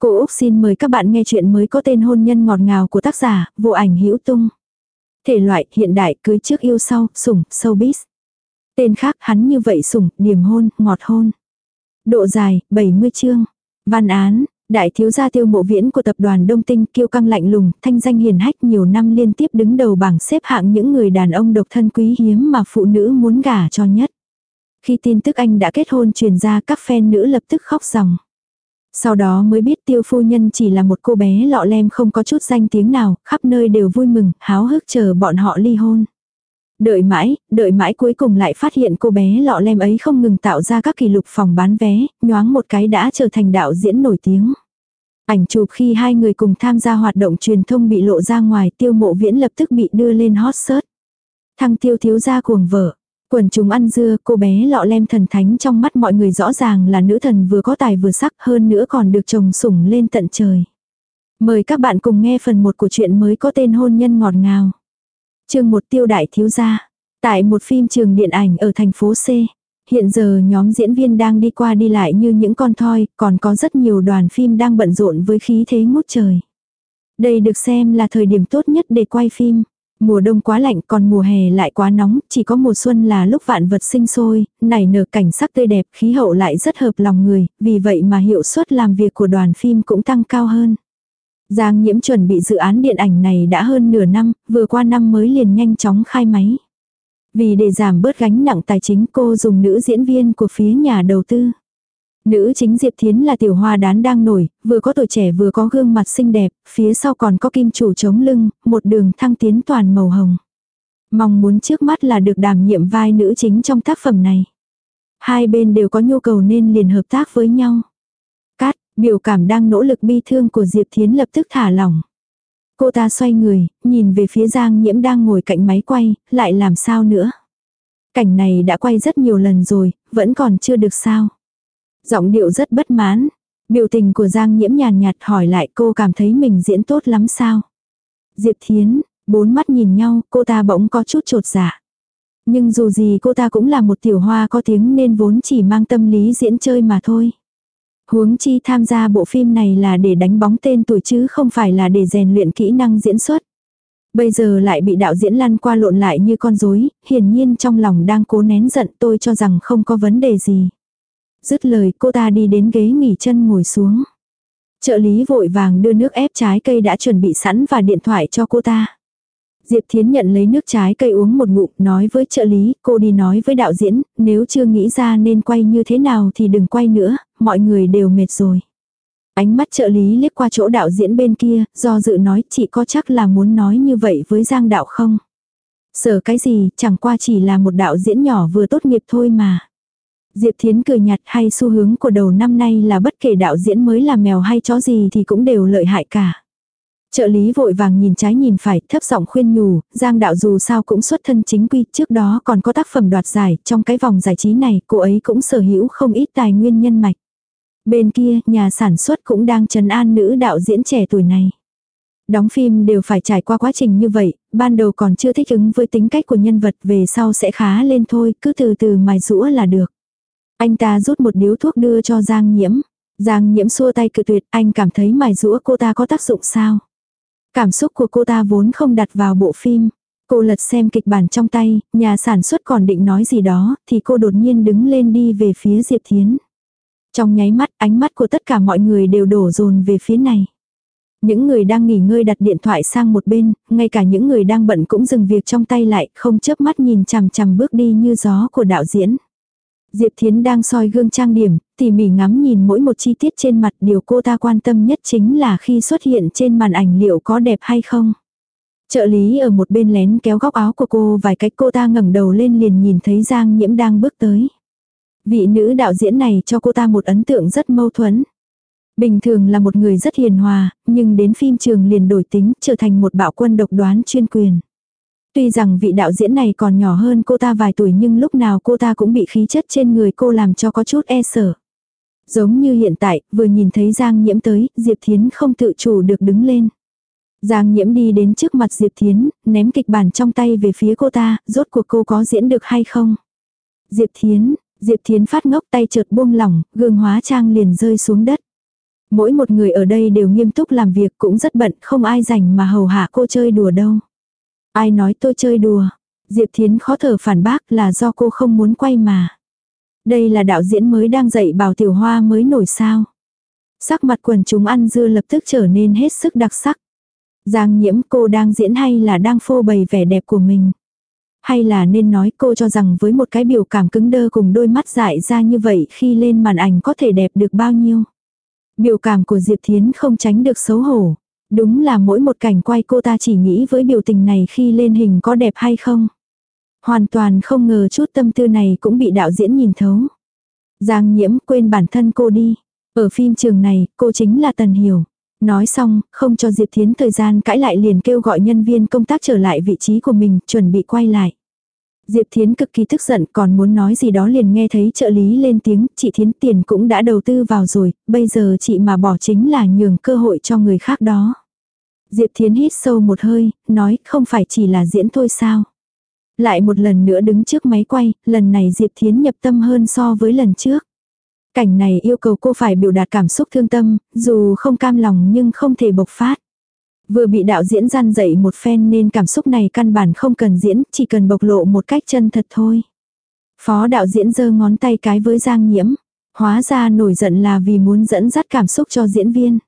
Cô Úc xin mời các bạn nghe chuyện mới có tên hôn nhân ngọt ngào của tác giả, vô ảnh hữu tung. Thể loại, hiện đại, cưới trước yêu sau, sủng, showbiz. Tên khác hắn như vậy sủng, điểm hôn, ngọt hôn. Độ dài, 70 chương. Văn án, đại thiếu gia tiêu mộ viễn của tập đoàn Đông Tinh kiêu căng lạnh lùng, thanh danh hiền hách nhiều năm liên tiếp đứng đầu bảng xếp hạng những người đàn ông độc thân quý hiếm mà phụ nữ muốn gả cho nhất. Khi tin tức anh đã kết hôn truyền ra các fan nữ lập tức khóc ròng. Sau đó mới biết tiêu phu nhân chỉ là một cô bé lọ lem không có chút danh tiếng nào, khắp nơi đều vui mừng, háo hức chờ bọn họ ly hôn. Đợi mãi, đợi mãi cuối cùng lại phát hiện cô bé lọ lem ấy không ngừng tạo ra các kỷ lục phòng bán vé, nhoáng một cái đã trở thành đạo diễn nổi tiếng. Ảnh chụp khi hai người cùng tham gia hoạt động truyền thông bị lộ ra ngoài tiêu mộ viễn lập tức bị đưa lên hot search. Thăng tiêu thiếu gia cuồng vợ. Quần chúng ăn dưa, cô bé lọ lem thần thánh trong mắt mọi người rõ ràng là nữ thần vừa có tài vừa sắc hơn nữa còn được chồng sủng lên tận trời. Mời các bạn cùng nghe phần 1 của chuyện mới có tên hôn nhân ngọt ngào. chương một tiêu đại thiếu gia. Tại một phim trường điện ảnh ở thành phố C. Hiện giờ nhóm diễn viên đang đi qua đi lại như những con thoi, còn có rất nhiều đoàn phim đang bận rộn với khí thế ngút trời. Đây được xem là thời điểm tốt nhất để quay phim. Mùa đông quá lạnh còn mùa hè lại quá nóng, chỉ có mùa xuân là lúc vạn vật sinh sôi, nảy nở cảnh sắc tươi đẹp, khí hậu lại rất hợp lòng người, vì vậy mà hiệu suất làm việc của đoàn phim cũng tăng cao hơn. Giang nhiễm chuẩn bị dự án điện ảnh này đã hơn nửa năm, vừa qua năm mới liền nhanh chóng khai máy. Vì để giảm bớt gánh nặng tài chính cô dùng nữ diễn viên của phía nhà đầu tư. Nữ chính Diệp Thiến là tiểu hoa đán đang nổi, vừa có tuổi trẻ vừa có gương mặt xinh đẹp, phía sau còn có kim chủ chống lưng, một đường thăng tiến toàn màu hồng. Mong muốn trước mắt là được đảm nhiệm vai nữ chính trong tác phẩm này. Hai bên đều có nhu cầu nên liền hợp tác với nhau. Cát, biểu cảm đang nỗ lực bi thương của Diệp Thiến lập tức thả lỏng. Cô ta xoay người, nhìn về phía Giang Nhiễm đang ngồi cạnh máy quay, lại làm sao nữa. Cảnh này đã quay rất nhiều lần rồi, vẫn còn chưa được sao. Giọng điệu rất bất mãn. Biểu tình của Giang Nhiễm nhàn nhạt hỏi lại cô cảm thấy mình diễn tốt lắm sao. Diệp Thiến, bốn mắt nhìn nhau, cô ta bỗng có chút trột dạ. Nhưng dù gì cô ta cũng là một tiểu hoa có tiếng nên vốn chỉ mang tâm lý diễn chơi mà thôi. Huống chi tham gia bộ phim này là để đánh bóng tên tuổi chứ không phải là để rèn luyện kỹ năng diễn xuất. Bây giờ lại bị đạo diễn lăn qua lộn lại như con rối, hiển nhiên trong lòng đang cố nén giận tôi cho rằng không có vấn đề gì. Dứt lời cô ta đi đến ghế nghỉ chân ngồi xuống. Trợ lý vội vàng đưa nước ép trái cây đã chuẩn bị sẵn và điện thoại cho cô ta. Diệp Thiến nhận lấy nước trái cây uống một ngụm nói với trợ lý, cô đi nói với đạo diễn, nếu chưa nghĩ ra nên quay như thế nào thì đừng quay nữa, mọi người đều mệt rồi. Ánh mắt trợ lý liếc qua chỗ đạo diễn bên kia, do dự nói chị có chắc là muốn nói như vậy với Giang đạo không? Sợ cái gì, chẳng qua chỉ là một đạo diễn nhỏ vừa tốt nghiệp thôi mà. Diệp Thiến cười nhạt hay xu hướng của đầu năm nay là bất kể đạo diễn mới là mèo hay chó gì thì cũng đều lợi hại cả. Trợ lý vội vàng nhìn trái nhìn phải, thấp giọng khuyên nhủ, Giang đạo dù sao cũng xuất thân chính quy, trước đó còn có tác phẩm đoạt giải, trong cái vòng giải trí này, cô ấy cũng sở hữu không ít tài nguyên nhân mạch. Bên kia, nhà sản xuất cũng đang trấn an nữ đạo diễn trẻ tuổi này. Đóng phim đều phải trải qua quá trình như vậy, ban đầu còn chưa thích ứng với tính cách của nhân vật về sau sẽ khá lên thôi, cứ từ từ mài rũa là được. Anh ta rút một điếu thuốc đưa cho Giang Nhiễm. Giang Nhiễm xua tay cự tuyệt, anh cảm thấy mài rũa cô ta có tác dụng sao? Cảm xúc của cô ta vốn không đặt vào bộ phim. Cô lật xem kịch bản trong tay, nhà sản xuất còn định nói gì đó, thì cô đột nhiên đứng lên đi về phía Diệp Thiến. Trong nháy mắt, ánh mắt của tất cả mọi người đều đổ dồn về phía này. Những người đang nghỉ ngơi đặt điện thoại sang một bên, ngay cả những người đang bận cũng dừng việc trong tay lại, không chớp mắt nhìn chằm chằm bước đi như gió của đạo diễn. Diệp Thiến đang soi gương trang điểm, tỉ mỉ ngắm nhìn mỗi một chi tiết trên mặt điều cô ta quan tâm nhất chính là khi xuất hiện trên màn ảnh liệu có đẹp hay không. Trợ lý ở một bên lén kéo góc áo của cô vài cách cô ta ngẩng đầu lên liền nhìn thấy Giang Nhiễm đang bước tới. Vị nữ đạo diễn này cho cô ta một ấn tượng rất mâu thuẫn. Bình thường là một người rất hiền hòa, nhưng đến phim trường liền đổi tính trở thành một bạo quân độc đoán chuyên quyền. Tuy rằng vị đạo diễn này còn nhỏ hơn cô ta vài tuổi nhưng lúc nào cô ta cũng bị khí chất trên người cô làm cho có chút e sợ. Giống như hiện tại, vừa nhìn thấy Giang Nhiễm tới, Diệp Thiến không tự chủ được đứng lên. Giang Nhiễm đi đến trước mặt Diệp Thiến, ném kịch bản trong tay về phía cô ta, rốt cuộc cô có diễn được hay không? Diệp Thiến, Diệp Thiến phát ngốc tay chợt buông lỏng, gương hóa trang liền rơi xuống đất. Mỗi một người ở đây đều nghiêm túc làm việc cũng rất bận, không ai rảnh mà hầu hạ cô chơi đùa đâu. Ai nói tôi chơi đùa? Diệp Thiến khó thở phản bác là do cô không muốn quay mà. Đây là đạo diễn mới đang dạy bảo tiểu hoa mới nổi sao. Sắc mặt quần chúng ăn dưa lập tức trở nên hết sức đặc sắc. Giang nhiễm, cô đang diễn hay là đang phô bày vẻ đẹp của mình. Hay là nên nói cô cho rằng với một cái biểu cảm cứng đơ cùng đôi mắt dại ra như vậy khi lên màn ảnh có thể đẹp được bao nhiêu. Biểu cảm của Diệp Thiến không tránh được xấu hổ. Đúng là mỗi một cảnh quay cô ta chỉ nghĩ với biểu tình này khi lên hình có đẹp hay không. Hoàn toàn không ngờ chút tâm tư này cũng bị đạo diễn nhìn thấu. Giang nhiễm quên bản thân cô đi. Ở phim trường này, cô chính là Tần Hiểu. Nói xong, không cho Diệp Thiến thời gian cãi lại liền kêu gọi nhân viên công tác trở lại vị trí của mình, chuẩn bị quay lại. Diệp Thiến cực kỳ tức giận còn muốn nói gì đó liền nghe thấy trợ lý lên tiếng, chị Thiến tiền cũng đã đầu tư vào rồi, bây giờ chị mà bỏ chính là nhường cơ hội cho người khác đó. Diệp Thiến hít sâu một hơi, nói không phải chỉ là diễn thôi sao. Lại một lần nữa đứng trước máy quay, lần này Diệp Thiến nhập tâm hơn so với lần trước. Cảnh này yêu cầu cô phải biểu đạt cảm xúc thương tâm, dù không cam lòng nhưng không thể bộc phát. Vừa bị đạo diễn gian dậy một phen nên cảm xúc này căn bản không cần diễn, chỉ cần bộc lộ một cách chân thật thôi. Phó đạo diễn giơ ngón tay cái với Giang Nhiễm. Hóa ra nổi giận là vì muốn dẫn dắt cảm xúc cho diễn viên.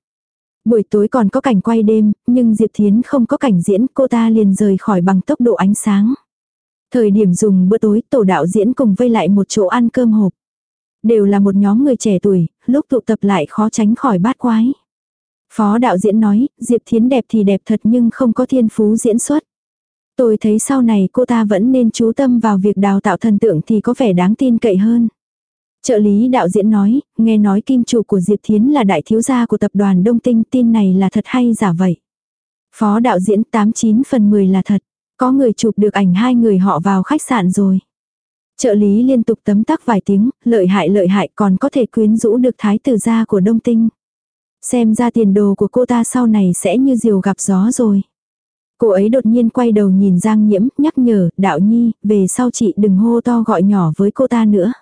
Buổi tối còn có cảnh quay đêm, nhưng Diệp Thiến không có cảnh diễn, cô ta liền rời khỏi bằng tốc độ ánh sáng. Thời điểm dùng bữa tối, tổ đạo diễn cùng vây lại một chỗ ăn cơm hộp. Đều là một nhóm người trẻ tuổi, lúc tụ tập lại khó tránh khỏi bát quái. Phó đạo diễn nói, Diệp Thiến đẹp thì đẹp thật nhưng không có thiên phú diễn xuất. Tôi thấy sau này cô ta vẫn nên chú tâm vào việc đào tạo thần tượng thì có vẻ đáng tin cậy hơn. Trợ lý đạo diễn nói, nghe nói kim chủ của Diệp Thiến là đại thiếu gia của tập đoàn Đông Tinh tin này là thật hay giả vậy. Phó đạo diễn 89 phần 10 là thật. Có người chụp được ảnh hai người họ vào khách sạn rồi. Trợ lý liên tục tấm tắc vài tiếng, lợi hại lợi hại còn có thể quyến rũ được thái tử gia của Đông Tinh. Xem ra tiền đồ của cô ta sau này sẽ như diều gặp gió rồi. Cô ấy đột nhiên quay đầu nhìn Giang Nhiễm, nhắc nhở, đạo nhi, về sau chị đừng hô to gọi nhỏ với cô ta nữa.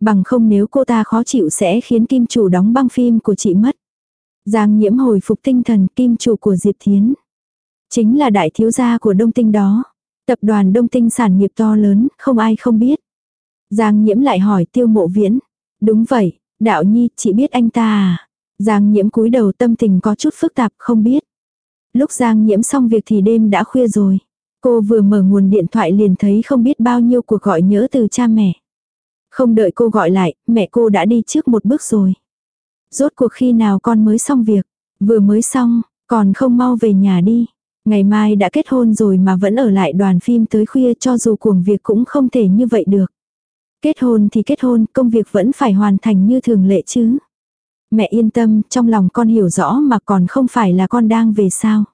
Bằng không nếu cô ta khó chịu sẽ khiến kim chủ đóng băng phim của chị mất. Giang Nhiễm hồi phục tinh thần kim chủ của Diệp Thiến. Chính là đại thiếu gia của Đông Tinh đó. Tập đoàn Đông Tinh sản nghiệp to lớn, không ai không biết. Giang Nhiễm lại hỏi tiêu mộ viễn. Đúng vậy, đạo nhi, chị biết anh ta à? Giang Nhiễm cúi đầu tâm tình có chút phức tạp, không biết. Lúc Giang Nhiễm xong việc thì đêm đã khuya rồi. Cô vừa mở nguồn điện thoại liền thấy không biết bao nhiêu cuộc gọi nhớ từ cha mẹ. Không đợi cô gọi lại, mẹ cô đã đi trước một bước rồi. Rốt cuộc khi nào con mới xong việc, vừa mới xong, còn không mau về nhà đi. Ngày mai đã kết hôn rồi mà vẫn ở lại đoàn phim tới khuya cho dù cuồng việc cũng không thể như vậy được. Kết hôn thì kết hôn, công việc vẫn phải hoàn thành như thường lệ chứ. Mẹ yên tâm, trong lòng con hiểu rõ mà còn không phải là con đang về sao.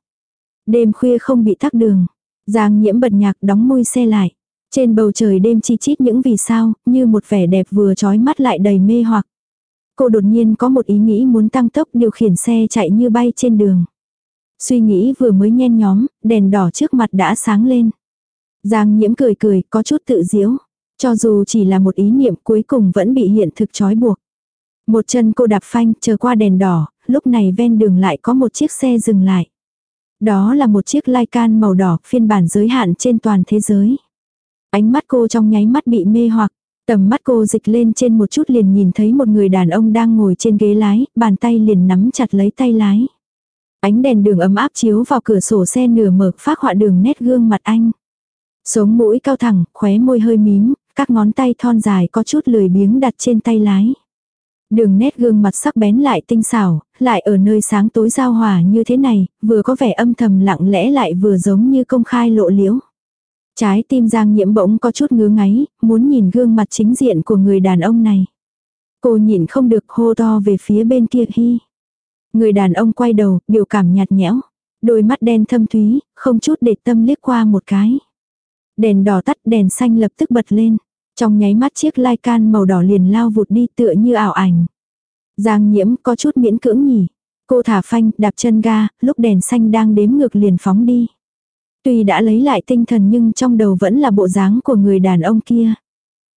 Đêm khuya không bị tắc đường. Giang nhiễm bật nhạc đóng môi xe lại. Trên bầu trời đêm chi chít những vì sao, như một vẻ đẹp vừa trói mắt lại đầy mê hoặc. Cô đột nhiên có một ý nghĩ muốn tăng tốc điều khiển xe chạy như bay trên đường. Suy nghĩ vừa mới nhen nhóm, đèn đỏ trước mặt đã sáng lên. Giang nhiễm cười cười, có chút tự diễu. Cho dù chỉ là một ý niệm cuối cùng vẫn bị hiện thực trói buộc. Một chân cô đạp phanh, chờ qua đèn đỏ, lúc này ven đường lại có một chiếc xe dừng lại. Đó là một chiếc Lycan màu đỏ, phiên bản giới hạn trên toàn thế giới. Ánh mắt cô trong nháy mắt bị mê hoặc, tầm mắt cô dịch lên trên một chút liền nhìn thấy một người đàn ông đang ngồi trên ghế lái, bàn tay liền nắm chặt lấy tay lái. Ánh đèn đường ấm áp chiếu vào cửa sổ xe nửa mở phát họa đường nét gương mặt anh. Sống mũi cao thẳng, khóe môi hơi mím, các ngón tay thon dài có chút lười biếng đặt trên tay lái. Đường nét gương mặt sắc bén lại tinh xảo, lại ở nơi sáng tối giao hòa như thế này, vừa có vẻ âm thầm lặng lẽ lại vừa giống như công khai lộ liễu. Trái tim Giang nhiễm bỗng có chút ngứa ngáy, muốn nhìn gương mặt chính diện của người đàn ông này. Cô nhìn không được hô to về phía bên kia hy. Người đàn ông quay đầu, biểu cảm nhạt nhẽo. Đôi mắt đen thâm thúy, không chút để tâm liếc qua một cái. Đèn đỏ tắt đèn xanh lập tức bật lên. Trong nháy mắt chiếc lai can màu đỏ liền lao vụt đi tựa như ảo ảnh. Giang nhiễm có chút miễn cưỡng nhỉ. Cô thả phanh, đạp chân ga, lúc đèn xanh đang đếm ngược liền phóng đi. Tuy đã lấy lại tinh thần nhưng trong đầu vẫn là bộ dáng của người đàn ông kia.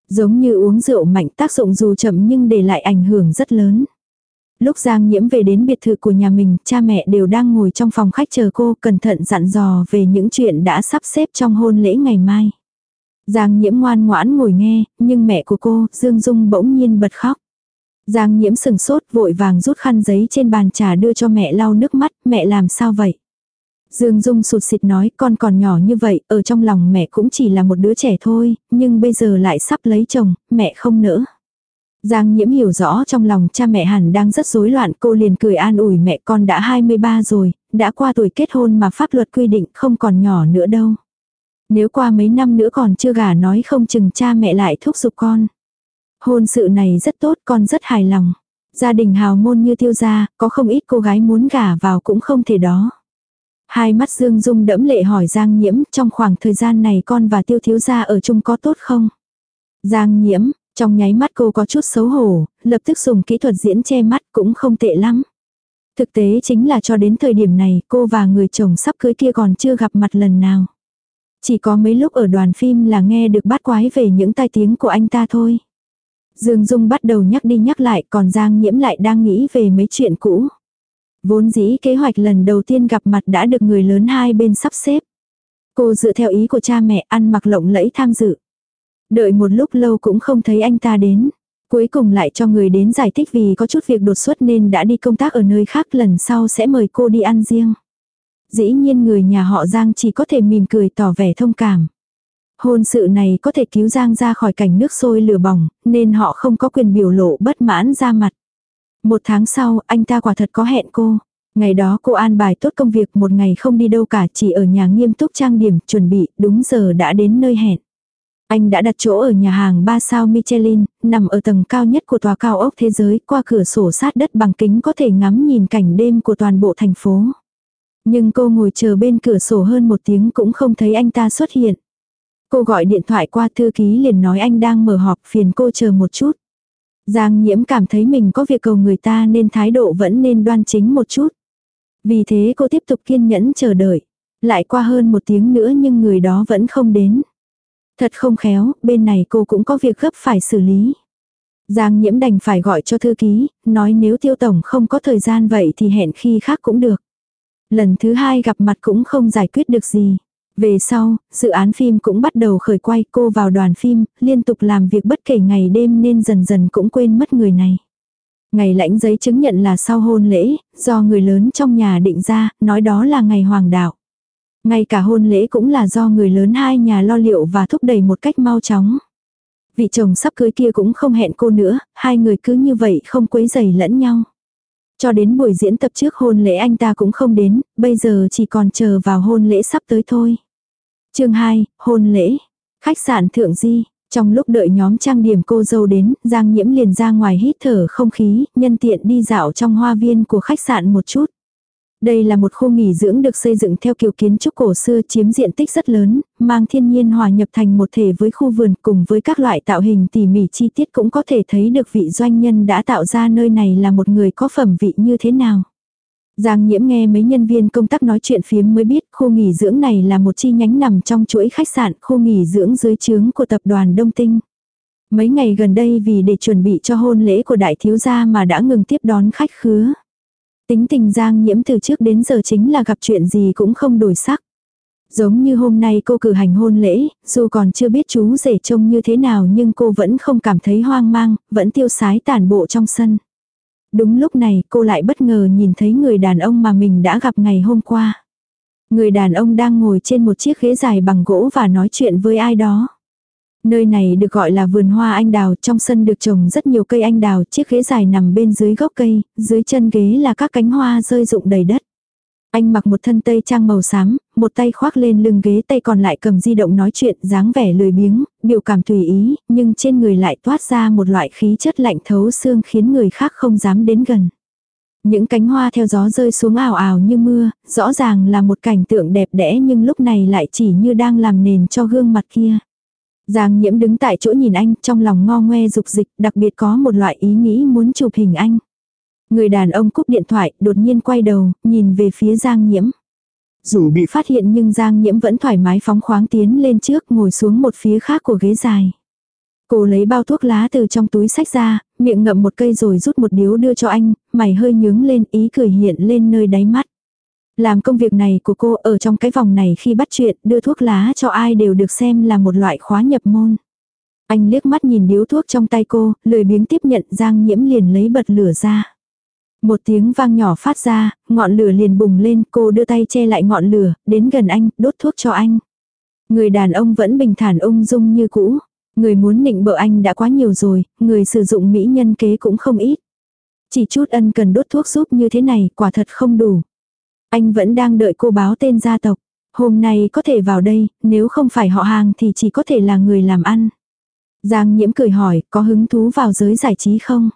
Giống như uống rượu mạnh tác dụng dù chậm nhưng để lại ảnh hưởng rất lớn. Lúc Giang Nhiễm về đến biệt thự của nhà mình, cha mẹ đều đang ngồi trong phòng khách chờ cô cẩn thận dặn dò về những chuyện đã sắp xếp trong hôn lễ ngày mai. Giang Nhiễm ngoan ngoãn ngồi nghe, nhưng mẹ của cô, Dương Dung bỗng nhiên bật khóc. Giang Nhiễm sừng sốt vội vàng rút khăn giấy trên bàn trà đưa cho mẹ lau nước mắt, mẹ làm sao vậy? Dương Dung sụt sịt nói con còn nhỏ như vậy, ở trong lòng mẹ cũng chỉ là một đứa trẻ thôi, nhưng bây giờ lại sắp lấy chồng, mẹ không nỡ. Giang nhiễm hiểu rõ trong lòng cha mẹ hẳn đang rất rối loạn cô liền cười an ủi mẹ con đã 23 rồi, đã qua tuổi kết hôn mà pháp luật quy định không còn nhỏ nữa đâu. Nếu qua mấy năm nữa còn chưa gả nói không chừng cha mẹ lại thúc giục con. Hôn sự này rất tốt con rất hài lòng. Gia đình hào môn như tiêu gia, có không ít cô gái muốn gả vào cũng không thể đó. Hai mắt Dương Dung đẫm lệ hỏi Giang Nhiễm trong khoảng thời gian này con và tiêu thiếu gia ở chung có tốt không? Giang Nhiễm, trong nháy mắt cô có chút xấu hổ, lập tức dùng kỹ thuật diễn che mắt cũng không tệ lắm. Thực tế chính là cho đến thời điểm này cô và người chồng sắp cưới kia còn chưa gặp mặt lần nào. Chỉ có mấy lúc ở đoàn phim là nghe được bát quái về những tai tiếng của anh ta thôi. Dương Dung bắt đầu nhắc đi nhắc lại, còn Giang Nhiễm lại đang nghĩ về mấy chuyện cũ. Vốn dĩ kế hoạch lần đầu tiên gặp mặt đã được người lớn hai bên sắp xếp. Cô dựa theo ý của cha mẹ, ăn mặc lộng lẫy tham dự. Đợi một lúc lâu cũng không thấy anh ta đến. Cuối cùng lại cho người đến giải thích vì có chút việc đột xuất nên đã đi công tác ở nơi khác, lần sau sẽ mời cô đi ăn riêng. Dĩ nhiên người nhà họ Giang chỉ có thể mỉm cười tỏ vẻ thông cảm. Hôn sự này có thể cứu Giang ra khỏi cảnh nước sôi lửa bỏng, nên họ không có quyền biểu lộ bất mãn ra mặt. Một tháng sau, anh ta quả thật có hẹn cô. Ngày đó cô an bài tốt công việc một ngày không đi đâu cả chỉ ở nhà nghiêm túc trang điểm, chuẩn bị, đúng giờ đã đến nơi hẹn. Anh đã đặt chỗ ở nhà hàng 3 sao Michelin, nằm ở tầng cao nhất của tòa cao ốc thế giới, qua cửa sổ sát đất bằng kính có thể ngắm nhìn cảnh đêm của toàn bộ thành phố. Nhưng cô ngồi chờ bên cửa sổ hơn một tiếng cũng không thấy anh ta xuất hiện. Cô gọi điện thoại qua thư ký liền nói anh đang mở họp phiền cô chờ một chút. Giang nhiễm cảm thấy mình có việc cầu người ta nên thái độ vẫn nên đoan chính một chút. Vì thế cô tiếp tục kiên nhẫn chờ đợi. Lại qua hơn một tiếng nữa nhưng người đó vẫn không đến. Thật không khéo, bên này cô cũng có việc gấp phải xử lý. Giang nhiễm đành phải gọi cho thư ký, nói nếu tiêu tổng không có thời gian vậy thì hẹn khi khác cũng được. Lần thứ hai gặp mặt cũng không giải quyết được gì. Về sau, dự án phim cũng bắt đầu khởi quay cô vào đoàn phim, liên tục làm việc bất kể ngày đêm nên dần dần cũng quên mất người này. Ngày lãnh giấy chứng nhận là sau hôn lễ, do người lớn trong nhà định ra, nói đó là ngày hoàng đạo. Ngay cả hôn lễ cũng là do người lớn hai nhà lo liệu và thúc đẩy một cách mau chóng. Vị chồng sắp cưới kia cũng không hẹn cô nữa, hai người cứ như vậy không quấy rầy lẫn nhau. Cho đến buổi diễn tập trước hôn lễ anh ta cũng không đến, bây giờ chỉ còn chờ vào hôn lễ sắp tới thôi. chương 2, hôn lễ. Khách sạn Thượng Di, trong lúc đợi nhóm trang điểm cô dâu đến, Giang Nhiễm liền ra ngoài hít thở không khí, nhân tiện đi dạo trong hoa viên của khách sạn một chút. Đây là một khu nghỉ dưỡng được xây dựng theo kiểu kiến trúc cổ xưa chiếm diện tích rất lớn, mang thiên nhiên hòa nhập thành một thể với khu vườn cùng với các loại tạo hình tỉ mỉ chi tiết cũng có thể thấy được vị doanh nhân đã tạo ra nơi này là một người có phẩm vị như thế nào. Giang nhiễm nghe mấy nhân viên công tác nói chuyện phiếm mới biết khu nghỉ dưỡng này là một chi nhánh nằm trong chuỗi khách sạn khu nghỉ dưỡng dưới trướng của tập đoàn Đông Tinh. Mấy ngày gần đây vì để chuẩn bị cho hôn lễ của đại thiếu gia mà đã ngừng tiếp đón khách khứa. Tính tình Giang nhiễm từ trước đến giờ chính là gặp chuyện gì cũng không đổi sắc. Giống như hôm nay cô cử hành hôn lễ, dù còn chưa biết chú rể trông như thế nào nhưng cô vẫn không cảm thấy hoang mang, vẫn tiêu sái tản bộ trong sân. Đúng lúc này cô lại bất ngờ nhìn thấy người đàn ông mà mình đã gặp ngày hôm qua. Người đàn ông đang ngồi trên một chiếc ghế dài bằng gỗ và nói chuyện với ai đó. Nơi này được gọi là vườn hoa anh đào, trong sân được trồng rất nhiều cây anh đào, chiếc ghế dài nằm bên dưới gốc cây, dưới chân ghế là các cánh hoa rơi rụng đầy đất. Anh mặc một thân tây trang màu xám, một tay khoác lên lưng ghế tay còn lại cầm di động nói chuyện dáng vẻ lười biếng, biểu cảm tùy ý, nhưng trên người lại toát ra một loại khí chất lạnh thấu xương khiến người khác không dám đến gần. Những cánh hoa theo gió rơi xuống ảo ảo như mưa, rõ ràng là một cảnh tượng đẹp đẽ nhưng lúc này lại chỉ như đang làm nền cho gương mặt kia. Giang nhiễm đứng tại chỗ nhìn anh, trong lòng ngo ngoe dục dịch, đặc biệt có một loại ý nghĩ muốn chụp hình anh. Người đàn ông cúp điện thoại, đột nhiên quay đầu, nhìn về phía Giang nhiễm. Dù bị phát hiện nhưng Giang nhiễm vẫn thoải mái phóng khoáng tiến lên trước ngồi xuống một phía khác của ghế dài. Cô lấy bao thuốc lá từ trong túi sách ra, miệng ngậm một cây rồi rút một điếu đưa cho anh, mày hơi nhướng lên ý cười hiện lên nơi đáy mắt. Làm công việc này của cô ở trong cái vòng này khi bắt chuyện đưa thuốc lá cho ai đều được xem là một loại khóa nhập môn. Anh liếc mắt nhìn điếu thuốc trong tay cô, lười biếng tiếp nhận Giang Nhiễm liền lấy bật lửa ra. Một tiếng vang nhỏ phát ra, ngọn lửa liền bùng lên, cô đưa tay che lại ngọn lửa, đến gần anh, đốt thuốc cho anh. Người đàn ông vẫn bình thản ung dung như cũ. Người muốn nịnh bợ anh đã quá nhiều rồi, người sử dụng mỹ nhân kế cũng không ít. Chỉ chút ân cần đốt thuốc giúp như thế này, quả thật không đủ. Anh vẫn đang đợi cô báo tên gia tộc. Hôm nay có thể vào đây, nếu không phải họ hàng thì chỉ có thể là người làm ăn. Giang nhiễm cười hỏi, có hứng thú vào giới giải trí không?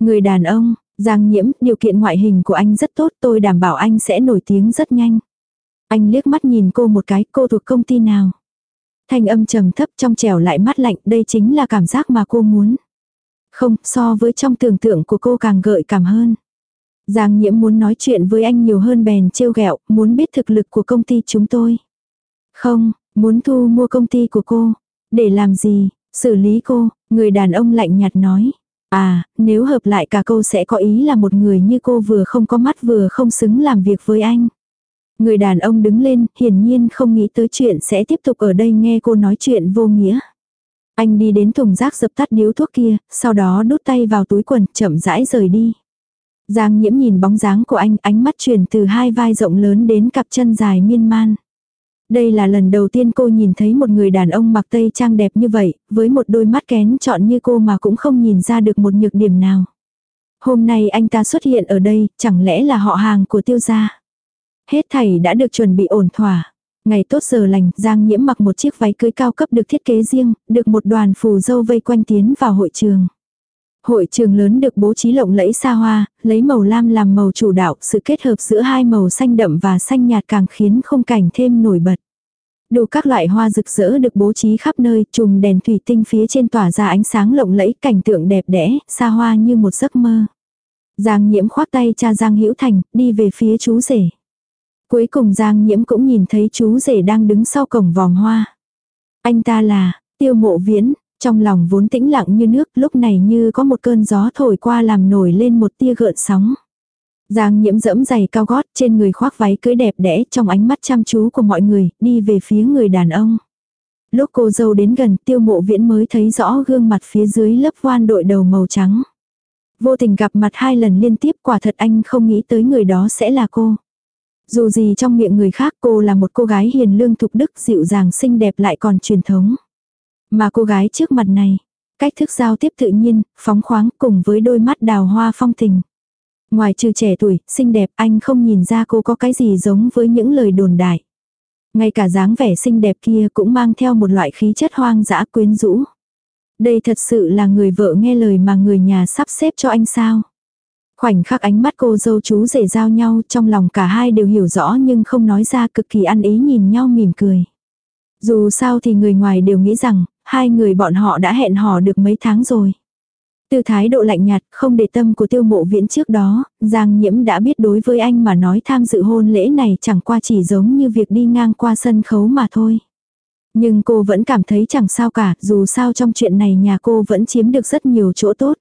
Người đàn ông, Giang nhiễm, điều kiện ngoại hình của anh rất tốt, tôi đảm bảo anh sẽ nổi tiếng rất nhanh. Anh liếc mắt nhìn cô một cái, cô thuộc công ty nào? Thanh âm trầm thấp trong trẻo lại mắt lạnh, đây chính là cảm giác mà cô muốn. Không, so với trong tưởng tượng của cô càng gợi cảm hơn. Giang nhiễm muốn nói chuyện với anh nhiều hơn bèn trêu ghẹo, muốn biết thực lực của công ty chúng tôi. Không, muốn thu mua công ty của cô. Để làm gì? Xử lý cô, người đàn ông lạnh nhạt nói. À, nếu hợp lại cả câu sẽ có ý là một người như cô vừa không có mắt vừa không xứng làm việc với anh. Người đàn ông đứng lên, hiển nhiên không nghĩ tới chuyện sẽ tiếp tục ở đây nghe cô nói chuyện vô nghĩa. Anh đi đến thùng rác dập tắt điếu thuốc kia, sau đó đút tay vào túi quần, chậm rãi rời đi. Giang nhiễm nhìn bóng dáng của anh, ánh mắt chuyển từ hai vai rộng lớn đến cặp chân dài miên man. Đây là lần đầu tiên cô nhìn thấy một người đàn ông mặc tây trang đẹp như vậy, với một đôi mắt kén chọn như cô mà cũng không nhìn ra được một nhược điểm nào. Hôm nay anh ta xuất hiện ở đây, chẳng lẽ là họ hàng của tiêu gia. Hết thảy đã được chuẩn bị ổn thỏa. Ngày tốt giờ lành, Giang Nhiễm mặc một chiếc váy cưới cao cấp được thiết kế riêng, được một đoàn phù dâu vây quanh tiến vào hội trường. Hội trường lớn được bố trí lộng lẫy xa hoa, lấy màu lam làm màu chủ đạo, sự kết hợp giữa hai màu xanh đậm và xanh nhạt càng khiến không cảnh thêm nổi bật. Đủ các loại hoa rực rỡ được bố trí khắp nơi, chùm đèn thủy tinh phía trên tỏa ra ánh sáng lộng lẫy, cảnh tượng đẹp đẽ, xa hoa như một giấc mơ. Giang nhiễm khoác tay cha Giang Hữu Thành, đi về phía chú rể. Cuối cùng Giang nhiễm cũng nhìn thấy chú rể đang đứng sau cổng vòng hoa. Anh ta là, tiêu mộ viễn, trong lòng vốn tĩnh lặng như nước lúc này như có một cơn gió thổi qua làm nổi lên một tia gợn sóng. Giang nhiễm dẫm giày cao gót trên người khoác váy cưới đẹp đẽ trong ánh mắt chăm chú của mọi người, đi về phía người đàn ông. Lúc cô dâu đến gần tiêu mộ viễn mới thấy rõ gương mặt phía dưới lớp voan đội đầu màu trắng. Vô tình gặp mặt hai lần liên tiếp quả thật anh không nghĩ tới người đó sẽ là cô. Dù gì trong miệng người khác cô là một cô gái hiền lương thục đức dịu dàng xinh đẹp lại còn truyền thống. Mà cô gái trước mặt này, cách thức giao tiếp tự nhiên, phóng khoáng cùng với đôi mắt đào hoa phong tình. Ngoài trừ trẻ tuổi, xinh đẹp anh không nhìn ra cô có cái gì giống với những lời đồn đại. Ngay cả dáng vẻ xinh đẹp kia cũng mang theo một loại khí chất hoang dã quyến rũ. Đây thật sự là người vợ nghe lời mà người nhà sắp xếp cho anh sao. Khoảnh khắc ánh mắt cô dâu chú rể giao nhau trong lòng cả hai đều hiểu rõ nhưng không nói ra cực kỳ ăn ý nhìn nhau mỉm cười. Dù sao thì người ngoài đều nghĩ rằng, hai người bọn họ đã hẹn hò được mấy tháng rồi. Từ thái độ lạnh nhạt, không để tâm của tiêu mộ viễn trước đó, Giang Nhiễm đã biết đối với anh mà nói tham dự hôn lễ này chẳng qua chỉ giống như việc đi ngang qua sân khấu mà thôi. Nhưng cô vẫn cảm thấy chẳng sao cả, dù sao trong chuyện này nhà cô vẫn chiếm được rất nhiều chỗ tốt.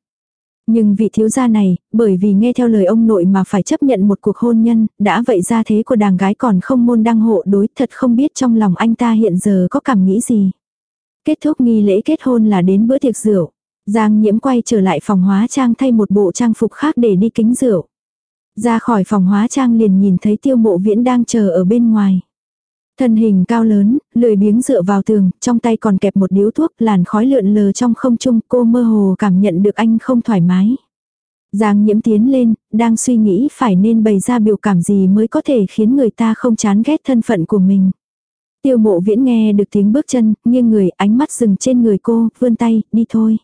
Nhưng vị thiếu gia này, bởi vì nghe theo lời ông nội mà phải chấp nhận một cuộc hôn nhân, đã vậy ra thế của đàng gái còn không môn đăng hộ đối thật không biết trong lòng anh ta hiện giờ có cảm nghĩ gì. Kết thúc nghi lễ kết hôn là đến bữa tiệc rượu. Giang nhiễm quay trở lại phòng hóa trang thay một bộ trang phục khác để đi kính rượu. Ra khỏi phòng hóa trang liền nhìn thấy tiêu mộ viễn đang chờ ở bên ngoài. Thân hình cao lớn, lười biếng dựa vào tường, trong tay còn kẹp một điếu thuốc, làn khói lượn lờ trong không trung, cô mơ hồ cảm nhận được anh không thoải mái. Giang nhiễm tiến lên, đang suy nghĩ phải nên bày ra biểu cảm gì mới có thể khiến người ta không chán ghét thân phận của mình. Tiêu mộ viễn nghe được tiếng bước chân, nghiêng người, ánh mắt dừng trên người cô, vươn tay, đi thôi.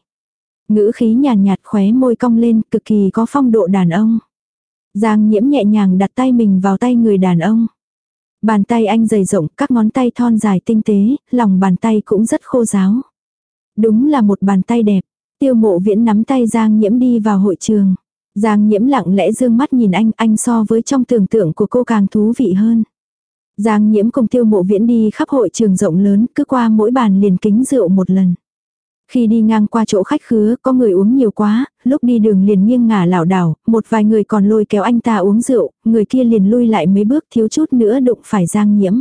Ngữ khí nhàn nhạt, nhạt khóe môi cong lên, cực kỳ có phong độ đàn ông. Giang nhiễm nhẹ nhàng đặt tay mình vào tay người đàn ông. Bàn tay anh dày rộng, các ngón tay thon dài tinh tế, lòng bàn tay cũng rất khô ráo. Đúng là một bàn tay đẹp. Tiêu mộ viễn nắm tay Giang nhiễm đi vào hội trường. Giang nhiễm lặng lẽ dương mắt nhìn anh, anh so với trong tưởng tượng của cô càng thú vị hơn. Giang nhiễm cùng tiêu mộ viễn đi khắp hội trường rộng lớn, cứ qua mỗi bàn liền kính rượu một lần. Khi đi ngang qua chỗ khách khứa, có người uống nhiều quá, lúc đi đường liền nghiêng ngả lảo đảo, một vài người còn lôi kéo anh ta uống rượu, người kia liền lui lại mấy bước thiếu chút nữa đụng phải Giang Nhiễm.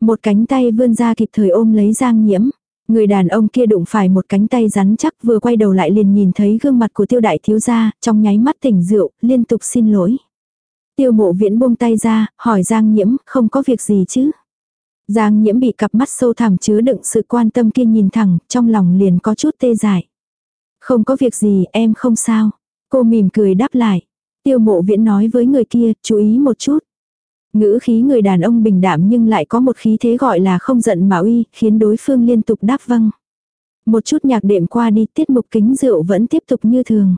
Một cánh tay vươn ra kịp thời ôm lấy Giang Nhiễm. Người đàn ông kia đụng phải một cánh tay rắn chắc vừa quay đầu lại liền nhìn thấy gương mặt của tiêu đại thiếu gia, trong nháy mắt tỉnh rượu, liên tục xin lỗi. Tiêu mộ viễn buông tay ra, hỏi Giang Nhiễm, không có việc gì chứ. Giang Nhiễm bị cặp mắt sâu thẳm chứa đựng sự quan tâm kia nhìn thẳng, trong lòng liền có chút tê dại. Không có việc gì, em không sao. Cô mỉm cười đáp lại. Tiêu mộ viễn nói với người kia, chú ý một chút. Ngữ khí người đàn ông bình đạm nhưng lại có một khí thế gọi là không giận mà uy, khiến đối phương liên tục đáp vâng. Một chút nhạc đệm qua đi tiết mục kính rượu vẫn tiếp tục như thường.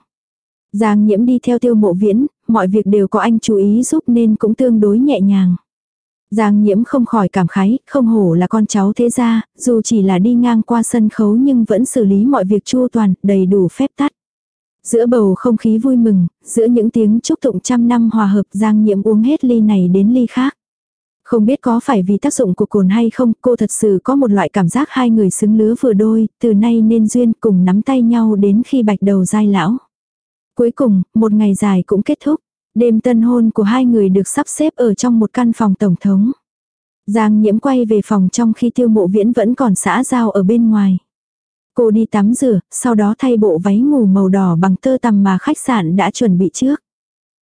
Giang nhiễm đi theo tiêu mộ viễn, mọi việc đều có anh chú ý giúp nên cũng tương đối nhẹ nhàng. Giang nhiễm không khỏi cảm khái, không hổ là con cháu thế gia, dù chỉ là đi ngang qua sân khấu nhưng vẫn xử lý mọi việc chu toàn, đầy đủ phép tắt. Giữa bầu không khí vui mừng, giữa những tiếng chúc tụng trăm năm hòa hợp Giang nhiễm uống hết ly này đến ly khác. Không biết có phải vì tác dụng của cồn hay không, cô thật sự có một loại cảm giác hai người xứng lứa vừa đôi, từ nay nên duyên cùng nắm tay nhau đến khi bạch đầu dai lão. Cuối cùng, một ngày dài cũng kết thúc. Đêm tân hôn của hai người được sắp xếp ở trong một căn phòng tổng thống. Giang nhiễm quay về phòng trong khi tiêu mộ viễn vẫn còn xã giao ở bên ngoài. Cô đi tắm rửa, sau đó thay bộ váy ngủ màu đỏ bằng tơ tằm mà khách sạn đã chuẩn bị trước.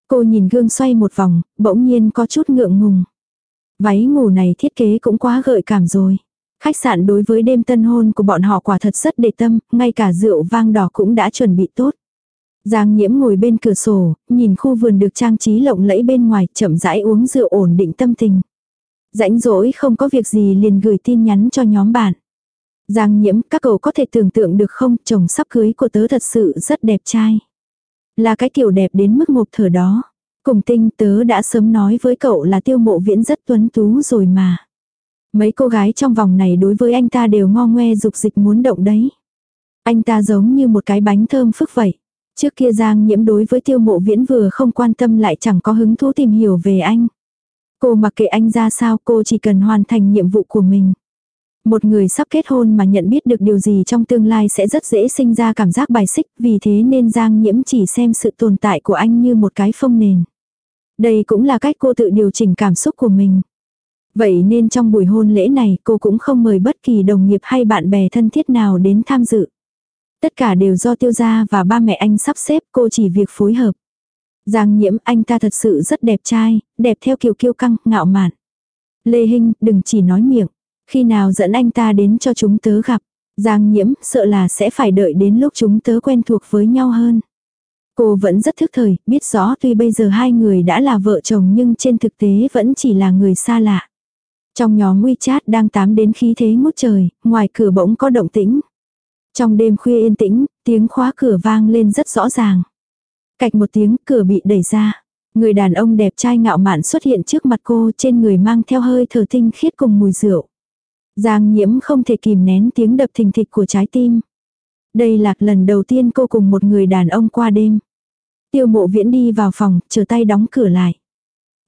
Cô nhìn gương xoay một vòng, bỗng nhiên có chút ngượng ngùng. Váy ngủ này thiết kế cũng quá gợi cảm rồi. Khách sạn đối với đêm tân hôn của bọn họ quả thật rất đề tâm, ngay cả rượu vang đỏ cũng đã chuẩn bị tốt. Giang nhiễm ngồi bên cửa sổ, nhìn khu vườn được trang trí lộng lẫy bên ngoài, chậm rãi uống rượu ổn định tâm tình. Rãnh rỗi không có việc gì liền gửi tin nhắn cho nhóm bạn. Giang nhiễm, các cậu có thể tưởng tượng được không, chồng sắp cưới của tớ thật sự rất đẹp trai. Là cái kiểu đẹp đến mức ngộp thở đó. Cùng tinh tớ đã sớm nói với cậu là tiêu mộ viễn rất tuấn tú rồi mà. Mấy cô gái trong vòng này đối với anh ta đều ngo ngoe dục dịch muốn động đấy. Anh ta giống như một cái bánh thơm phức vậy. Trước kia Giang nhiễm đối với tiêu mộ viễn vừa không quan tâm lại chẳng có hứng thú tìm hiểu về anh. Cô mặc kệ anh ra sao cô chỉ cần hoàn thành nhiệm vụ của mình. Một người sắp kết hôn mà nhận biết được điều gì trong tương lai sẽ rất dễ sinh ra cảm giác bài xích, vì thế nên Giang Nhiễm chỉ xem sự tồn tại của anh như một cái phông nền. Đây cũng là cách cô tự điều chỉnh cảm xúc của mình. Vậy nên trong buổi hôn lễ này cô cũng không mời bất kỳ đồng nghiệp hay bạn bè thân thiết nào đến tham dự. Tất cả đều do tiêu gia và ba mẹ anh sắp xếp cô chỉ việc phối hợp. Giang nhiễm anh ta thật sự rất đẹp trai, đẹp theo kiểu kiêu căng, ngạo mạn. Lê Hinh, đừng chỉ nói miệng. Khi nào dẫn anh ta đến cho chúng tớ gặp. Giang nhiễm, sợ là sẽ phải đợi đến lúc chúng tớ quen thuộc với nhau hơn. Cô vẫn rất thức thời, biết rõ tuy bây giờ hai người đã là vợ chồng nhưng trên thực tế vẫn chỉ là người xa lạ. Trong nhóm WeChat đang tám đến khí thế ngút trời, ngoài cửa bỗng có động tĩnh. Trong đêm khuya yên tĩnh, tiếng khóa cửa vang lên rất rõ ràng. Cạch một tiếng cửa bị đẩy ra. Người đàn ông đẹp trai ngạo mạn xuất hiện trước mặt cô trên người mang theo hơi thở tinh khiết cùng mùi rượu. Giang nhiễm không thể kìm nén tiếng đập thình thịch của trái tim. Đây là lần đầu tiên cô cùng một người đàn ông qua đêm. Tiêu mộ viễn đi vào phòng, chờ tay đóng cửa lại.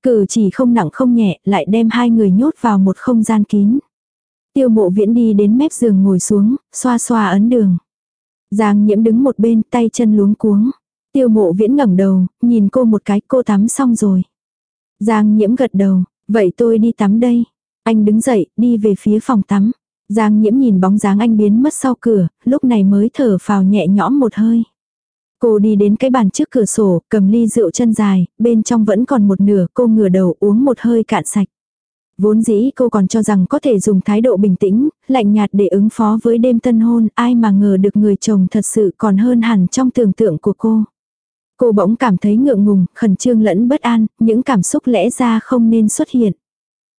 Cử chỉ không nặng không nhẹ, lại đem hai người nhốt vào một không gian kín. Tiêu mộ viễn đi đến mép giường ngồi xuống, xoa xoa ấn đường. Giang nhiễm đứng một bên, tay chân luống cuống. Tiêu mộ viễn ngẩng đầu, nhìn cô một cái, cô tắm xong rồi. Giang nhiễm gật đầu, vậy tôi đi tắm đây. Anh đứng dậy, đi về phía phòng tắm. Giang nhiễm nhìn bóng dáng anh biến mất sau cửa, lúc này mới thở phào nhẹ nhõm một hơi. Cô đi đến cái bàn trước cửa sổ, cầm ly rượu chân dài, bên trong vẫn còn một nửa, cô ngửa đầu uống một hơi cạn sạch. Vốn dĩ cô còn cho rằng có thể dùng thái độ bình tĩnh, lạnh nhạt để ứng phó với đêm tân hôn, ai mà ngờ được người chồng thật sự còn hơn hẳn trong tưởng tượng của cô. Cô bỗng cảm thấy ngượng ngùng, khẩn trương lẫn bất an, những cảm xúc lẽ ra không nên xuất hiện.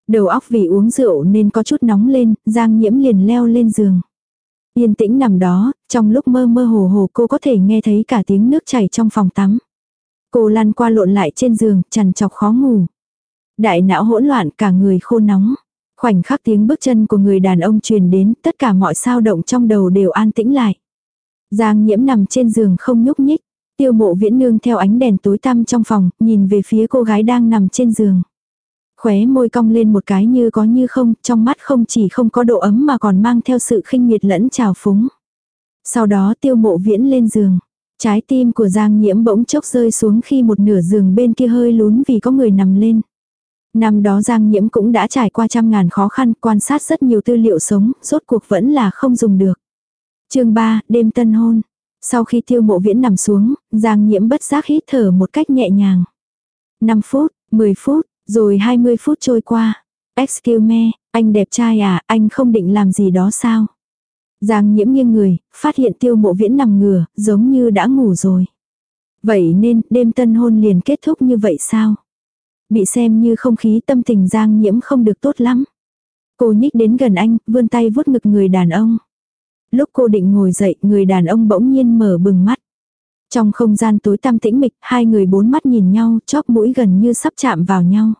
Đầu óc vì uống rượu nên có chút nóng lên, Giang Nhiễm liền leo lên giường. Yên tĩnh nằm đó, trong lúc mơ mơ hồ hồ cô có thể nghe thấy cả tiếng nước chảy trong phòng tắm. Cô lăn qua lộn lại trên giường, chằn chọc khó ngủ. Đại não hỗn loạn cả người khô nóng. Khoảnh khắc tiếng bước chân của người đàn ông truyền đến, tất cả mọi sao động trong đầu đều an tĩnh lại. Giang nhiễm nằm trên giường không nhúc nhích. Tiêu mộ viễn nương theo ánh đèn tối tăm trong phòng, nhìn về phía cô gái đang nằm trên giường. Khóe môi cong lên một cái như có như không, trong mắt không chỉ không có độ ấm mà còn mang theo sự khinh miệt lẫn trào phúng. Sau đó tiêu mộ viễn lên giường. Trái tim của Giang Nhiễm bỗng chốc rơi xuống khi một nửa giường bên kia hơi lún vì có người nằm lên. Năm đó Giang Nhiễm cũng đã trải qua trăm ngàn khó khăn quan sát rất nhiều tư liệu sống, rốt cuộc vẫn là không dùng được. chương 3, đêm tân hôn. Sau khi tiêu mộ viễn nằm xuống, Giang Nhiễm bất giác hít thở một cách nhẹ nhàng. 5 phút, 10 phút, rồi 20 phút trôi qua. Excuse me, anh đẹp trai à, anh không định làm gì đó sao? Giang nhiễm nghiêng người, phát hiện tiêu mộ viễn nằm ngửa, giống như đã ngủ rồi. Vậy nên, đêm tân hôn liền kết thúc như vậy sao? Bị xem như không khí tâm tình Giang nhiễm không được tốt lắm. Cô nhích đến gần anh, vươn tay vuốt ngực người đàn ông. Lúc cô định ngồi dậy, người đàn ông bỗng nhiên mở bừng mắt. Trong không gian tối tăm tĩnh mịch, hai người bốn mắt nhìn nhau, chóp mũi gần như sắp chạm vào nhau.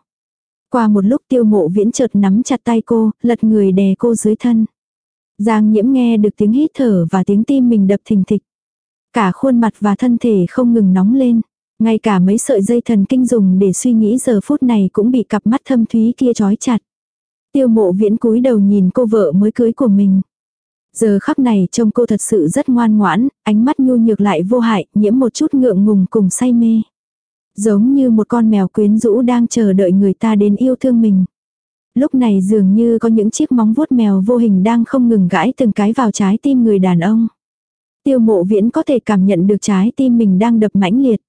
Qua một lúc tiêu mộ viễn chợt nắm chặt tay cô, lật người đè cô dưới thân. Giang nhiễm nghe được tiếng hít thở và tiếng tim mình đập thình thịch. Cả khuôn mặt và thân thể không ngừng nóng lên. Ngay cả mấy sợi dây thần kinh dùng để suy nghĩ giờ phút này cũng bị cặp mắt thâm thúy kia trói chặt. Tiêu mộ viễn cúi đầu nhìn cô vợ mới cưới của mình. Giờ khắc này trông cô thật sự rất ngoan ngoãn, ánh mắt nhu nhược lại vô hại, nhiễm một chút ngượng ngùng cùng say mê. Giống như một con mèo quyến rũ đang chờ đợi người ta đến yêu thương mình. Lúc này dường như có những chiếc móng vuốt mèo vô hình đang không ngừng gãi từng cái vào trái tim người đàn ông. Tiêu mộ viễn có thể cảm nhận được trái tim mình đang đập mãnh liệt.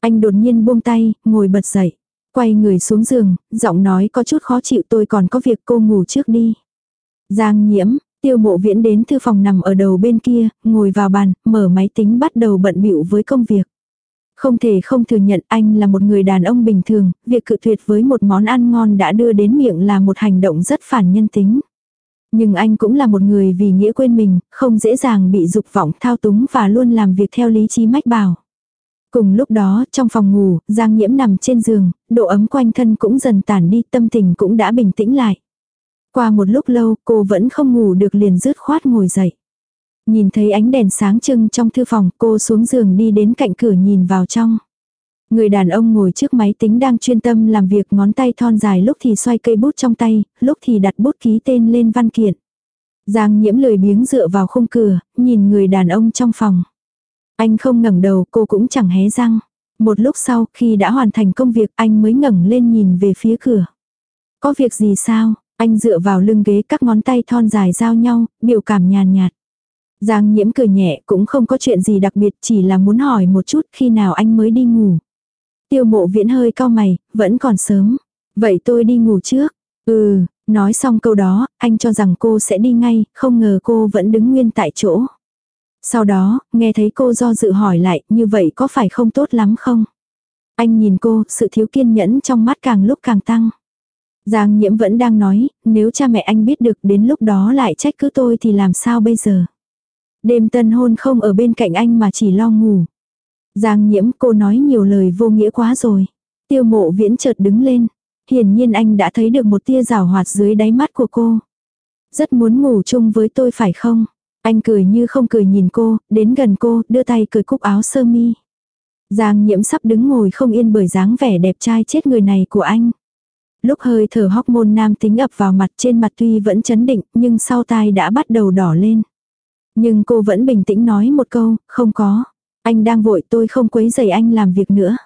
Anh đột nhiên buông tay, ngồi bật dậy. Quay người xuống giường, giọng nói có chút khó chịu tôi còn có việc cô ngủ trước đi. Giang nhiễm, tiêu mộ viễn đến thư phòng nằm ở đầu bên kia, ngồi vào bàn, mở máy tính bắt đầu bận bịu với công việc. Không thể không thừa nhận anh là một người đàn ông bình thường, việc cự tuyệt với một món ăn ngon đã đưa đến miệng là một hành động rất phản nhân tính. Nhưng anh cũng là một người vì nghĩa quên mình, không dễ dàng bị dục vọng thao túng và luôn làm việc theo lý trí mách bảo. Cùng lúc đó, trong phòng ngủ, Giang Nhiễm nằm trên giường, độ ấm quanh thân cũng dần tản đi, tâm tình cũng đã bình tĩnh lại. Qua một lúc lâu, cô vẫn không ngủ được liền rứt khoát ngồi dậy. Nhìn thấy ánh đèn sáng trưng trong thư phòng, cô xuống giường đi đến cạnh cửa nhìn vào trong. Người đàn ông ngồi trước máy tính đang chuyên tâm làm việc ngón tay thon dài lúc thì xoay cây bút trong tay, lúc thì đặt bút ký tên lên văn kiện. Giang nhiễm lười biếng dựa vào khung cửa, nhìn người đàn ông trong phòng. Anh không ngẩng đầu, cô cũng chẳng hé răng. Một lúc sau, khi đã hoàn thành công việc, anh mới ngẩng lên nhìn về phía cửa. Có việc gì sao? Anh dựa vào lưng ghế các ngón tay thon dài giao nhau, biểu cảm nhàn nhạt. Giang nhiễm cười nhẹ cũng không có chuyện gì đặc biệt chỉ là muốn hỏi một chút khi nào anh mới đi ngủ. Tiêu mộ viễn hơi cao mày, vẫn còn sớm. Vậy tôi đi ngủ trước. Ừ, nói xong câu đó, anh cho rằng cô sẽ đi ngay, không ngờ cô vẫn đứng nguyên tại chỗ. Sau đó, nghe thấy cô do dự hỏi lại, như vậy có phải không tốt lắm không? Anh nhìn cô, sự thiếu kiên nhẫn trong mắt càng lúc càng tăng. Giang nhiễm vẫn đang nói, nếu cha mẹ anh biết được đến lúc đó lại trách cứ tôi thì làm sao bây giờ? Đêm tân hôn không ở bên cạnh anh mà chỉ lo ngủ. Giang nhiễm cô nói nhiều lời vô nghĩa quá rồi. Tiêu mộ viễn chợt đứng lên. Hiển nhiên anh đã thấy được một tia rào hoạt dưới đáy mắt của cô. Rất muốn ngủ chung với tôi phải không? Anh cười như không cười nhìn cô, đến gần cô, đưa tay cười cúc áo sơ mi. Giang nhiễm sắp đứng ngồi không yên bởi dáng vẻ đẹp trai chết người này của anh. Lúc hơi thở hormone nam tính ập vào mặt trên mặt tuy vẫn chấn định nhưng sau tai đã bắt đầu đỏ lên. Nhưng cô vẫn bình tĩnh nói một câu, không có. Anh đang vội tôi không quấy rầy anh làm việc nữa.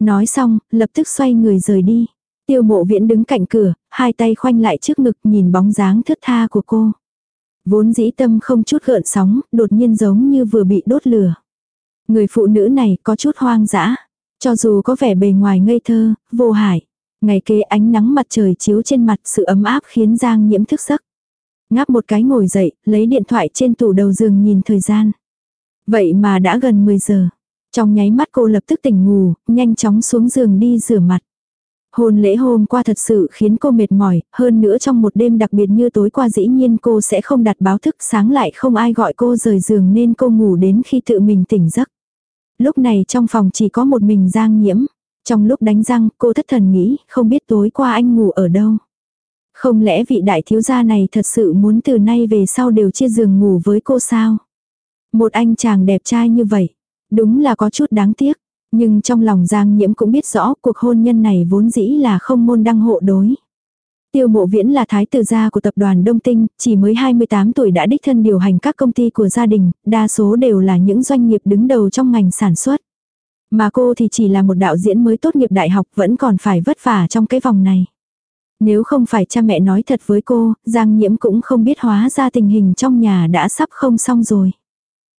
Nói xong, lập tức xoay người rời đi. Tiêu mộ viễn đứng cạnh cửa, hai tay khoanh lại trước ngực nhìn bóng dáng thướt tha của cô. Vốn dĩ tâm không chút gợn sóng, đột nhiên giống như vừa bị đốt lửa. Người phụ nữ này có chút hoang dã. Cho dù có vẻ bề ngoài ngây thơ, vô hại. Ngày kế ánh nắng mặt trời chiếu trên mặt sự ấm áp khiến Giang nhiễm thức giấc. Ngáp một cái ngồi dậy, lấy điện thoại trên tủ đầu giường nhìn thời gian. Vậy mà đã gần 10 giờ. Trong nháy mắt cô lập tức tỉnh ngủ, nhanh chóng xuống giường đi rửa mặt. Hôn lễ hôm qua thật sự khiến cô mệt mỏi, hơn nữa trong một đêm đặc biệt như tối qua dĩ nhiên cô sẽ không đặt báo thức sáng lại không ai gọi cô rời giường nên cô ngủ đến khi tự mình tỉnh giấc. Lúc này trong phòng chỉ có một mình Giang nhiễm. Trong lúc đánh răng cô thất thần nghĩ không biết tối qua anh ngủ ở đâu. Không lẽ vị đại thiếu gia này thật sự muốn từ nay về sau đều chia giường ngủ với cô sao? Một anh chàng đẹp trai như vậy, đúng là có chút đáng tiếc. Nhưng trong lòng Giang Nhiễm cũng biết rõ cuộc hôn nhân này vốn dĩ là không môn đăng hộ đối. Tiêu mộ viễn là thái tử gia của tập đoàn Đông Tinh, chỉ mới 28 tuổi đã đích thân điều hành các công ty của gia đình, đa số đều là những doanh nghiệp đứng đầu trong ngành sản xuất. Mà cô thì chỉ là một đạo diễn mới tốt nghiệp đại học vẫn còn phải vất vả trong cái vòng này. Nếu không phải cha mẹ nói thật với cô, Giang Nhiễm cũng không biết hóa ra tình hình trong nhà đã sắp không xong rồi.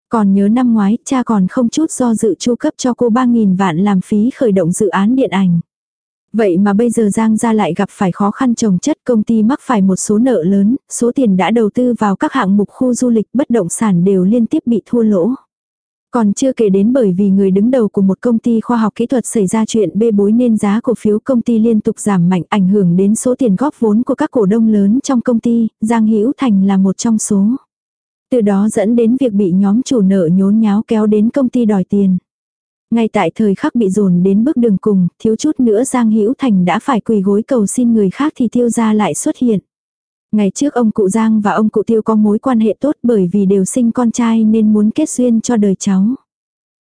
Còn nhớ năm ngoái, cha còn không chút do dự chu cấp cho cô 3.000 vạn làm phí khởi động dự án điện ảnh. Vậy mà bây giờ Giang gia lại gặp phải khó khăn trồng chất công ty mắc phải một số nợ lớn, số tiền đã đầu tư vào các hạng mục khu du lịch bất động sản đều liên tiếp bị thua lỗ. Còn chưa kể đến bởi vì người đứng đầu của một công ty khoa học kỹ thuật xảy ra chuyện bê bối nên giá cổ phiếu công ty liên tục giảm mạnh ảnh hưởng đến số tiền góp vốn của các cổ đông lớn trong công ty, Giang Hữu Thành là một trong số. Từ đó dẫn đến việc bị nhóm chủ nợ nhốn nháo kéo đến công ty đòi tiền. Ngay tại thời khắc bị dồn đến bước đường cùng, thiếu chút nữa Giang Hữu Thành đã phải quỳ gối cầu xin người khác thì tiêu gia lại xuất hiện. Ngày trước ông cụ Giang và ông cụ Tiêu có mối quan hệ tốt bởi vì đều sinh con trai nên muốn kết duyên cho đời cháu.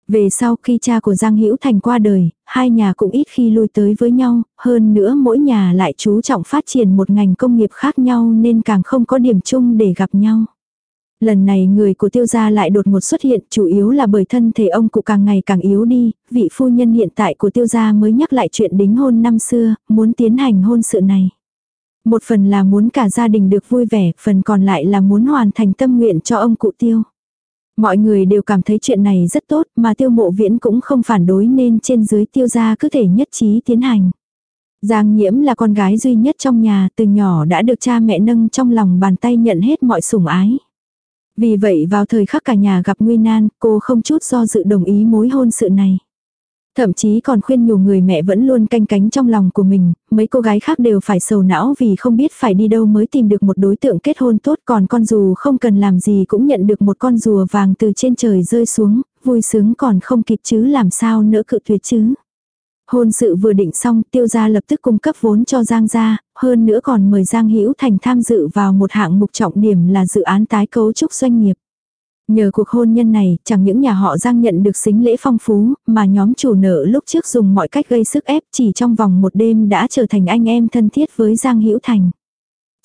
Về sau khi cha của Giang Hữu Thành qua đời, hai nhà cũng ít khi lui tới với nhau, hơn nữa mỗi nhà lại chú trọng phát triển một ngành công nghiệp khác nhau nên càng không có điểm chung để gặp nhau. Lần này người của tiêu gia lại đột ngột xuất hiện chủ yếu là bởi thân thể ông cụ càng ngày càng yếu đi, vị phu nhân hiện tại của tiêu gia mới nhắc lại chuyện đính hôn năm xưa, muốn tiến hành hôn sự này. Một phần là muốn cả gia đình được vui vẻ, phần còn lại là muốn hoàn thành tâm nguyện cho ông cụ tiêu. Mọi người đều cảm thấy chuyện này rất tốt mà tiêu mộ viễn cũng không phản đối nên trên dưới tiêu gia cứ thể nhất trí tiến hành. Giang nhiễm là con gái duy nhất trong nhà từ nhỏ đã được cha mẹ nâng trong lòng bàn tay nhận hết mọi sủng ái. Vì vậy vào thời khắc cả nhà gặp nguy nan, cô không chút do dự đồng ý mối hôn sự này. Thậm chí còn khuyên nhủ người mẹ vẫn luôn canh cánh trong lòng của mình, mấy cô gái khác đều phải sầu não vì không biết phải đi đâu mới tìm được một đối tượng kết hôn tốt còn con dù không cần làm gì cũng nhận được một con rùa vàng từ trên trời rơi xuống, vui sướng còn không kịp chứ làm sao nữa cự tuyệt chứ. Hôn sự vừa định xong, tiêu gia lập tức cung cấp vốn cho Giang gia, hơn nữa còn mời Giang Hữu Thành tham dự vào một hạng mục trọng điểm là dự án tái cấu trúc doanh nghiệp. Nhờ cuộc hôn nhân này, chẳng những nhà họ Giang nhận được xính lễ phong phú, mà nhóm chủ nợ lúc trước dùng mọi cách gây sức ép chỉ trong vòng một đêm đã trở thành anh em thân thiết với Giang Hữu Thành.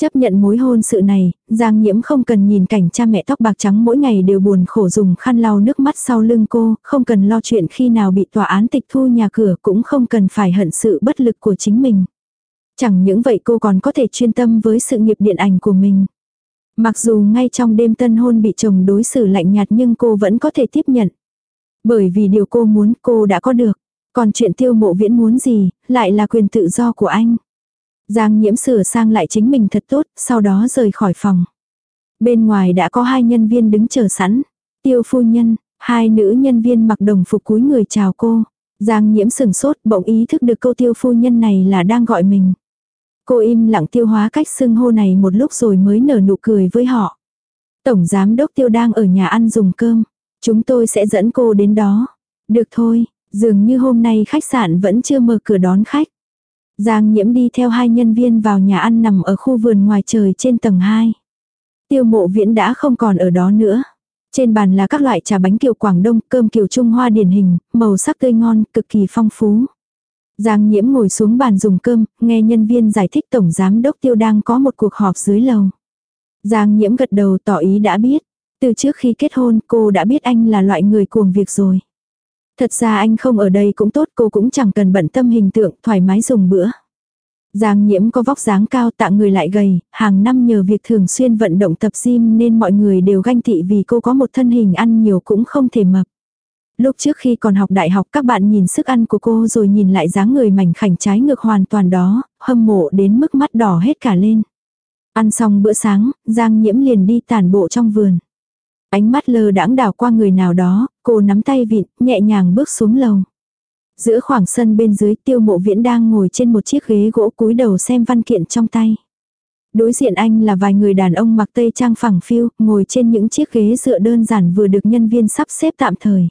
Chấp nhận mối hôn sự này, Giang Nhiễm không cần nhìn cảnh cha mẹ tóc bạc trắng mỗi ngày đều buồn khổ dùng khăn lau nước mắt sau lưng cô, không cần lo chuyện khi nào bị tòa án tịch thu nhà cửa cũng không cần phải hận sự bất lực của chính mình. Chẳng những vậy cô còn có thể chuyên tâm với sự nghiệp điện ảnh của mình. Mặc dù ngay trong đêm tân hôn bị chồng đối xử lạnh nhạt nhưng cô vẫn có thể tiếp nhận. Bởi vì điều cô muốn cô đã có được. Còn chuyện tiêu mộ viễn muốn gì, lại là quyền tự do của anh. Giang nhiễm sửa sang lại chính mình thật tốt, sau đó rời khỏi phòng. Bên ngoài đã có hai nhân viên đứng chờ sẵn. Tiêu phu nhân, hai nữ nhân viên mặc đồng phục cúi người chào cô. Giang nhiễm sừng sốt bỗng ý thức được câu tiêu phu nhân này là đang gọi mình. Cô im lặng tiêu hóa cách xưng hô này một lúc rồi mới nở nụ cười với họ. Tổng giám đốc tiêu đang ở nhà ăn dùng cơm. Chúng tôi sẽ dẫn cô đến đó. Được thôi, dường như hôm nay khách sạn vẫn chưa mở cửa đón khách. Giang nhiễm đi theo hai nhân viên vào nhà ăn nằm ở khu vườn ngoài trời trên tầng 2. Tiêu mộ viễn đã không còn ở đó nữa. Trên bàn là các loại trà bánh kiểu Quảng Đông, cơm kiểu Trung Hoa điển hình, màu sắc tươi ngon, cực kỳ phong phú. Giang nhiễm ngồi xuống bàn dùng cơm, nghe nhân viên giải thích Tổng Giám Đốc Tiêu đang có một cuộc họp dưới lầu. Giang nhiễm gật đầu tỏ ý đã biết. Từ trước khi kết hôn cô đã biết anh là loại người cuồng việc rồi. Thật ra anh không ở đây cũng tốt cô cũng chẳng cần bận tâm hình tượng thoải mái dùng bữa. Giang nhiễm có vóc dáng cao tạng người lại gầy, hàng năm nhờ việc thường xuyên vận động tập gym nên mọi người đều ganh tị vì cô có một thân hình ăn nhiều cũng không thể mập. Lúc trước khi còn học đại học các bạn nhìn sức ăn của cô rồi nhìn lại dáng người mảnh khảnh trái ngược hoàn toàn đó, hâm mộ đến mức mắt đỏ hết cả lên. Ăn xong bữa sáng, Giang nhiễm liền đi tản bộ trong vườn. Ánh mắt lơ đãng đảo qua người nào đó, cô nắm tay vịn, nhẹ nhàng bước xuống lầu. Giữa khoảng sân bên dưới tiêu mộ viễn đang ngồi trên một chiếc ghế gỗ cúi đầu xem văn kiện trong tay. Đối diện anh là vài người đàn ông mặc tây trang phẳng phiu, ngồi trên những chiếc ghế dựa đơn giản vừa được nhân viên sắp xếp tạm thời.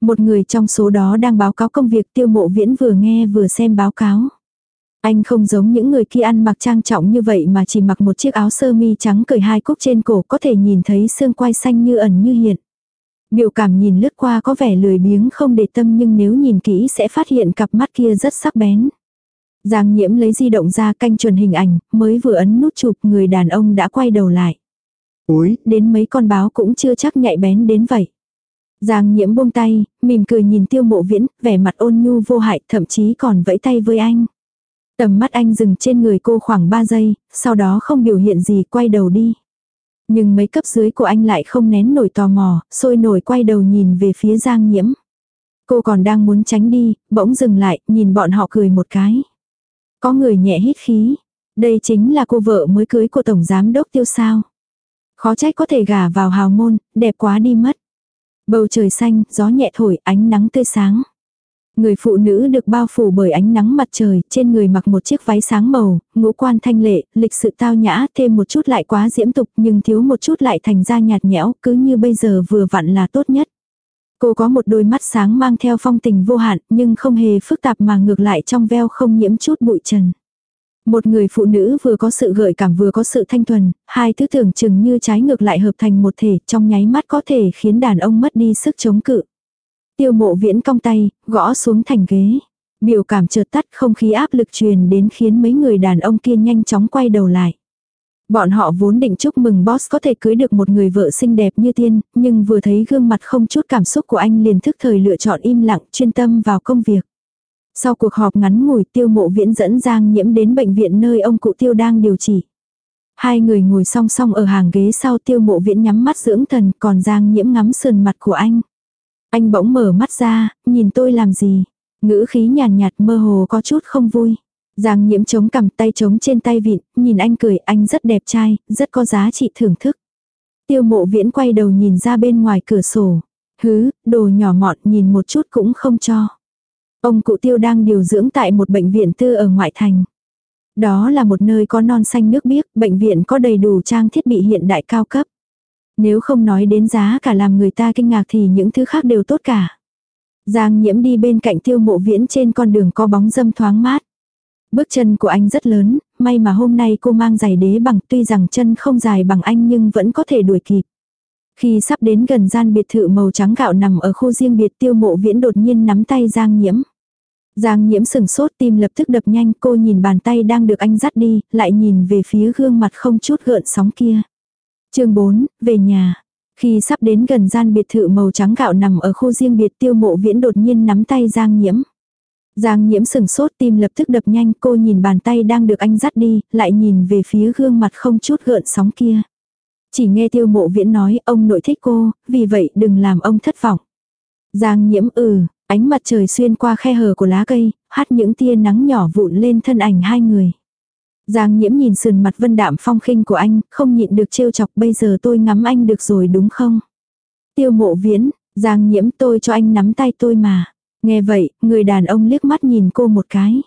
Một người trong số đó đang báo cáo công việc tiêu mộ viễn vừa nghe vừa xem báo cáo. Anh không giống những người kia ăn mặc trang trọng như vậy mà chỉ mặc một chiếc áo sơ mi trắng cởi hai cúc trên cổ có thể nhìn thấy xương quai xanh như ẩn như hiện. Biểu cảm nhìn lướt qua có vẻ lười biếng không để tâm nhưng nếu nhìn kỹ sẽ phát hiện cặp mắt kia rất sắc bén. Giang nhiễm lấy di động ra canh chuẩn hình ảnh, mới vừa ấn nút chụp người đàn ông đã quay đầu lại. Úi, Đến mấy con báo cũng chưa chắc nhạy bén đến vậy. Giang nhiễm buông tay, mỉm cười nhìn tiêu mộ viễn, vẻ mặt ôn nhu vô hại, thậm chí còn vẫy tay với anh. Tầm mắt anh dừng trên người cô khoảng 3 giây, sau đó không biểu hiện gì quay đầu đi. Nhưng mấy cấp dưới của anh lại không nén nổi tò mò, sôi nổi quay đầu nhìn về phía Giang nhiễm. Cô còn đang muốn tránh đi, bỗng dừng lại, nhìn bọn họ cười một cái. Có người nhẹ hít khí. Đây chính là cô vợ mới cưới của Tổng Giám Đốc Tiêu sao. Khó trách có thể gả vào hào môn, đẹp quá đi mất. Bầu trời xanh, gió nhẹ thổi, ánh nắng tươi sáng. Người phụ nữ được bao phủ bởi ánh nắng mặt trời, trên người mặc một chiếc váy sáng màu, ngũ quan thanh lệ, lịch sự tao nhã, thêm một chút lại quá diễm tục nhưng thiếu một chút lại thành ra nhạt nhẽo, cứ như bây giờ vừa vặn là tốt nhất. Cô có một đôi mắt sáng mang theo phong tình vô hạn, nhưng không hề phức tạp mà ngược lại trong veo không nhiễm chút bụi trần. Một người phụ nữ vừa có sự gợi cảm vừa có sự thanh thuần, hai thứ tưởng chừng như trái ngược lại hợp thành một thể, trong nháy mắt có thể khiến đàn ông mất đi sức chống cự. Tiêu mộ viễn cong tay, gõ xuống thành ghế. Biểu cảm chợt tắt không khí áp lực truyền đến khiến mấy người đàn ông kia nhanh chóng quay đầu lại. Bọn họ vốn định chúc mừng boss có thể cưới được một người vợ xinh đẹp như tiên, nhưng vừa thấy gương mặt không chút cảm xúc của anh liền thức thời lựa chọn im lặng chuyên tâm vào công việc. Sau cuộc họp ngắn ngủi tiêu mộ viễn dẫn Giang nhiễm đến bệnh viện nơi ông cụ tiêu đang điều trị. Hai người ngồi song song ở hàng ghế sau tiêu mộ viễn nhắm mắt dưỡng thần còn Giang nhiễm ngắm sườn mặt của anh. Anh bỗng mở mắt ra, nhìn tôi làm gì? Ngữ khí nhàn nhạt, mơ hồ có chút không vui. Giang nhiễm chống cầm tay chống trên tay vịn, nhìn anh cười, anh rất đẹp trai, rất có giá trị thưởng thức. Tiêu mộ viễn quay đầu nhìn ra bên ngoài cửa sổ. Hứ, đồ nhỏ mọn nhìn một chút cũng không cho. Ông cụ tiêu đang điều dưỡng tại một bệnh viện tư ở ngoại thành. Đó là một nơi có non xanh nước biếc, bệnh viện có đầy đủ trang thiết bị hiện đại cao cấp. Nếu không nói đến giá cả làm người ta kinh ngạc thì những thứ khác đều tốt cả. Giang nhiễm đi bên cạnh tiêu mộ viễn trên con đường có bóng dâm thoáng mát. Bước chân của anh rất lớn, may mà hôm nay cô mang giày đế bằng tuy rằng chân không dài bằng anh nhưng vẫn có thể đuổi kịp. Khi sắp đến gần gian biệt thự màu trắng gạo nằm ở khu riêng biệt tiêu mộ viễn đột nhiên nắm tay Giang nhiễm. Giang nhiễm sừng sốt tim lập tức đập nhanh cô nhìn bàn tay đang được anh dắt đi, lại nhìn về phía gương mặt không chút gợn sóng kia chương 4, về nhà. Khi sắp đến gần gian biệt thự màu trắng gạo nằm ở khu riêng biệt tiêu mộ viễn đột nhiên nắm tay Giang nhiễm. Giang nhiễm sừng sốt tim lập tức đập nhanh cô nhìn bàn tay đang được anh dắt đi, lại nhìn về phía gương mặt không chút gợn sóng kia. Chỉ nghe tiêu mộ viễn nói ông nội thích cô, vì vậy đừng làm ông thất vọng. Giang nhiễm ừ, ánh mặt trời xuyên qua khe hở của lá cây, hắt những tia nắng nhỏ vụn lên thân ảnh hai người. Giang nhiễm nhìn sườn mặt vân đạm phong khinh của anh, không nhịn được trêu chọc bây giờ tôi ngắm anh được rồi đúng không? Tiêu mộ viễn, Giang nhiễm tôi cho anh nắm tay tôi mà. Nghe vậy, người đàn ông liếc mắt nhìn cô một cái.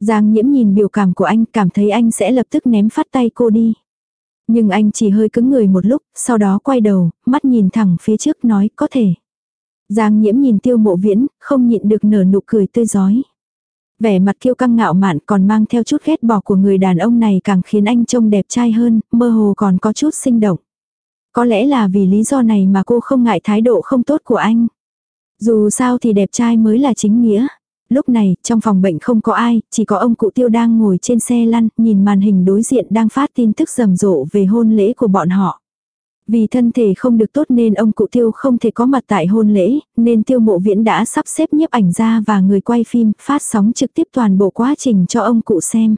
Giang nhiễm nhìn biểu cảm của anh cảm thấy anh sẽ lập tức ném phát tay cô đi. Nhưng anh chỉ hơi cứng người một lúc, sau đó quay đầu, mắt nhìn thẳng phía trước nói có thể. Giang nhiễm nhìn tiêu mộ viễn, không nhịn được nở nụ cười tươi giói. Vẻ mặt kiêu căng ngạo mạn còn mang theo chút ghét bỏ của người đàn ông này càng khiến anh trông đẹp trai hơn, mơ hồ còn có chút sinh động. Có lẽ là vì lý do này mà cô không ngại thái độ không tốt của anh. Dù sao thì đẹp trai mới là chính nghĩa. Lúc này, trong phòng bệnh không có ai, chỉ có ông cụ tiêu đang ngồi trên xe lăn, nhìn màn hình đối diện đang phát tin tức rầm rộ về hôn lễ của bọn họ. Vì thân thể không được tốt nên ông cụ tiêu không thể có mặt tại hôn lễ, nên tiêu mộ viễn đã sắp xếp nhiếp ảnh ra và người quay phim phát sóng trực tiếp toàn bộ quá trình cho ông cụ xem.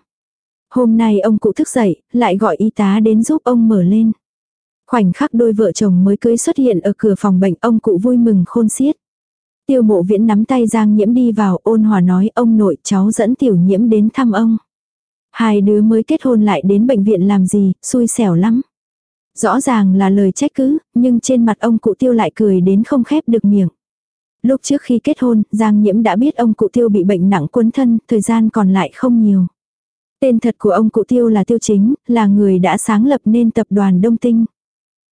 Hôm nay ông cụ thức dậy, lại gọi y tá đến giúp ông mở lên. Khoảnh khắc đôi vợ chồng mới cưới xuất hiện ở cửa phòng bệnh ông cụ vui mừng khôn xiết. Tiêu mộ viễn nắm tay Giang nhiễm đi vào ôn hòa nói ông nội cháu dẫn tiểu nhiễm đến thăm ông. Hai đứa mới kết hôn lại đến bệnh viện làm gì, xui xẻo lắm. Rõ ràng là lời trách cứ, nhưng trên mặt ông cụ tiêu lại cười đến không khép được miệng. Lúc trước khi kết hôn, Giang Nhiễm đã biết ông cụ tiêu bị bệnh nặng cuốn thân, thời gian còn lại không nhiều. Tên thật của ông cụ tiêu là Tiêu Chính, là người đã sáng lập nên tập đoàn Đông Tinh.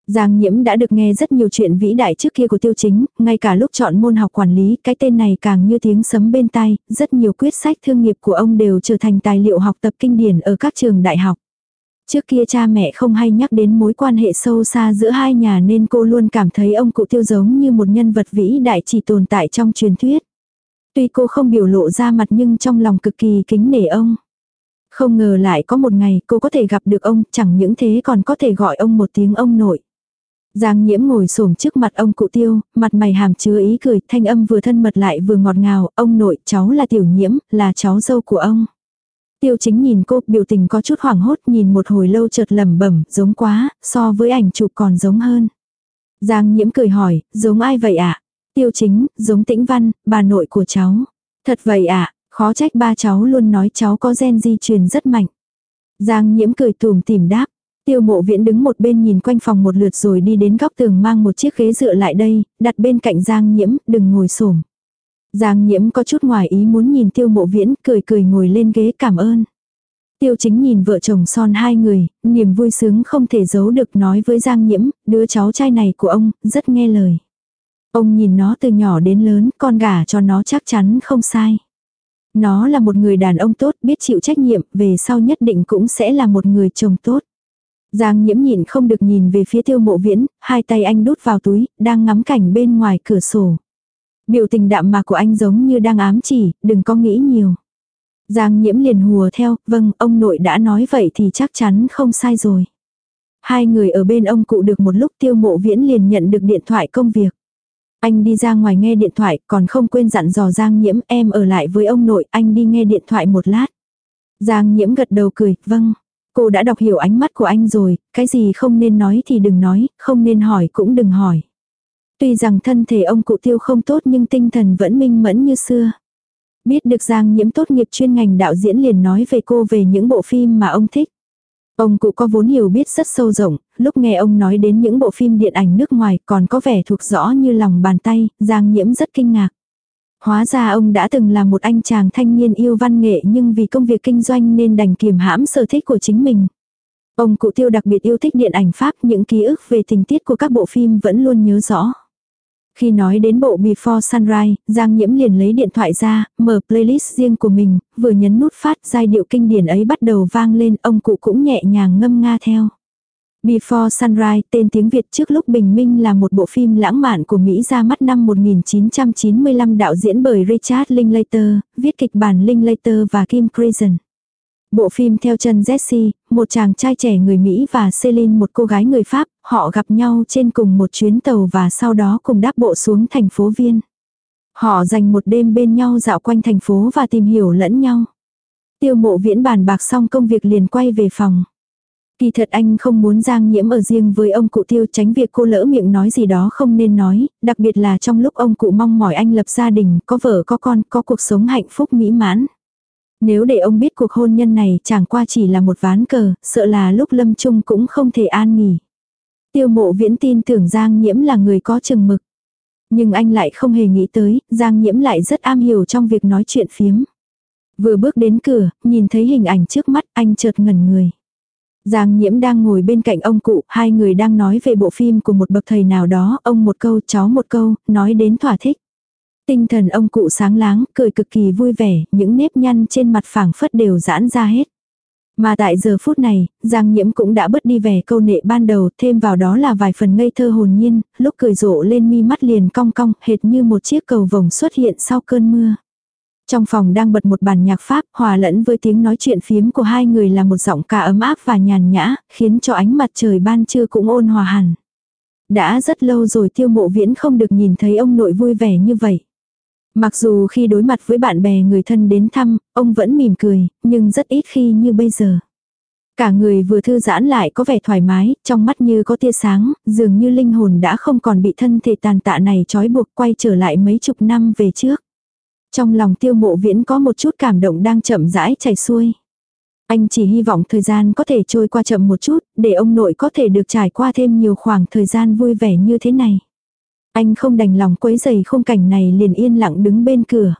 Giang Nhiễm đã được nghe rất nhiều chuyện vĩ đại trước kia của Tiêu Chính, ngay cả lúc chọn môn học quản lý, cái tên này càng như tiếng sấm bên tai, rất nhiều quyết sách thương nghiệp của ông đều trở thành tài liệu học tập kinh điển ở các trường đại học. Trước kia cha mẹ không hay nhắc đến mối quan hệ sâu xa giữa hai nhà nên cô luôn cảm thấy ông cụ tiêu giống như một nhân vật vĩ đại chỉ tồn tại trong truyền thuyết. Tuy cô không biểu lộ ra mặt nhưng trong lòng cực kỳ kính nể ông. Không ngờ lại có một ngày cô có thể gặp được ông, chẳng những thế còn có thể gọi ông một tiếng ông nội. Giang nhiễm ngồi xổm trước mặt ông cụ tiêu, mặt mày hàm chứa ý cười, thanh âm vừa thân mật lại vừa ngọt ngào, ông nội, cháu là tiểu nhiễm, là cháu dâu của ông. Tiêu chính nhìn cô, biểu tình có chút hoảng hốt, nhìn một hồi lâu chợt lẩm bẩm, giống quá, so với ảnh chụp còn giống hơn. Giang nhiễm cười hỏi, giống ai vậy ạ? À? Tiêu chính, giống tĩnh văn, bà nội của cháu. Thật vậy ạ, à? khó trách ba cháu luôn nói cháu có gen di truyền rất mạnh. Giang nhiễm cười tùm tìm đáp. Tiêu mộ viễn đứng một bên nhìn quanh phòng một lượt rồi đi đến góc tường mang một chiếc ghế dựa lại đây, đặt bên cạnh Giang nhiễm, đừng ngồi xổm Giang nhiễm có chút ngoài ý muốn nhìn tiêu mộ viễn, cười cười ngồi lên ghế cảm ơn. Tiêu chính nhìn vợ chồng son hai người, niềm vui sướng không thể giấu được nói với Giang nhiễm, đứa cháu trai này của ông, rất nghe lời. Ông nhìn nó từ nhỏ đến lớn, con gà cho nó chắc chắn không sai. Nó là một người đàn ông tốt, biết chịu trách nhiệm, về sau nhất định cũng sẽ là một người chồng tốt. Giang nhiễm nhịn không được nhìn về phía tiêu mộ viễn, hai tay anh đút vào túi, đang ngắm cảnh bên ngoài cửa sổ. Biểu tình đạm mạc của anh giống như đang ám chỉ, đừng có nghĩ nhiều. Giang nhiễm liền hùa theo, vâng, ông nội đã nói vậy thì chắc chắn không sai rồi. Hai người ở bên ông cụ được một lúc tiêu mộ viễn liền nhận được điện thoại công việc. Anh đi ra ngoài nghe điện thoại, còn không quên dặn dò Giang nhiễm em ở lại với ông nội, anh đi nghe điện thoại một lát. Giang nhiễm gật đầu cười, vâng. Cô đã đọc hiểu ánh mắt của anh rồi, cái gì không nên nói thì đừng nói, không nên hỏi cũng đừng hỏi. Tuy rằng thân thể ông cụ tiêu không tốt nhưng tinh thần vẫn minh mẫn như xưa. Biết được Giang nhiễm tốt nghiệp chuyên ngành đạo diễn liền nói về cô về những bộ phim mà ông thích. Ông cụ có vốn hiểu biết rất sâu rộng, lúc nghe ông nói đến những bộ phim điện ảnh nước ngoài còn có vẻ thuộc rõ như lòng bàn tay, Giang nhiễm rất kinh ngạc. Hóa ra ông đã từng là một anh chàng thanh niên yêu văn nghệ nhưng vì công việc kinh doanh nên đành kiềm hãm sở thích của chính mình. Ông cụ tiêu đặc biệt yêu thích điện ảnh Pháp, những ký ức về tình tiết của các bộ phim vẫn luôn nhớ rõ. Khi nói đến bộ Before Sunrise, Giang Nhiễm liền lấy điện thoại ra, mở playlist riêng của mình, vừa nhấn nút phát giai điệu kinh điển ấy bắt đầu vang lên, ông cụ cũng nhẹ nhàng ngâm nga theo. Before Sunrise, tên tiếng Việt trước lúc bình minh là một bộ phim lãng mạn của Mỹ ra mắt năm 1995 đạo diễn bởi Richard Linklater, viết kịch bản Linklater và Kim Crimson. Bộ phim theo chân Jesse, một chàng trai trẻ người Mỹ và Celine một cô gái người Pháp, họ gặp nhau trên cùng một chuyến tàu và sau đó cùng đáp bộ xuống thành phố Viên. Họ dành một đêm bên nhau dạo quanh thành phố và tìm hiểu lẫn nhau. Tiêu mộ viễn bàn bạc xong công việc liền quay về phòng. Kỳ thật anh không muốn Giang Nhiễm ở riêng với ông cụ tiêu tránh việc cô lỡ miệng nói gì đó không nên nói, đặc biệt là trong lúc ông cụ mong mỏi anh lập gia đình, có vợ có con, có cuộc sống hạnh phúc mỹ mãn. Nếu để ông biết cuộc hôn nhân này chẳng qua chỉ là một ván cờ, sợ là lúc lâm chung cũng không thể an nghỉ. Tiêu mộ viễn tin tưởng Giang Nhiễm là người có chừng mực. Nhưng anh lại không hề nghĩ tới, Giang Nhiễm lại rất am hiểu trong việc nói chuyện phiếm. Vừa bước đến cửa, nhìn thấy hình ảnh trước mắt anh chợt ngẩn người. Giang Nhiễm đang ngồi bên cạnh ông cụ, hai người đang nói về bộ phim của một bậc thầy nào đó, ông một câu, cháu một câu, nói đến thỏa thích. Tinh thần ông cụ sáng láng, cười cực kỳ vui vẻ, những nếp nhăn trên mặt phẳng phất đều giãn ra hết. Mà tại giờ phút này, Giang Nhiễm cũng đã bớt đi vẻ câu nệ ban đầu, thêm vào đó là vài phần ngây thơ hồn nhiên, lúc cười rộ lên mi mắt liền cong cong, hệt như một chiếc cầu vồng xuất hiện sau cơn mưa. Trong phòng đang bật một bản nhạc Pháp, hòa lẫn với tiếng nói chuyện phiếm của hai người là một giọng ca ấm áp và nhàn nhã, khiến cho ánh mặt trời ban trưa cũng ôn hòa hẳn. Đã rất lâu rồi tiêu mộ viễn không được nhìn thấy ông nội vui vẻ như vậy. Mặc dù khi đối mặt với bạn bè người thân đến thăm, ông vẫn mỉm cười, nhưng rất ít khi như bây giờ. Cả người vừa thư giãn lại có vẻ thoải mái, trong mắt như có tia sáng, dường như linh hồn đã không còn bị thân thể tàn tạ này trói buộc quay trở lại mấy chục năm về trước. Trong lòng tiêu mộ viễn có một chút cảm động đang chậm rãi chảy xuôi. Anh chỉ hy vọng thời gian có thể trôi qua chậm một chút, để ông nội có thể được trải qua thêm nhiều khoảng thời gian vui vẻ như thế này. Anh không đành lòng quấy giày khung cảnh này liền yên lặng đứng bên cửa.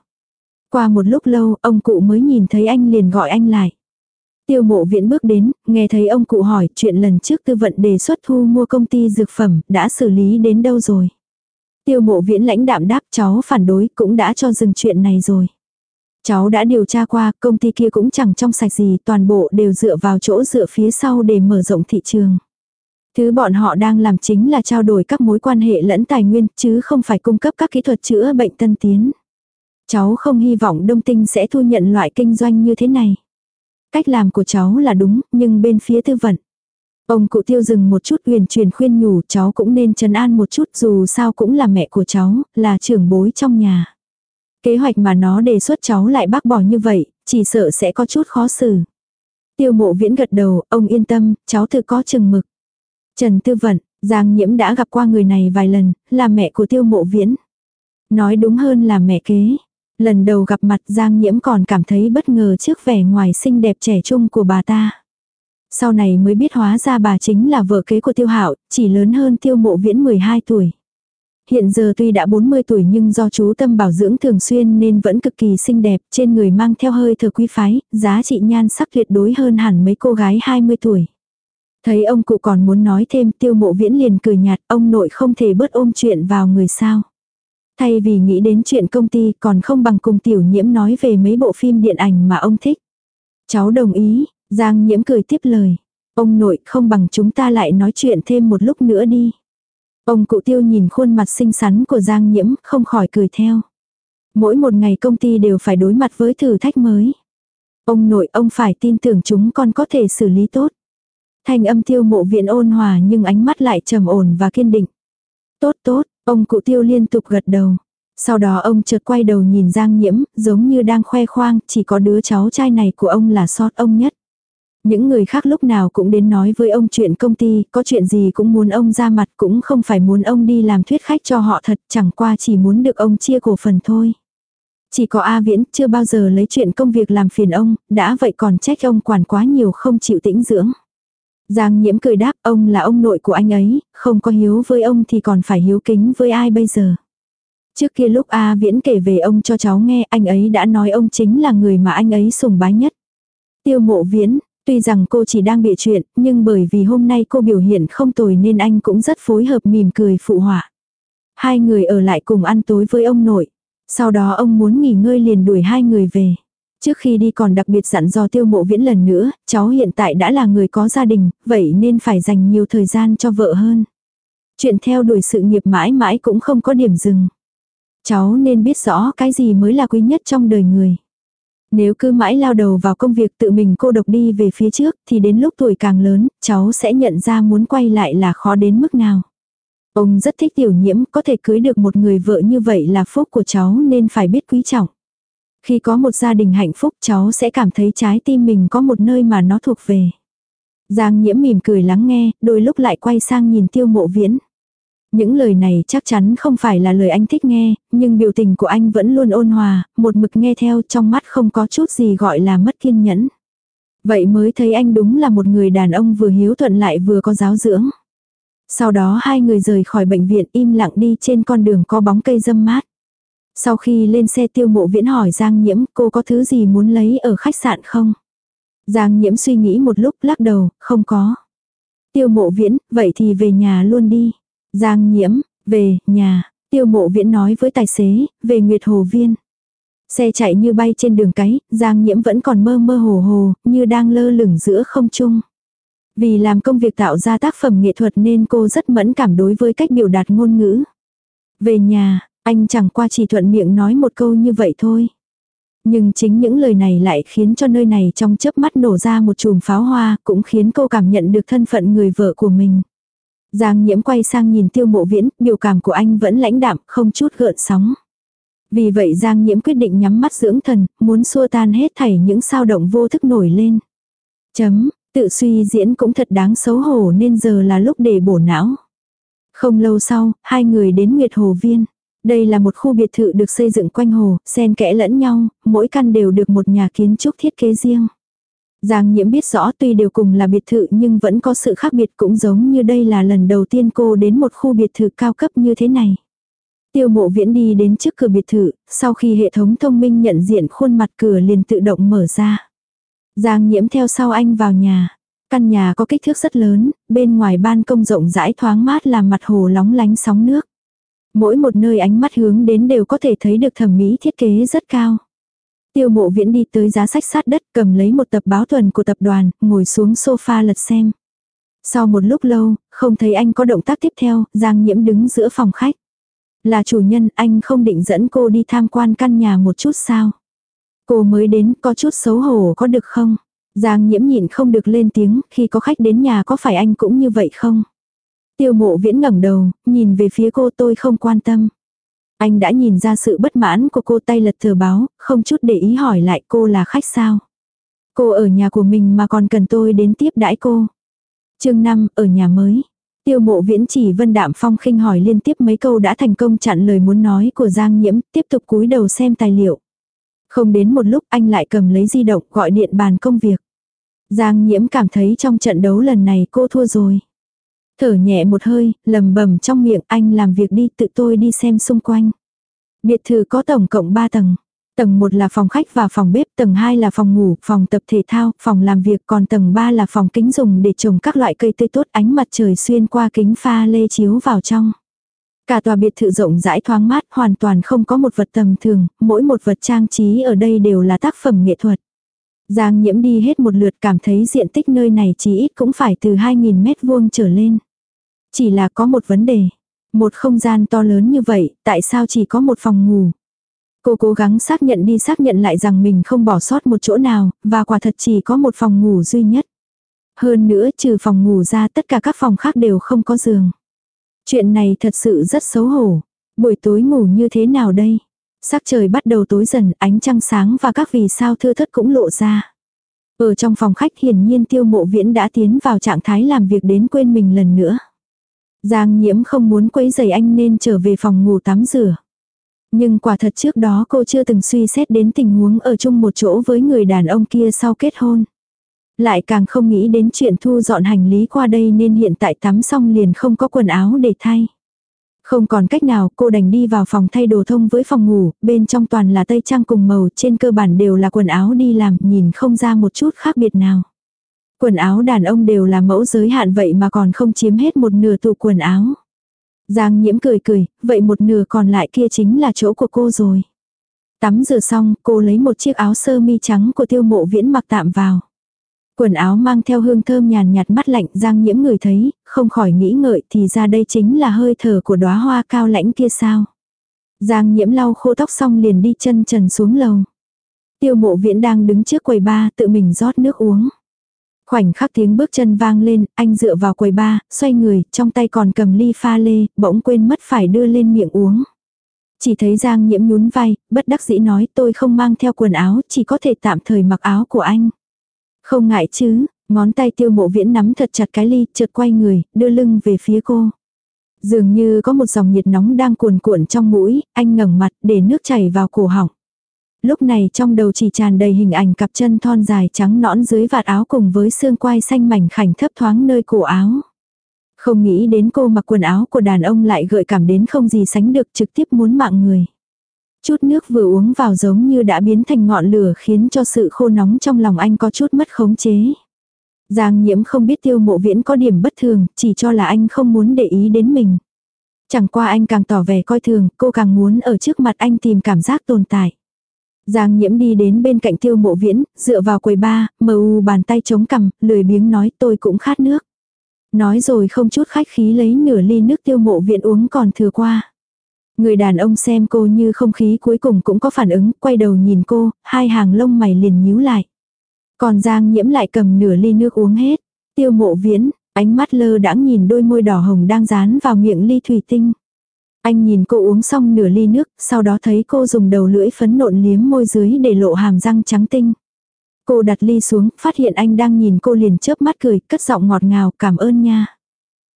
Qua một lúc lâu, ông cụ mới nhìn thấy anh liền gọi anh lại. Tiêu mộ viễn bước đến, nghe thấy ông cụ hỏi chuyện lần trước tư vận đề xuất thu mua công ty dược phẩm, đã xử lý đến đâu rồi. Tiêu mộ viễn lãnh đạm đáp cháu phản đối cũng đã cho dừng chuyện này rồi. Cháu đã điều tra qua, công ty kia cũng chẳng trong sạch gì, toàn bộ đều dựa vào chỗ dựa phía sau để mở rộng thị trường. Thứ bọn họ đang làm chính là trao đổi các mối quan hệ lẫn tài nguyên, chứ không phải cung cấp các kỹ thuật chữa bệnh tân tiến. Cháu không hy vọng Đông Tinh sẽ thu nhận loại kinh doanh như thế này. Cách làm của cháu là đúng, nhưng bên phía tư vận. Ông cụ tiêu dừng một chút huyền truyền khuyên nhủ cháu cũng nên trấn an một chút dù sao cũng là mẹ của cháu, là trưởng bối trong nhà. Kế hoạch mà nó đề xuất cháu lại bác bỏ như vậy, chỉ sợ sẽ có chút khó xử. Tiêu mộ viễn gật đầu, ông yên tâm, cháu tự có chừng mực. Trần Tư Vận, Giang Nhiễm đã gặp qua người này vài lần, là mẹ của tiêu mộ viễn. Nói đúng hơn là mẹ kế. Lần đầu gặp mặt Giang Nhiễm còn cảm thấy bất ngờ trước vẻ ngoài xinh đẹp trẻ trung của bà ta. Sau này mới biết hóa ra bà chính là vợ kế của tiêu hạo, chỉ lớn hơn tiêu mộ viễn 12 tuổi. Hiện giờ tuy đã 40 tuổi nhưng do chú tâm bảo dưỡng thường xuyên nên vẫn cực kỳ xinh đẹp, trên người mang theo hơi thở quý phái, giá trị nhan sắc tuyệt đối hơn hẳn mấy cô gái 20 tuổi. Thấy ông cụ còn muốn nói thêm tiêu mộ viễn liền cười nhạt, ông nội không thể bớt ôm chuyện vào người sao. Thay vì nghĩ đến chuyện công ty còn không bằng cùng tiểu nhiễm nói về mấy bộ phim điện ảnh mà ông thích. Cháu đồng ý, Giang nhiễm cười tiếp lời. Ông nội không bằng chúng ta lại nói chuyện thêm một lúc nữa đi. Ông cụ tiêu nhìn khuôn mặt xinh xắn của Giang nhiễm không khỏi cười theo. Mỗi một ngày công ty đều phải đối mặt với thử thách mới. Ông nội ông phải tin tưởng chúng con có thể xử lý tốt. Thanh âm tiêu mộ viện ôn hòa nhưng ánh mắt lại trầm ổn và kiên định. Tốt tốt, ông cụ tiêu liên tục gật đầu. Sau đó ông chợt quay đầu nhìn Giang Nhiễm, giống như đang khoe khoang, chỉ có đứa cháu trai này của ông là sót ông nhất. Những người khác lúc nào cũng đến nói với ông chuyện công ty, có chuyện gì cũng muốn ông ra mặt cũng không phải muốn ông đi làm thuyết khách cho họ thật, chẳng qua chỉ muốn được ông chia cổ phần thôi. Chỉ có A Viễn chưa bao giờ lấy chuyện công việc làm phiền ông, đã vậy còn trách ông quản quá nhiều không chịu tĩnh dưỡng. Giang nhiễm cười đáp ông là ông nội của anh ấy, không có hiếu với ông thì còn phải hiếu kính với ai bây giờ. Trước kia lúc A Viễn kể về ông cho cháu nghe anh ấy đã nói ông chính là người mà anh ấy sùng bái nhất. Tiêu mộ Viễn, tuy rằng cô chỉ đang bịa chuyện, nhưng bởi vì hôm nay cô biểu hiện không tồi nên anh cũng rất phối hợp mỉm cười phụ họa. Hai người ở lại cùng ăn tối với ông nội. Sau đó ông muốn nghỉ ngơi liền đuổi hai người về. Trước khi đi còn đặc biệt dặn dò tiêu mộ viễn lần nữa, cháu hiện tại đã là người có gia đình, vậy nên phải dành nhiều thời gian cho vợ hơn. Chuyện theo đuổi sự nghiệp mãi mãi cũng không có điểm dừng. Cháu nên biết rõ cái gì mới là quý nhất trong đời người. Nếu cứ mãi lao đầu vào công việc tự mình cô độc đi về phía trước thì đến lúc tuổi càng lớn, cháu sẽ nhận ra muốn quay lại là khó đến mức nào. Ông rất thích tiểu nhiễm, có thể cưới được một người vợ như vậy là phúc của cháu nên phải biết quý trọng. Khi có một gia đình hạnh phúc cháu sẽ cảm thấy trái tim mình có một nơi mà nó thuộc về. Giang nhiễm mỉm cười lắng nghe, đôi lúc lại quay sang nhìn tiêu mộ viễn. Những lời này chắc chắn không phải là lời anh thích nghe, nhưng biểu tình của anh vẫn luôn ôn hòa, một mực nghe theo trong mắt không có chút gì gọi là mất kiên nhẫn. Vậy mới thấy anh đúng là một người đàn ông vừa hiếu thuận lại vừa có giáo dưỡng. Sau đó hai người rời khỏi bệnh viện im lặng đi trên con đường có bóng cây dâm mát. Sau khi lên xe tiêu mộ viễn hỏi Giang Nhiễm cô có thứ gì muốn lấy ở khách sạn không? Giang Nhiễm suy nghĩ một lúc lắc đầu, không có. Tiêu mộ viễn, vậy thì về nhà luôn đi. Giang Nhiễm, về, nhà. Tiêu mộ viễn nói với tài xế, về Nguyệt Hồ Viên. Xe chạy như bay trên đường cái, Giang Nhiễm vẫn còn mơ mơ hồ hồ, như đang lơ lửng giữa không trung. Vì làm công việc tạo ra tác phẩm nghệ thuật nên cô rất mẫn cảm đối với cách biểu đạt ngôn ngữ. Về nhà, anh chẳng qua chỉ thuận miệng nói một câu như vậy thôi. Nhưng chính những lời này lại khiến cho nơi này trong chớp mắt nổ ra một chùm pháo hoa, cũng khiến cô cảm nhận được thân phận người vợ của mình. Giang nhiễm quay sang nhìn tiêu mộ viễn, biểu cảm của anh vẫn lãnh đạm, không chút gợn sóng. Vì vậy Giang nhiễm quyết định nhắm mắt dưỡng thần, muốn xua tan hết thảy những sao động vô thức nổi lên. Chấm, tự suy diễn cũng thật đáng xấu hổ nên giờ là lúc để bổ não. Không lâu sau, hai người đến Nguyệt Hồ Viên. Đây là một khu biệt thự được xây dựng quanh hồ, xen kẽ lẫn nhau, mỗi căn đều được một nhà kiến trúc thiết kế riêng. Giang nhiễm biết rõ tuy đều cùng là biệt thự nhưng vẫn có sự khác biệt cũng giống như đây là lần đầu tiên cô đến một khu biệt thự cao cấp như thế này. Tiêu mộ viễn đi đến trước cửa biệt thự, sau khi hệ thống thông minh nhận diện khuôn mặt cửa liền tự động mở ra. Giang nhiễm theo sau anh vào nhà. Căn nhà có kích thước rất lớn, bên ngoài ban công rộng rãi thoáng mát làm mặt hồ lóng lánh sóng nước. Mỗi một nơi ánh mắt hướng đến đều có thể thấy được thẩm mỹ thiết kế rất cao. Tiêu mộ viễn đi tới giá sách sát đất cầm lấy một tập báo tuần của tập đoàn, ngồi xuống sofa lật xem. Sau một lúc lâu, không thấy anh có động tác tiếp theo, Giang Nhiễm đứng giữa phòng khách. Là chủ nhân anh không định dẫn cô đi tham quan căn nhà một chút sao? Cô mới đến có chút xấu hổ có được không? Giang nhiễm nhịn không được lên tiếng khi có khách đến nhà có phải anh cũng như vậy không? Tiêu mộ viễn ngẩng đầu, nhìn về phía cô tôi không quan tâm. Anh đã nhìn ra sự bất mãn của cô tay lật tờ báo, không chút để ý hỏi lại cô là khách sao. Cô ở nhà của mình mà còn cần tôi đến tiếp đãi cô. chương 5, ở nhà mới. Tiêu mộ viễn chỉ vân đạm phong khinh hỏi liên tiếp mấy câu đã thành công chặn lời muốn nói của Giang Nhiễm, tiếp tục cúi đầu xem tài liệu. Không đến một lúc anh lại cầm lấy di động gọi điện bàn công việc. Giang Nhiễm cảm thấy trong trận đấu lần này cô thua rồi. Thở nhẹ một hơi, lầm bầm trong miệng anh làm việc đi tự tôi đi xem xung quanh. Biệt thự có tổng cộng 3 tầng. Tầng 1 là phòng khách và phòng bếp, tầng 2 là phòng ngủ, phòng tập thể thao, phòng làm việc, còn tầng 3 là phòng kính dùng để trồng các loại cây tươi tốt ánh mặt trời xuyên qua kính pha lê chiếu vào trong. Cả tòa biệt thự rộng rãi thoáng mát, hoàn toàn không có một vật tầm thường, mỗi một vật trang trí ở đây đều là tác phẩm nghệ thuật. Giang nhiễm đi hết một lượt cảm thấy diện tích nơi này chỉ ít cũng phải từ 2.000 mét vuông trở lên. Chỉ là có một vấn đề. Một không gian to lớn như vậy, tại sao chỉ có một phòng ngủ? Cô cố gắng xác nhận đi xác nhận lại rằng mình không bỏ sót một chỗ nào, và quả thật chỉ có một phòng ngủ duy nhất. Hơn nữa trừ phòng ngủ ra tất cả các phòng khác đều không có giường. Chuyện này thật sự rất xấu hổ. Buổi tối ngủ như thế nào đây? Sắc trời bắt đầu tối dần, ánh trăng sáng và các vì sao thưa thất cũng lộ ra. Ở trong phòng khách hiển nhiên tiêu mộ viễn đã tiến vào trạng thái làm việc đến quên mình lần nữa. Giang nhiễm không muốn quấy giày anh nên trở về phòng ngủ tắm rửa. Nhưng quả thật trước đó cô chưa từng suy xét đến tình huống ở chung một chỗ với người đàn ông kia sau kết hôn. Lại càng không nghĩ đến chuyện thu dọn hành lý qua đây nên hiện tại tắm xong liền không có quần áo để thay. Không còn cách nào cô đành đi vào phòng thay đồ thông với phòng ngủ, bên trong toàn là tây trang cùng màu trên cơ bản đều là quần áo đi làm nhìn không ra một chút khác biệt nào. Quần áo đàn ông đều là mẫu giới hạn vậy mà còn không chiếm hết một nửa tủ quần áo. Giang nhiễm cười cười, vậy một nửa còn lại kia chính là chỗ của cô rồi. Tắm rửa xong, cô lấy một chiếc áo sơ mi trắng của tiêu mộ viễn mặc tạm vào. Quần áo mang theo hương thơm nhàn nhạt mắt lạnh Giang nhiễm người thấy, không khỏi nghĩ ngợi thì ra đây chính là hơi thở của đóa hoa cao lãnh kia sao. Giang nhiễm lau khô tóc xong liền đi chân trần xuống lầu. Tiêu mộ viễn đang đứng trước quầy ba tự mình rót nước uống. Khoảnh khắc tiếng bước chân vang lên, anh dựa vào quầy ba, xoay người, trong tay còn cầm ly pha lê, bỗng quên mất phải đưa lên miệng uống. Chỉ thấy Giang nhiễm nhún vai, bất đắc dĩ nói tôi không mang theo quần áo, chỉ có thể tạm thời mặc áo của anh. Không ngại chứ, ngón tay tiêu mộ viễn nắm thật chặt cái ly, chợt quay người, đưa lưng về phía cô. Dường như có một dòng nhiệt nóng đang cuồn cuộn trong mũi, anh ngẩng mặt để nước chảy vào cổ họng. Lúc này trong đầu chỉ tràn đầy hình ảnh cặp chân thon dài trắng nõn dưới vạt áo cùng với xương quai xanh mảnh khảnh thấp thoáng nơi cổ áo. Không nghĩ đến cô mặc quần áo của đàn ông lại gợi cảm đến không gì sánh được trực tiếp muốn mạng người. Chút nước vừa uống vào giống như đã biến thành ngọn lửa khiến cho sự khô nóng trong lòng anh có chút mất khống chế. Giang nhiễm không biết tiêu mộ viễn có điểm bất thường, chỉ cho là anh không muốn để ý đến mình. Chẳng qua anh càng tỏ vẻ coi thường, cô càng muốn ở trước mặt anh tìm cảm giác tồn tại. Giang nhiễm đi đến bên cạnh tiêu mộ viễn, dựa vào quầy ba, mờ u bàn tay chống cằm, lười biếng nói tôi cũng khát nước. Nói rồi không chút khách khí lấy nửa ly nước tiêu mộ Viễn uống còn thừa qua. Người đàn ông xem cô như không khí cuối cùng cũng có phản ứng, quay đầu nhìn cô, hai hàng lông mày liền nhíu lại. Còn Giang nhiễm lại cầm nửa ly nước uống hết. Tiêu mộ viễn, ánh mắt lơ đãng nhìn đôi môi đỏ hồng đang dán vào miệng ly thủy tinh. Anh nhìn cô uống xong nửa ly nước, sau đó thấy cô dùng đầu lưỡi phấn nộn liếm môi dưới để lộ hàm răng trắng tinh. Cô đặt ly xuống, phát hiện anh đang nhìn cô liền chớp mắt cười, cất giọng ngọt ngào, cảm ơn nha.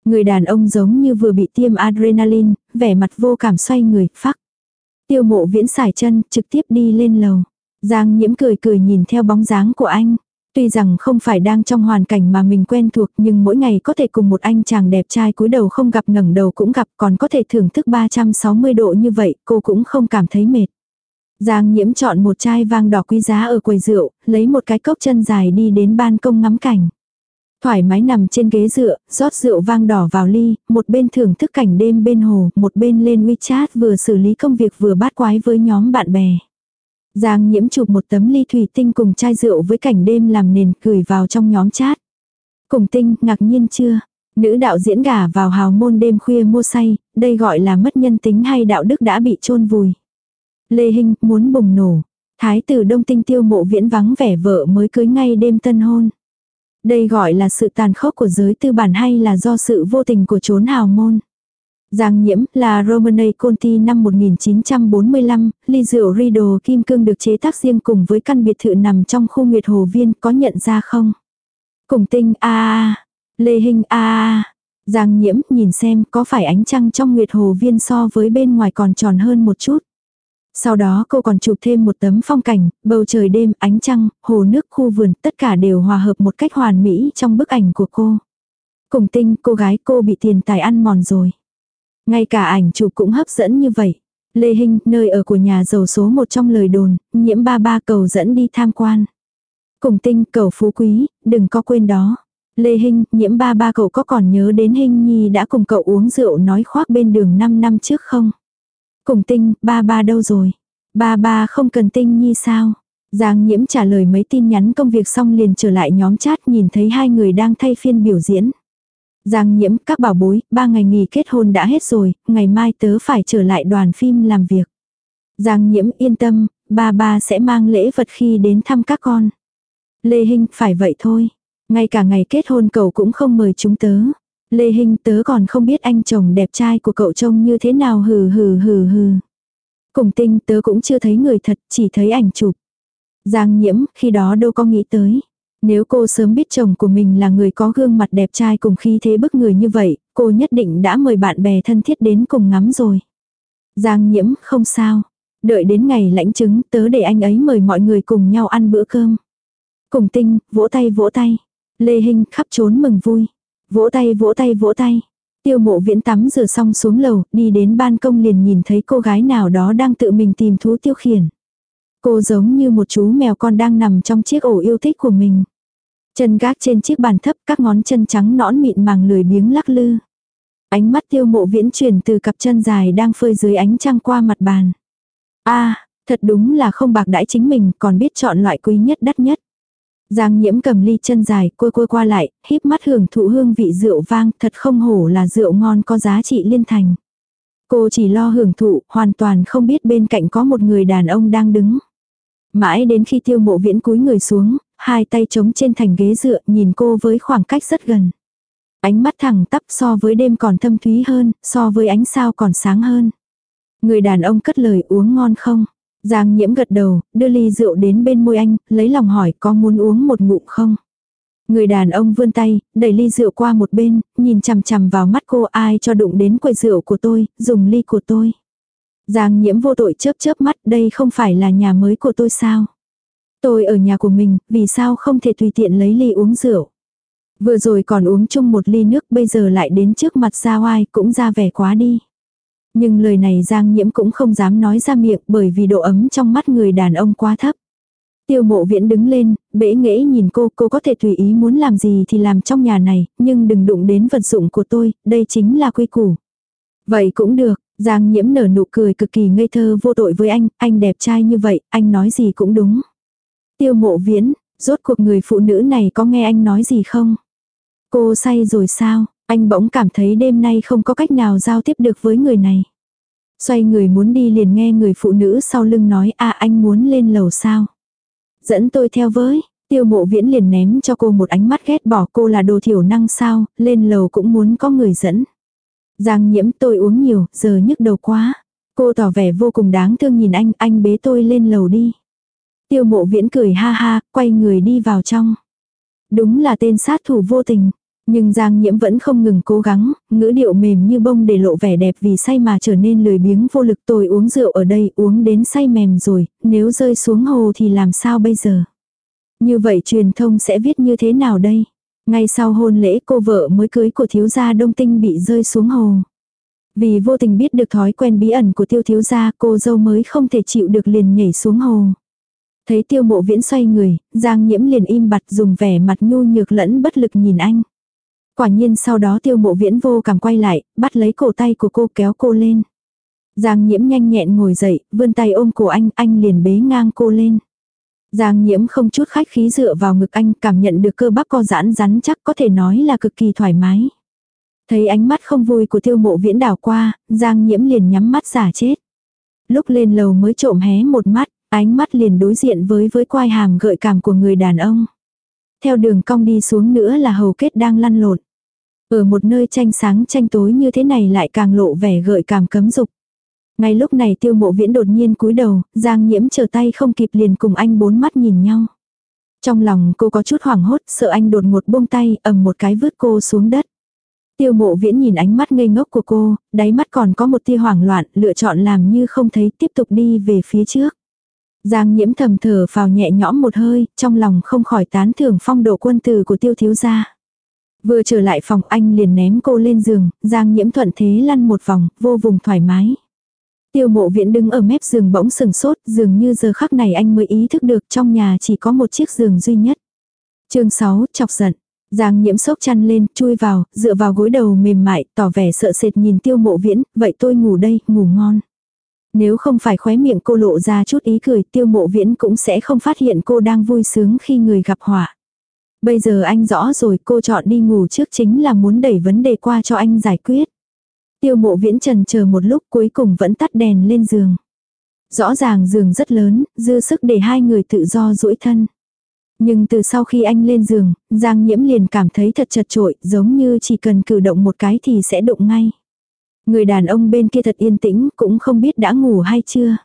Người đàn ông giống như vừa bị tiêm adrenaline, vẻ mặt vô cảm xoay người, phắc. Tiêu mộ viễn xài chân, trực tiếp đi lên lầu. Giang nhiễm cười cười nhìn theo bóng dáng của anh. Tuy rằng không phải đang trong hoàn cảnh mà mình quen thuộc nhưng mỗi ngày có thể cùng một anh chàng đẹp trai cúi đầu không gặp ngẩng đầu cũng gặp còn có thể thưởng thức 360 độ như vậy cô cũng không cảm thấy mệt. Giang nhiễm chọn một chai vang đỏ quý giá ở quầy rượu, lấy một cái cốc chân dài đi đến ban công ngắm cảnh. Thoải mái nằm trên ghế dựa, rót rượu vang đỏ vào ly, một bên thưởng thức cảnh đêm bên hồ, một bên lên WeChat vừa xử lý công việc vừa bát quái với nhóm bạn bè. Giang nhiễm chụp một tấm ly thủy tinh cùng chai rượu với cảnh đêm làm nền gửi vào trong nhóm chat. Cùng tinh, ngạc nhiên chưa? Nữ đạo diễn gả vào hào môn đêm khuya mua say, đây gọi là mất nhân tính hay đạo đức đã bị chôn vùi. Lê Hinh muốn bùng nổ. Thái tử Đông Tinh tiêu mộ viễn vắng vẻ vợ mới cưới ngay đêm tân hôn. Đây gọi là sự tàn khốc của giới tư bản hay là do sự vô tình của chốn hào môn. Giang nhiễm là Romane Conti năm 1945, ly rượu Rido Kim Cương được chế tác riêng cùng với căn biệt thự nằm trong khu Nguyệt Hồ Viên có nhận ra không? Cùng tinh a Lê Hinh a Giang nhiễm nhìn xem có phải ánh trăng trong Nguyệt Hồ Viên so với bên ngoài còn tròn hơn một chút. Sau đó cô còn chụp thêm một tấm phong cảnh, bầu trời đêm, ánh trăng, hồ nước, khu vườn, tất cả đều hòa hợp một cách hoàn mỹ trong bức ảnh của cô. Cùng tinh, cô gái cô bị tiền tài ăn mòn rồi. Ngay cả ảnh chụp cũng hấp dẫn như vậy. Lê Hinh, nơi ở của nhà giàu số một trong lời đồn, nhiễm ba ba cầu dẫn đi tham quan. Cùng tinh, cầu phú quý, đừng có quên đó. Lê Hinh, nhiễm ba ba cậu có còn nhớ đến Hinh Nhi đã cùng cậu uống rượu nói khoác bên đường 5 năm trước không? Cùng tinh, ba ba đâu rồi? Ba ba không cần tinh Nhi sao? Giang nhiễm trả lời mấy tin nhắn công việc xong liền trở lại nhóm chat nhìn thấy hai người đang thay phiên biểu diễn. Giang nhiễm, các bảo bối, ba ngày nghỉ kết hôn đã hết rồi, ngày mai tớ phải trở lại đoàn phim làm việc. Giang nhiễm yên tâm, ba ba sẽ mang lễ vật khi đến thăm các con. Lê Hinh, phải vậy thôi. Ngay cả ngày kết hôn cậu cũng không mời chúng tớ. Lê Hinh tớ còn không biết anh chồng đẹp trai của cậu trông như thế nào hừ hừ hừ hừ. Cùng tinh tớ cũng chưa thấy người thật, chỉ thấy ảnh chụp. Giang nhiễm, khi đó đâu có nghĩ tới. Nếu cô sớm biết chồng của mình là người có gương mặt đẹp trai cùng khi thế bức người như vậy, cô nhất định đã mời bạn bè thân thiết đến cùng ngắm rồi. Giang nhiễm, không sao. Đợi đến ngày lãnh chứng tớ để anh ấy mời mọi người cùng nhau ăn bữa cơm. Cùng tinh, vỗ tay vỗ tay. Lê Hinh khắp trốn mừng vui. Vỗ tay vỗ tay vỗ tay. Tiêu mộ viễn tắm rửa xong xuống lầu, đi đến ban công liền nhìn thấy cô gái nào đó đang tự mình tìm thú tiêu khiển. Cô giống như một chú mèo con đang nằm trong chiếc ổ yêu thích của mình. Chân gác trên chiếc bàn thấp các ngón chân trắng nõn mịn màng lười biếng lắc lư. Ánh mắt tiêu mộ viễn chuyển từ cặp chân dài đang phơi dưới ánh trăng qua mặt bàn. a thật đúng là không bạc đãi chính mình còn biết chọn loại quý nhất đắt nhất. Giang nhiễm cầm ly chân dài, cua cua qua lại, híp mắt hưởng thụ hương vị rượu vang, thật không hổ là rượu ngon có giá trị liên thành. Cô chỉ lo hưởng thụ, hoàn toàn không biết bên cạnh có một người đàn ông đang đứng. Mãi đến khi tiêu mộ viễn cúi người xuống, hai tay trống trên thành ghế dựa nhìn cô với khoảng cách rất gần. Ánh mắt thẳng tắp so với đêm còn thâm thúy hơn, so với ánh sao còn sáng hơn. Người đàn ông cất lời uống ngon không? Giang nhiễm gật đầu, đưa ly rượu đến bên môi anh, lấy lòng hỏi có muốn uống một ngụm không? Người đàn ông vươn tay, đẩy ly rượu qua một bên, nhìn chằm chằm vào mắt cô ai cho đụng đến quầy rượu của tôi, dùng ly của tôi. Giang nhiễm vô tội chớp chớp mắt, đây không phải là nhà mới của tôi sao? Tôi ở nhà của mình, vì sao không thể tùy tiện lấy ly uống rượu? Vừa rồi còn uống chung một ly nước, bây giờ lại đến trước mặt ra oai, cũng ra vẻ quá đi. Nhưng lời này Giang Nhiễm cũng không dám nói ra miệng bởi vì độ ấm trong mắt người đàn ông quá thấp. Tiêu mộ viễn đứng lên, bể nghễ nhìn cô, cô có thể tùy ý muốn làm gì thì làm trong nhà này, nhưng đừng đụng đến vật dụng của tôi, đây chính là quy củ. Vậy cũng được, Giang nhiễm nở nụ cười cực kỳ ngây thơ vô tội với anh, anh đẹp trai như vậy, anh nói gì cũng đúng. Tiêu mộ viễn, rốt cuộc người phụ nữ này có nghe anh nói gì không? Cô say rồi sao? Anh bỗng cảm thấy đêm nay không có cách nào giao tiếp được với người này. Xoay người muốn đi liền nghe người phụ nữ sau lưng nói à anh muốn lên lầu sao. Dẫn tôi theo với, tiêu mộ viễn liền ném cho cô một ánh mắt ghét bỏ cô là đồ thiểu năng sao, lên lầu cũng muốn có người dẫn. Giang nhiễm tôi uống nhiều, giờ nhức đầu quá. Cô tỏ vẻ vô cùng đáng thương nhìn anh, anh bế tôi lên lầu đi. Tiêu mộ viễn cười ha ha, quay người đi vào trong. Đúng là tên sát thủ vô tình. Nhưng Giang Nhiễm vẫn không ngừng cố gắng, ngữ điệu mềm như bông để lộ vẻ đẹp vì say mà trở nên lười biếng vô lực tôi uống rượu ở đây uống đến say mềm rồi, nếu rơi xuống hồ thì làm sao bây giờ? Như vậy truyền thông sẽ viết như thế nào đây? Ngay sau hôn lễ cô vợ mới cưới của thiếu gia đông tinh bị rơi xuống hồ. Vì vô tình biết được thói quen bí ẩn của tiêu thiếu gia cô dâu mới không thể chịu được liền nhảy xuống hồ. Thấy tiêu mộ viễn xoay người, Giang nhiễm liền im bặt dùng vẻ mặt nhu nhược lẫn bất lực nhìn anh. Quả nhiên sau đó tiêu mộ viễn vô cảm quay lại, bắt lấy cổ tay của cô kéo cô lên. Giang nhiễm nhanh nhẹn ngồi dậy, vươn tay ôm cổ anh, anh liền bế ngang cô lên. Giang nhiễm không chút khách khí dựa vào ngực anh, cảm nhận được cơ bắp co giãn rắn chắc có thể nói là cực kỳ thoải mái. Thấy ánh mắt không vui của tiêu mộ viễn đảo qua, Giang nhiễm liền nhắm mắt giả chết. Lúc lên lầu mới trộm hé một mắt, ánh mắt liền đối diện với với quai hàm gợi cảm của người đàn ông. Theo đường cong đi xuống nữa là hầu kết đang lăn lộn. Ở một nơi tranh sáng tranh tối như thế này lại càng lộ vẻ gợi cảm cấm dục. Ngay lúc này tiêu mộ viễn đột nhiên cúi đầu, giang nhiễm chờ tay không kịp liền cùng anh bốn mắt nhìn nhau. Trong lòng cô có chút hoảng hốt, sợ anh đột ngột buông tay, ầm một cái vứt cô xuống đất. Tiêu mộ viễn nhìn ánh mắt ngây ngốc của cô, đáy mắt còn có một tia hoảng loạn, lựa chọn làm như không thấy tiếp tục đi về phía trước. Giang nhiễm thầm thở vào nhẹ nhõm một hơi, trong lòng không khỏi tán thưởng phong độ quân tử của tiêu thiếu gia. Vừa trở lại phòng anh liền ném cô lên giường, Giang nhiễm thuận thế lăn một vòng, vô vùng thoải mái. Tiêu mộ viễn đứng ở mép giường bỗng sừng sốt, dường như giờ khắc này anh mới ý thức được trong nhà chỉ có một chiếc giường duy nhất. chương 6, chọc giận. Giang nhiễm sốc chăn lên, chui vào, dựa vào gối đầu mềm mại, tỏ vẻ sợ sệt nhìn tiêu mộ viễn, vậy tôi ngủ đây, ngủ ngon. Nếu không phải khóe miệng cô lộ ra chút ý cười, tiêu mộ viễn cũng sẽ không phát hiện cô đang vui sướng khi người gặp họa. Bây giờ anh rõ rồi cô chọn đi ngủ trước chính là muốn đẩy vấn đề qua cho anh giải quyết. Tiêu mộ viễn trần chờ một lúc cuối cùng vẫn tắt đèn lên giường. Rõ ràng giường rất lớn, dư sức để hai người tự do duỗi thân. Nhưng từ sau khi anh lên giường, Giang Nhiễm liền cảm thấy thật chật trội, giống như chỉ cần cử động một cái thì sẽ đụng ngay. Người đàn ông bên kia thật yên tĩnh, cũng không biết đã ngủ hay chưa.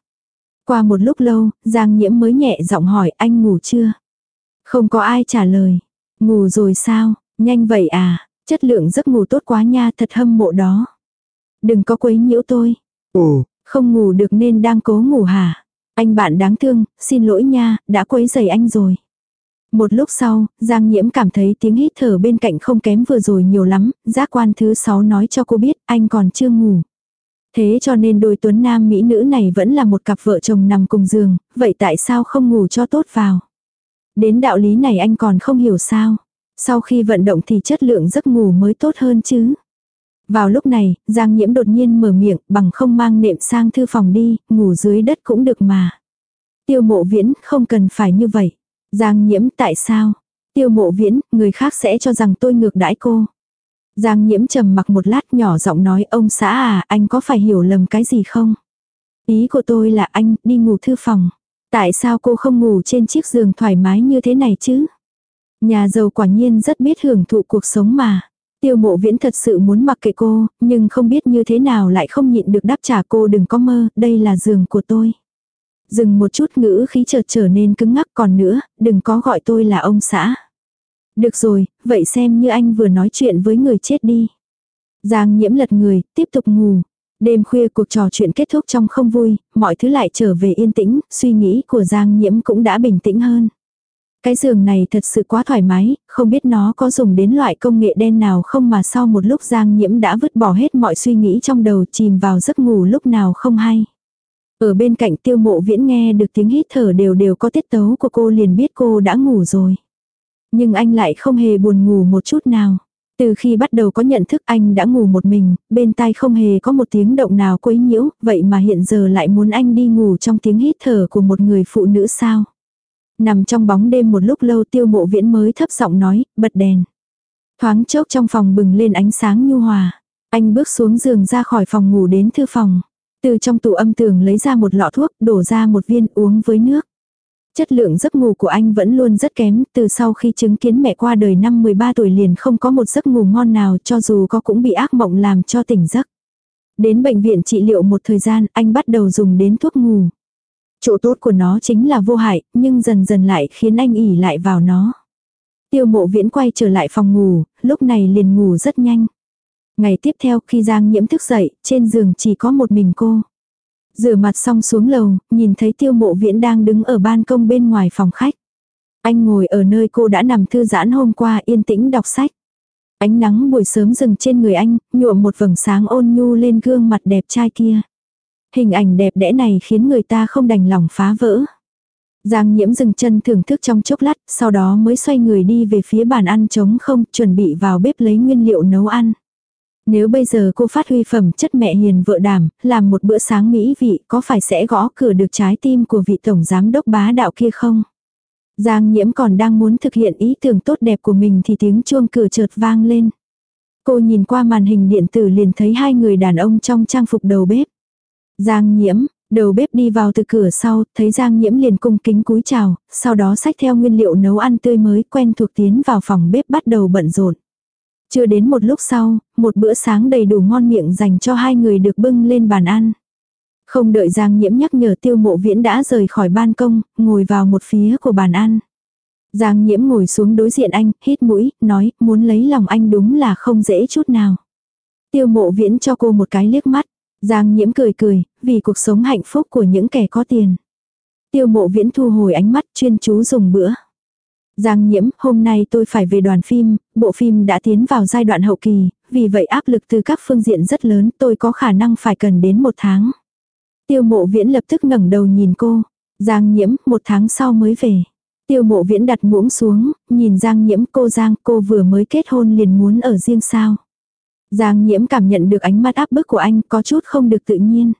Qua một lúc lâu, Giang Nhiễm mới nhẹ giọng hỏi anh ngủ chưa? Không có ai trả lời. Ngủ rồi sao? Nhanh vậy à? Chất lượng giấc ngủ tốt quá nha, thật hâm mộ đó. Đừng có quấy nhiễu tôi. Ồ, Không ngủ được nên đang cố ngủ hả? Anh bạn đáng thương, xin lỗi nha, đã quấy rầy anh rồi. Một lúc sau, Giang Nhiễm cảm thấy tiếng hít thở bên cạnh không kém vừa rồi nhiều lắm, giác quan thứ sáu nói cho cô biết anh còn chưa ngủ. Thế cho nên đôi tuấn nam mỹ nữ này vẫn là một cặp vợ chồng nằm cùng giường, vậy tại sao không ngủ cho tốt vào? Đến đạo lý này anh còn không hiểu sao. Sau khi vận động thì chất lượng giấc ngủ mới tốt hơn chứ. Vào lúc này, Giang Nhiễm đột nhiên mở miệng bằng không mang nệm sang thư phòng đi, ngủ dưới đất cũng được mà. Tiêu mộ viễn, không cần phải như vậy. Giang Nhiễm tại sao? Tiêu mộ viễn, người khác sẽ cho rằng tôi ngược đãi cô. Giang Nhiễm trầm mặc một lát nhỏ giọng nói ông xã à, anh có phải hiểu lầm cái gì không? Ý của tôi là anh, đi ngủ thư phòng. Tại sao cô không ngủ trên chiếc giường thoải mái như thế này chứ? Nhà giàu quả nhiên rất biết hưởng thụ cuộc sống mà. Tiêu mộ viễn thật sự muốn mặc kệ cô, nhưng không biết như thế nào lại không nhịn được đáp trả cô đừng có mơ, đây là giường của tôi. Dừng một chút ngữ khí chợt trở nên cứng ngắc còn nữa, đừng có gọi tôi là ông xã. Được rồi, vậy xem như anh vừa nói chuyện với người chết đi. Giang nhiễm lật người, tiếp tục ngủ. Đêm khuya cuộc trò chuyện kết thúc trong không vui, mọi thứ lại trở về yên tĩnh, suy nghĩ của Giang nhiễm cũng đã bình tĩnh hơn. Cái giường này thật sự quá thoải mái, không biết nó có dùng đến loại công nghệ đen nào không mà sau một lúc Giang nhiễm đã vứt bỏ hết mọi suy nghĩ trong đầu chìm vào giấc ngủ lúc nào không hay. Ở bên cạnh tiêu mộ viễn nghe được tiếng hít thở đều đều có tiết tấu của cô liền biết cô đã ngủ rồi. Nhưng anh lại không hề buồn ngủ một chút nào. Từ khi bắt đầu có nhận thức anh đã ngủ một mình, bên tai không hề có một tiếng động nào quấy nhiễu, vậy mà hiện giờ lại muốn anh đi ngủ trong tiếng hít thở của một người phụ nữ sao. Nằm trong bóng đêm một lúc lâu tiêu mộ viễn mới thấp giọng nói, bật đèn. Thoáng chốc trong phòng bừng lên ánh sáng nhu hòa. Anh bước xuống giường ra khỏi phòng ngủ đến thư phòng. Từ trong tủ âm tường lấy ra một lọ thuốc, đổ ra một viên uống với nước. Chất lượng giấc ngủ của anh vẫn luôn rất kém, từ sau khi chứng kiến mẹ qua đời năm 13 tuổi liền không có một giấc ngủ ngon nào cho dù có cũng bị ác mộng làm cho tỉnh giấc. Đến bệnh viện trị liệu một thời gian, anh bắt đầu dùng đến thuốc ngủ. Chỗ tốt của nó chính là vô hại, nhưng dần dần lại khiến anh ỉ lại vào nó. Tiêu mộ viễn quay trở lại phòng ngủ, lúc này liền ngủ rất nhanh. Ngày tiếp theo khi Giang nhiễm thức dậy, trên giường chỉ có một mình cô. Rửa mặt xong xuống lầu, nhìn thấy tiêu mộ viễn đang đứng ở ban công bên ngoài phòng khách. Anh ngồi ở nơi cô đã nằm thư giãn hôm qua yên tĩnh đọc sách. Ánh nắng buổi sớm dừng trên người anh, nhuộm một vầng sáng ôn nhu lên gương mặt đẹp trai kia. Hình ảnh đẹp đẽ này khiến người ta không đành lòng phá vỡ. Giang nhiễm dừng chân thưởng thức trong chốc lát, sau đó mới xoay người đi về phía bàn ăn trống không, chuẩn bị vào bếp lấy nguyên liệu nấu ăn. Nếu bây giờ cô phát huy phẩm chất mẹ hiền vợ đảm, làm một bữa sáng mỹ vị có phải sẽ gõ cửa được trái tim của vị tổng giám đốc bá đạo kia không? Giang nhiễm còn đang muốn thực hiện ý tưởng tốt đẹp của mình thì tiếng chuông cửa chợt vang lên. Cô nhìn qua màn hình điện tử liền thấy hai người đàn ông trong trang phục đầu bếp. Giang nhiễm, đầu bếp đi vào từ cửa sau, thấy Giang nhiễm liền cung kính cúi chào, sau đó xách theo nguyên liệu nấu ăn tươi mới quen thuộc tiến vào phòng bếp bắt đầu bận rộn. Chưa đến một lúc sau, một bữa sáng đầy đủ ngon miệng dành cho hai người được bưng lên bàn ăn. Không đợi Giang nhiễm nhắc nhở tiêu mộ viễn đã rời khỏi ban công, ngồi vào một phía của bàn ăn. Giang nhiễm ngồi xuống đối diện anh, hít mũi, nói, muốn lấy lòng anh đúng là không dễ chút nào. Tiêu mộ viễn cho cô một cái liếc mắt. Giang nhiễm cười cười, vì cuộc sống hạnh phúc của những kẻ có tiền. Tiêu mộ viễn thu hồi ánh mắt chuyên chú dùng bữa. Giang nhiễm, hôm nay tôi phải về đoàn phim, bộ phim đã tiến vào giai đoạn hậu kỳ, vì vậy áp lực từ các phương diện rất lớn, tôi có khả năng phải cần đến một tháng. Tiêu mộ viễn lập tức ngẩng đầu nhìn cô. Giang nhiễm, một tháng sau mới về. Tiêu mộ viễn đặt muỗng xuống, nhìn Giang nhiễm cô Giang cô vừa mới kết hôn liền muốn ở riêng sao. Giang nhiễm cảm nhận được ánh mắt áp bức của anh có chút không được tự nhiên.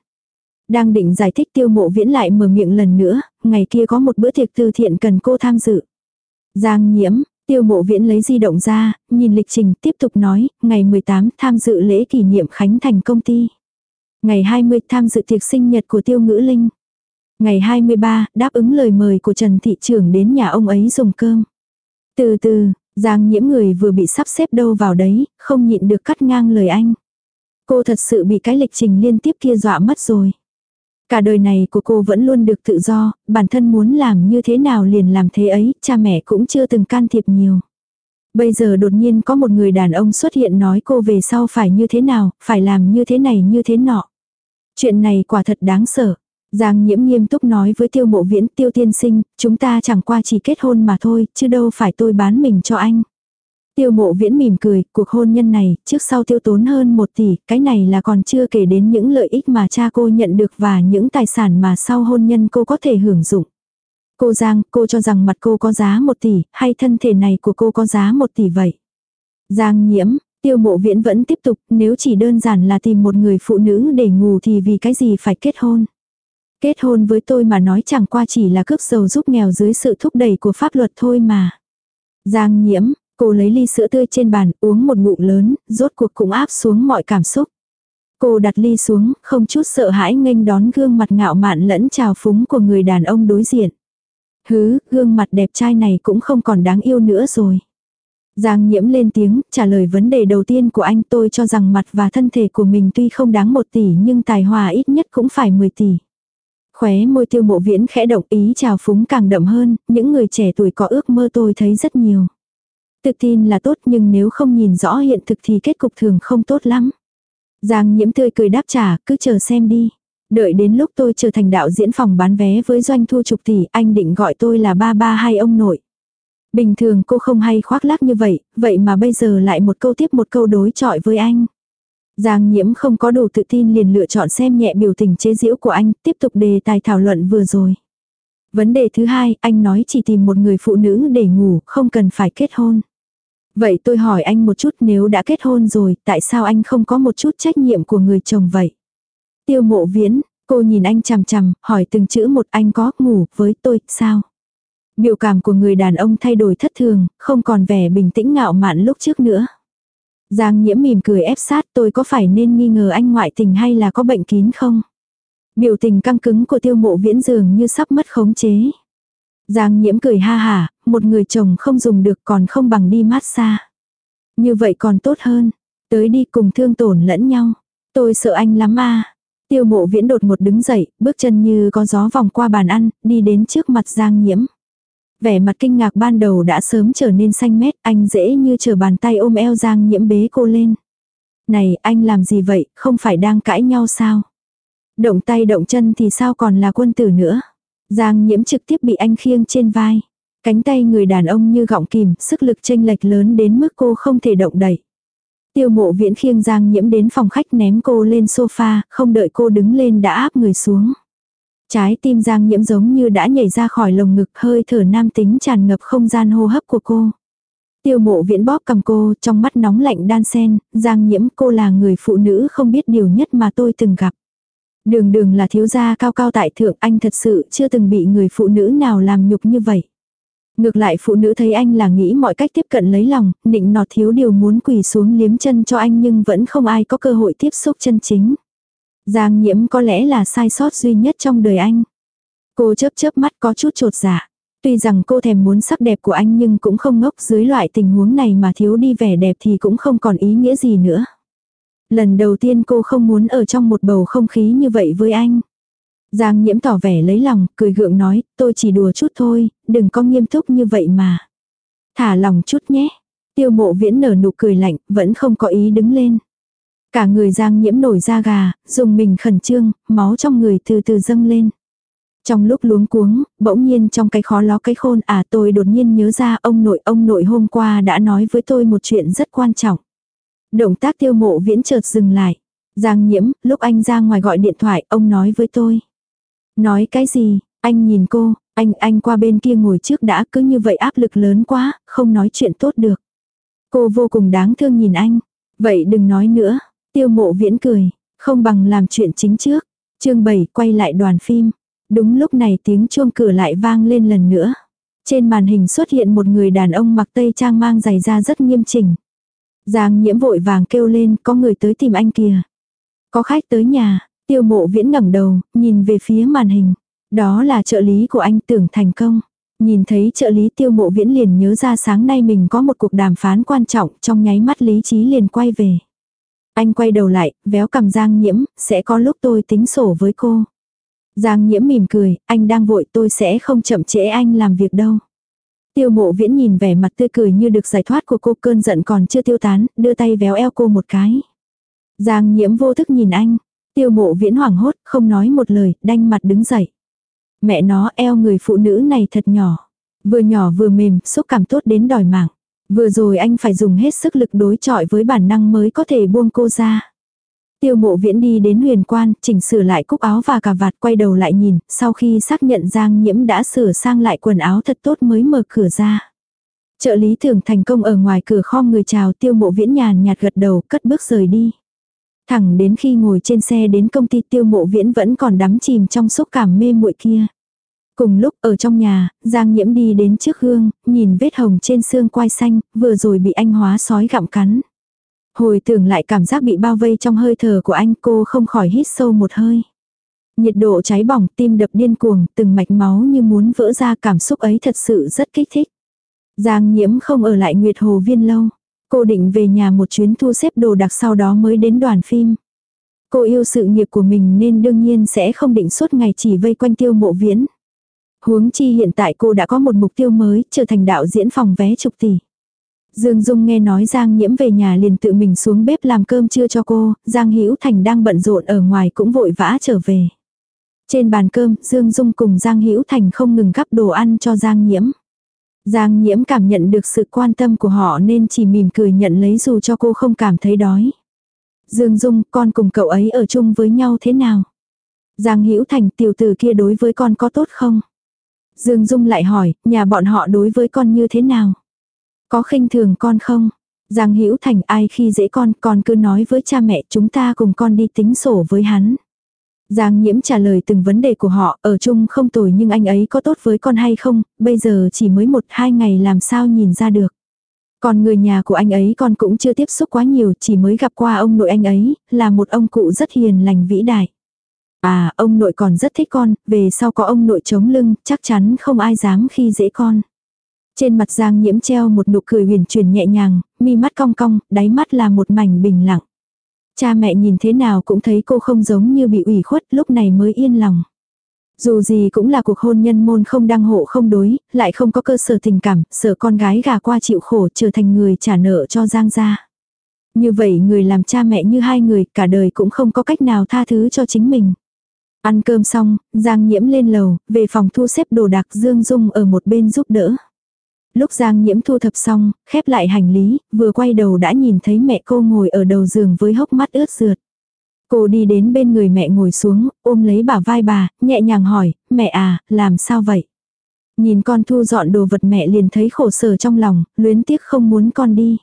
Đang định giải thích tiêu mộ viễn lại mở miệng lần nữa, ngày kia có một bữa tiệc từ thiện cần cô tham dự. Giang nhiễm, tiêu mộ viễn lấy di động ra, nhìn lịch trình tiếp tục nói, ngày 18 tham dự lễ kỷ niệm khánh thành công ty. Ngày 20 tham dự tiệc sinh nhật của tiêu ngữ linh. Ngày 23 đáp ứng lời mời của Trần Thị trưởng đến nhà ông ấy dùng cơm. Từ từ, Giang nhiễm người vừa bị sắp xếp đâu vào đấy, không nhịn được cắt ngang lời anh. Cô thật sự bị cái lịch trình liên tiếp kia dọa mất rồi. Cả đời này của cô vẫn luôn được tự do, bản thân muốn làm như thế nào liền làm thế ấy, cha mẹ cũng chưa từng can thiệp nhiều. Bây giờ đột nhiên có một người đàn ông xuất hiện nói cô về sau phải như thế nào, phải làm như thế này như thế nọ. Chuyện này quả thật đáng sợ. Giang nhiễm nghiêm túc nói với tiêu mộ viễn tiêu tiên sinh, chúng ta chẳng qua chỉ kết hôn mà thôi, chứ đâu phải tôi bán mình cho anh. Tiêu mộ viễn mỉm cười, cuộc hôn nhân này, trước sau tiêu tốn hơn một tỷ, cái này là còn chưa kể đến những lợi ích mà cha cô nhận được và những tài sản mà sau hôn nhân cô có thể hưởng dụng. Cô Giang, cô cho rằng mặt cô có giá một tỷ, hay thân thể này của cô có giá một tỷ vậy? Giang nhiễm, tiêu mộ viễn vẫn tiếp tục, nếu chỉ đơn giản là tìm một người phụ nữ để ngủ thì vì cái gì phải kết hôn? Kết hôn với tôi mà nói chẳng qua chỉ là cướp giàu giúp nghèo dưới sự thúc đẩy của pháp luật thôi mà. Giang nhiễm, cô lấy ly sữa tươi trên bàn uống một ngụm lớn, rốt cuộc cũng áp xuống mọi cảm xúc. Cô đặt ly xuống, không chút sợ hãi nghênh đón gương mặt ngạo mạn lẫn trào phúng của người đàn ông đối diện. Hứ, gương mặt đẹp trai này cũng không còn đáng yêu nữa rồi. Giang nhiễm lên tiếng, trả lời vấn đề đầu tiên của anh tôi cho rằng mặt và thân thể của mình tuy không đáng một tỷ nhưng tài hòa ít nhất cũng phải 10 tỷ. Khóe môi tiêu mộ viễn khẽ động ý trào phúng càng đậm hơn, những người trẻ tuổi có ước mơ tôi thấy rất nhiều. Tự tin là tốt nhưng nếu không nhìn rõ hiện thực thì kết cục thường không tốt lắm. Giang nhiễm tươi cười đáp trả, cứ chờ xem đi. Đợi đến lúc tôi trở thành đạo diễn phòng bán vé với doanh thu chục tỷ, anh định gọi tôi là ba ba hay ông nội. Bình thường cô không hay khoác lác như vậy, vậy mà bây giờ lại một câu tiếp một câu đối chọi với anh. Giang nhiễm không có đủ tự tin liền lựa chọn xem nhẹ biểu tình chế giễu của anh, tiếp tục đề tài thảo luận vừa rồi. Vấn đề thứ hai, anh nói chỉ tìm một người phụ nữ để ngủ, không cần phải kết hôn. Vậy tôi hỏi anh một chút nếu đã kết hôn rồi, tại sao anh không có một chút trách nhiệm của người chồng vậy? Tiêu mộ viễn, cô nhìn anh chằm chằm, hỏi từng chữ một anh có ngủ với tôi, sao? Biểu cảm của người đàn ông thay đổi thất thường, không còn vẻ bình tĩnh ngạo mạn lúc trước nữa. Giang nhiễm mỉm cười ép sát tôi có phải nên nghi ngờ anh ngoại tình hay là có bệnh kín không? Biểu tình căng cứng của tiêu mộ viễn dường như sắp mất khống chế. Giang nhiễm cười ha hả, một người chồng không dùng được còn không bằng đi mát xa. Như vậy còn tốt hơn. Tới đi cùng thương tổn lẫn nhau. Tôi sợ anh lắm à. Tiêu mộ viễn đột một đứng dậy, bước chân như có gió vòng qua bàn ăn, đi đến trước mặt Giang nhiễm. Vẻ mặt kinh ngạc ban đầu đã sớm trở nên xanh mét, anh dễ như chờ bàn tay ôm eo Giang nhiễm bế cô lên. Này, anh làm gì vậy, không phải đang cãi nhau sao? Động tay động chân thì sao còn là quân tử nữa? Giang nhiễm trực tiếp bị anh khiêng trên vai. Cánh tay người đàn ông như gọng kìm, sức lực chênh lệch lớn đến mức cô không thể động đẩy Tiêu mộ viễn khiêng Giang nhiễm đến phòng khách ném cô lên sofa, không đợi cô đứng lên đã áp người xuống. Trái tim Giang nhiễm giống như đã nhảy ra khỏi lồng ngực hơi thở nam tính tràn ngập không gian hô hấp của cô. Tiêu mộ viễn bóp cầm cô, trong mắt nóng lạnh đan sen, Giang nhiễm cô là người phụ nữ không biết điều nhất mà tôi từng gặp. Đường đường là thiếu gia cao cao tại thượng anh thật sự chưa từng bị người phụ nữ nào làm nhục như vậy. Ngược lại phụ nữ thấy anh là nghĩ mọi cách tiếp cận lấy lòng, nịnh nọt thiếu điều muốn quỳ xuống liếm chân cho anh nhưng vẫn không ai có cơ hội tiếp xúc chân chính. Giang nhiễm có lẽ là sai sót duy nhất trong đời anh. Cô chớp chớp mắt có chút trột dạ. Tuy rằng cô thèm muốn sắc đẹp của anh nhưng cũng không ngốc dưới loại tình huống này mà thiếu đi vẻ đẹp thì cũng không còn ý nghĩa gì nữa. Lần đầu tiên cô không muốn ở trong một bầu không khí như vậy với anh. Giang nhiễm tỏ vẻ lấy lòng, cười gượng nói, tôi chỉ đùa chút thôi, đừng có nghiêm túc như vậy mà. Thả lòng chút nhé. Tiêu mộ viễn nở nụ cười lạnh, vẫn không có ý đứng lên. Cả người giang nhiễm nổi da gà, dùng mình khẩn trương, máu trong người từ từ dâng lên. Trong lúc luống cuống, bỗng nhiên trong cái khó ló cái khôn à tôi đột nhiên nhớ ra ông nội ông nội hôm qua đã nói với tôi một chuyện rất quan trọng. Động tác tiêu mộ viễn chợt dừng lại. Giang nhiễm, lúc anh ra ngoài gọi điện thoại, ông nói với tôi. Nói cái gì, anh nhìn cô, anh, anh qua bên kia ngồi trước đã cứ như vậy áp lực lớn quá, không nói chuyện tốt được. Cô vô cùng đáng thương nhìn anh. Vậy đừng nói nữa. Tiêu mộ viễn cười, không bằng làm chuyện chính trước. chương 7 quay lại đoàn phim. Đúng lúc này tiếng chuông cửa lại vang lên lần nữa. Trên màn hình xuất hiện một người đàn ông mặc tây trang mang giày da rất nghiêm chỉnh. Giang nhiễm vội vàng kêu lên có người tới tìm anh kìa. Có khách tới nhà, tiêu mộ viễn ngẩng đầu, nhìn về phía màn hình. Đó là trợ lý của anh tưởng thành công. Nhìn thấy trợ lý tiêu mộ viễn liền nhớ ra sáng nay mình có một cuộc đàm phán quan trọng trong nháy mắt lý trí liền quay về. Anh quay đầu lại, véo cầm Giang nhiễm, sẽ có lúc tôi tính sổ với cô. Giang nhiễm mỉm cười, anh đang vội tôi sẽ không chậm trễ anh làm việc đâu. Tiêu mộ viễn nhìn vẻ mặt tươi cười như được giải thoát của cô cơn giận còn chưa tiêu tán, đưa tay véo eo cô một cái. Giang nhiễm vô thức nhìn anh. Tiêu mộ viễn hoảng hốt, không nói một lời, đanh mặt đứng dậy. Mẹ nó eo người phụ nữ này thật nhỏ. Vừa nhỏ vừa mềm, xúc cảm tốt đến đòi mạng. Vừa rồi anh phải dùng hết sức lực đối chọi với bản năng mới có thể buông cô ra. Tiêu mộ viễn đi đến huyền quan, chỉnh sửa lại cúc áo và cà vạt quay đầu lại nhìn, sau khi xác nhận Giang Nhiễm đã sửa sang lại quần áo thật tốt mới mở cửa ra. Trợ lý thường thành công ở ngoài cửa kho người chào tiêu mộ viễn nhàn nhạt gật đầu cất bước rời đi. Thẳng đến khi ngồi trên xe đến công ty tiêu mộ viễn vẫn còn đắm chìm trong xúc cảm mê muội kia. Cùng lúc ở trong nhà, Giang Nhiễm đi đến trước gương, nhìn vết hồng trên xương quai xanh, vừa rồi bị anh hóa sói gặm cắn. Hồi tưởng lại cảm giác bị bao vây trong hơi thở của anh cô không khỏi hít sâu một hơi. Nhiệt độ cháy bỏng, tim đập điên cuồng, từng mạch máu như muốn vỡ ra cảm xúc ấy thật sự rất kích thích. Giang nhiễm không ở lại Nguyệt Hồ Viên lâu. Cô định về nhà một chuyến thu xếp đồ đặc sau đó mới đến đoàn phim. Cô yêu sự nghiệp của mình nên đương nhiên sẽ không định suốt ngày chỉ vây quanh tiêu mộ viễn. Huống chi hiện tại cô đã có một mục tiêu mới, trở thành đạo diễn phòng vé chục tỷ. Dương Dung nghe nói Giang Nhiễm về nhà liền tự mình xuống bếp làm cơm trưa cho cô, Giang Hữu Thành đang bận rộn ở ngoài cũng vội vã trở về. Trên bàn cơm, Dương Dung cùng Giang Hữu Thành không ngừng gắp đồ ăn cho Giang Nhiễm. Giang Nhiễm cảm nhận được sự quan tâm của họ nên chỉ mỉm cười nhận lấy dù cho cô không cảm thấy đói. Dương Dung, con cùng cậu ấy ở chung với nhau thế nào? Giang Hữu Thành tiểu tử kia đối với con có tốt không? Dương Dung lại hỏi, nhà bọn họ đối với con như thế nào? Có khinh thường con không? Giang Hữu Thành ai khi dễ con, con cứ nói với cha mẹ chúng ta cùng con đi tính sổ với hắn. Giang Nhiễm trả lời từng vấn đề của họ, ở chung không tồi nhưng anh ấy có tốt với con hay không, bây giờ chỉ mới một hai ngày làm sao nhìn ra được. Còn người nhà của anh ấy con cũng chưa tiếp xúc quá nhiều, chỉ mới gặp qua ông nội anh ấy, là một ông cụ rất hiền lành vĩ đại. À, ông nội còn rất thích con, về sau có ông nội chống lưng, chắc chắn không ai dám khi dễ con. Trên mặt Giang Nhiễm treo một nụ cười huyền chuyển nhẹ nhàng, mi mắt cong cong, đáy mắt là một mảnh bình lặng. Cha mẹ nhìn thế nào cũng thấy cô không giống như bị ủy khuất, lúc này mới yên lòng. Dù gì cũng là cuộc hôn nhân môn không đăng hộ không đối, lại không có cơ sở tình cảm, sợ con gái gà qua chịu khổ trở thành người trả nợ cho Giang gia. Như vậy người làm cha mẹ như hai người cả đời cũng không có cách nào tha thứ cho chính mình. Ăn cơm xong, Giang nhiễm lên lầu, về phòng thu xếp đồ đạc Dương Dung ở một bên giúp đỡ. Lúc Giang nhiễm thu thập xong, khép lại hành lý, vừa quay đầu đã nhìn thấy mẹ cô ngồi ở đầu giường với hốc mắt ướt rượt. Cô đi đến bên người mẹ ngồi xuống, ôm lấy bả vai bà, nhẹ nhàng hỏi, mẹ à, làm sao vậy? Nhìn con thu dọn đồ vật mẹ liền thấy khổ sở trong lòng, luyến tiếc không muốn con đi.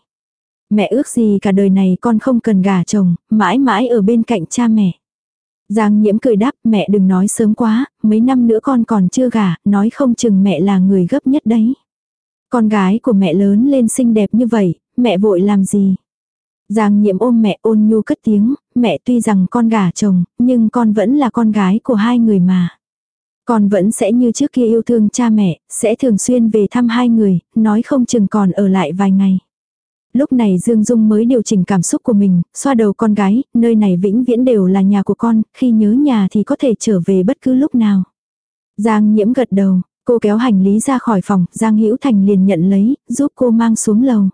Mẹ ước gì cả đời này con không cần gả chồng, mãi mãi ở bên cạnh cha mẹ. Giang nhiễm cười đáp mẹ đừng nói sớm quá, mấy năm nữa con còn chưa gả, nói không chừng mẹ là người gấp nhất đấy. Con gái của mẹ lớn lên xinh đẹp như vậy, mẹ vội làm gì? Giang nhiễm ôm mẹ ôn nhu cất tiếng, mẹ tuy rằng con gả chồng, nhưng con vẫn là con gái của hai người mà. Con vẫn sẽ như trước kia yêu thương cha mẹ, sẽ thường xuyên về thăm hai người, nói không chừng còn ở lại vài ngày. Lúc này Dương Dung mới điều chỉnh cảm xúc của mình, xoa đầu con gái, nơi này vĩnh viễn đều là nhà của con, khi nhớ nhà thì có thể trở về bất cứ lúc nào. Giang nhiễm gật đầu, cô kéo hành lý ra khỏi phòng, Giang Hữu Thành liền nhận lấy, giúp cô mang xuống lầu.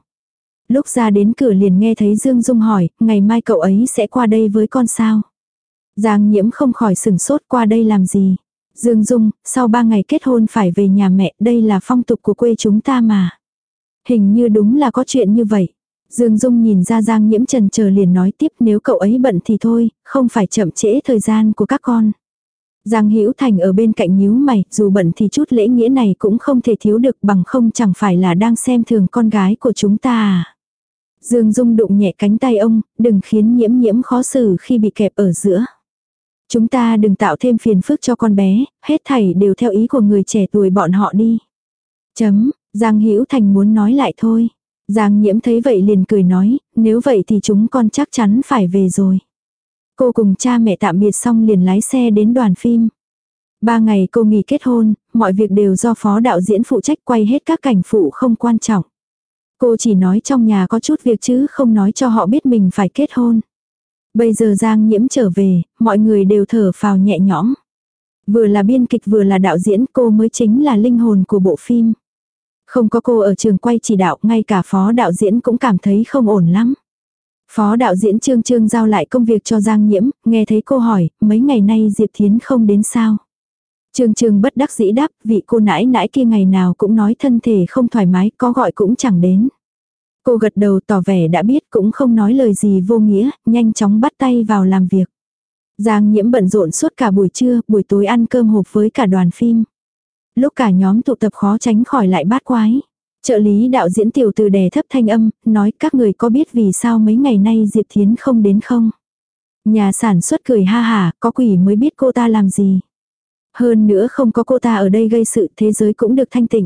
Lúc ra đến cửa liền nghe thấy Dương Dung hỏi, ngày mai cậu ấy sẽ qua đây với con sao? Giang nhiễm không khỏi sừng sốt qua đây làm gì? Dương Dung, sau ba ngày kết hôn phải về nhà mẹ, đây là phong tục của quê chúng ta mà. Hình như đúng là có chuyện như vậy. Dương Dung nhìn ra Giang nhiễm trần chờ liền nói tiếp nếu cậu ấy bận thì thôi, không phải chậm trễ thời gian của các con. Giang Hữu Thành ở bên cạnh nhíu mày, dù bận thì chút lễ nghĩa này cũng không thể thiếu được bằng không chẳng phải là đang xem thường con gái của chúng ta à. Dương Dung đụng nhẹ cánh tay ông, đừng khiến nhiễm nhiễm khó xử khi bị kẹp ở giữa. Chúng ta đừng tạo thêm phiền phức cho con bé, hết thảy đều theo ý của người trẻ tuổi bọn họ đi. Chấm, Giang Hữu Thành muốn nói lại thôi. Giang nhiễm thấy vậy liền cười nói, nếu vậy thì chúng con chắc chắn phải về rồi. Cô cùng cha mẹ tạm biệt xong liền lái xe đến đoàn phim. Ba ngày cô nghỉ kết hôn, mọi việc đều do phó đạo diễn phụ trách quay hết các cảnh phụ không quan trọng. Cô chỉ nói trong nhà có chút việc chứ không nói cho họ biết mình phải kết hôn. Bây giờ Giang Nhiễm trở về, mọi người đều thở phào nhẹ nhõm. Vừa là biên kịch vừa là đạo diễn cô mới chính là linh hồn của bộ phim. Không có cô ở trường quay chỉ đạo, ngay cả phó đạo diễn cũng cảm thấy không ổn lắm. Phó đạo diễn Trương Trương giao lại công việc cho Giang Nhiễm, nghe thấy cô hỏi, mấy ngày nay Diệp Thiến không đến sao? Trương Trương bất đắc dĩ đáp, vị cô nãi nãi kia ngày nào cũng nói thân thể không thoải mái, có gọi cũng chẳng đến. Cô gật đầu tỏ vẻ đã biết cũng không nói lời gì vô nghĩa, nhanh chóng bắt tay vào làm việc. Giang nhiễm bận rộn suốt cả buổi trưa, buổi tối ăn cơm hộp với cả đoàn phim. Lúc cả nhóm tụ tập khó tránh khỏi lại bát quái. Trợ lý đạo diễn tiểu từ đè thấp thanh âm, nói các người có biết vì sao mấy ngày nay Diệp Thiến không đến không? Nhà sản xuất cười ha hà, có quỷ mới biết cô ta làm gì. Hơn nữa không có cô ta ở đây gây sự thế giới cũng được thanh tịnh.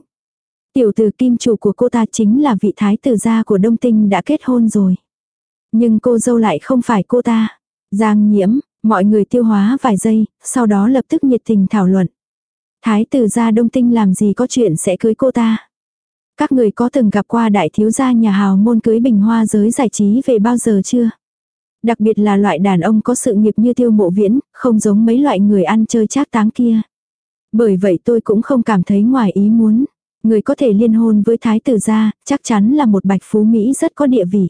Tiểu từ kim chủ của cô ta chính là vị thái tử gia của Đông Tinh đã kết hôn rồi. Nhưng cô dâu lại không phải cô ta. Giang nhiễm, mọi người tiêu hóa vài giây, sau đó lập tức nhiệt tình thảo luận. Thái tử gia Đông Tinh làm gì có chuyện sẽ cưới cô ta. Các người có từng gặp qua đại thiếu gia nhà hào môn cưới bình hoa giới giải trí về bao giờ chưa? Đặc biệt là loại đàn ông có sự nghiệp như tiêu mộ viễn, không giống mấy loại người ăn chơi chát táng kia. Bởi vậy tôi cũng không cảm thấy ngoài ý muốn. Người có thể liên hôn với thái tử gia, chắc chắn là một bạch phú Mỹ rất có địa vị.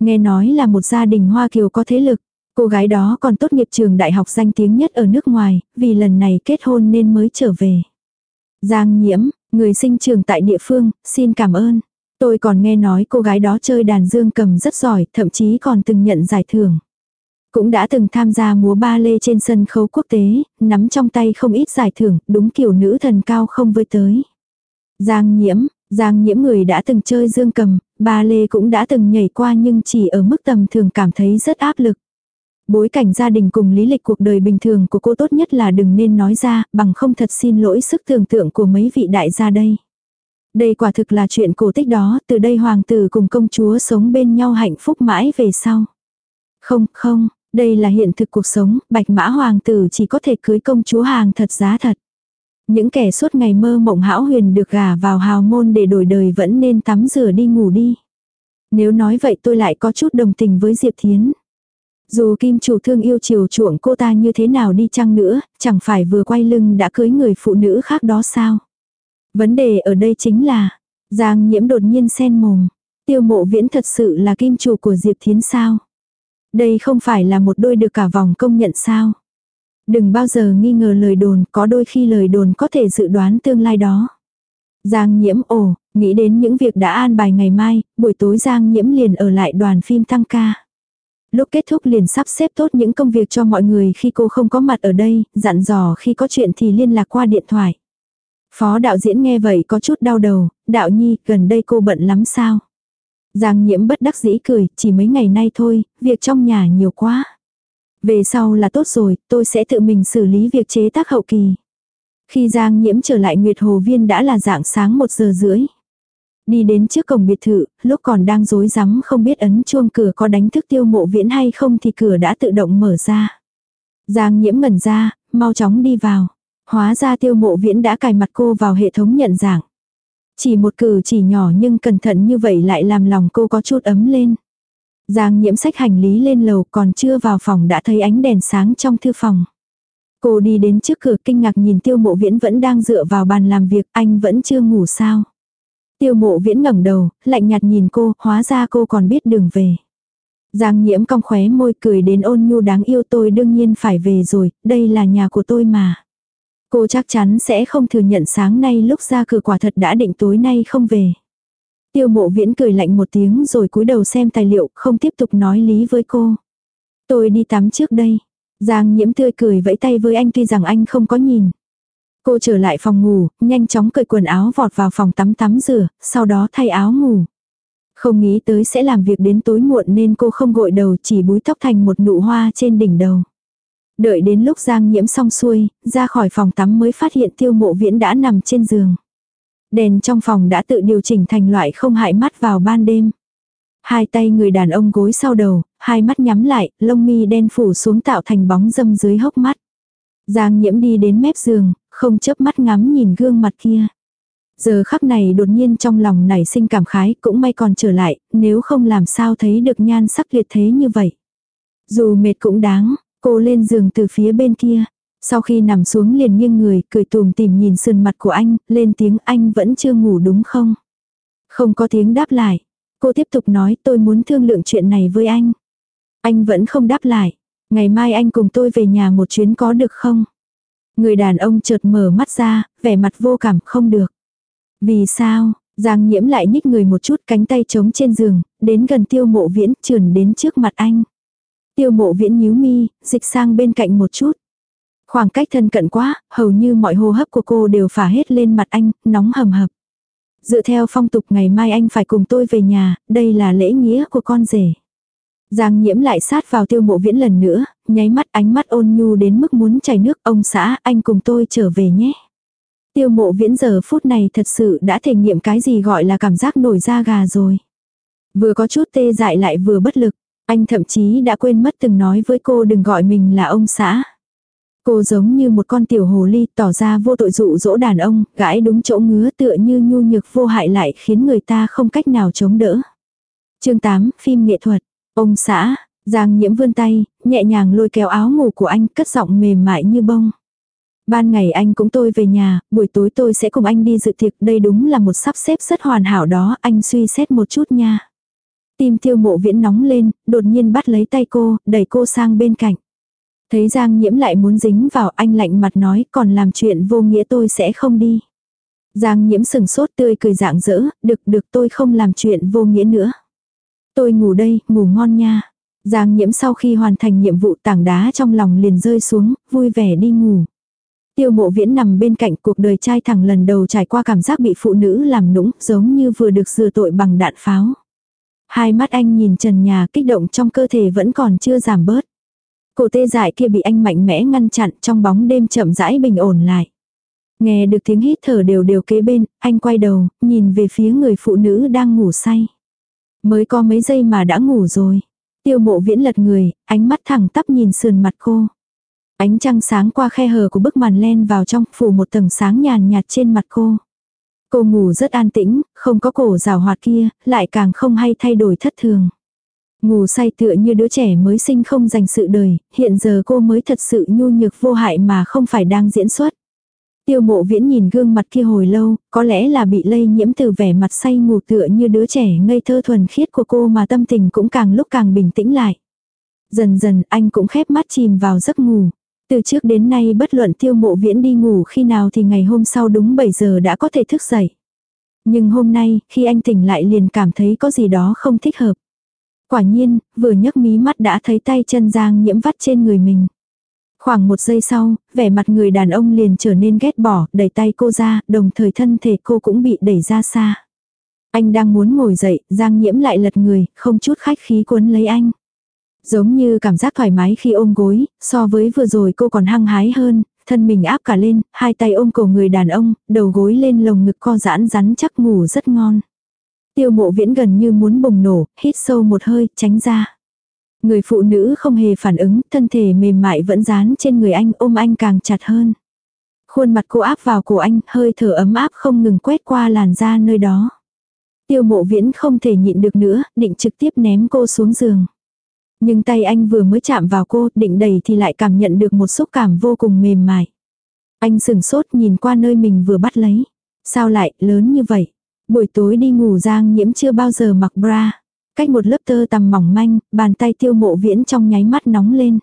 Nghe nói là một gia đình Hoa Kiều có thế lực. Cô gái đó còn tốt nghiệp trường đại học danh tiếng nhất ở nước ngoài, vì lần này kết hôn nên mới trở về. Giang nhiễm, người sinh trường tại địa phương, xin cảm ơn. Tôi còn nghe nói cô gái đó chơi đàn dương cầm rất giỏi, thậm chí còn từng nhận giải thưởng. Cũng đã từng tham gia múa ba lê trên sân khấu quốc tế, nắm trong tay không ít giải thưởng, đúng kiểu nữ thần cao không với tới. Giang nhiễm, Giang nhiễm người đã từng chơi dương cầm, ba lê cũng đã từng nhảy qua nhưng chỉ ở mức tầm thường cảm thấy rất áp lực. Bối cảnh gia đình cùng lý lịch cuộc đời bình thường của cô tốt nhất là đừng nên nói ra, bằng không thật xin lỗi sức tưởng tượng của mấy vị đại gia đây. Đây quả thực là chuyện cổ tích đó, từ đây hoàng tử cùng công chúa sống bên nhau hạnh phúc mãi về sau. Không, không, đây là hiện thực cuộc sống, bạch mã hoàng tử chỉ có thể cưới công chúa hàng thật giá thật. Những kẻ suốt ngày mơ mộng hão huyền được gả vào hào môn để đổi đời vẫn nên tắm rửa đi ngủ đi. Nếu nói vậy tôi lại có chút đồng tình với Diệp Thiến. Dù kim chủ thương yêu chiều chuộng cô ta như thế nào đi chăng nữa, chẳng phải vừa quay lưng đã cưới người phụ nữ khác đó sao. Vấn đề ở đây chính là, Giang nhiễm đột nhiên sen mồm. Tiêu mộ viễn thật sự là kim chủ của Diệp Thiến sao? Đây không phải là một đôi được cả vòng công nhận sao? Đừng bao giờ nghi ngờ lời đồn, có đôi khi lời đồn có thể dự đoán tương lai đó. Giang nhiễm ồ, nghĩ đến những việc đã an bài ngày mai, buổi tối Giang nhiễm liền ở lại đoàn phim thăng ca. Lúc kết thúc liền sắp xếp tốt những công việc cho mọi người khi cô không có mặt ở đây, dặn dò khi có chuyện thì liên lạc qua điện thoại. Phó đạo diễn nghe vậy có chút đau đầu, đạo nhi, gần đây cô bận lắm sao? Giang nhiễm bất đắc dĩ cười, chỉ mấy ngày nay thôi, việc trong nhà nhiều quá. Về sau là tốt rồi, tôi sẽ tự mình xử lý việc chế tác hậu kỳ. Khi Giang nhiễm trở lại Nguyệt Hồ Viên đã là dạng sáng một giờ rưỡi. Đi đến trước cổng biệt thự, lúc còn đang rối rắm không biết ấn chuông cửa có đánh thức tiêu mộ viễn hay không thì cửa đã tự động mở ra. Giang nhiễm ngẩn ra, mau chóng đi vào. Hóa ra tiêu mộ viễn đã cài mặt cô vào hệ thống nhận dạng. Chỉ một cử chỉ nhỏ nhưng cẩn thận như vậy lại làm lòng cô có chút ấm lên. Giang nhiễm sách hành lý lên lầu còn chưa vào phòng đã thấy ánh đèn sáng trong thư phòng. Cô đi đến trước cửa kinh ngạc nhìn tiêu mộ viễn vẫn đang dựa vào bàn làm việc, anh vẫn chưa ngủ sao. Tiêu mộ viễn ngẩng đầu, lạnh nhạt nhìn cô, hóa ra cô còn biết đường về. Giang nhiễm cong khóe môi cười đến ôn nhu đáng yêu tôi đương nhiên phải về rồi, đây là nhà của tôi mà. Cô chắc chắn sẽ không thừa nhận sáng nay lúc ra cửa quả thật đã định tối nay không về. Tiêu mộ viễn cười lạnh một tiếng rồi cúi đầu xem tài liệu, không tiếp tục nói lý với cô. Tôi đi tắm trước đây. Giang nhiễm tươi cười vẫy tay với anh tuy rằng anh không có nhìn. Cô trở lại phòng ngủ, nhanh chóng cởi quần áo vọt vào phòng tắm tắm rửa, sau đó thay áo ngủ. Không nghĩ tới sẽ làm việc đến tối muộn nên cô không gội đầu chỉ búi tóc thành một nụ hoa trên đỉnh đầu. Đợi đến lúc Giang nhiễm xong xuôi, ra khỏi phòng tắm mới phát hiện tiêu mộ viễn đã nằm trên giường. Đèn trong phòng đã tự điều chỉnh thành loại không hại mắt vào ban đêm. Hai tay người đàn ông gối sau đầu, hai mắt nhắm lại, lông mi đen phủ xuống tạo thành bóng dâm dưới hốc mắt. Giang nhiễm đi đến mép giường, không chớp mắt ngắm nhìn gương mặt kia. Giờ khắc này đột nhiên trong lòng nảy sinh cảm khái, cũng may còn trở lại, nếu không làm sao thấy được nhan sắc liệt thế như vậy. Dù mệt cũng đáng, cô lên giường từ phía bên kia. Sau khi nằm xuống liền nghiêng người, cười tùm tìm nhìn sườn mặt của anh, lên tiếng anh vẫn chưa ngủ đúng không? Không có tiếng đáp lại. Cô tiếp tục nói tôi muốn thương lượng chuyện này với anh. Anh vẫn không đáp lại. Ngày mai anh cùng tôi về nhà một chuyến có được không? Người đàn ông chợt mở mắt ra, vẻ mặt vô cảm không được. Vì sao? Giang nhiễm lại nhích người một chút cánh tay trống trên giường, đến gần tiêu mộ viễn trườn đến trước mặt anh. Tiêu mộ viễn nhíu mi, dịch sang bên cạnh một chút. Khoảng cách thân cận quá, hầu như mọi hô hấp của cô đều phả hết lên mặt anh, nóng hầm hập. Dựa theo phong tục ngày mai anh phải cùng tôi về nhà, đây là lễ nghĩa của con rể. Giang nhiễm lại sát vào tiêu mộ viễn lần nữa, nháy mắt ánh mắt ôn nhu đến mức muốn chảy nước ông xã anh cùng tôi trở về nhé. Tiêu mộ viễn giờ phút này thật sự đã thể nghiệm cái gì gọi là cảm giác nổi da gà rồi. Vừa có chút tê dại lại vừa bất lực, anh thậm chí đã quên mất từng nói với cô đừng gọi mình là ông xã. Cô giống như một con tiểu hồ ly tỏ ra vô tội dụ dỗ đàn ông, gãi đúng chỗ ngứa tựa như nhu nhược vô hại lại khiến người ta không cách nào chống đỡ. chương 8, phim nghệ thuật. Ông xã, Giang nhiễm vươn tay, nhẹ nhàng lôi kéo áo ngủ của anh cất giọng mềm mại như bông. Ban ngày anh cũng tôi về nhà, buổi tối tôi sẽ cùng anh đi dự tiệc, đây đúng là một sắp xếp rất hoàn hảo đó, anh suy xét một chút nha. Tim tiêu mộ viễn nóng lên, đột nhiên bắt lấy tay cô, đẩy cô sang bên cạnh. Thấy Giang nhiễm lại muốn dính vào anh lạnh mặt nói còn làm chuyện vô nghĩa tôi sẽ không đi. Giang nhiễm sừng sốt tươi cười dạng dỡ, được được tôi không làm chuyện vô nghĩa nữa. Tôi ngủ đây, ngủ ngon nha. Giang nhiễm sau khi hoàn thành nhiệm vụ tảng đá trong lòng liền rơi xuống, vui vẻ đi ngủ. Tiêu mộ viễn nằm bên cạnh cuộc đời trai thẳng lần đầu trải qua cảm giác bị phụ nữ làm nũng giống như vừa được dừa tội bằng đạn pháo. Hai mắt anh nhìn trần nhà kích động trong cơ thể vẫn còn chưa giảm bớt. Cổ tê dại kia bị anh mạnh mẽ ngăn chặn trong bóng đêm chậm rãi bình ổn lại. Nghe được tiếng hít thở đều đều kế bên, anh quay đầu, nhìn về phía người phụ nữ đang ngủ say. Mới có mấy giây mà đã ngủ rồi. Tiêu mộ viễn lật người, ánh mắt thẳng tắp nhìn sườn mặt cô. Ánh trăng sáng qua khe hở của bức màn len vào trong phủ một tầng sáng nhàn nhạt trên mặt cô. Cô ngủ rất an tĩnh, không có cổ rào hoạt kia, lại càng không hay thay đổi thất thường. Ngủ say tựa như đứa trẻ mới sinh không dành sự đời, hiện giờ cô mới thật sự nhu nhược vô hại mà không phải đang diễn xuất. Tiêu mộ viễn nhìn gương mặt kia hồi lâu, có lẽ là bị lây nhiễm từ vẻ mặt say ngủ tựa như đứa trẻ ngây thơ thuần khiết của cô mà tâm tình cũng càng lúc càng bình tĩnh lại. Dần dần anh cũng khép mắt chìm vào giấc ngủ. Từ trước đến nay bất luận tiêu mộ viễn đi ngủ khi nào thì ngày hôm sau đúng 7 giờ đã có thể thức dậy. Nhưng hôm nay, khi anh tỉnh lại liền cảm thấy có gì đó không thích hợp. Quả nhiên, vừa nhấc mí mắt đã thấy tay chân Giang nhiễm vắt trên người mình. Khoảng một giây sau, vẻ mặt người đàn ông liền trở nên ghét bỏ, đẩy tay cô ra, đồng thời thân thể cô cũng bị đẩy ra xa. Anh đang muốn ngồi dậy, Giang nhiễm lại lật người, không chút khách khí cuốn lấy anh. Giống như cảm giác thoải mái khi ôm gối, so với vừa rồi cô còn hăng hái hơn, thân mình áp cả lên, hai tay ôm cổ người đàn ông, đầu gối lên lồng ngực co giãn rắn chắc ngủ rất ngon. Tiêu mộ viễn gần như muốn bùng nổ, hít sâu một hơi, tránh ra. Người phụ nữ không hề phản ứng, thân thể mềm mại vẫn dán trên người anh ôm anh càng chặt hơn. Khuôn mặt cô áp vào cổ anh, hơi thở ấm áp không ngừng quét qua làn da nơi đó. Tiêu mộ viễn không thể nhịn được nữa, định trực tiếp ném cô xuống giường. Nhưng tay anh vừa mới chạm vào cô, định đẩy thì lại cảm nhận được một xúc cảm vô cùng mềm mại. Anh sừng sốt nhìn qua nơi mình vừa bắt lấy. Sao lại lớn như vậy? Buổi tối đi ngủ Giang nhiễm chưa bao giờ mặc bra. Cách một lớp tơ tằm mỏng manh, bàn tay tiêu mộ viễn trong nháy mắt nóng lên.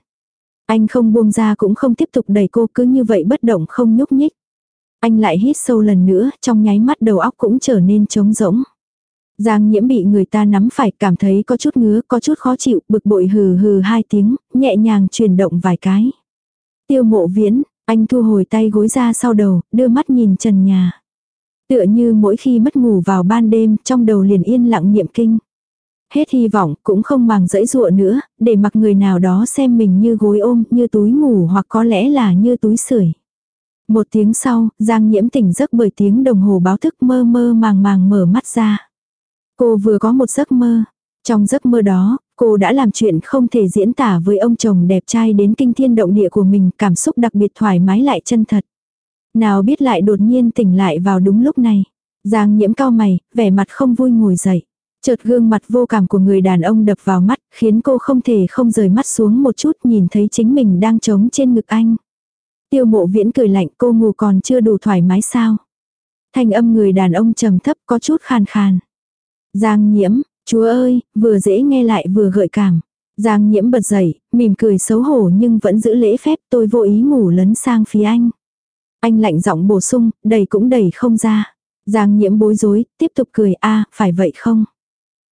Anh không buông ra cũng không tiếp tục đẩy cô cứ như vậy bất động không nhúc nhích. Anh lại hít sâu lần nữa, trong nháy mắt đầu óc cũng trở nên trống rỗng. Giang nhiễm bị người ta nắm phải cảm thấy có chút ngứa, có chút khó chịu, bực bội hừ hừ hai tiếng, nhẹ nhàng chuyển động vài cái. Tiêu mộ viễn, anh thu hồi tay gối ra sau đầu, đưa mắt nhìn trần nhà. Tựa như mỗi khi mất ngủ vào ban đêm, trong đầu liền yên lặng niệm kinh. Hết hy vọng, cũng không màng dẫy dụa nữa, để mặc người nào đó xem mình như gối ôm, như túi ngủ hoặc có lẽ là như túi sưởi. Một tiếng sau, Giang nhiễm tỉnh giấc bởi tiếng đồng hồ báo thức mơ mơ màng màng mở mắt ra. Cô vừa có một giấc mơ. Trong giấc mơ đó, cô đã làm chuyện không thể diễn tả với ông chồng đẹp trai đến kinh thiên động địa của mình, cảm xúc đặc biệt thoải mái lại chân thật. Nào biết lại đột nhiên tỉnh lại vào đúng lúc này. Giang nhiễm cao mày, vẻ mặt không vui ngồi dậy. Chợt gương mặt vô cảm của người đàn ông đập vào mắt, khiến cô không thể không rời mắt xuống một chút nhìn thấy chính mình đang trống trên ngực anh. Tiêu mộ viễn cười lạnh cô ngủ còn chưa đủ thoải mái sao. Thanh âm người đàn ông trầm thấp có chút khàn khàn. Giang nhiễm, chúa ơi, vừa dễ nghe lại vừa gợi cảm. Giang nhiễm bật dậy, mỉm cười xấu hổ nhưng vẫn giữ lễ phép tôi vô ý ngủ lấn sang phía anh. Anh lạnh giọng bổ sung, đầy cũng đầy không ra. Giang nhiễm bối rối, tiếp tục cười a phải vậy không?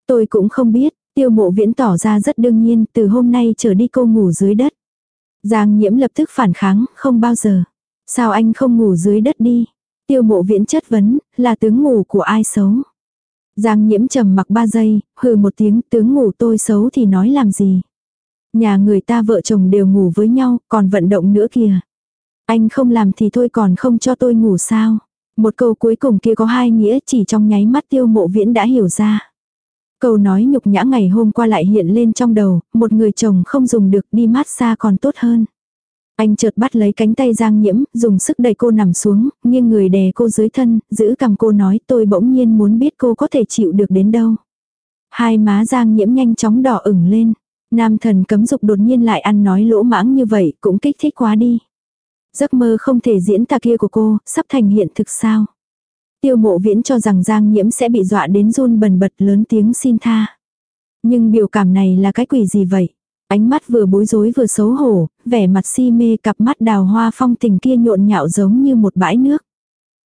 Tôi cũng không biết, tiêu mộ viễn tỏ ra rất đương nhiên, từ hôm nay trở đi cô ngủ dưới đất. Giang nhiễm lập tức phản kháng, không bao giờ. Sao anh không ngủ dưới đất đi? Tiêu mộ viễn chất vấn, là tướng ngủ của ai xấu? Giang nhiễm trầm mặc ba giây, hừ một tiếng tướng ngủ tôi xấu thì nói làm gì. Nhà người ta vợ chồng đều ngủ với nhau, còn vận động nữa kìa. Anh không làm thì thôi còn không cho tôi ngủ sao. Một câu cuối cùng kia có hai nghĩa chỉ trong nháy mắt tiêu mộ viễn đã hiểu ra. Câu nói nhục nhã ngày hôm qua lại hiện lên trong đầu, một người chồng không dùng được đi mát xa còn tốt hơn. Anh chợt bắt lấy cánh tay Giang Nhiễm, dùng sức đẩy cô nằm xuống, nghiêng người đè cô dưới thân, giữ cầm cô nói tôi bỗng nhiên muốn biết cô có thể chịu được đến đâu. Hai má Giang Nhiễm nhanh chóng đỏ ửng lên. Nam thần cấm dục đột nhiên lại ăn nói lỗ mãng như vậy cũng kích thích quá đi. Giấc mơ không thể diễn tả kia của cô, sắp thành hiện thực sao. Tiêu mộ viễn cho rằng Giang Nhiễm sẽ bị dọa đến run bần bật lớn tiếng xin tha. Nhưng biểu cảm này là cái quỷ gì vậy? Ánh mắt vừa bối rối vừa xấu hổ, vẻ mặt si mê cặp mắt đào hoa phong tình kia nhộn nhạo giống như một bãi nước.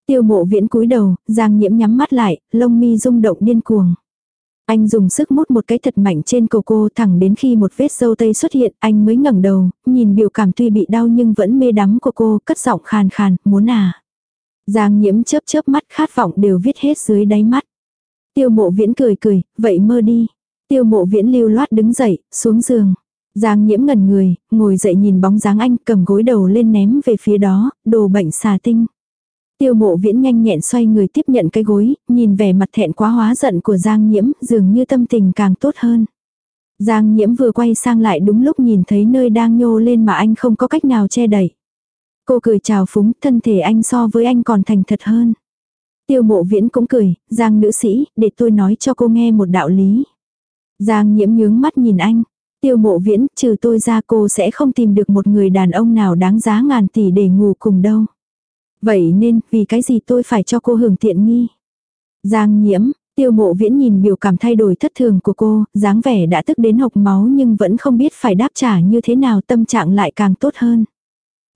Tiêu mộ viễn cúi đầu, giang nhiễm nhắm mắt lại, lông mi rung động điên cuồng. Anh dùng sức mút một cái thật mạnh trên cổ cô thẳng đến khi một vết dâu tây xuất hiện, anh mới ngẩng đầu, nhìn biểu cảm tuy bị đau nhưng vẫn mê đắm của cô, cất giọng khàn khàn, muốn à. Giang nhiễm chớp chớp mắt khát vọng đều viết hết dưới đáy mắt. Tiêu mộ viễn cười cười, vậy mơ đi. Tiêu mộ viễn lưu loát đứng dậy, xuống giường. Giang nhiễm ngần người, ngồi dậy nhìn bóng dáng anh cầm gối đầu lên ném về phía đó, đồ bệnh xà tinh. Tiêu mộ viễn nhanh nhẹn xoay người tiếp nhận cái gối, nhìn vẻ mặt thẹn quá hóa giận của Giang nhiễm, dường như tâm tình càng tốt hơn. Giang nhiễm vừa quay sang lại đúng lúc nhìn thấy nơi đang nhô lên mà anh không có cách nào che đẩy. Cô cười chào phúng, thân thể anh so với anh còn thành thật hơn. Tiêu mộ viễn cũng cười, Giang nữ sĩ, để tôi nói cho cô nghe một đạo lý. Giang nhiễm nhướng mắt nhìn anh, Tiêu mộ viễn, trừ tôi ra cô sẽ không tìm được một người đàn ông nào đáng giá ngàn tỷ để ngủ cùng đâu. Vậy nên, vì cái gì tôi phải cho cô hưởng tiện nghi? Giang nhiễm, tiêu mộ viễn nhìn biểu cảm thay đổi thất thường của cô, dáng vẻ đã tức đến hộc máu nhưng vẫn không biết phải đáp trả như thế nào tâm trạng lại càng tốt hơn.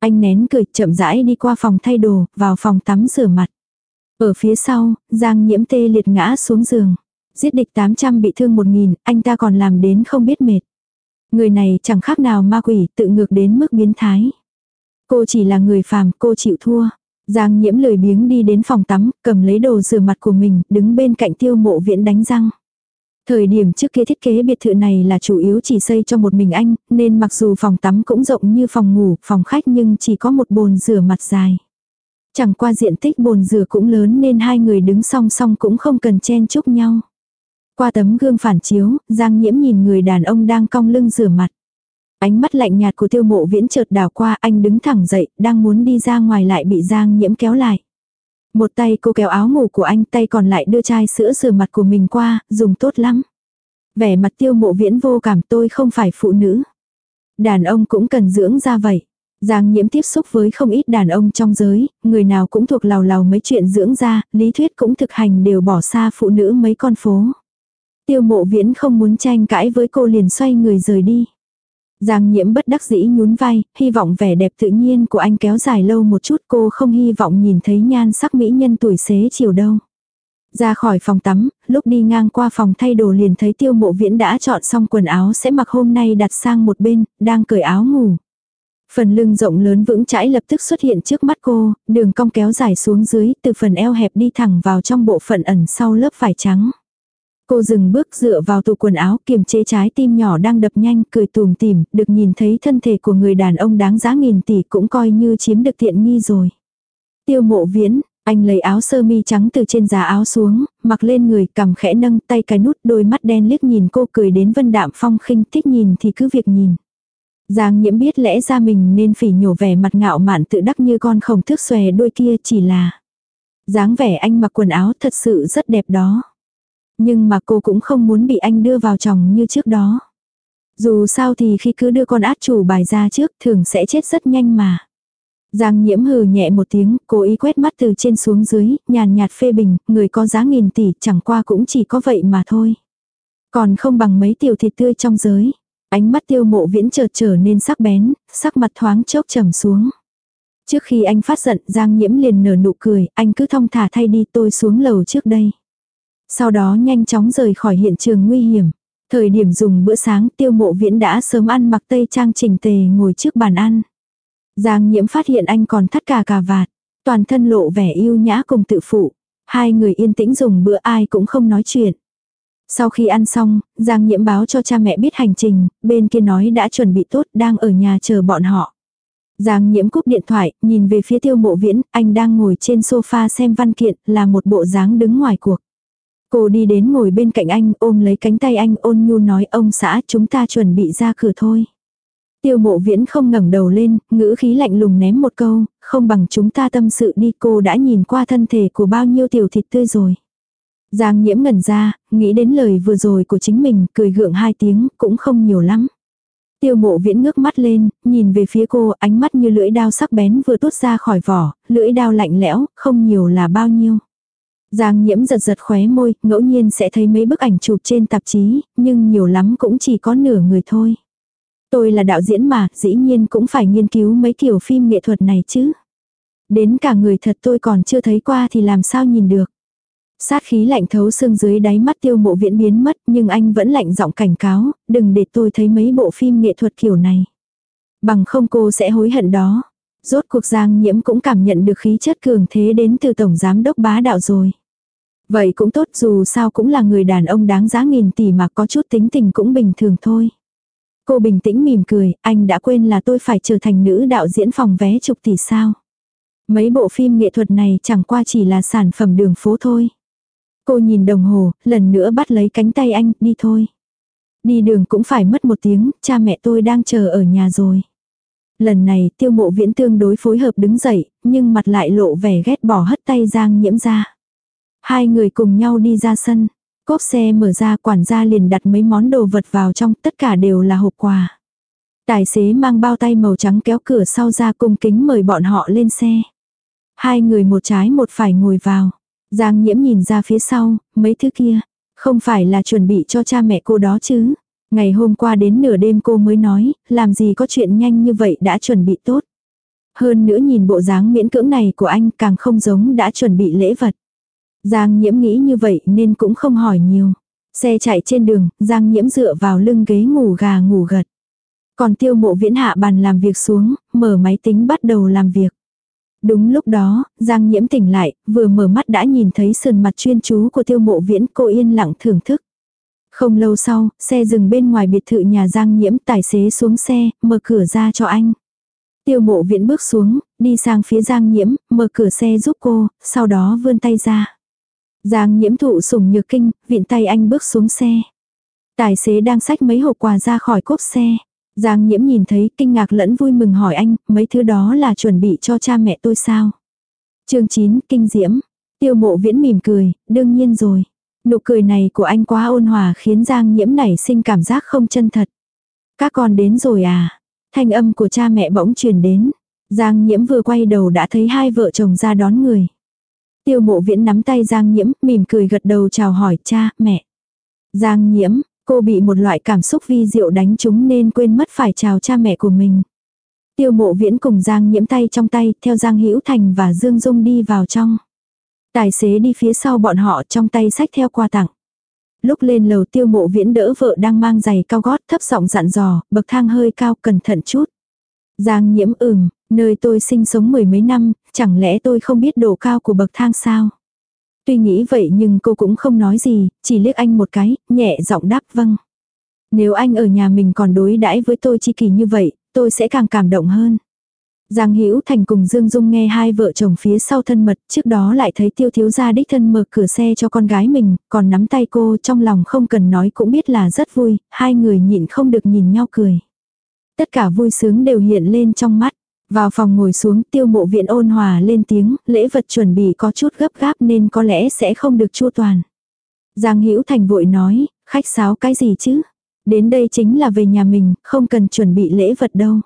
Anh nén cười chậm rãi đi qua phòng thay đồ, vào phòng tắm rửa mặt. Ở phía sau, Giang nhiễm tê liệt ngã xuống giường. Giết địch 800 bị thương 1.000, anh ta còn làm đến không biết mệt. Người này chẳng khác nào ma quỷ, tự ngược đến mức biến thái. Cô chỉ là người phàm, cô chịu thua. Giang nhiễm lười biếng đi đến phòng tắm, cầm lấy đồ rửa mặt của mình, đứng bên cạnh tiêu mộ viễn đánh răng. Thời điểm trước kia thiết kế biệt thự này là chủ yếu chỉ xây cho một mình anh, nên mặc dù phòng tắm cũng rộng như phòng ngủ, phòng khách nhưng chỉ có một bồn rửa mặt dài. Chẳng qua diện tích bồn rửa cũng lớn nên hai người đứng song song cũng không cần chen chúc nhau. Qua tấm gương phản chiếu, Giang Nhiễm nhìn người đàn ông đang cong lưng rửa mặt. Ánh mắt lạnh nhạt của tiêu mộ viễn chợt đảo qua anh đứng thẳng dậy, đang muốn đi ra ngoài lại bị Giang Nhiễm kéo lại. Một tay cô kéo áo ngủ của anh, tay còn lại đưa chai sữa rửa mặt của mình qua, dùng tốt lắm. Vẻ mặt tiêu mộ viễn vô cảm tôi không phải phụ nữ. Đàn ông cũng cần dưỡng ra vậy. Giang nhiễm tiếp xúc với không ít đàn ông trong giới, người nào cũng thuộc lào lào mấy chuyện dưỡng ra, lý thuyết cũng thực hành đều bỏ xa phụ nữ mấy con phố. Tiêu mộ viễn không muốn tranh cãi với cô liền xoay người rời đi. Giang nhiễm bất đắc dĩ nhún vai, hy vọng vẻ đẹp tự nhiên của anh kéo dài lâu một chút cô không hy vọng nhìn thấy nhan sắc mỹ nhân tuổi xế chiều đâu. Ra khỏi phòng tắm, lúc đi ngang qua phòng thay đồ liền thấy tiêu mộ viễn đã chọn xong quần áo sẽ mặc hôm nay đặt sang một bên, đang cởi áo ngủ. Phần lưng rộng lớn vững chãi lập tức xuất hiện trước mắt cô, đường cong kéo dài xuống dưới, từ phần eo hẹp đi thẳng vào trong bộ phận ẩn sau lớp vải trắng. Cô dừng bước dựa vào tủ quần áo kiềm chế trái tim nhỏ đang đập nhanh cười tùm tìm, được nhìn thấy thân thể của người đàn ông đáng giá nghìn tỷ cũng coi như chiếm được tiện nghi rồi. Tiêu mộ viễn, anh lấy áo sơ mi trắng từ trên giá áo xuống, mặc lên người cầm khẽ nâng tay cái nút đôi mắt đen liếc nhìn cô cười đến vân đạm phong khinh thích nhìn thì cứ việc nhìn. Giang nhiễm biết lẽ ra mình nên phỉ nhổ vẻ mặt ngạo mạn tự đắc như con khổng thước xòe đôi kia chỉ là. dáng vẻ anh mặc quần áo thật sự rất đẹp đó. Nhưng mà cô cũng không muốn bị anh đưa vào chồng như trước đó. Dù sao thì khi cứ đưa con át chủ bài ra trước thường sẽ chết rất nhanh mà. Giang nhiễm hừ nhẹ một tiếng, cố ý quét mắt từ trên xuống dưới, nhàn nhạt phê bình, người có giá nghìn tỷ chẳng qua cũng chỉ có vậy mà thôi. Còn không bằng mấy tiểu thịt tươi trong giới. Ánh mắt tiêu mộ viễn chợt trở nên sắc bén, sắc mặt thoáng chốc trầm xuống. Trước khi anh phát giận Giang nhiễm liền nở nụ cười, anh cứ thong thả thay đi tôi xuống lầu trước đây. Sau đó nhanh chóng rời khỏi hiện trường nguy hiểm. Thời điểm dùng bữa sáng tiêu mộ viễn đã sớm ăn mặc tây trang chỉnh tề ngồi trước bàn ăn. Giang nhiễm phát hiện anh còn thắt cả cà vạt. Toàn thân lộ vẻ yêu nhã cùng tự phụ. Hai người yên tĩnh dùng bữa ai cũng không nói chuyện. Sau khi ăn xong, Giang nhiễm báo cho cha mẹ biết hành trình, bên kia nói đã chuẩn bị tốt đang ở nhà chờ bọn họ. Giang nhiễm cúp điện thoại, nhìn về phía tiêu mộ viễn, anh đang ngồi trên sofa xem văn kiện, là một bộ dáng đứng ngoài cuộc. Cô đi đến ngồi bên cạnh anh, ôm lấy cánh tay anh ôn nhu nói ông xã chúng ta chuẩn bị ra cửa thôi. Tiêu mộ viễn không ngẩng đầu lên, ngữ khí lạnh lùng ném một câu, không bằng chúng ta tâm sự đi cô đã nhìn qua thân thể của bao nhiêu tiểu thịt tươi rồi. Giang nhiễm ngẩn ra, nghĩ đến lời vừa rồi của chính mình, cười gượng hai tiếng, cũng không nhiều lắm. Tiêu mộ viễn ngước mắt lên, nhìn về phía cô, ánh mắt như lưỡi đao sắc bén vừa tuốt ra khỏi vỏ, lưỡi đao lạnh lẽo, không nhiều là bao nhiêu. Giang nhiễm giật giật khóe môi, ngẫu nhiên sẽ thấy mấy bức ảnh chụp trên tạp chí, nhưng nhiều lắm cũng chỉ có nửa người thôi. Tôi là đạo diễn mà, dĩ nhiên cũng phải nghiên cứu mấy kiểu phim nghệ thuật này chứ. Đến cả người thật tôi còn chưa thấy qua thì làm sao nhìn được. Sát khí lạnh thấu xương dưới đáy mắt tiêu mộ viễn biến mất nhưng anh vẫn lạnh giọng cảnh cáo, đừng để tôi thấy mấy bộ phim nghệ thuật kiểu này. Bằng không cô sẽ hối hận đó. Rốt cuộc giang nhiễm cũng cảm nhận được khí chất cường thế đến từ tổng giám đốc bá đạo rồi. Vậy cũng tốt dù sao cũng là người đàn ông đáng giá nghìn tỷ mà có chút tính tình cũng bình thường thôi. Cô bình tĩnh mỉm cười, anh đã quên là tôi phải trở thành nữ đạo diễn phòng vé chục tỷ sao. Mấy bộ phim nghệ thuật này chẳng qua chỉ là sản phẩm đường phố thôi. Cô nhìn đồng hồ, lần nữa bắt lấy cánh tay anh, đi thôi. Đi đường cũng phải mất một tiếng, cha mẹ tôi đang chờ ở nhà rồi. Lần này tiêu mộ viễn tương đối phối hợp đứng dậy, nhưng mặt lại lộ vẻ ghét bỏ hất tay Giang nhiễm ra. Hai người cùng nhau đi ra sân. Cốp xe mở ra quản gia liền đặt mấy món đồ vật vào trong, tất cả đều là hộp quà. Tài xế mang bao tay màu trắng kéo cửa sau ra cung kính mời bọn họ lên xe. Hai người một trái một phải ngồi vào. Giang nhiễm nhìn ra phía sau, mấy thứ kia. Không phải là chuẩn bị cho cha mẹ cô đó chứ. Ngày hôm qua đến nửa đêm cô mới nói, làm gì có chuyện nhanh như vậy đã chuẩn bị tốt. Hơn nữa nhìn bộ dáng miễn cưỡng này của anh càng không giống đã chuẩn bị lễ vật. Giang nhiễm nghĩ như vậy nên cũng không hỏi nhiều. Xe chạy trên đường, Giang nhiễm dựa vào lưng ghế ngủ gà ngủ gật. Còn tiêu mộ viễn hạ bàn làm việc xuống, mở máy tính bắt đầu làm việc. Đúng lúc đó, Giang nhiễm tỉnh lại, vừa mở mắt đã nhìn thấy sườn mặt chuyên chú của tiêu mộ viễn cô yên lặng thưởng thức. Không lâu sau, xe dừng bên ngoài biệt thự nhà Giang nhiễm tài xế xuống xe, mở cửa ra cho anh. Tiêu mộ viễn bước xuống, đi sang phía Giang nhiễm, mở cửa xe giúp cô, sau đó vươn tay ra. Giang nhiễm thụ sủng nhược kinh, viện tay anh bước xuống xe. Tài xế đang xách mấy hộp quà ra khỏi cốp xe. Giang nhiễm nhìn thấy kinh ngạc lẫn vui mừng hỏi anh, mấy thứ đó là chuẩn bị cho cha mẹ tôi sao? chương 9, kinh diễm. Tiêu mộ viễn mỉm cười, đương nhiên rồi. Nụ cười này của anh quá ôn hòa khiến Giang nhiễm nảy sinh cảm giác không chân thật. Các con đến rồi à? Thanh âm của cha mẹ bỗng truyền đến. Giang nhiễm vừa quay đầu đã thấy hai vợ chồng ra đón người. Tiêu mộ viễn nắm tay Giang nhiễm, mỉm cười gật đầu chào hỏi cha, mẹ. Giang nhiễm, cô bị một loại cảm xúc vi diệu đánh trúng nên quên mất phải chào cha mẹ của mình. Tiêu mộ viễn cùng Giang nhiễm tay trong tay, theo Giang Hữu Thành và Dương Dung đi vào trong. Tài xế đi phía sau bọn họ trong tay sách theo quà tặng. Lúc lên lầu tiêu mộ viễn đỡ vợ đang mang giày cao gót thấp giọng dặn dò, bậc thang hơi cao cẩn thận chút. Giang nhiễm ửng, nơi tôi sinh sống mười mấy năm, chẳng lẽ tôi không biết độ cao của bậc thang sao? Tuy nghĩ vậy nhưng cô cũng không nói gì, chỉ liếc anh một cái, nhẹ giọng đáp vâng. Nếu anh ở nhà mình còn đối đãi với tôi chi kỳ như vậy, tôi sẽ càng cảm động hơn. Giang Hữu Thành cùng Dương Dung nghe hai vợ chồng phía sau thân mật, trước đó lại thấy Tiêu thiếu gia đích thân mở cửa xe cho con gái mình, còn nắm tay cô trong lòng không cần nói cũng biết là rất vui, hai người nhịn không được nhìn nhau cười. Tất cả vui sướng đều hiện lên trong mắt. Vào phòng ngồi xuống tiêu mộ viện ôn hòa lên tiếng, lễ vật chuẩn bị có chút gấp gáp nên có lẽ sẽ không được chu toàn. Giang Hữu Thành vội nói, khách sáo cái gì chứ? Đến đây chính là về nhà mình, không cần chuẩn bị lễ vật đâu.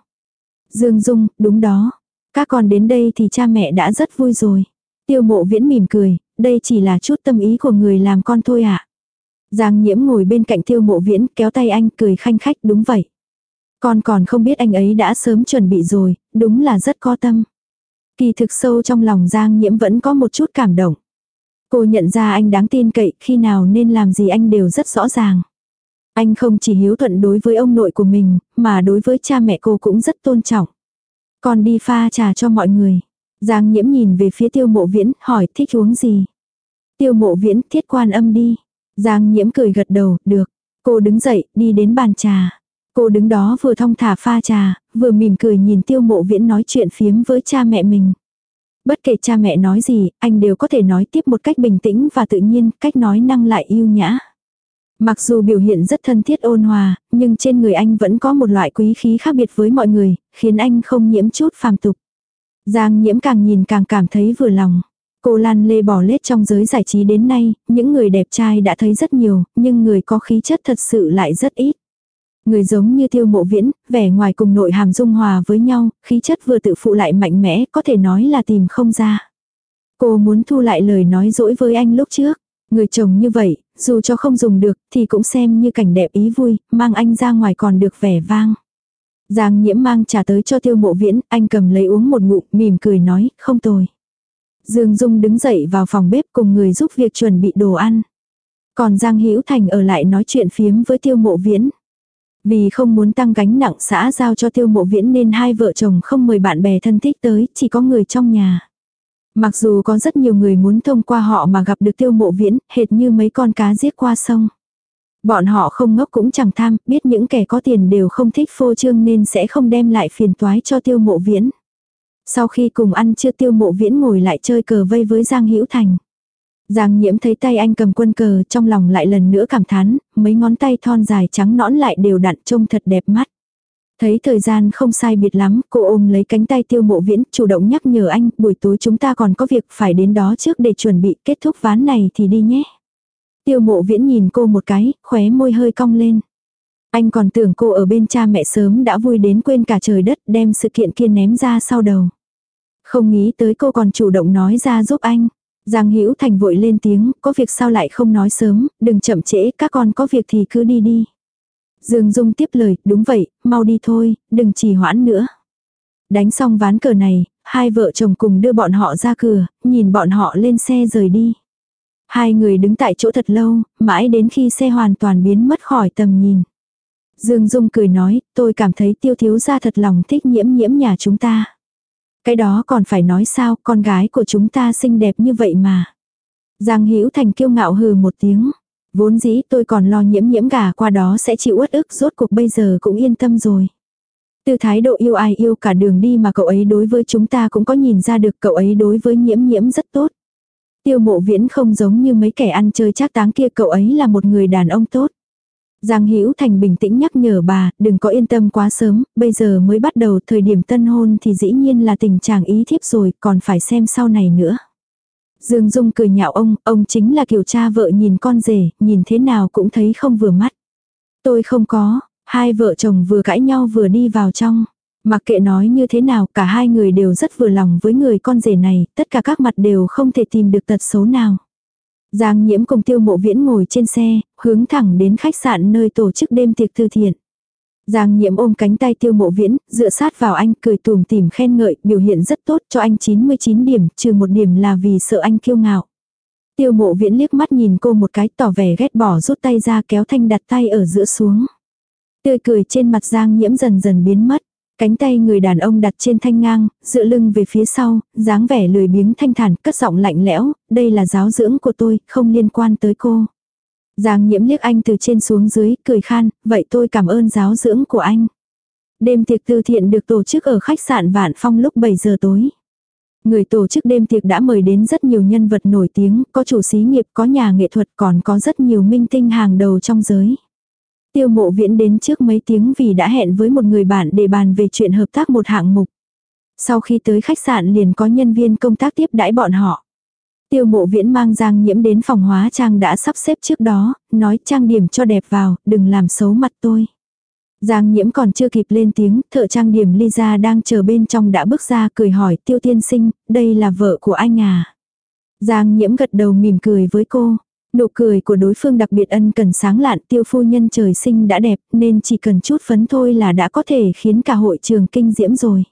Dương Dung, đúng đó. Các con đến đây thì cha mẹ đã rất vui rồi. Tiêu mộ viễn mỉm cười, đây chỉ là chút tâm ý của người làm con thôi ạ. À. Giang nhiễm ngồi bên cạnh tiêu mộ viễn kéo tay anh cười khanh khách đúng vậy. Con còn không biết anh ấy đã sớm chuẩn bị rồi, đúng là rất có tâm. Kỳ thực sâu trong lòng Giang nhiễm vẫn có một chút cảm động. Cô nhận ra anh đáng tin cậy, khi nào nên làm gì anh đều rất rõ ràng. Anh không chỉ hiếu thuận đối với ông nội của mình, mà đối với cha mẹ cô cũng rất tôn trọng. Con đi pha trà cho mọi người. Giang nhiễm nhìn về phía tiêu mộ viễn, hỏi thích uống gì. Tiêu mộ viễn thiết quan âm đi. Giang nhiễm cười gật đầu, được. Cô đứng dậy, đi đến bàn trà. Cô đứng đó vừa thong thả pha trà, vừa mỉm cười nhìn tiêu mộ viễn nói chuyện phiếm với cha mẹ mình. Bất kể cha mẹ nói gì, anh đều có thể nói tiếp một cách bình tĩnh và tự nhiên, cách nói năng lại yêu nhã. Mặc dù biểu hiện rất thân thiết ôn hòa, nhưng trên người anh vẫn có một loại quý khí khác biệt với mọi người, khiến anh không nhiễm chút phàm tục. Giang nhiễm càng nhìn càng cảm thấy vừa lòng. Cô Lan Lê bỏ lết trong giới giải trí đến nay, những người đẹp trai đã thấy rất nhiều, nhưng người có khí chất thật sự lại rất ít. Người giống như tiêu mộ viễn, vẻ ngoài cùng nội hàm dung hòa với nhau, khí chất vừa tự phụ lại mạnh mẽ, có thể nói là tìm không ra. Cô muốn thu lại lời nói dỗi với anh lúc trước. Người chồng như vậy, dù cho không dùng được, thì cũng xem như cảnh đẹp ý vui, mang anh ra ngoài còn được vẻ vang. Giang nhiễm mang trà tới cho tiêu mộ viễn, anh cầm lấy uống một ngụm, mỉm cười nói, không tồi. Dương Dung đứng dậy vào phòng bếp cùng người giúp việc chuẩn bị đồ ăn. Còn Giang Hữu Thành ở lại nói chuyện phiếm với tiêu mộ viễn. Vì không muốn tăng gánh nặng xã giao cho tiêu mộ viễn nên hai vợ chồng không mời bạn bè thân thích tới, chỉ có người trong nhà. Mặc dù có rất nhiều người muốn thông qua họ mà gặp được tiêu mộ viễn, hệt như mấy con cá giết qua sông. Bọn họ không ngốc cũng chẳng tham, biết những kẻ có tiền đều không thích phô trương nên sẽ không đem lại phiền toái cho tiêu mộ viễn. Sau khi cùng ăn chưa tiêu mộ viễn ngồi lại chơi cờ vây với Giang Hữu Thành. Giang nhiễm thấy tay anh cầm quân cờ trong lòng lại lần nữa cảm thán, mấy ngón tay thon dài trắng nõn lại đều đặn trông thật đẹp mắt. Thấy thời gian không sai biệt lắm, cô ôm lấy cánh tay tiêu mộ viễn, chủ động nhắc nhở anh, buổi tối chúng ta còn có việc phải đến đó trước để chuẩn bị kết thúc ván này thì đi nhé. Tiêu mộ viễn nhìn cô một cái, khóe môi hơi cong lên. Anh còn tưởng cô ở bên cha mẹ sớm đã vui đến quên cả trời đất đem sự kiện kia ném ra sau đầu. Không nghĩ tới cô còn chủ động nói ra giúp anh. Giang Hữu Thành vội lên tiếng, có việc sao lại không nói sớm, đừng chậm trễ, các con có việc thì cứ đi đi. Dương Dung tiếp lời, đúng vậy, mau đi thôi, đừng trì hoãn nữa. Đánh xong ván cờ này, hai vợ chồng cùng đưa bọn họ ra cửa, nhìn bọn họ lên xe rời đi. Hai người đứng tại chỗ thật lâu, mãi đến khi xe hoàn toàn biến mất khỏi tầm nhìn. Dương Dung cười nói, tôi cảm thấy tiêu thiếu gia thật lòng thích nhiễm nhiễm nhà chúng ta. Cái đó còn phải nói sao, con gái của chúng ta xinh đẹp như vậy mà. Giang Hữu Thành kiêu ngạo hừ một tiếng. Vốn dĩ tôi còn lo nhiễm nhiễm gà qua đó sẽ chịu uất ức rốt cuộc bây giờ cũng yên tâm rồi. Từ thái độ yêu ai yêu cả đường đi mà cậu ấy đối với chúng ta cũng có nhìn ra được cậu ấy đối với nhiễm nhiễm rất tốt. Tiêu mộ viễn không giống như mấy kẻ ăn chơi chắc táng kia cậu ấy là một người đàn ông tốt. Giang Hữu Thành bình tĩnh nhắc nhở bà, đừng có yên tâm quá sớm, bây giờ mới bắt đầu thời điểm tân hôn thì dĩ nhiên là tình trạng ý thiếp rồi, còn phải xem sau này nữa. Dương Dung cười nhạo ông, ông chính là kiểu cha vợ nhìn con rể, nhìn thế nào cũng thấy không vừa mắt. Tôi không có, hai vợ chồng vừa cãi nhau vừa đi vào trong. Mặc kệ nói như thế nào, cả hai người đều rất vừa lòng với người con rể này, tất cả các mặt đều không thể tìm được tật xấu nào. Giang nhiễm cùng tiêu mộ viễn ngồi trên xe, hướng thẳng đến khách sạn nơi tổ chức đêm tiệc thư thiện. Giang nhiễm ôm cánh tay tiêu mộ viễn, dựa sát vào anh, cười tùm tìm khen ngợi, biểu hiện rất tốt cho anh 99 điểm, trừ một điểm là vì sợ anh kiêu ngạo. Tiêu mộ viễn liếc mắt nhìn cô một cái tỏ vẻ ghét bỏ rút tay ra kéo thanh đặt tay ở giữa xuống. Tươi cười trên mặt Giang nhiễm dần dần biến mất. Cánh tay người đàn ông đặt trên thanh ngang, dựa lưng về phía sau, dáng vẻ lười biếng thanh thản, cất giọng lạnh lẽo, đây là giáo dưỡng của tôi, không liên quan tới cô. Giang nhiễm liếc anh từ trên xuống dưới, cười khan, vậy tôi cảm ơn giáo dưỡng của anh. Đêm tiệc từ thiện được tổ chức ở khách sạn Vạn Phong lúc 7 giờ tối. Người tổ chức đêm tiệc đã mời đến rất nhiều nhân vật nổi tiếng, có chủ xí nghiệp, có nhà nghệ thuật, còn có rất nhiều minh tinh hàng đầu trong giới. Tiêu mộ viễn đến trước mấy tiếng vì đã hẹn với một người bạn để bàn về chuyện hợp tác một hạng mục. Sau khi tới khách sạn liền có nhân viên công tác tiếp đãi bọn họ. Tiêu mộ viễn mang Giang Nhiễm đến phòng hóa trang đã sắp xếp trước đó, nói trang điểm cho đẹp vào, đừng làm xấu mặt tôi. Giang Nhiễm còn chưa kịp lên tiếng, thợ trang điểm Lisa đang chờ bên trong đã bước ra cười hỏi tiêu tiên sinh, đây là vợ của anh à. Giang Nhiễm gật đầu mỉm cười với cô. Nụ cười của đối phương đặc biệt ân cần sáng lạn tiêu phu nhân trời sinh đã đẹp nên chỉ cần chút phấn thôi là đã có thể khiến cả hội trường kinh diễm rồi.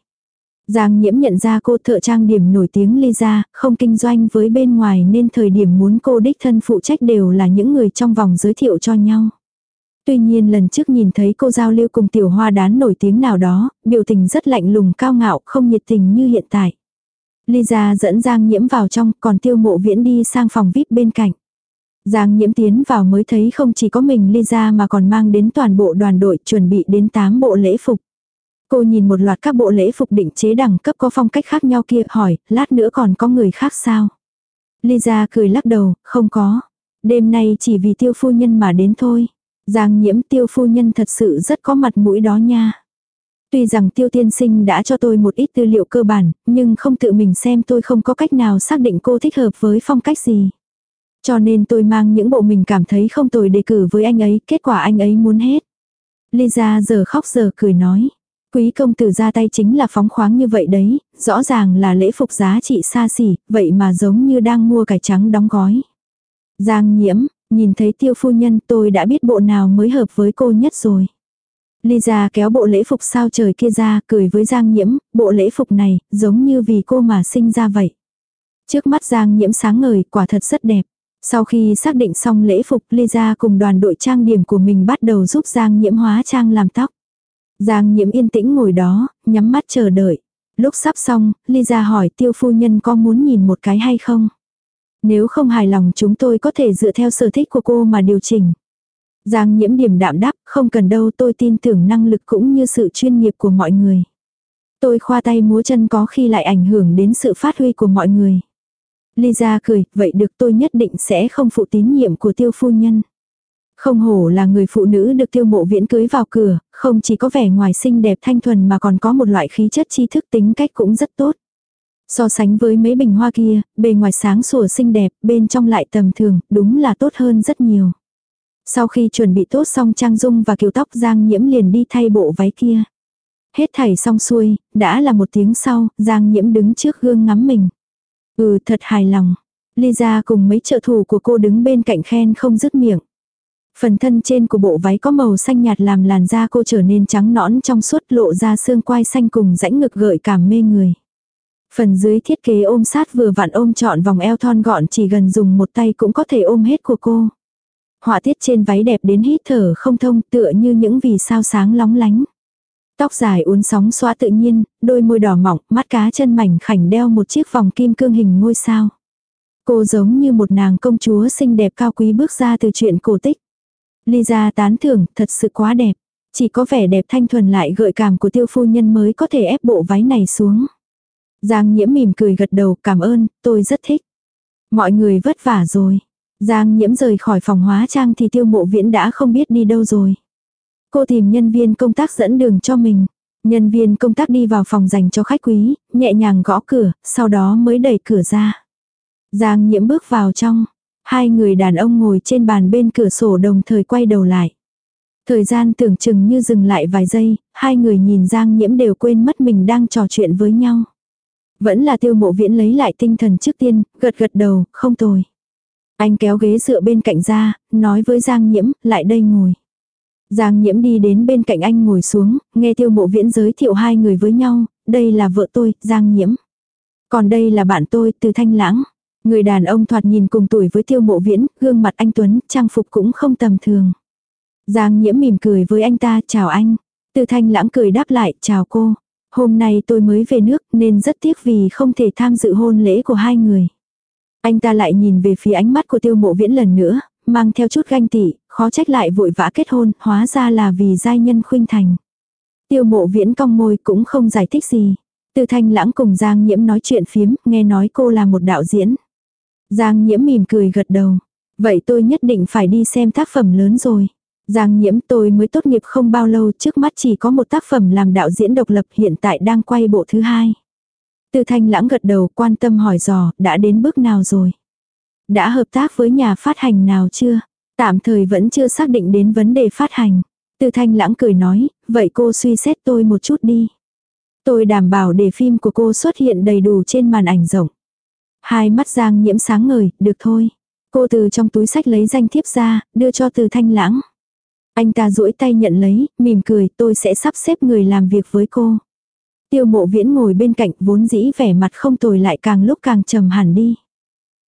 Giang nhiễm nhận ra cô thợ trang điểm nổi tiếng Lisa, không kinh doanh với bên ngoài nên thời điểm muốn cô đích thân phụ trách đều là những người trong vòng giới thiệu cho nhau. Tuy nhiên lần trước nhìn thấy cô giao lưu cùng tiểu hoa đán nổi tiếng nào đó, biểu tình rất lạnh lùng cao ngạo, không nhiệt tình như hiện tại. Lisa dẫn Giang nhiễm vào trong, còn tiêu mộ viễn đi sang phòng VIP bên cạnh. Giang nhiễm tiến vào mới thấy không chỉ có mình Lisa mà còn mang đến toàn bộ đoàn đội chuẩn bị đến 8 bộ lễ phục. Cô nhìn một loạt các bộ lễ phục định chế đẳng cấp có phong cách khác nhau kia hỏi, lát nữa còn có người khác sao? Lisa cười lắc đầu, không có. Đêm nay chỉ vì tiêu phu nhân mà đến thôi. Giang nhiễm tiêu phu nhân thật sự rất có mặt mũi đó nha. Tuy rằng tiêu tiên sinh đã cho tôi một ít tư liệu cơ bản, nhưng không tự mình xem tôi không có cách nào xác định cô thích hợp với phong cách gì. Cho nên tôi mang những bộ mình cảm thấy không tồi đề cử với anh ấy, kết quả anh ấy muốn hết. Lisa giờ khóc giờ cười nói. Quý công tử ra tay chính là phóng khoáng như vậy đấy, rõ ràng là lễ phục giá trị xa xỉ, vậy mà giống như đang mua cải trắng đóng gói. Giang nhiễm, nhìn thấy tiêu phu nhân tôi đã biết bộ nào mới hợp với cô nhất rồi. Lisa kéo bộ lễ phục sao trời kia ra, cười với Giang nhiễm, bộ lễ phục này, giống như vì cô mà sinh ra vậy. Trước mắt Giang nhiễm sáng ngời, quả thật rất đẹp. Sau khi xác định xong lễ phục, Lisa cùng đoàn đội trang điểm của mình bắt đầu giúp Giang nhiễm hóa trang làm tóc. Giang nhiễm yên tĩnh ngồi đó, nhắm mắt chờ đợi. Lúc sắp xong, Lisa hỏi tiêu phu nhân có muốn nhìn một cái hay không? Nếu không hài lòng chúng tôi có thể dựa theo sở thích của cô mà điều chỉnh. Giang nhiễm điểm đạm đáp, không cần đâu tôi tin tưởng năng lực cũng như sự chuyên nghiệp của mọi người. Tôi khoa tay múa chân có khi lại ảnh hưởng đến sự phát huy của mọi người. Lisa cười, vậy được tôi nhất định sẽ không phụ tín nhiệm của tiêu phu nhân. Không hổ là người phụ nữ được tiêu mộ viễn cưới vào cửa, không chỉ có vẻ ngoài xinh đẹp thanh thuần mà còn có một loại khí chất tri thức tính cách cũng rất tốt. So sánh với mấy bình hoa kia, bề ngoài sáng sủa xinh đẹp, bên trong lại tầm thường, đúng là tốt hơn rất nhiều. Sau khi chuẩn bị tốt xong trang dung và kiểu tóc Giang Nhiễm liền đi thay bộ váy kia. Hết thảy xong xuôi, đã là một tiếng sau, Giang Nhiễm đứng trước gương ngắm mình. Ừ thật hài lòng. Lisa cùng mấy trợ thủ của cô đứng bên cạnh khen không dứt miệng. Phần thân trên của bộ váy có màu xanh nhạt làm làn da cô trở nên trắng nõn trong suốt, lộ ra xương quai xanh cùng rãnh ngực gợi cảm mê người. Phần dưới thiết kế ôm sát vừa vặn ôm trọn vòng eo thon gọn chỉ gần dùng một tay cũng có thể ôm hết của cô. Họa tiết trên váy đẹp đến hít thở không thông, tựa như những vì sao sáng lóng lánh. Tóc dài uốn sóng xóa tự nhiên, đôi môi đỏ mỏng, mắt cá chân mảnh khảnh đeo một chiếc vòng kim cương hình ngôi sao. Cô giống như một nàng công chúa xinh đẹp cao quý bước ra từ chuyện cổ tích. Lisa tán thưởng, thật sự quá đẹp. Chỉ có vẻ đẹp thanh thuần lại gợi cảm của tiêu phu nhân mới có thể ép bộ váy này xuống. Giang nhiễm mỉm cười gật đầu, cảm ơn, tôi rất thích. Mọi người vất vả rồi. Giang nhiễm rời khỏi phòng hóa trang thì tiêu mộ viễn đã không biết đi đâu rồi. Cô tìm nhân viên công tác dẫn đường cho mình. Nhân viên công tác đi vào phòng dành cho khách quý, nhẹ nhàng gõ cửa, sau đó mới đẩy cửa ra. Giang nhiễm bước vào trong. Hai người đàn ông ngồi trên bàn bên cửa sổ đồng thời quay đầu lại. Thời gian tưởng chừng như dừng lại vài giây, hai người nhìn Giang nhiễm đều quên mất mình đang trò chuyện với nhau. Vẫn là tiêu mộ viễn lấy lại tinh thần trước tiên, gật gật đầu, không tồi. Anh kéo ghế dựa bên cạnh ra, nói với Giang nhiễm, lại đây ngồi. Giang nhiễm đi đến bên cạnh anh ngồi xuống, nghe tiêu mộ viễn giới thiệu hai người với nhau, đây là vợ tôi, Giang nhiễm. Còn đây là bạn tôi, từ thanh lãng. Người đàn ông thoạt nhìn cùng tuổi với tiêu mộ viễn, gương mặt anh Tuấn, trang phục cũng không tầm thường. Giang nhiễm mỉm cười với anh ta, chào anh. Từ thanh lãng cười đáp lại, chào cô. Hôm nay tôi mới về nước nên rất tiếc vì không thể tham dự hôn lễ của hai người. Anh ta lại nhìn về phía ánh mắt của tiêu mộ viễn lần nữa, mang theo chút ganh tị, khó trách lại vội vã kết hôn, hóa ra là vì giai nhân khuynh thành. Tiêu mộ viễn cong môi cũng không giải thích gì. Từ thanh lãng cùng Giang nhiễm nói chuyện phiếm, nghe nói cô là một đạo diễn. Giang nhiễm mỉm cười gật đầu. Vậy tôi nhất định phải đi xem tác phẩm lớn rồi. Giang nhiễm tôi mới tốt nghiệp không bao lâu trước mắt chỉ có một tác phẩm làm đạo diễn độc lập hiện tại đang quay bộ thứ hai. Từ thanh lãng gật đầu quan tâm hỏi dò đã đến bước nào rồi. Đã hợp tác với nhà phát hành nào chưa? Tạm thời vẫn chưa xác định đến vấn đề phát hành. Từ thanh lãng cười nói, vậy cô suy xét tôi một chút đi. Tôi đảm bảo để phim của cô xuất hiện đầy đủ trên màn ảnh rộng. Hai mắt Giang nhiễm sáng ngời, được thôi. Cô từ trong túi sách lấy danh thiếp ra, đưa cho từ thanh lãng. Anh ta duỗi tay nhận lấy, mỉm cười, tôi sẽ sắp xếp người làm việc với cô. Tiêu mộ viễn ngồi bên cạnh vốn dĩ vẻ mặt không tồi lại càng lúc càng trầm hẳn đi.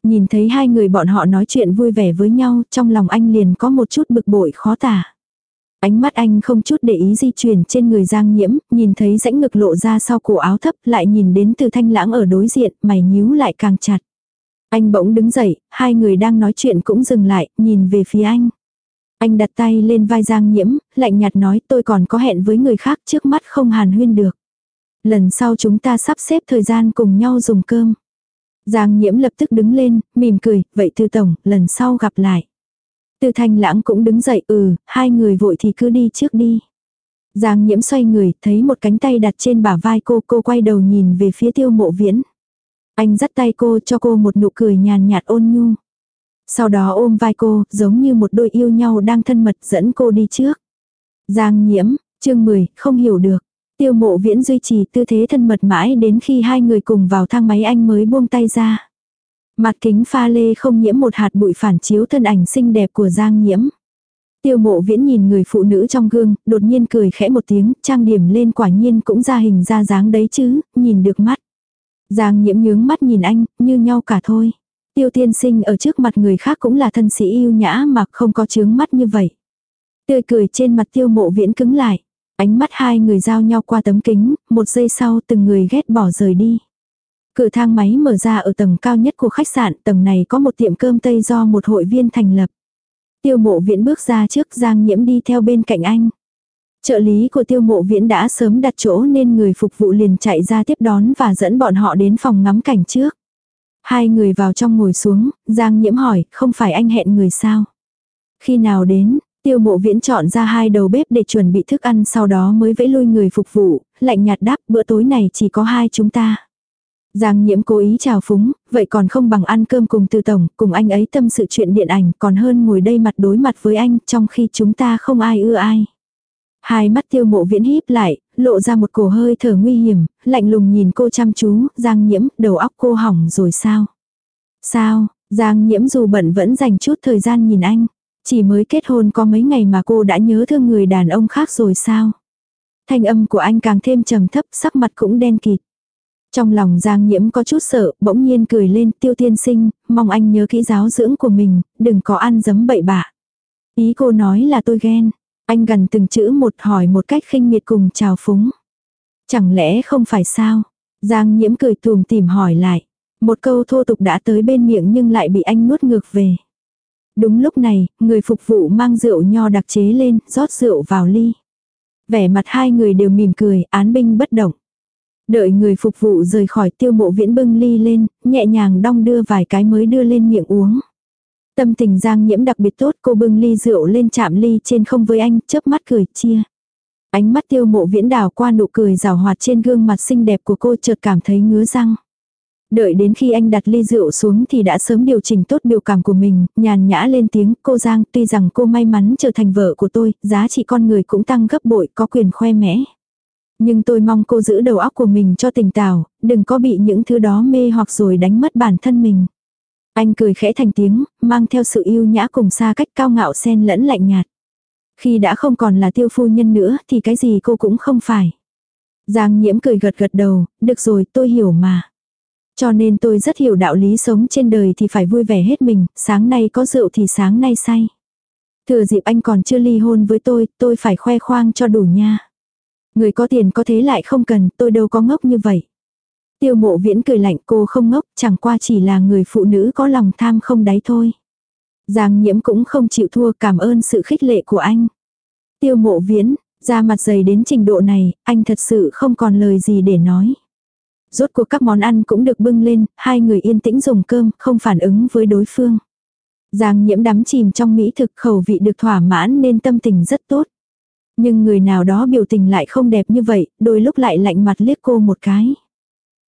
Nhìn thấy hai người bọn họ nói chuyện vui vẻ với nhau, trong lòng anh liền có một chút bực bội khó tả. Ánh mắt anh không chút để ý di chuyển trên người Giang Nhiễm, nhìn thấy rãnh ngực lộ ra sau cổ áo thấp, lại nhìn đến từ thanh lãng ở đối diện, mày nhíu lại càng chặt. Anh bỗng đứng dậy, hai người đang nói chuyện cũng dừng lại, nhìn về phía anh. Anh đặt tay lên vai Giang Nhiễm, lạnh nhạt nói tôi còn có hẹn với người khác trước mắt không hàn huyên được. Lần sau chúng ta sắp xếp thời gian cùng nhau dùng cơm. Giang Nhiễm lập tức đứng lên, mỉm cười, vậy Tư Tổng, lần sau gặp lại. Từ thanh lãng cũng đứng dậy, ừ, hai người vội thì cứ đi trước đi. Giang Nhiễm xoay người, thấy một cánh tay đặt trên bả vai cô, cô quay đầu nhìn về phía tiêu mộ viễn. Anh dắt tay cô cho cô một nụ cười nhàn nhạt ôn nhu. Sau đó ôm vai cô, giống như một đôi yêu nhau đang thân mật dẫn cô đi trước. Giang nhiễm, chương 10, không hiểu được. Tiêu mộ viễn duy trì tư thế thân mật mãi đến khi hai người cùng vào thang máy anh mới buông tay ra. Mặt kính pha lê không nhiễm một hạt bụi phản chiếu thân ảnh xinh đẹp của Giang nhiễm. Tiêu mộ viễn nhìn người phụ nữ trong gương, đột nhiên cười khẽ một tiếng, trang điểm lên quả nhiên cũng ra hình ra dáng đấy chứ, nhìn được mắt. Giang nhiễm nhướng mắt nhìn anh, như nhau cả thôi. Tiêu tiên sinh ở trước mặt người khác cũng là thân sĩ yêu nhã mà không có chướng mắt như vậy. Tươi cười trên mặt tiêu mộ viễn cứng lại. Ánh mắt hai người giao nhau qua tấm kính, một giây sau từng người ghét bỏ rời đi. Cửa thang máy mở ra ở tầng cao nhất của khách sạn, tầng này có một tiệm cơm Tây do một hội viên thành lập. Tiêu mộ viễn bước ra trước Giang Nhiễm đi theo bên cạnh anh. Trợ lý của tiêu mộ viễn đã sớm đặt chỗ nên người phục vụ liền chạy ra tiếp đón và dẫn bọn họ đến phòng ngắm cảnh trước. Hai người vào trong ngồi xuống, Giang Nhiễm hỏi, không phải anh hẹn người sao? Khi nào đến, tiêu mộ viễn chọn ra hai đầu bếp để chuẩn bị thức ăn sau đó mới vẫy lui người phục vụ, lạnh nhạt đáp bữa tối này chỉ có hai chúng ta. Giang nhiễm cố ý chào phúng, vậy còn không bằng ăn cơm cùng từ tổng, cùng anh ấy tâm sự chuyện điện ảnh còn hơn ngồi đây mặt đối mặt với anh trong khi chúng ta không ai ưa ai. Hai mắt tiêu mộ viễn híp lại, lộ ra một cổ hơi thở nguy hiểm, lạnh lùng nhìn cô chăm chú, Giang nhiễm, đầu óc cô hỏng rồi sao? Sao, Giang nhiễm dù bận vẫn dành chút thời gian nhìn anh. Chỉ mới kết hôn có mấy ngày mà cô đã nhớ thương người đàn ông khác rồi sao? Thanh âm của anh càng thêm trầm thấp, sắc mặt cũng đen kịt. Trong lòng Giang Nhiễm có chút sợ, bỗng nhiên cười lên, tiêu tiên sinh, mong anh nhớ kỹ giáo dưỡng của mình, đừng có ăn dấm bậy bạ. Ý cô nói là tôi ghen. Anh gần từng chữ một hỏi một cách khinh miệt cùng chào phúng. Chẳng lẽ không phải sao? Giang nhiễm cười tùm tìm hỏi lại. Một câu thô tục đã tới bên miệng nhưng lại bị anh nuốt ngược về. Đúng lúc này, người phục vụ mang rượu nho đặc chế lên, rót rượu vào ly. Vẻ mặt hai người đều mỉm cười, án binh bất động. Đợi người phục vụ rời khỏi tiêu mộ viễn bưng ly lên, nhẹ nhàng đong đưa vài cái mới đưa lên miệng uống. Tâm tình giang nhiễm đặc biệt tốt cô bưng ly rượu lên chạm ly trên không với anh, chớp mắt cười chia. Ánh mắt tiêu mộ viễn đảo qua nụ cười rào hoạt trên gương mặt xinh đẹp của cô chợt cảm thấy ngứa răng. Đợi đến khi anh đặt ly rượu xuống thì đã sớm điều chỉnh tốt biểu cảm của mình, nhàn nhã lên tiếng cô Giang tuy rằng cô may mắn trở thành vợ của tôi, giá trị con người cũng tăng gấp bội, có quyền khoe mẽ. Nhưng tôi mong cô giữ đầu óc của mình cho tỉnh táo, đừng có bị những thứ đó mê hoặc rồi đánh mất bản thân mình. Anh cười khẽ thành tiếng, mang theo sự yêu nhã cùng xa cách cao ngạo xen lẫn lạnh nhạt. Khi đã không còn là tiêu phu nhân nữa thì cái gì cô cũng không phải. Giang nhiễm cười gật gật đầu, được rồi tôi hiểu mà. Cho nên tôi rất hiểu đạo lý sống trên đời thì phải vui vẻ hết mình, sáng nay có rượu thì sáng nay say. Thừa dịp anh còn chưa ly hôn với tôi, tôi phải khoe khoang cho đủ nha. Người có tiền có thế lại không cần, tôi đâu có ngốc như vậy. Tiêu mộ viễn cười lạnh cô không ngốc, chẳng qua chỉ là người phụ nữ có lòng tham không đáy thôi. Giang nhiễm cũng không chịu thua cảm ơn sự khích lệ của anh. Tiêu mộ viễn, ra mặt dày đến trình độ này, anh thật sự không còn lời gì để nói. Rốt cuộc các món ăn cũng được bưng lên, hai người yên tĩnh dùng cơm, không phản ứng với đối phương. Giang nhiễm đắm chìm trong mỹ thực khẩu vị được thỏa mãn nên tâm tình rất tốt. Nhưng người nào đó biểu tình lại không đẹp như vậy, đôi lúc lại lạnh mặt liếc cô một cái.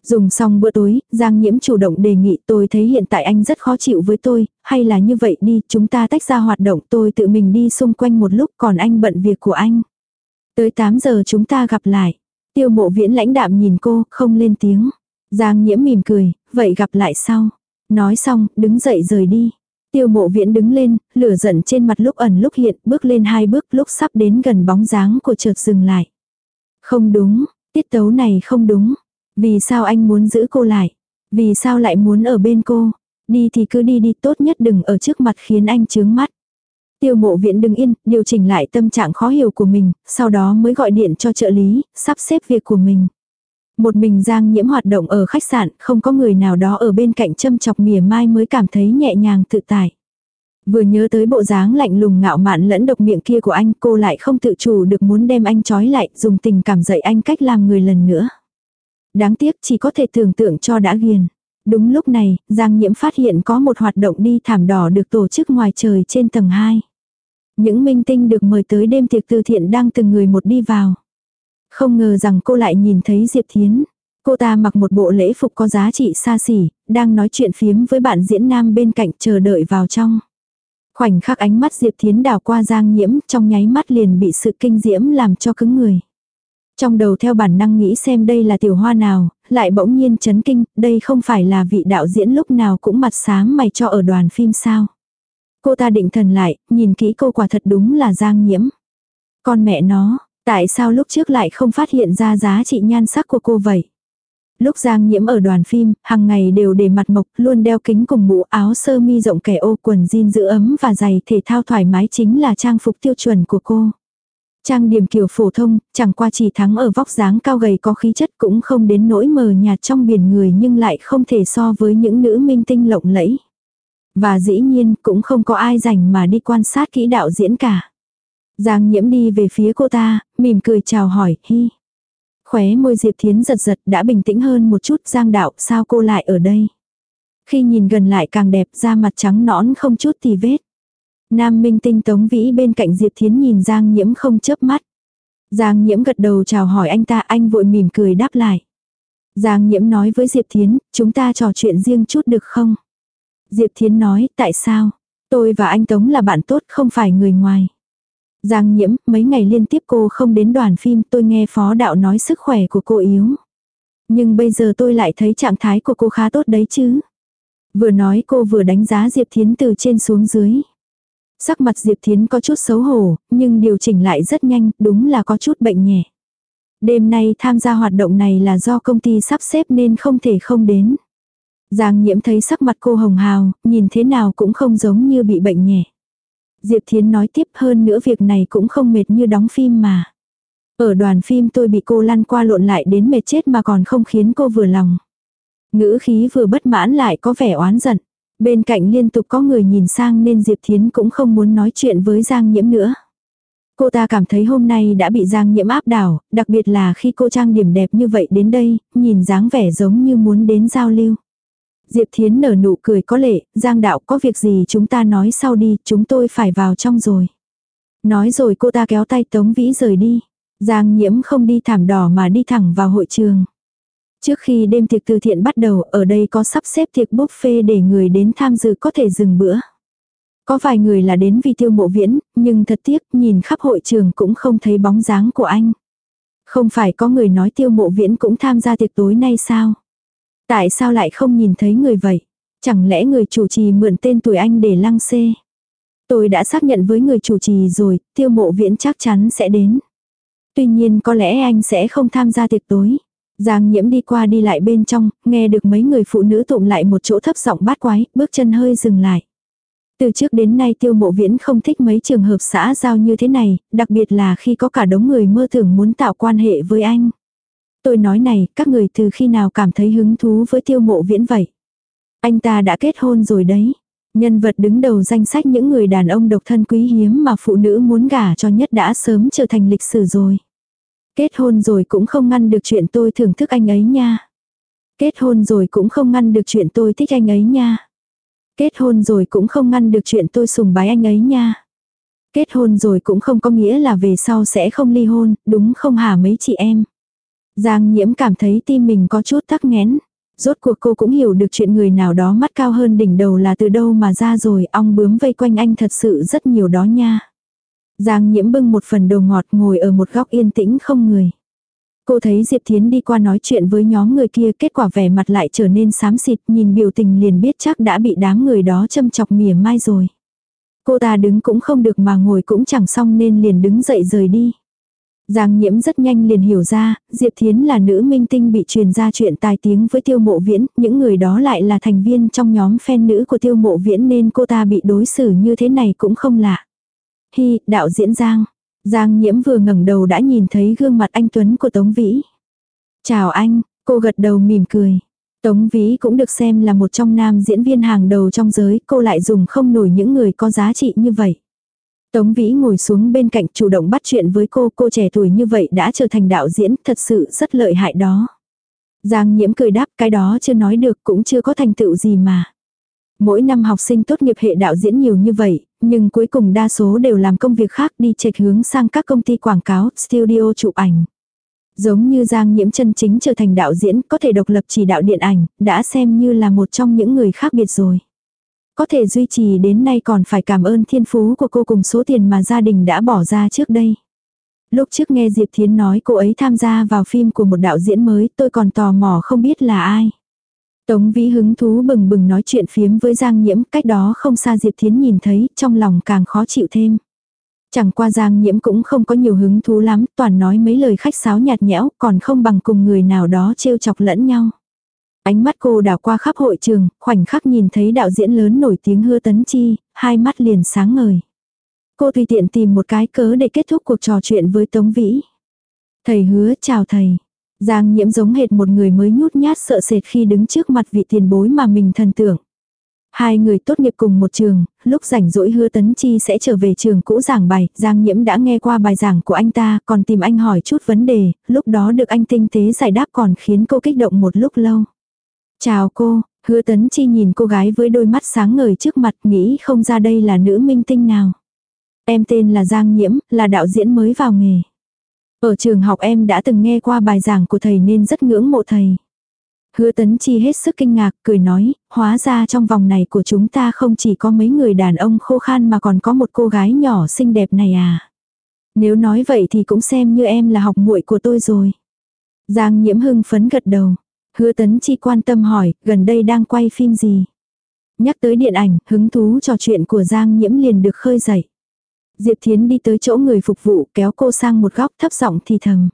Dùng xong bữa tối, Giang Nhiễm chủ động đề nghị tôi thấy hiện tại anh rất khó chịu với tôi, hay là như vậy đi, chúng ta tách ra hoạt động tôi tự mình đi xung quanh một lúc còn anh bận việc của anh. Tới 8 giờ chúng ta gặp lại. Tiêu mộ viễn lãnh đạm nhìn cô, không lên tiếng. Giang Nhiễm mỉm cười, vậy gặp lại sau. Nói xong, đứng dậy rời đi. Tiêu mộ viễn đứng lên, lửa giận trên mặt lúc ẩn lúc hiện, bước lên hai bước lúc sắp đến gần bóng dáng của chợt dừng lại. Không đúng, tiết tấu này không đúng. Vì sao anh muốn giữ cô lại? Vì sao lại muốn ở bên cô? Đi thì cứ đi đi tốt nhất đừng ở trước mặt khiến anh chướng mắt. Tiêu mộ viện đứng yên, điều chỉnh lại tâm trạng khó hiểu của mình, sau đó mới gọi điện cho trợ lý, sắp xếp việc của mình. Một mình Giang nhiễm hoạt động ở khách sạn, không có người nào đó ở bên cạnh châm chọc mỉa mai mới cảm thấy nhẹ nhàng tự tại. Vừa nhớ tới bộ dáng lạnh lùng ngạo mạn lẫn độc miệng kia của anh cô lại không tự chủ được muốn đem anh trói lại dùng tình cảm dạy anh cách làm người lần nữa. Đáng tiếc chỉ có thể tưởng tượng cho đã ghiền. Đúng lúc này, Giang Nhiễm phát hiện có một hoạt động đi thảm đỏ được tổ chức ngoài trời trên tầng 2. Những minh tinh được mời tới đêm tiệc từ thiện đang từng người một đi vào. Không ngờ rằng cô lại nhìn thấy Diệp Thiến. Cô ta mặc một bộ lễ phục có giá trị xa xỉ, đang nói chuyện phiếm với bạn diễn nam bên cạnh chờ đợi vào trong. Khoảnh khắc ánh mắt Diệp Thiến đào qua Giang Nhiễm trong nháy mắt liền bị sự kinh diễm làm cho cứng người. Trong đầu theo bản năng nghĩ xem đây là tiểu hoa nào, lại bỗng nhiên chấn kinh, đây không phải là vị đạo diễn lúc nào cũng mặt sáng mày cho ở đoàn phim sao. Cô ta định thần lại, nhìn kỹ cô quả thật đúng là giang nhiễm. Con mẹ nó, tại sao lúc trước lại không phát hiện ra giá trị nhan sắc của cô vậy? Lúc Giang Nhiễm ở đoàn phim, hàng ngày đều để mặt mộc, luôn đeo kính cùng mũ áo sơ mi rộng kẻ ô quần jean giữ ấm và giày thể thao thoải mái chính là trang phục tiêu chuẩn của cô. Trang điểm kiểu phổ thông, chẳng qua chỉ thắng ở vóc dáng cao gầy có khí chất cũng không đến nỗi mờ nhạt trong biển người nhưng lại không thể so với những nữ minh tinh lộng lẫy. Và dĩ nhiên cũng không có ai rảnh mà đi quan sát kỹ đạo diễn cả. Giang nhiễm đi về phía cô ta, mỉm cười chào hỏi, hi. Khóe môi Diệp Thiến giật giật đã bình tĩnh hơn một chút Giang đạo sao cô lại ở đây. Khi nhìn gần lại càng đẹp da mặt trắng nõn không chút tì vết. Nam minh tinh tống vĩ bên cạnh Diệp Thiến nhìn Giang nhiễm không chớp mắt. Giang nhiễm gật đầu chào hỏi anh ta anh vội mỉm cười đáp lại. Giang nhiễm nói với Diệp Thiến, chúng ta trò chuyện riêng chút được không? Diệp Thiến nói, tại sao? Tôi và anh Tống là bạn tốt không phải người ngoài. Giang nhiễm, mấy ngày liên tiếp cô không đến đoàn phim tôi nghe phó đạo nói sức khỏe của cô yếu. Nhưng bây giờ tôi lại thấy trạng thái của cô khá tốt đấy chứ. Vừa nói cô vừa đánh giá Diệp Thiến từ trên xuống dưới. Sắc mặt Diệp Thiến có chút xấu hổ, nhưng điều chỉnh lại rất nhanh, đúng là có chút bệnh nhẹ. Đêm nay tham gia hoạt động này là do công ty sắp xếp nên không thể không đến. Giang nhiễm thấy sắc mặt cô hồng hào, nhìn thế nào cũng không giống như bị bệnh nhẹ. Diệp Thiến nói tiếp hơn nữa việc này cũng không mệt như đóng phim mà. Ở đoàn phim tôi bị cô lăn qua lộn lại đến mệt chết mà còn không khiến cô vừa lòng. Ngữ khí vừa bất mãn lại có vẻ oán giận. Bên cạnh liên tục có người nhìn sang nên Diệp Thiến cũng không muốn nói chuyện với Giang Nhiễm nữa. Cô ta cảm thấy hôm nay đã bị Giang Nhiễm áp đảo, đặc biệt là khi cô trang điểm đẹp như vậy đến đây, nhìn dáng vẻ giống như muốn đến giao lưu. Diệp Thiến nở nụ cười có lệ, Giang đạo có việc gì chúng ta nói sau đi, chúng tôi phải vào trong rồi. Nói rồi cô ta kéo tay Tống Vĩ rời đi. Giang nhiễm không đi thảm đỏ mà đi thẳng vào hội trường. Trước khi đêm tiệc từ thiện bắt đầu, ở đây có sắp xếp tiệc buffet để người đến tham dự có thể dừng bữa. Có vài người là đến vì tiêu mộ viễn, nhưng thật tiếc nhìn khắp hội trường cũng không thấy bóng dáng của anh. Không phải có người nói tiêu mộ viễn cũng tham gia tiệc tối nay sao? Tại sao lại không nhìn thấy người vậy? Chẳng lẽ người chủ trì mượn tên tuổi anh để lăng xê? Tôi đã xác nhận với người chủ trì rồi, tiêu mộ viễn chắc chắn sẽ đến. Tuy nhiên có lẽ anh sẽ không tham gia tiệc tối. Giang nhiễm đi qua đi lại bên trong, nghe được mấy người phụ nữ tụng lại một chỗ thấp giọng bát quái, bước chân hơi dừng lại. Từ trước đến nay tiêu mộ viễn không thích mấy trường hợp xã giao như thế này, đặc biệt là khi có cả đống người mơ tưởng muốn tạo quan hệ với anh. Tôi nói này, các người từ khi nào cảm thấy hứng thú với tiêu mộ viễn vậy? Anh ta đã kết hôn rồi đấy. Nhân vật đứng đầu danh sách những người đàn ông độc thân quý hiếm mà phụ nữ muốn gả cho nhất đã sớm trở thành lịch sử rồi. Kết hôn rồi cũng không ngăn được chuyện tôi thưởng thức anh ấy nha. Kết hôn rồi cũng không ngăn được chuyện tôi thích anh ấy nha. Kết hôn rồi cũng không ngăn được chuyện tôi sùng bái anh ấy nha. Kết hôn rồi cũng không có nghĩa là về sau sẽ không ly hôn, đúng không hả mấy chị em. Giang nhiễm cảm thấy tim mình có chút tắc nghẽn. Rốt cuộc cô cũng hiểu được chuyện người nào đó mắt cao hơn đỉnh đầu là từ đâu mà ra rồi, ong bướm vây quanh anh thật sự rất nhiều đó nha. Giang nhiễm bưng một phần đồ ngọt ngồi ở một góc yên tĩnh không người. Cô thấy Diệp Thiến đi qua nói chuyện với nhóm người kia kết quả vẻ mặt lại trở nên xám xịt nhìn biểu tình liền biết chắc đã bị đám người đó châm chọc mỉa mai rồi. Cô ta đứng cũng không được mà ngồi cũng chẳng xong nên liền đứng dậy rời đi. Giang nhiễm rất nhanh liền hiểu ra, Diệp Thiến là nữ minh tinh bị truyền ra chuyện tài tiếng với tiêu mộ viễn, những người đó lại là thành viên trong nhóm fan nữ của tiêu mộ viễn nên cô ta bị đối xử như thế này cũng không lạ. Hi, đạo diễn Giang. Giang nhiễm vừa ngẩng đầu đã nhìn thấy gương mặt anh Tuấn của Tống Vĩ. Chào anh, cô gật đầu mỉm cười. Tống Vĩ cũng được xem là một trong nam diễn viên hàng đầu trong giới, cô lại dùng không nổi những người có giá trị như vậy. Tống Vĩ ngồi xuống bên cạnh chủ động bắt chuyện với cô, cô trẻ tuổi như vậy đã trở thành đạo diễn, thật sự rất lợi hại đó. Giang nhiễm cười đáp cái đó chưa nói được cũng chưa có thành tựu gì mà. Mỗi năm học sinh tốt nghiệp hệ đạo diễn nhiều như vậy, nhưng cuối cùng đa số đều làm công việc khác đi chệch hướng sang các công ty quảng cáo, studio chụp ảnh. Giống như Giang Nhiễm chân chính trở thành đạo diễn, có thể độc lập chỉ đạo điện ảnh, đã xem như là một trong những người khác biệt rồi. Có thể duy trì đến nay còn phải cảm ơn thiên phú của cô cùng số tiền mà gia đình đã bỏ ra trước đây. Lúc trước nghe Diệp Thiến nói cô ấy tham gia vào phim của một đạo diễn mới tôi còn tò mò không biết là ai. Tống Vĩ hứng thú bừng bừng nói chuyện phiếm với Giang Nhiễm, cách đó không xa Diệp Thiến nhìn thấy, trong lòng càng khó chịu thêm. Chẳng qua Giang Nhiễm cũng không có nhiều hứng thú lắm, toàn nói mấy lời khách sáo nhạt nhẽo, còn không bằng cùng người nào đó trêu chọc lẫn nhau. Ánh mắt cô đảo qua khắp hội trường, khoảnh khắc nhìn thấy đạo diễn lớn nổi tiếng hưa tấn chi, hai mắt liền sáng ngời. Cô tùy tiện tìm một cái cớ để kết thúc cuộc trò chuyện với Tống Vĩ. Thầy hứa chào thầy. Giang nhiễm giống hệt một người mới nhút nhát sợ sệt khi đứng trước mặt vị tiền bối mà mình thần tưởng. Hai người tốt nghiệp cùng một trường, lúc rảnh rỗi hứa tấn chi sẽ trở về trường cũ giảng bài, Giang Nhiễm đã nghe qua bài giảng của anh ta, còn tìm anh hỏi chút vấn đề, lúc đó được anh tinh tế giải đáp còn khiến cô kích động một lúc lâu. Chào cô, hứa tấn chi nhìn cô gái với đôi mắt sáng ngời trước mặt nghĩ không ra đây là nữ minh tinh nào. Em tên là Giang Nhiễm, là đạo diễn mới vào nghề. Ở trường học em đã từng nghe qua bài giảng của thầy nên rất ngưỡng mộ thầy. Hứa tấn chi hết sức kinh ngạc, cười nói, hóa ra trong vòng này của chúng ta không chỉ có mấy người đàn ông khô khan mà còn có một cô gái nhỏ xinh đẹp này à. Nếu nói vậy thì cũng xem như em là học muội của tôi rồi. Giang nhiễm hưng phấn gật đầu. Hứa tấn chi quan tâm hỏi, gần đây đang quay phim gì? Nhắc tới điện ảnh, hứng thú trò chuyện của Giang nhiễm liền được khơi dậy. Diệp Thiến đi tới chỗ người phục vụ kéo cô sang một góc thấp giọng thì thầm.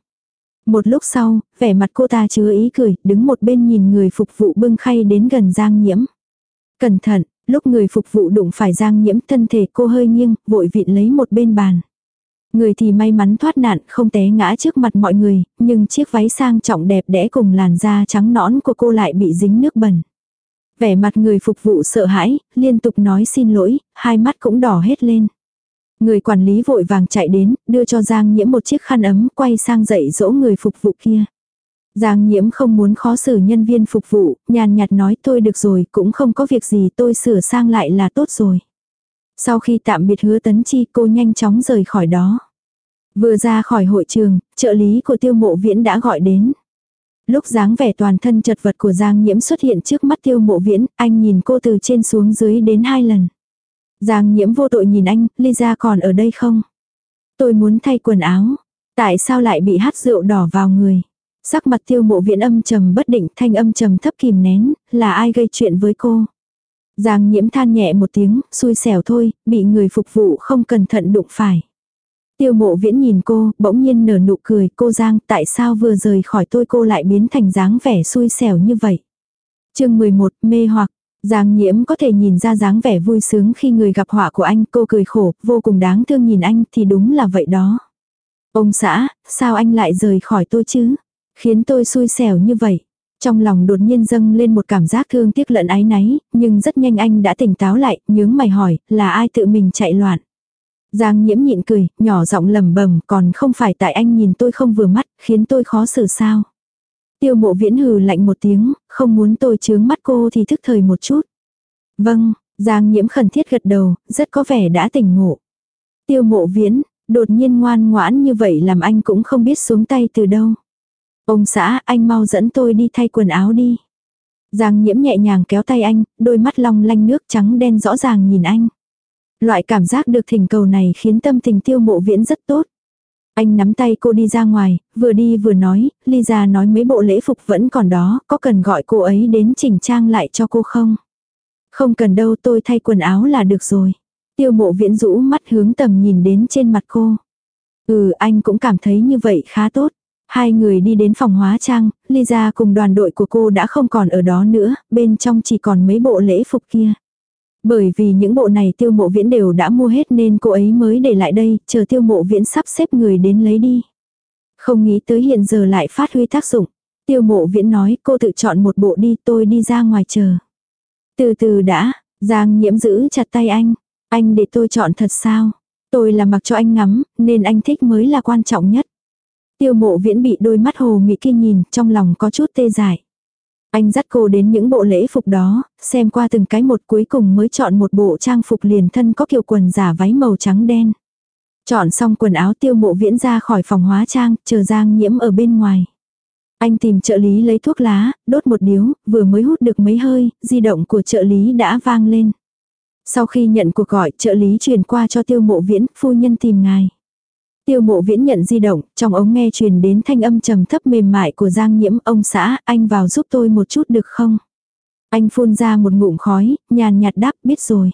Một lúc sau, vẻ mặt cô ta chứa ý cười, đứng một bên nhìn người phục vụ bưng khay đến gần Giang nhiễm. Cẩn thận, lúc người phục vụ đụng phải Giang nhiễm thân thể cô hơi nghiêng, vội vịn lấy một bên bàn. Người thì may mắn thoát nạn, không té ngã trước mặt mọi người, nhưng chiếc váy sang trọng đẹp đẽ cùng làn da trắng nõn của cô lại bị dính nước bẩn. Vẻ mặt người phục vụ sợ hãi, liên tục nói xin lỗi, hai mắt cũng đỏ hết lên. Người quản lý vội vàng chạy đến, đưa cho Giang Nhiễm một chiếc khăn ấm, quay sang dạy dỗ người phục vụ kia. Giang Nhiễm không muốn khó xử nhân viên phục vụ, nhàn nhạt nói tôi được rồi, cũng không có việc gì tôi sửa sang lại là tốt rồi. Sau khi tạm biệt hứa tấn chi cô nhanh chóng rời khỏi đó. Vừa ra khỏi hội trường, trợ lý của tiêu mộ viễn đã gọi đến. Lúc dáng vẻ toàn thân chật vật của Giang Nhiễm xuất hiện trước mắt tiêu mộ viễn, anh nhìn cô từ trên xuống dưới đến hai lần. Giang Nhiễm vô tội nhìn anh, Lisa còn ở đây không? Tôi muốn thay quần áo. Tại sao lại bị hát rượu đỏ vào người? Sắc mặt tiêu mộ viễn âm trầm bất định thanh âm trầm thấp kìm nén, là ai gây chuyện với cô? Giang nhiễm than nhẹ một tiếng, xui xẻo thôi, bị người phục vụ không cẩn thận đụng phải. Tiêu mộ viễn nhìn cô, bỗng nhiên nở nụ cười, cô Giang tại sao vừa rời khỏi tôi cô lại biến thành dáng vẻ xui xẻo như vậy. chương 11, mê hoặc, Giang nhiễm có thể nhìn ra dáng vẻ vui sướng khi người gặp họa của anh, cô cười khổ, vô cùng đáng thương nhìn anh thì đúng là vậy đó. Ông xã, sao anh lại rời khỏi tôi chứ? Khiến tôi xui xẻo như vậy. Trong lòng đột nhiên dâng lên một cảm giác thương tiếc lẫn ái náy, nhưng rất nhanh anh đã tỉnh táo lại, nhướng mày hỏi, là ai tự mình chạy loạn. Giang nhiễm nhịn cười, nhỏ giọng lầm bầm, còn không phải tại anh nhìn tôi không vừa mắt, khiến tôi khó xử sao. Tiêu mộ viễn hừ lạnh một tiếng, không muốn tôi chướng mắt cô thì thức thời một chút. Vâng, Giang nhiễm khẩn thiết gật đầu, rất có vẻ đã tỉnh ngộ. Tiêu mộ viễn, đột nhiên ngoan ngoãn như vậy làm anh cũng không biết xuống tay từ đâu. Ông xã, anh mau dẫn tôi đi thay quần áo đi. Giang nhiễm nhẹ nhàng kéo tay anh, đôi mắt long lanh nước trắng đen rõ ràng nhìn anh. Loại cảm giác được thỉnh cầu này khiến tâm tình tiêu mộ viễn rất tốt. Anh nắm tay cô đi ra ngoài, vừa đi vừa nói, Lisa nói mấy bộ lễ phục vẫn còn đó, có cần gọi cô ấy đến chỉnh trang lại cho cô không? Không cần đâu tôi thay quần áo là được rồi. Tiêu mộ viễn rũ mắt hướng tầm nhìn đến trên mặt cô. Ừ anh cũng cảm thấy như vậy khá tốt. Hai người đi đến phòng hóa trang, Lisa cùng đoàn đội của cô đã không còn ở đó nữa, bên trong chỉ còn mấy bộ lễ phục kia. Bởi vì những bộ này tiêu mộ viễn đều đã mua hết nên cô ấy mới để lại đây, chờ tiêu mộ viễn sắp xếp người đến lấy đi. Không nghĩ tới hiện giờ lại phát huy tác dụng. Tiêu mộ viễn nói cô tự chọn một bộ đi tôi đi ra ngoài chờ. Từ từ đã, Giang nhiễm giữ chặt tay anh. Anh để tôi chọn thật sao? Tôi là mặc cho anh ngắm, nên anh thích mới là quan trọng nhất. Tiêu mộ viễn bị đôi mắt hồ mị kia nhìn, trong lòng có chút tê dại. Anh dắt cô đến những bộ lễ phục đó, xem qua từng cái một cuối cùng mới chọn một bộ trang phục liền thân có kiểu quần giả váy màu trắng đen. Chọn xong quần áo tiêu mộ viễn ra khỏi phòng hóa trang, chờ Giang nhiễm ở bên ngoài. Anh tìm trợ lý lấy thuốc lá, đốt một điếu, vừa mới hút được mấy hơi, di động của trợ lý đã vang lên. Sau khi nhận cuộc gọi, trợ lý truyền qua cho tiêu mộ viễn, phu nhân tìm ngài. Tiêu mộ viễn nhận di động, trong ống nghe truyền đến thanh âm trầm thấp mềm mại của Giang Nhiễm, ông xã, anh vào giúp tôi một chút được không? Anh phun ra một ngụm khói, nhàn nhạt đáp biết rồi.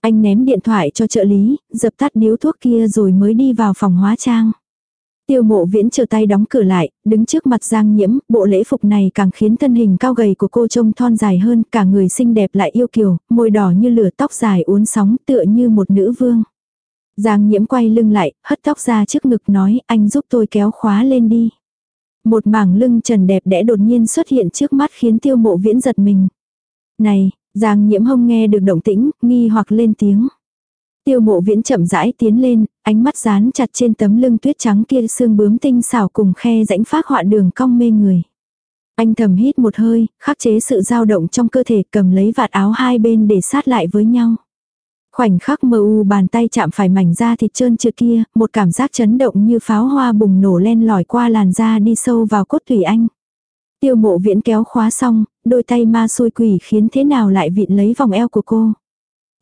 Anh ném điện thoại cho trợ lý, dập tắt điếu thuốc kia rồi mới đi vào phòng hóa trang. Tiêu mộ viễn chờ tay đóng cửa lại, đứng trước mặt Giang Nhiễm, bộ lễ phục này càng khiến thân hình cao gầy của cô trông thon dài hơn, cả người xinh đẹp lại yêu kiều, môi đỏ như lửa tóc dài uốn sóng tựa như một nữ vương. Giang nhiễm quay lưng lại, hất tóc ra trước ngực nói anh giúp tôi kéo khóa lên đi. Một mảng lưng trần đẹp đẽ đột nhiên xuất hiện trước mắt khiến tiêu mộ viễn giật mình. Này, Giang nhiễm hông nghe được động tĩnh, nghi hoặc lên tiếng. Tiêu mộ viễn chậm rãi tiến lên, ánh mắt dán chặt trên tấm lưng tuyết trắng kia xương bướm tinh xảo cùng khe rãnh phát họa đường cong mê người. Anh thầm hít một hơi, khắc chế sự dao động trong cơ thể cầm lấy vạt áo hai bên để sát lại với nhau. Khoảnh khắc mơ u bàn tay chạm phải mảnh da thịt trơn trượt kia, một cảm giác chấn động như pháo hoa bùng nổ len lỏi qua làn da đi sâu vào cốt thủy anh. Tiêu mộ viễn kéo khóa xong, đôi tay ma xui quỷ khiến thế nào lại vịn lấy vòng eo của cô.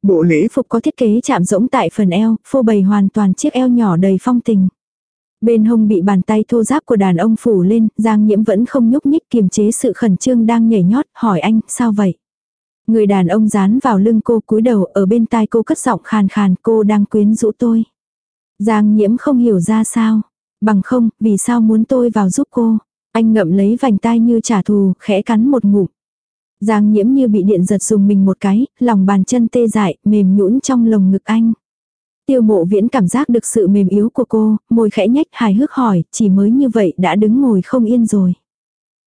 Bộ lễ phục có thiết kế chạm rỗng tại phần eo, phô bày hoàn toàn chiếc eo nhỏ đầy phong tình. Bên hông bị bàn tay thô giáp của đàn ông phủ lên, Giang Nhiễm vẫn không nhúc nhích kiềm chế sự khẩn trương đang nhảy nhót, hỏi anh, sao vậy? Người đàn ông dán vào lưng cô cúi đầu ở bên tai cô cất giọng khàn khàn cô đang quyến rũ tôi. Giang nhiễm không hiểu ra sao. Bằng không, vì sao muốn tôi vào giúp cô. Anh ngậm lấy vành tai như trả thù, khẽ cắn một ngụm. Giang nhiễm như bị điện giật dùng mình một cái, lòng bàn chân tê dại, mềm nhũn trong lồng ngực anh. Tiêu mộ viễn cảm giác được sự mềm yếu của cô, môi khẽ nhách hài hước hỏi, chỉ mới như vậy đã đứng ngồi không yên rồi.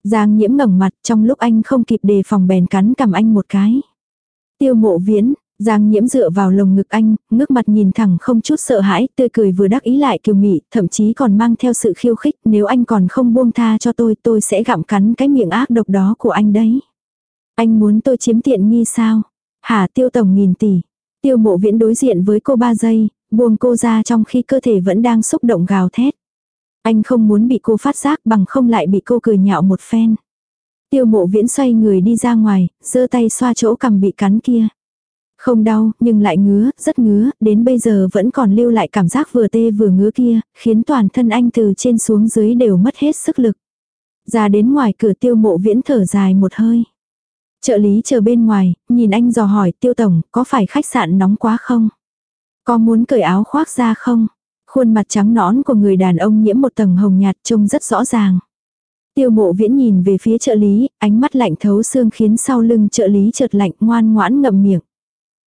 Giang nhiễm ngẩng mặt trong lúc anh không kịp đề phòng bèn cắn cầm anh một cái. Tiêu mộ viễn, Giang nhiễm dựa vào lồng ngực anh, ngước mặt nhìn thẳng không chút sợ hãi, tươi cười vừa đắc ý lại kiều mị, thậm chí còn mang theo sự khiêu khích, nếu anh còn không buông tha cho tôi, tôi sẽ gặm cắn cái miệng ác độc đó của anh đấy. Anh muốn tôi chiếm tiện nghi sao? Hả tiêu tổng nghìn tỷ. Tiêu mộ viễn đối diện với cô ba giây, buông cô ra trong khi cơ thể vẫn đang xúc động gào thét. Anh không muốn bị cô phát giác bằng không lại bị cô cười nhạo một phen. Tiêu mộ viễn xoay người đi ra ngoài, giơ tay xoa chỗ cầm bị cắn kia. Không đau, nhưng lại ngứa, rất ngứa, đến bây giờ vẫn còn lưu lại cảm giác vừa tê vừa ngứa kia, khiến toàn thân anh từ trên xuống dưới đều mất hết sức lực. Ra đến ngoài cửa tiêu mộ viễn thở dài một hơi. Trợ lý chờ bên ngoài, nhìn anh dò hỏi tiêu tổng, có phải khách sạn nóng quá không? Có muốn cởi áo khoác ra không? Khuôn mặt trắng nõn của người đàn ông nhiễm một tầng hồng nhạt trông rất rõ ràng. Tiêu mộ viễn nhìn về phía trợ lý, ánh mắt lạnh thấu xương khiến sau lưng trợ lý chợt lạnh ngoan ngoãn ngậm miệng.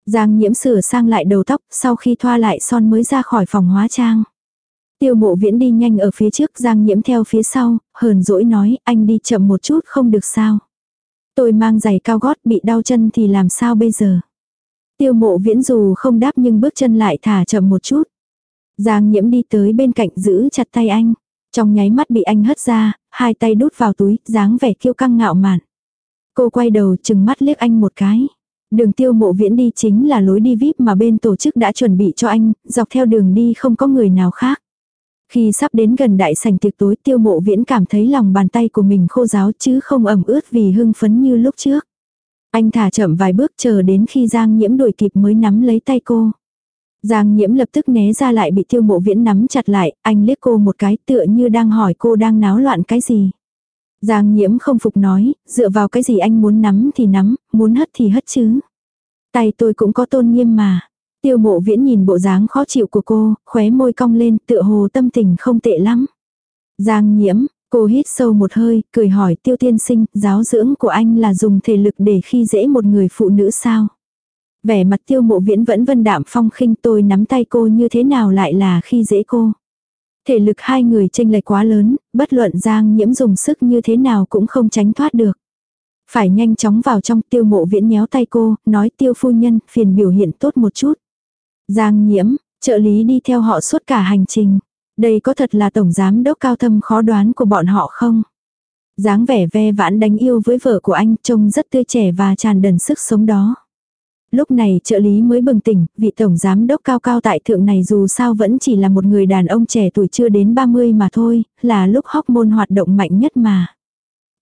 Giang nhiễm sửa sang lại đầu tóc, sau khi thoa lại son mới ra khỏi phòng hóa trang. Tiêu mộ viễn đi nhanh ở phía trước, Giang nhiễm theo phía sau, hờn dỗi nói, anh đi chậm một chút không được sao. Tôi mang giày cao gót bị đau chân thì làm sao bây giờ. Tiêu mộ viễn dù không đáp nhưng bước chân lại thả chậm một chút. Giang nhiễm đi tới bên cạnh giữ chặt tay anh. Trong nháy mắt bị anh hất ra, hai tay đút vào túi, dáng vẻ kiêu căng ngạo mạn. Cô quay đầu chừng mắt liếc anh một cái. Đường tiêu mộ viễn đi chính là lối đi VIP mà bên tổ chức đã chuẩn bị cho anh, dọc theo đường đi không có người nào khác. Khi sắp đến gần đại sảnh tiệc tối tiêu mộ viễn cảm thấy lòng bàn tay của mình khô ráo chứ không ẩm ướt vì hưng phấn như lúc trước. Anh thả chậm vài bước chờ đến khi Giang nhiễm đuổi kịp mới nắm lấy tay cô. Giang nhiễm lập tức né ra lại bị tiêu mộ viễn nắm chặt lại, anh liếc cô một cái tựa như đang hỏi cô đang náo loạn cái gì. Giang nhiễm không phục nói, dựa vào cái gì anh muốn nắm thì nắm, muốn hất thì hất chứ. Tay tôi cũng có tôn nghiêm mà. Tiêu mộ viễn nhìn bộ dáng khó chịu của cô, khóe môi cong lên tựa hồ tâm tình không tệ lắm. Giang nhiễm, cô hít sâu một hơi, cười hỏi tiêu tiên sinh, giáo dưỡng của anh là dùng thể lực để khi dễ một người phụ nữ sao? Vẻ mặt tiêu mộ viễn vẫn vân đạm phong khinh tôi nắm tay cô như thế nào lại là khi dễ cô. Thể lực hai người tranh lệch quá lớn, bất luận giang nhiễm dùng sức như thế nào cũng không tránh thoát được. Phải nhanh chóng vào trong tiêu mộ viễn nhéo tay cô, nói tiêu phu nhân, phiền biểu hiện tốt một chút. Giang nhiễm, trợ lý đi theo họ suốt cả hành trình. Đây có thật là tổng giám đốc cao thâm khó đoán của bọn họ không? dáng vẻ ve vãn đánh yêu với vợ của anh trông rất tươi trẻ và tràn đần sức sống đó. Lúc này trợ lý mới bừng tỉnh, vị tổng giám đốc cao cao tại thượng này dù sao vẫn chỉ là một người đàn ông trẻ tuổi chưa đến 30 mà thôi, là lúc hormone hoạt động mạnh nhất mà.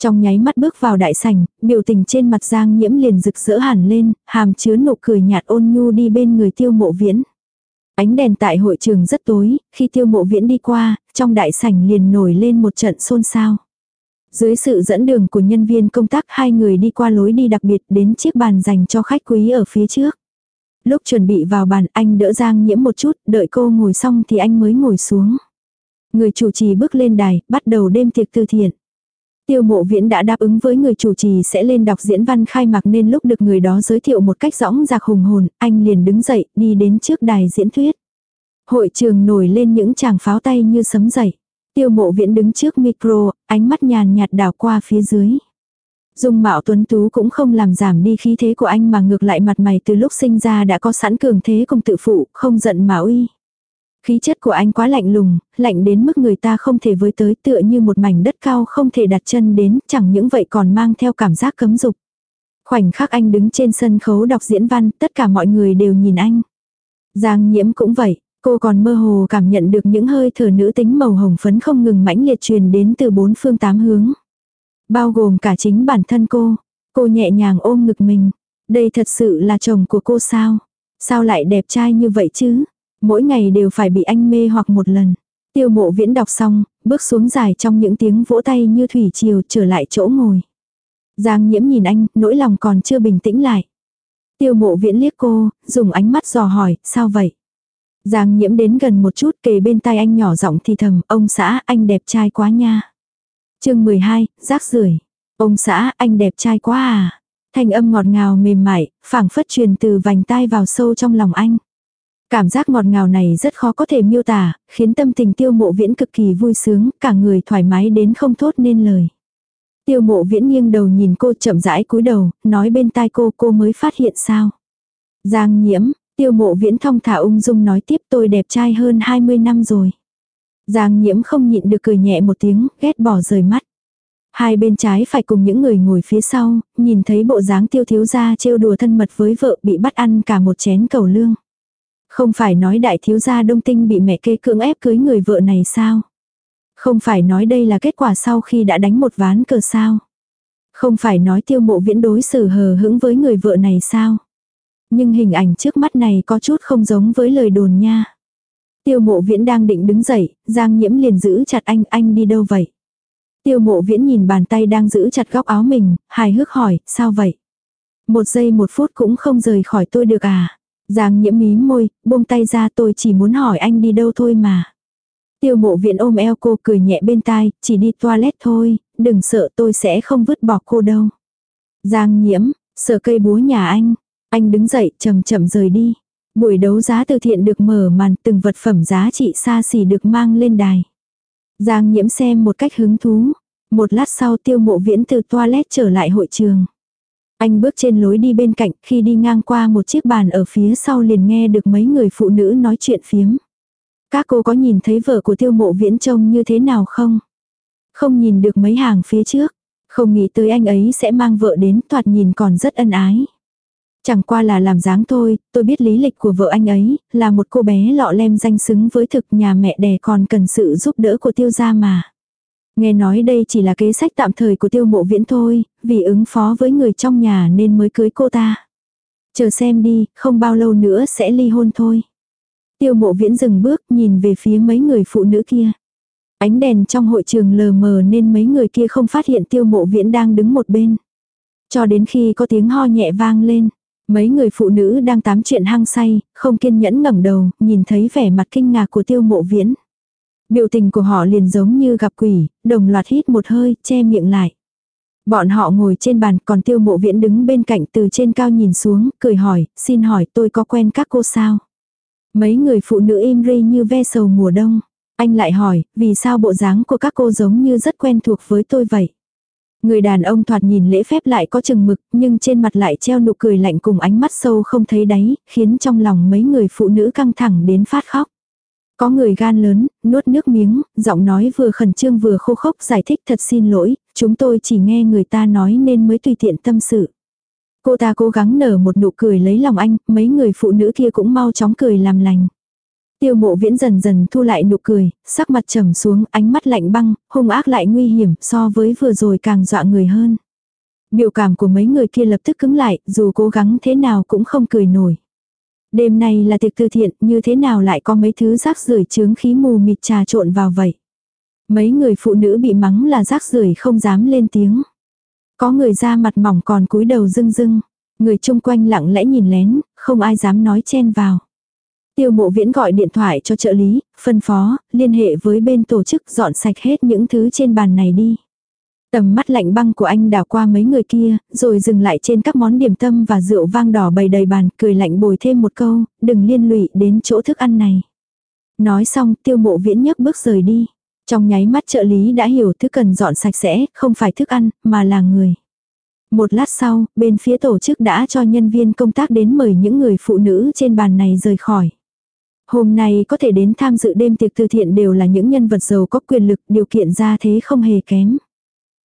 Trong nháy mắt bước vào đại sảnh, biểu tình trên mặt Giang Nhiễm liền rực rỡ hẳn lên, hàm chứa nụ cười nhạt ôn nhu đi bên người tiêu mộ viễn. Ánh đèn tại hội trường rất tối, khi tiêu mộ viễn đi qua, trong đại sảnh liền nổi lên một trận xôn xao. Dưới sự dẫn đường của nhân viên công tác hai người đi qua lối đi đặc biệt đến chiếc bàn dành cho khách quý ở phía trước. Lúc chuẩn bị vào bàn anh đỡ Giang nhiễm một chút, đợi cô ngồi xong thì anh mới ngồi xuống. Người chủ trì bước lên đài, bắt đầu đêm tiệc từ thiện. Tiêu mộ viễn đã đáp ứng với người chủ trì sẽ lên đọc diễn văn khai mạc nên lúc được người đó giới thiệu một cách rõng rạc hùng hồn, anh liền đứng dậy, đi đến trước đài diễn thuyết. Hội trường nổi lên những chàng pháo tay như sấm dậy. Tiêu mộ viễn đứng trước micro, ánh mắt nhàn nhạt đảo qua phía dưới. Dung mạo tuấn tú cũng không làm giảm đi khí thế của anh mà ngược lại mặt mày từ lúc sinh ra đã có sẵn cường thế cùng tự phụ, không giận mà uy. Khí chất của anh quá lạnh lùng, lạnh đến mức người ta không thể với tới tựa như một mảnh đất cao không thể đặt chân đến, chẳng những vậy còn mang theo cảm giác cấm dục. Khoảnh khắc anh đứng trên sân khấu đọc diễn văn, tất cả mọi người đều nhìn anh. Giang nhiễm cũng vậy, cô còn mơ hồ cảm nhận được những hơi thở nữ tính màu hồng phấn không ngừng mãnh liệt truyền đến từ bốn phương tám hướng. Bao gồm cả chính bản thân cô. Cô nhẹ nhàng ôm ngực mình. Đây thật sự là chồng của cô sao? Sao lại đẹp trai như vậy chứ? Mỗi ngày đều phải bị anh mê hoặc một lần. Tiêu mộ viễn đọc xong, bước xuống dài trong những tiếng vỗ tay như thủy triều trở lại chỗ ngồi. Giang nhiễm nhìn anh, nỗi lòng còn chưa bình tĩnh lại. Tiêu mộ viễn liếc cô, dùng ánh mắt dò hỏi, sao vậy? Giang nhiễm đến gần một chút kề bên tai anh nhỏ giọng thì thầm, ông xã, anh đẹp trai quá nha. chương 12, rác rưởi Ông xã, anh đẹp trai quá à. Thanh âm ngọt ngào mềm mại, phảng phất truyền từ vành tai vào sâu trong lòng anh. Cảm giác ngọt ngào này rất khó có thể miêu tả, khiến tâm tình tiêu mộ viễn cực kỳ vui sướng, cả người thoải mái đến không thốt nên lời. Tiêu mộ viễn nghiêng đầu nhìn cô chậm rãi cúi đầu, nói bên tai cô cô mới phát hiện sao. Giang nhiễm, tiêu mộ viễn thong thả ung dung nói tiếp tôi đẹp trai hơn 20 năm rồi. Giang nhiễm không nhịn được cười nhẹ một tiếng, ghét bỏ rời mắt. Hai bên trái phải cùng những người ngồi phía sau, nhìn thấy bộ dáng tiêu thiếu gia trêu đùa thân mật với vợ bị bắt ăn cả một chén cầu lương. Không phải nói đại thiếu gia đông tinh bị mẹ kê cưỡng ép cưới người vợ này sao? Không phải nói đây là kết quả sau khi đã đánh một ván cờ sao? Không phải nói tiêu mộ viễn đối xử hờ hững với người vợ này sao? Nhưng hình ảnh trước mắt này có chút không giống với lời đồn nha. Tiêu mộ viễn đang định đứng dậy, Giang nhiễm liền giữ chặt anh, anh đi đâu vậy? Tiêu mộ viễn nhìn bàn tay đang giữ chặt góc áo mình, hài hước hỏi, sao vậy? Một giây một phút cũng không rời khỏi tôi được à? Giang nhiễm mí môi, buông tay ra tôi chỉ muốn hỏi anh đi đâu thôi mà. Tiêu mộ viện ôm eo cô cười nhẹ bên tai, chỉ đi toilet thôi, đừng sợ tôi sẽ không vứt bỏ cô đâu. Giang nhiễm, sợ cây búa nhà anh. Anh đứng dậy, chậm chậm rời đi. Buổi đấu giá từ thiện được mở màn, từng vật phẩm giá trị xa xỉ được mang lên đài. Giang nhiễm xem một cách hứng thú. Một lát sau tiêu mộ viễn từ toilet trở lại hội trường. Anh bước trên lối đi bên cạnh, khi đi ngang qua một chiếc bàn ở phía sau liền nghe được mấy người phụ nữ nói chuyện phiếm. Các cô có nhìn thấy vợ của tiêu mộ viễn trông như thế nào không? Không nhìn được mấy hàng phía trước. Không nghĩ tới anh ấy sẽ mang vợ đến, thoạt nhìn còn rất ân ái. Chẳng qua là làm dáng thôi, tôi biết lý lịch của vợ anh ấy, là một cô bé lọ lem danh xứng với thực nhà mẹ đẻ còn cần sự giúp đỡ của tiêu gia mà. Nghe nói đây chỉ là kế sách tạm thời của tiêu mộ viễn thôi, vì ứng phó với người trong nhà nên mới cưới cô ta. Chờ xem đi, không bao lâu nữa sẽ ly hôn thôi. Tiêu mộ viễn dừng bước nhìn về phía mấy người phụ nữ kia. Ánh đèn trong hội trường lờ mờ nên mấy người kia không phát hiện tiêu mộ viễn đang đứng một bên. Cho đến khi có tiếng ho nhẹ vang lên. Mấy người phụ nữ đang tám chuyện hăng say, không kiên nhẫn ngẩng đầu, nhìn thấy vẻ mặt kinh ngạc của tiêu mộ viễn. Biểu tình của họ liền giống như gặp quỷ, đồng loạt hít một hơi, che miệng lại. Bọn họ ngồi trên bàn, còn tiêu mộ viễn đứng bên cạnh từ trên cao nhìn xuống, cười hỏi, xin hỏi tôi có quen các cô sao? Mấy người phụ nữ im ri như ve sầu mùa đông. Anh lại hỏi, vì sao bộ dáng của các cô giống như rất quen thuộc với tôi vậy? Người đàn ông thoạt nhìn lễ phép lại có chừng mực, nhưng trên mặt lại treo nụ cười lạnh cùng ánh mắt sâu không thấy đáy, khiến trong lòng mấy người phụ nữ căng thẳng đến phát khóc. Có người gan lớn, nuốt nước miếng, giọng nói vừa khẩn trương vừa khô khốc giải thích thật xin lỗi, chúng tôi chỉ nghe người ta nói nên mới tùy tiện tâm sự. Cô ta cố gắng nở một nụ cười lấy lòng anh, mấy người phụ nữ kia cũng mau chóng cười làm lành. Tiêu mộ viễn dần dần thu lại nụ cười, sắc mặt trầm xuống, ánh mắt lạnh băng, hung ác lại nguy hiểm so với vừa rồi càng dọa người hơn. Biểu cảm của mấy người kia lập tức cứng lại, dù cố gắng thế nào cũng không cười nổi. Đêm nay là tiệc từ thiện, như thế nào lại có mấy thứ rác rưởi chướng khí mù mịt trà trộn vào vậy. Mấy người phụ nữ bị mắng là rác rưởi không dám lên tiếng. Có người ra mặt mỏng còn cúi đầu rưng rưng. Người chung quanh lặng lẽ nhìn lén, không ai dám nói chen vào. Tiêu mộ viễn gọi điện thoại cho trợ lý, phân phó, liên hệ với bên tổ chức dọn sạch hết những thứ trên bàn này đi. Tầm mắt lạnh băng của anh đảo qua mấy người kia, rồi dừng lại trên các món điểm tâm và rượu vang đỏ bày đầy bàn, cười lạnh bồi thêm một câu, đừng liên lụy đến chỗ thức ăn này. Nói xong, tiêu mộ viễn nhấc bước rời đi. Trong nháy mắt trợ lý đã hiểu thứ cần dọn sạch sẽ, không phải thức ăn, mà là người. Một lát sau, bên phía tổ chức đã cho nhân viên công tác đến mời những người phụ nữ trên bàn này rời khỏi. Hôm nay có thể đến tham dự đêm tiệc từ thiện đều là những nhân vật giàu có quyền lực, điều kiện ra thế không hề kém.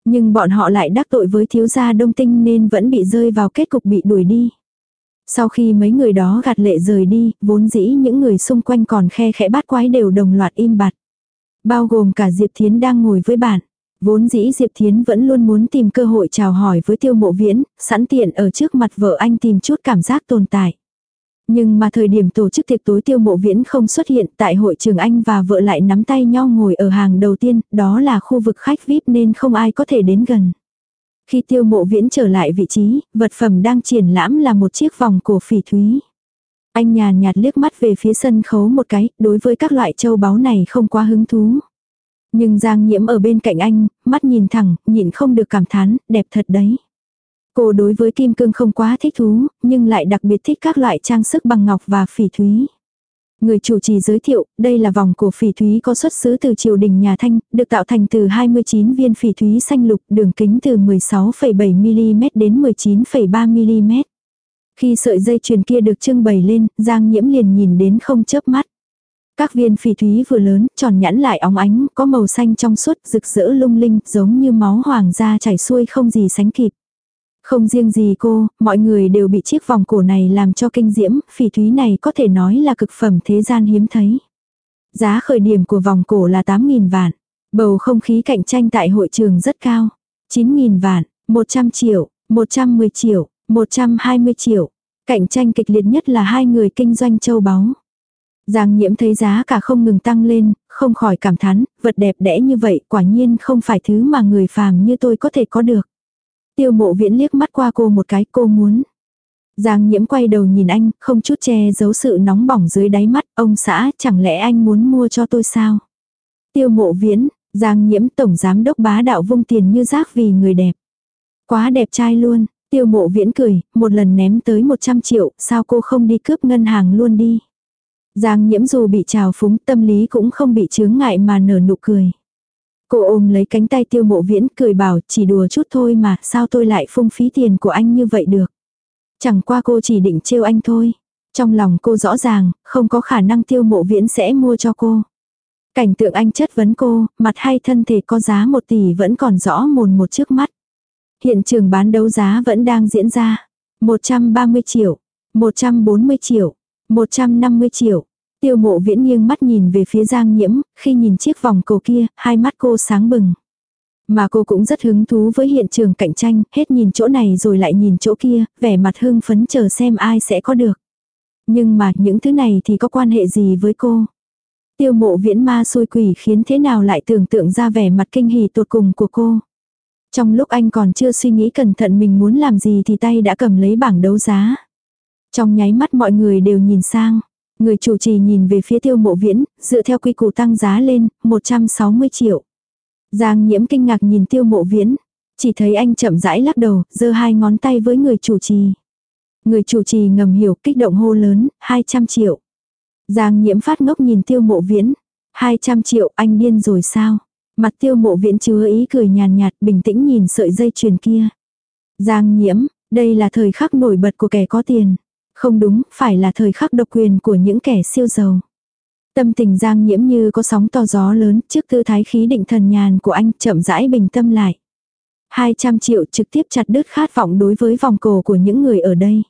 Nhưng bọn họ lại đắc tội với thiếu gia đông tinh nên vẫn bị rơi vào kết cục bị đuổi đi. Sau khi mấy người đó gạt lệ rời đi, vốn dĩ những người xung quanh còn khe khẽ bát quái đều đồng loạt im bặt. Bao gồm cả Diệp Thiến đang ngồi với bạn. Vốn dĩ Diệp Thiến vẫn luôn muốn tìm cơ hội chào hỏi với tiêu mộ viễn, sẵn tiện ở trước mặt vợ anh tìm chút cảm giác tồn tại. Nhưng mà thời điểm tổ chức tiệc tối tiêu mộ viễn không xuất hiện tại hội trường anh và vợ lại nắm tay nhau ngồi ở hàng đầu tiên, đó là khu vực khách VIP nên không ai có thể đến gần. Khi tiêu mộ viễn trở lại vị trí, vật phẩm đang triển lãm là một chiếc vòng cổ phỉ thúy. Anh nhàn nhạt liếc mắt về phía sân khấu một cái, đối với các loại châu báu này không quá hứng thú. Nhưng Giang Nhiễm ở bên cạnh anh, mắt nhìn thẳng, nhịn không được cảm thán, đẹp thật đấy. Cô đối với kim cương không quá thích thú, nhưng lại đặc biệt thích các loại trang sức bằng ngọc và phỉ thúy. Người chủ trì giới thiệu, đây là vòng cổ phỉ thúy có xuất xứ từ triều đình nhà Thanh, được tạo thành từ 29 viên phỉ thúy xanh lục, đường kính từ 16,7mm đến 19,3mm. Khi sợi dây chuyền kia được trưng bày lên, Giang Nhiễm liền nhìn đến không chớp mắt. Các viên phỉ thúy vừa lớn, tròn nhẵn lại óng ánh, có màu xanh trong suốt, rực rỡ lung linh, giống như máu hoàng gia chảy xuôi không gì sánh kịp. Không riêng gì cô, mọi người đều bị chiếc vòng cổ này làm cho kinh diễm, phỉ thúy này có thể nói là cực phẩm thế gian hiếm thấy. Giá khởi điểm của vòng cổ là 8.000 vạn. Bầu không khí cạnh tranh tại hội trường rất cao. 9.000 vạn, 100 triệu, 110 triệu, 120 triệu. Cạnh tranh kịch liệt nhất là hai người kinh doanh châu báu. Giang nhiễm thấy giá cả không ngừng tăng lên, không khỏi cảm thán, vật đẹp đẽ như vậy quả nhiên không phải thứ mà người phàm như tôi có thể có được. Tiêu mộ viễn liếc mắt qua cô một cái cô muốn. Giang nhiễm quay đầu nhìn anh, không chút che giấu sự nóng bỏng dưới đáy mắt, ông xã, chẳng lẽ anh muốn mua cho tôi sao? Tiêu mộ viễn, Giang nhiễm tổng giám đốc bá đạo vung tiền như rác vì người đẹp. Quá đẹp trai luôn, tiêu mộ viễn cười, một lần ném tới 100 triệu, sao cô không đi cướp ngân hàng luôn đi. Giang nhiễm dù bị trào phúng tâm lý cũng không bị chướng ngại mà nở nụ cười. Cô ôm lấy cánh tay tiêu mộ viễn cười bảo chỉ đùa chút thôi mà sao tôi lại phung phí tiền của anh như vậy được. Chẳng qua cô chỉ định trêu anh thôi. Trong lòng cô rõ ràng, không có khả năng tiêu mộ viễn sẽ mua cho cô. Cảnh tượng anh chất vấn cô, mặt hay thân thể có giá một tỷ vẫn còn rõ mồn một trước mắt. Hiện trường bán đấu giá vẫn đang diễn ra. 130 triệu, 140 triệu, 150 triệu. Tiêu mộ viễn nghiêng mắt nhìn về phía Giang Nhiễm, khi nhìn chiếc vòng cổ kia, hai mắt cô sáng bừng. Mà cô cũng rất hứng thú với hiện trường cạnh tranh, hết nhìn chỗ này rồi lại nhìn chỗ kia, vẻ mặt hưng phấn chờ xem ai sẽ có được. Nhưng mà những thứ này thì có quan hệ gì với cô? Tiêu mộ viễn ma xôi quỷ khiến thế nào lại tưởng tượng ra vẻ mặt kinh hỉ tột cùng của cô. Trong lúc anh còn chưa suy nghĩ cẩn thận mình muốn làm gì thì tay đã cầm lấy bảng đấu giá. Trong nháy mắt mọi người đều nhìn sang. Người chủ trì nhìn về phía tiêu mộ viễn, dựa theo quy củ tăng giá lên, 160 triệu. Giang nhiễm kinh ngạc nhìn tiêu mộ viễn. Chỉ thấy anh chậm rãi lắc đầu, giơ hai ngón tay với người chủ trì. Người chủ trì ngầm hiểu kích động hô lớn, 200 triệu. Giang nhiễm phát ngốc nhìn tiêu mộ viễn. 200 triệu anh điên rồi sao? Mặt tiêu mộ viễn chứa ý cười nhàn nhạt bình tĩnh nhìn sợi dây chuyền kia. Giang nhiễm, đây là thời khắc nổi bật của kẻ có tiền. Không đúng, phải là thời khắc độc quyền của những kẻ siêu giàu. Tâm tình giang nhiễm như có sóng to gió lớn trước tư thái khí định thần nhàn của anh chậm rãi bình tâm lại. 200 triệu trực tiếp chặt đứt khát vọng đối với vòng cổ của những người ở đây.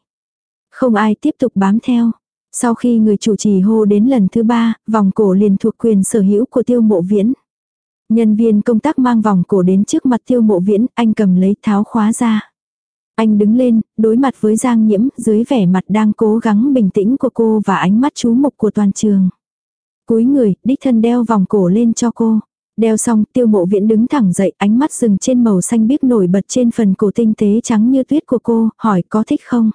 Không ai tiếp tục bám theo. Sau khi người chủ trì hô đến lần thứ ba, vòng cổ liền thuộc quyền sở hữu của tiêu mộ viễn. Nhân viên công tác mang vòng cổ đến trước mặt tiêu mộ viễn, anh cầm lấy tháo khóa ra. Anh đứng lên, đối mặt với Giang Nhiễm, dưới vẻ mặt đang cố gắng bình tĩnh của cô và ánh mắt chú mục của toàn trường. Cúi người, đích thân đeo vòng cổ lên cho cô. Đeo xong, tiêu mộ viễn đứng thẳng dậy, ánh mắt dừng trên màu xanh biếc nổi bật trên phần cổ tinh tế trắng như tuyết của cô, hỏi có thích không?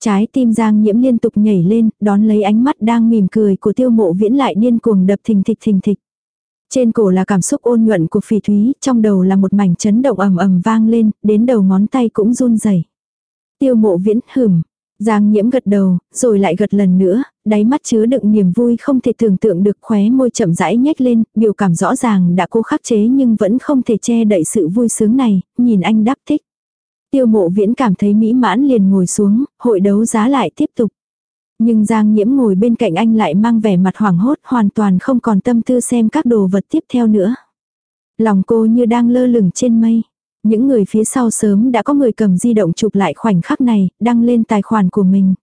Trái tim Giang Nhiễm liên tục nhảy lên, đón lấy ánh mắt đang mỉm cười của tiêu mộ viễn lại điên cuồng đập thình thịch thình thịch. Trên cổ là cảm xúc ôn nhuận của phỉ thúy, trong đầu là một mảnh chấn động ầm ầm vang lên, đến đầu ngón tay cũng run rẩy. Tiêu mộ viễn hửm. Giang nhiễm gật đầu, rồi lại gật lần nữa, đáy mắt chứa đựng niềm vui không thể tưởng tượng được khóe môi chậm rãi nhếch lên, biểu cảm rõ ràng đã cố khắc chế nhưng vẫn không thể che đậy sự vui sướng này, nhìn anh đáp thích. Tiêu mộ viễn cảm thấy mỹ mãn liền ngồi xuống, hội đấu giá lại tiếp tục. Nhưng Giang Nhiễm ngồi bên cạnh anh lại mang vẻ mặt hoảng hốt hoàn toàn không còn tâm tư xem các đồ vật tiếp theo nữa. Lòng cô như đang lơ lửng trên mây. Những người phía sau sớm đã có người cầm di động chụp lại khoảnh khắc này, đăng lên tài khoản của mình.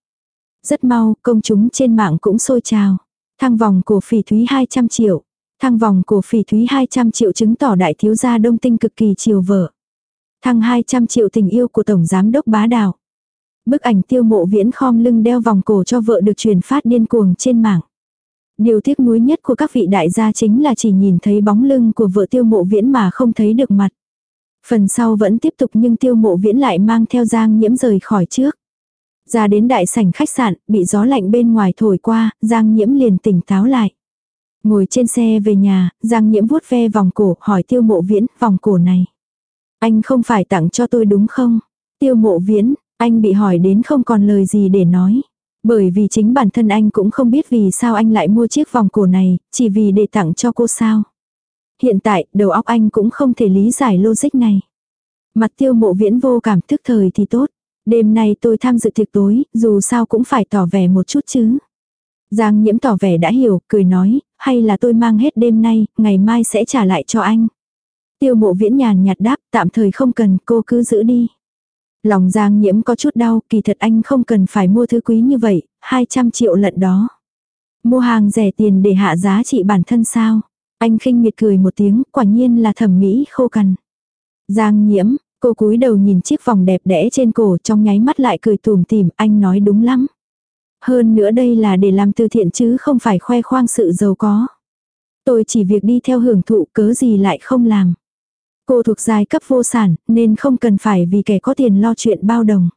Rất mau, công chúng trên mạng cũng sôi trào. Thăng vòng cổ phỉ thúy 200 triệu. Thăng vòng cổ phỉ thúy 200 triệu chứng tỏ đại thiếu gia đông tinh cực kỳ chiều vợ. Thăng 200 triệu tình yêu của Tổng Giám Đốc Bá Đào. Bức ảnh tiêu mộ viễn khom lưng đeo vòng cổ cho vợ được truyền phát điên cuồng trên mạng. Điều tiếc nuối nhất của các vị đại gia chính là chỉ nhìn thấy bóng lưng của vợ tiêu mộ viễn mà không thấy được mặt. Phần sau vẫn tiếp tục nhưng tiêu mộ viễn lại mang theo Giang Nhiễm rời khỏi trước. Ra đến đại sảnh khách sạn, bị gió lạnh bên ngoài thổi qua, Giang Nhiễm liền tỉnh táo lại. Ngồi trên xe về nhà, Giang Nhiễm vuốt ve vòng cổ, hỏi tiêu mộ viễn, vòng cổ này. Anh không phải tặng cho tôi đúng không? Tiêu mộ viễn, anh bị hỏi đến không còn lời gì để nói. Bởi vì chính bản thân anh cũng không biết vì sao anh lại mua chiếc vòng cổ này, chỉ vì để tặng cho cô sao. Hiện tại, đầu óc anh cũng không thể lý giải logic này. Mặt tiêu mộ viễn vô cảm thức thời thì tốt. Đêm nay tôi tham dự tiệc tối, dù sao cũng phải tỏ vẻ một chút chứ. Giang nhiễm tỏ vẻ đã hiểu, cười nói, hay là tôi mang hết đêm nay, ngày mai sẽ trả lại cho anh. Tiêu mộ viễn nhàn nhạt đáp, tạm thời không cần, cô cứ giữ đi. Lòng Giang nhiễm có chút đau, kỳ thật anh không cần phải mua thứ quý như vậy, 200 triệu lận đó. Mua hàng rẻ tiền để hạ giá trị bản thân sao? Anh khinh miệt cười một tiếng, quả nhiên là thẩm mỹ khô cằn. Giang nhiễm, cô cúi đầu nhìn chiếc vòng đẹp đẽ trên cổ trong nháy mắt lại cười tùm tìm, anh nói đúng lắm. Hơn nữa đây là để làm từ thiện chứ không phải khoe khoang sự giàu có. Tôi chỉ việc đi theo hưởng thụ cớ gì lại không làm. Cô thuộc giai cấp vô sản nên không cần phải vì kẻ có tiền lo chuyện bao đồng.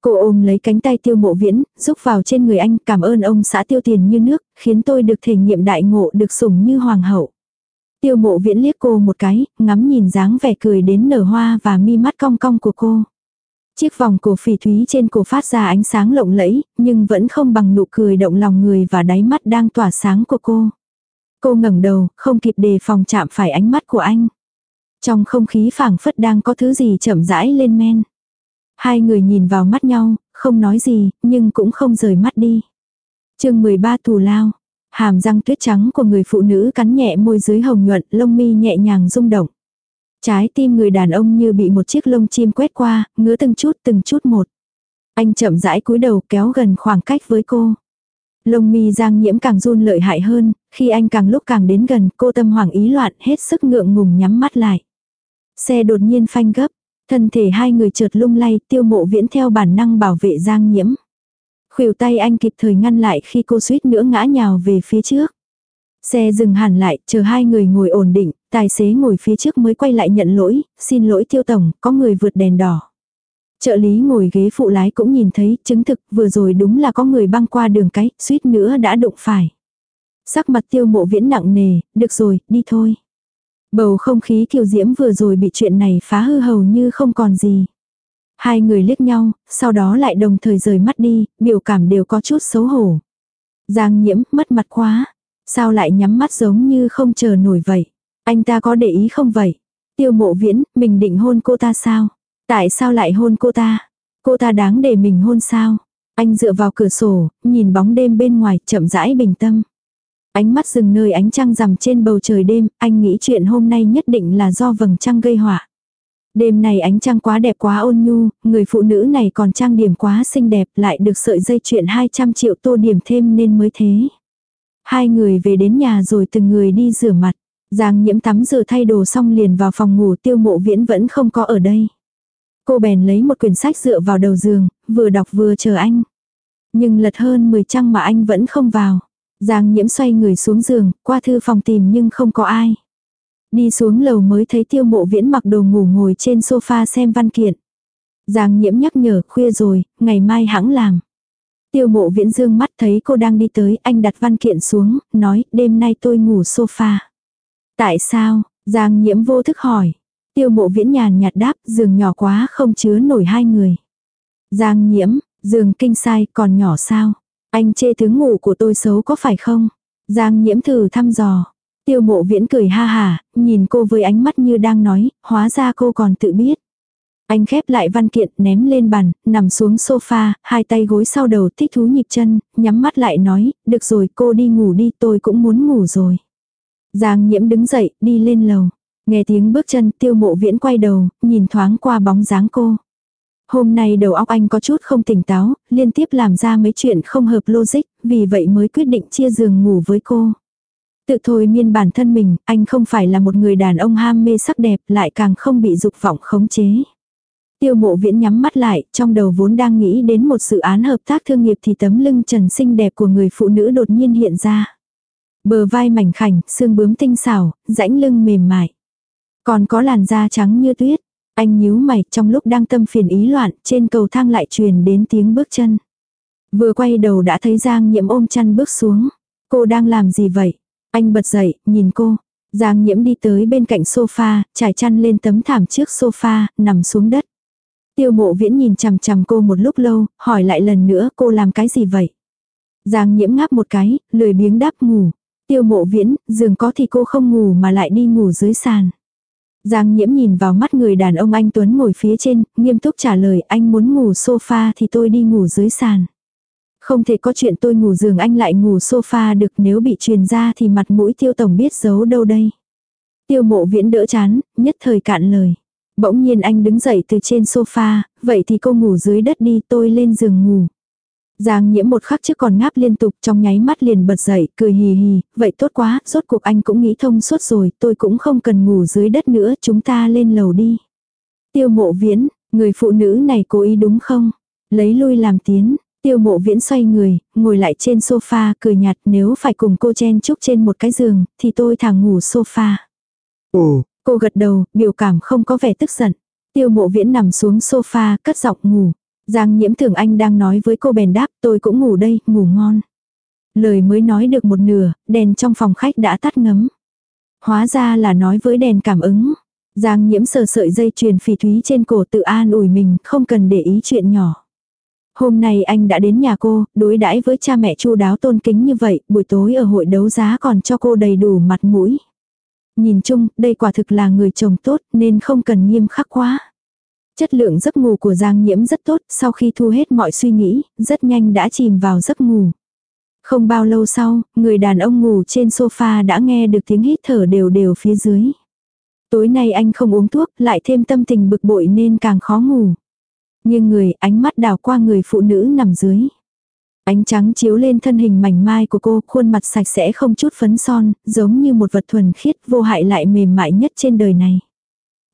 Cô ôm lấy cánh tay tiêu mộ viễn, giúp vào trên người anh cảm ơn ông xã tiêu tiền như nước, khiến tôi được thể nghiệm đại ngộ được sủng như hoàng hậu. Tiêu mộ viễn liếc cô một cái, ngắm nhìn dáng vẻ cười đến nở hoa và mi mắt cong cong của cô. Chiếc vòng cổ phỉ thúy trên cổ phát ra ánh sáng lộng lẫy, nhưng vẫn không bằng nụ cười động lòng người và đáy mắt đang tỏa sáng của cô. Cô ngẩng đầu, không kịp đề phòng chạm phải ánh mắt của anh. Trong không khí phảng phất đang có thứ gì chậm rãi lên men. Hai người nhìn vào mắt nhau, không nói gì, nhưng cũng không rời mắt đi. chương 13 thù lao. Hàm răng tuyết trắng của người phụ nữ cắn nhẹ môi dưới hồng nhuận, lông mi nhẹ nhàng rung động. Trái tim người đàn ông như bị một chiếc lông chim quét qua, ngứa từng chút từng chút một. Anh chậm rãi cúi đầu kéo gần khoảng cách với cô. Lông mi giang nhiễm càng run lợi hại hơn, khi anh càng lúc càng đến gần cô tâm hoảng ý loạn hết sức ngượng ngùng nhắm mắt lại. Xe đột nhiên phanh gấp, thân thể hai người chợt lung lay tiêu mộ viễn theo bản năng bảo vệ giang nhiễm. Khuỷu tay anh kịp thời ngăn lại khi cô suýt nữa ngã nhào về phía trước. Xe dừng hẳn lại, chờ hai người ngồi ổn định, tài xế ngồi phía trước mới quay lại nhận lỗi, xin lỗi tiêu tổng, có người vượt đèn đỏ. Trợ lý ngồi ghế phụ lái cũng nhìn thấy, chứng thực vừa rồi đúng là có người băng qua đường cái, suýt nữa đã đụng phải. Sắc mặt tiêu mộ viễn nặng nề, được rồi, đi thôi. Bầu không khí kiều diễm vừa rồi bị chuyện này phá hư hầu như không còn gì. Hai người liếc nhau, sau đó lại đồng thời rời mắt đi, biểu cảm đều có chút xấu hổ. Giang nhiễm, mất mặt quá. Sao lại nhắm mắt giống như không chờ nổi vậy? Anh ta có để ý không vậy? Tiêu mộ viễn, mình định hôn cô ta sao? Tại sao lại hôn cô ta? Cô ta đáng để mình hôn sao? Anh dựa vào cửa sổ, nhìn bóng đêm bên ngoài, chậm rãi bình tâm. Ánh mắt dừng nơi ánh trăng rằm trên bầu trời đêm, anh nghĩ chuyện hôm nay nhất định là do vầng trăng gây họa. Đêm này ánh trăng quá đẹp quá ôn nhu, người phụ nữ này còn trang điểm quá xinh đẹp lại được sợi dây chuyện 200 triệu tô điểm thêm nên mới thế. Hai người về đến nhà rồi từng người đi rửa mặt. Giang nhiễm tắm rửa thay đồ xong liền vào phòng ngủ tiêu mộ viễn vẫn không có ở đây. Cô bèn lấy một quyển sách dựa vào đầu giường, vừa đọc vừa chờ anh. Nhưng lật hơn 10 trang mà anh vẫn không vào. Giang nhiễm xoay người xuống giường, qua thư phòng tìm nhưng không có ai. Đi xuống lầu mới thấy tiêu mộ viễn mặc đồ ngủ ngồi trên sofa xem văn kiện. Giang nhiễm nhắc nhở, khuya rồi, ngày mai hãng làm. Tiêu mộ viễn dương mắt thấy cô đang đi tới, anh đặt văn kiện xuống, nói, đêm nay tôi ngủ sofa. Tại sao? Giang nhiễm vô thức hỏi. Tiêu mộ viễn nhàn nhạt đáp, giường nhỏ quá không chứa nổi hai người. Giang nhiễm, giường kinh sai còn nhỏ sao? Anh chê thứ ngủ của tôi xấu có phải không? Giang nhiễm thử thăm dò. Tiêu mộ viễn cười ha hà, nhìn cô với ánh mắt như đang nói, hóa ra cô còn tự biết. Anh khép lại văn kiện, ném lên bàn, nằm xuống sofa, hai tay gối sau đầu thích thú nhịp chân, nhắm mắt lại nói, được rồi cô đi ngủ đi tôi cũng muốn ngủ rồi. Giang nhiễm đứng dậy, đi lên lầu. Nghe tiếng bước chân tiêu mộ viễn quay đầu, nhìn thoáng qua bóng dáng cô. Hôm nay đầu óc anh có chút không tỉnh táo, liên tiếp làm ra mấy chuyện không hợp logic, vì vậy mới quyết định chia giường ngủ với cô. Tự thôi miên bản thân mình, anh không phải là một người đàn ông ham mê sắc đẹp lại càng không bị dục vọng khống chế. Tiêu mộ viễn nhắm mắt lại, trong đầu vốn đang nghĩ đến một dự án hợp tác thương nghiệp thì tấm lưng trần xinh đẹp của người phụ nữ đột nhiên hiện ra. Bờ vai mảnh khảnh, xương bướm tinh xảo, rãnh lưng mềm mại. Còn có làn da trắng như tuyết. Anh nhíu mày trong lúc đang tâm phiền ý loạn, trên cầu thang lại truyền đến tiếng bước chân. Vừa quay đầu đã thấy Giang nhiễm ôm chăn bước xuống. Cô đang làm gì vậy? Anh bật dậy, nhìn cô. Giang nhiễm đi tới bên cạnh sofa, trải chăn lên tấm thảm trước sofa, nằm xuống đất. Tiêu mộ viễn nhìn chằm chằm cô một lúc lâu, hỏi lại lần nữa cô làm cái gì vậy? Giang nhiễm ngáp một cái, lười biếng đáp ngủ. Tiêu mộ viễn, giường có thì cô không ngủ mà lại đi ngủ dưới sàn. Giang nhiễm nhìn vào mắt người đàn ông anh Tuấn ngồi phía trên, nghiêm túc trả lời anh muốn ngủ sofa thì tôi đi ngủ dưới sàn. Không thể có chuyện tôi ngủ giường anh lại ngủ sofa được nếu bị truyền ra thì mặt mũi tiêu tổng biết giấu đâu đây. Tiêu mộ viễn đỡ chán, nhất thời cạn lời. Bỗng nhiên anh đứng dậy từ trên sofa, vậy thì cô ngủ dưới đất đi tôi lên giường ngủ. Giang nhiễm một khắc trước còn ngáp liên tục trong nháy mắt liền bật dậy, cười hì hì, vậy tốt quá, rốt cuộc anh cũng nghĩ thông suốt rồi, tôi cũng không cần ngủ dưới đất nữa, chúng ta lên lầu đi. Tiêu mộ viễn, người phụ nữ này cố ý đúng không? Lấy lui làm tiến, tiêu mộ viễn xoay người, ngồi lại trên sofa, cười nhạt nếu phải cùng cô chen chúc trên một cái giường, thì tôi thả ngủ sofa. Ồ, cô gật đầu, biểu cảm không có vẻ tức giận. Tiêu mộ viễn nằm xuống sofa, cất giọng ngủ. Giang nhiễm thường anh đang nói với cô bèn đáp tôi cũng ngủ đây, ngủ ngon. Lời mới nói được một nửa, đèn trong phòng khách đã tắt ngấm. Hóa ra là nói với đèn cảm ứng. Giang nhiễm sờ sợi dây chuyền phỉ thúy trên cổ tự an ủi mình, không cần để ý chuyện nhỏ. Hôm nay anh đã đến nhà cô, đối đãi với cha mẹ chu đáo tôn kính như vậy, buổi tối ở hội đấu giá còn cho cô đầy đủ mặt mũi. Nhìn chung, đây quả thực là người chồng tốt nên không cần nghiêm khắc quá. Chất lượng giấc ngủ của Giang Nhiễm rất tốt, sau khi thu hết mọi suy nghĩ, rất nhanh đã chìm vào giấc ngủ. Không bao lâu sau, người đàn ông ngủ trên sofa đã nghe được tiếng hít thở đều đều phía dưới. Tối nay anh không uống thuốc, lại thêm tâm tình bực bội nên càng khó ngủ. Nhưng người, ánh mắt đào qua người phụ nữ nằm dưới. Ánh trắng chiếu lên thân hình mảnh mai của cô, khuôn mặt sạch sẽ không chút phấn son, giống như một vật thuần khiết vô hại lại mềm mại nhất trên đời này.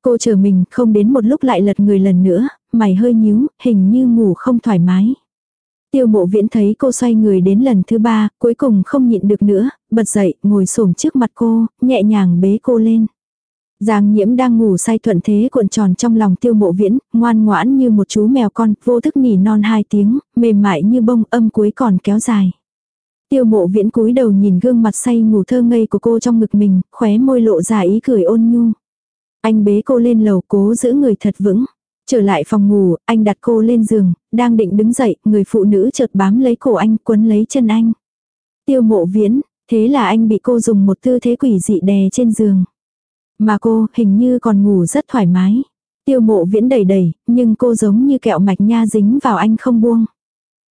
Cô chờ mình không đến một lúc lại lật người lần nữa, mày hơi nhíu, hình như ngủ không thoải mái. Tiêu mộ viễn thấy cô xoay người đến lần thứ ba, cuối cùng không nhịn được nữa, bật dậy, ngồi xổm trước mặt cô, nhẹ nhàng bế cô lên. Giang nhiễm đang ngủ say thuận thế cuộn tròn trong lòng tiêu mộ viễn, ngoan ngoãn như một chú mèo con, vô thức nỉ non hai tiếng, mềm mại như bông âm cuối còn kéo dài. Tiêu mộ viễn cúi đầu nhìn gương mặt say ngủ thơ ngây của cô trong ngực mình, khóe môi lộ ra ý cười ôn nhu. Anh bế cô lên lầu cố giữ người thật vững. Trở lại phòng ngủ, anh đặt cô lên giường, đang định đứng dậy, người phụ nữ chợt bám lấy cổ anh quấn lấy chân anh. Tiêu mộ viễn, thế là anh bị cô dùng một tư thế quỷ dị đè trên giường. Mà cô hình như còn ngủ rất thoải mái. Tiêu mộ viễn đầy đầy, nhưng cô giống như kẹo mạch nha dính vào anh không buông.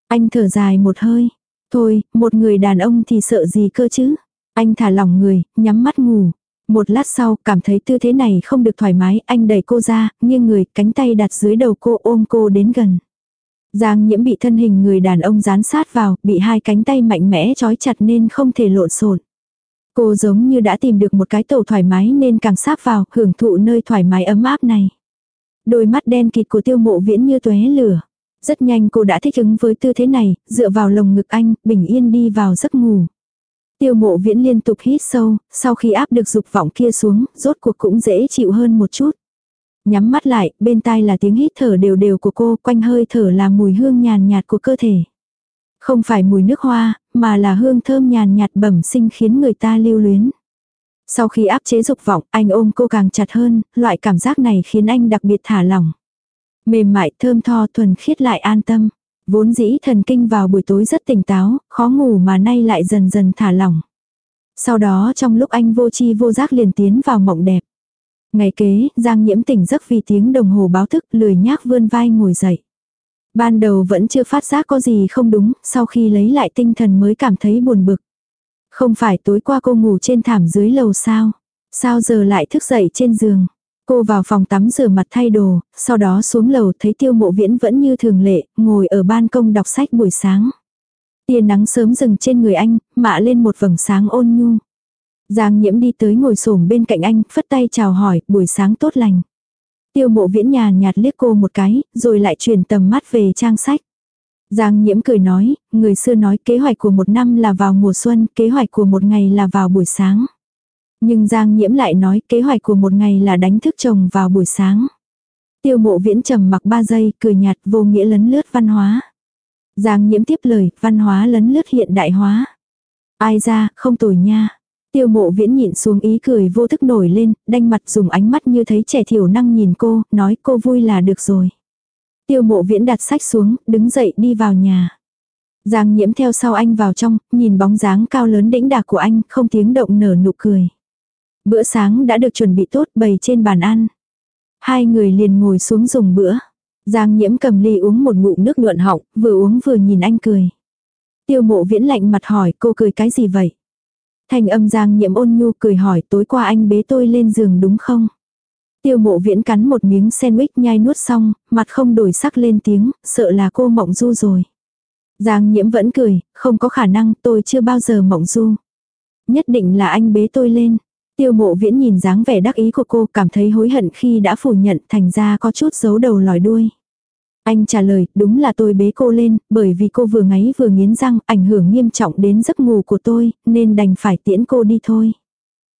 Anh thở dài một hơi. Thôi, một người đàn ông thì sợ gì cơ chứ. Anh thả lỏng người, nhắm mắt ngủ. Một lát sau, cảm thấy tư thế này không được thoải mái, anh đẩy cô ra, nghiêng người, cánh tay đặt dưới đầu cô ôm cô đến gần. Giang nhiễm bị thân hình người đàn ông dán sát vào, bị hai cánh tay mạnh mẽ trói chặt nên không thể lộn xộn. Cô giống như đã tìm được một cái tổ thoải mái nên càng sáp vào, hưởng thụ nơi thoải mái ấm áp này. Đôi mắt đen kịt của tiêu mộ viễn như tuế lửa. Rất nhanh cô đã thích ứng với tư thế này, dựa vào lồng ngực anh, bình yên đi vào giấc ngủ. Tiêu mộ viễn liên tục hít sâu, sau khi áp được dục vọng kia xuống, rốt cuộc cũng dễ chịu hơn một chút. Nhắm mắt lại, bên tai là tiếng hít thở đều đều của cô, quanh hơi thở là mùi hương nhàn nhạt của cơ thể. Không phải mùi nước hoa, mà là hương thơm nhàn nhạt bẩm sinh khiến người ta lưu luyến. Sau khi áp chế dục vọng, anh ôm cô càng chặt hơn, loại cảm giác này khiến anh đặc biệt thả lỏng. Mềm mại, thơm tho, thuần khiết lại an tâm. Vốn dĩ thần kinh vào buổi tối rất tỉnh táo, khó ngủ mà nay lại dần dần thả lỏng. Sau đó trong lúc anh vô chi vô giác liền tiến vào mộng đẹp. Ngày kế, Giang nhiễm tỉnh giấc vì tiếng đồng hồ báo thức lười nhác vươn vai ngồi dậy. Ban đầu vẫn chưa phát giác có gì không đúng, sau khi lấy lại tinh thần mới cảm thấy buồn bực. Không phải tối qua cô ngủ trên thảm dưới lầu sao? Sao giờ lại thức dậy trên giường? Cô vào phòng tắm rửa mặt thay đồ, sau đó xuống lầu thấy tiêu mộ viễn vẫn như thường lệ, ngồi ở ban công đọc sách buổi sáng. Tia nắng sớm dừng trên người anh, mạ lên một vầng sáng ôn nhu. Giang nhiễm đi tới ngồi xổm bên cạnh anh, phất tay chào hỏi, buổi sáng tốt lành. Tiêu mộ viễn nhàn nhạt liếc cô một cái, rồi lại chuyển tầm mắt về trang sách. Giang nhiễm cười nói, người xưa nói kế hoạch của một năm là vào mùa xuân, kế hoạch của một ngày là vào buổi sáng. Nhưng Giang nhiễm lại nói kế hoạch của một ngày là đánh thức chồng vào buổi sáng. Tiêu mộ viễn trầm mặc ba giây, cười nhạt vô nghĩa lấn lướt văn hóa. Giang nhiễm tiếp lời, văn hóa lấn lướt hiện đại hóa. Ai ra, không tồi nha. Tiêu mộ viễn nhịn xuống ý cười vô thức nổi lên, đanh mặt dùng ánh mắt như thấy trẻ thiểu năng nhìn cô, nói cô vui là được rồi. Tiêu mộ viễn đặt sách xuống, đứng dậy đi vào nhà. Giang nhiễm theo sau anh vào trong, nhìn bóng dáng cao lớn đĩnh đạc của anh, không tiếng động nở nụ cười. Bữa sáng đã được chuẩn bị tốt bày trên bàn ăn. Hai người liền ngồi xuống dùng bữa. Giang nhiễm cầm ly uống một ngụm nước nhuận họng, vừa uống vừa nhìn anh cười. Tiêu mộ viễn lạnh mặt hỏi cô cười cái gì vậy? Thành âm giang nhiễm ôn nhu cười hỏi tối qua anh bế tôi lên giường đúng không? Tiêu mộ viễn cắn một miếng sandwich nhai nuốt xong, mặt không đổi sắc lên tiếng, sợ là cô mộng du rồi. Giang nhiễm vẫn cười, không có khả năng tôi chưa bao giờ mộng du. Nhất định là anh bế tôi lên. Tiêu mộ viễn nhìn dáng vẻ đắc ý của cô cảm thấy hối hận khi đã phủ nhận thành ra có chút giấu đầu lòi đuôi. Anh trả lời, đúng là tôi bế cô lên, bởi vì cô vừa ngáy vừa nghiến răng, ảnh hưởng nghiêm trọng đến giấc ngủ của tôi, nên đành phải tiễn cô đi thôi.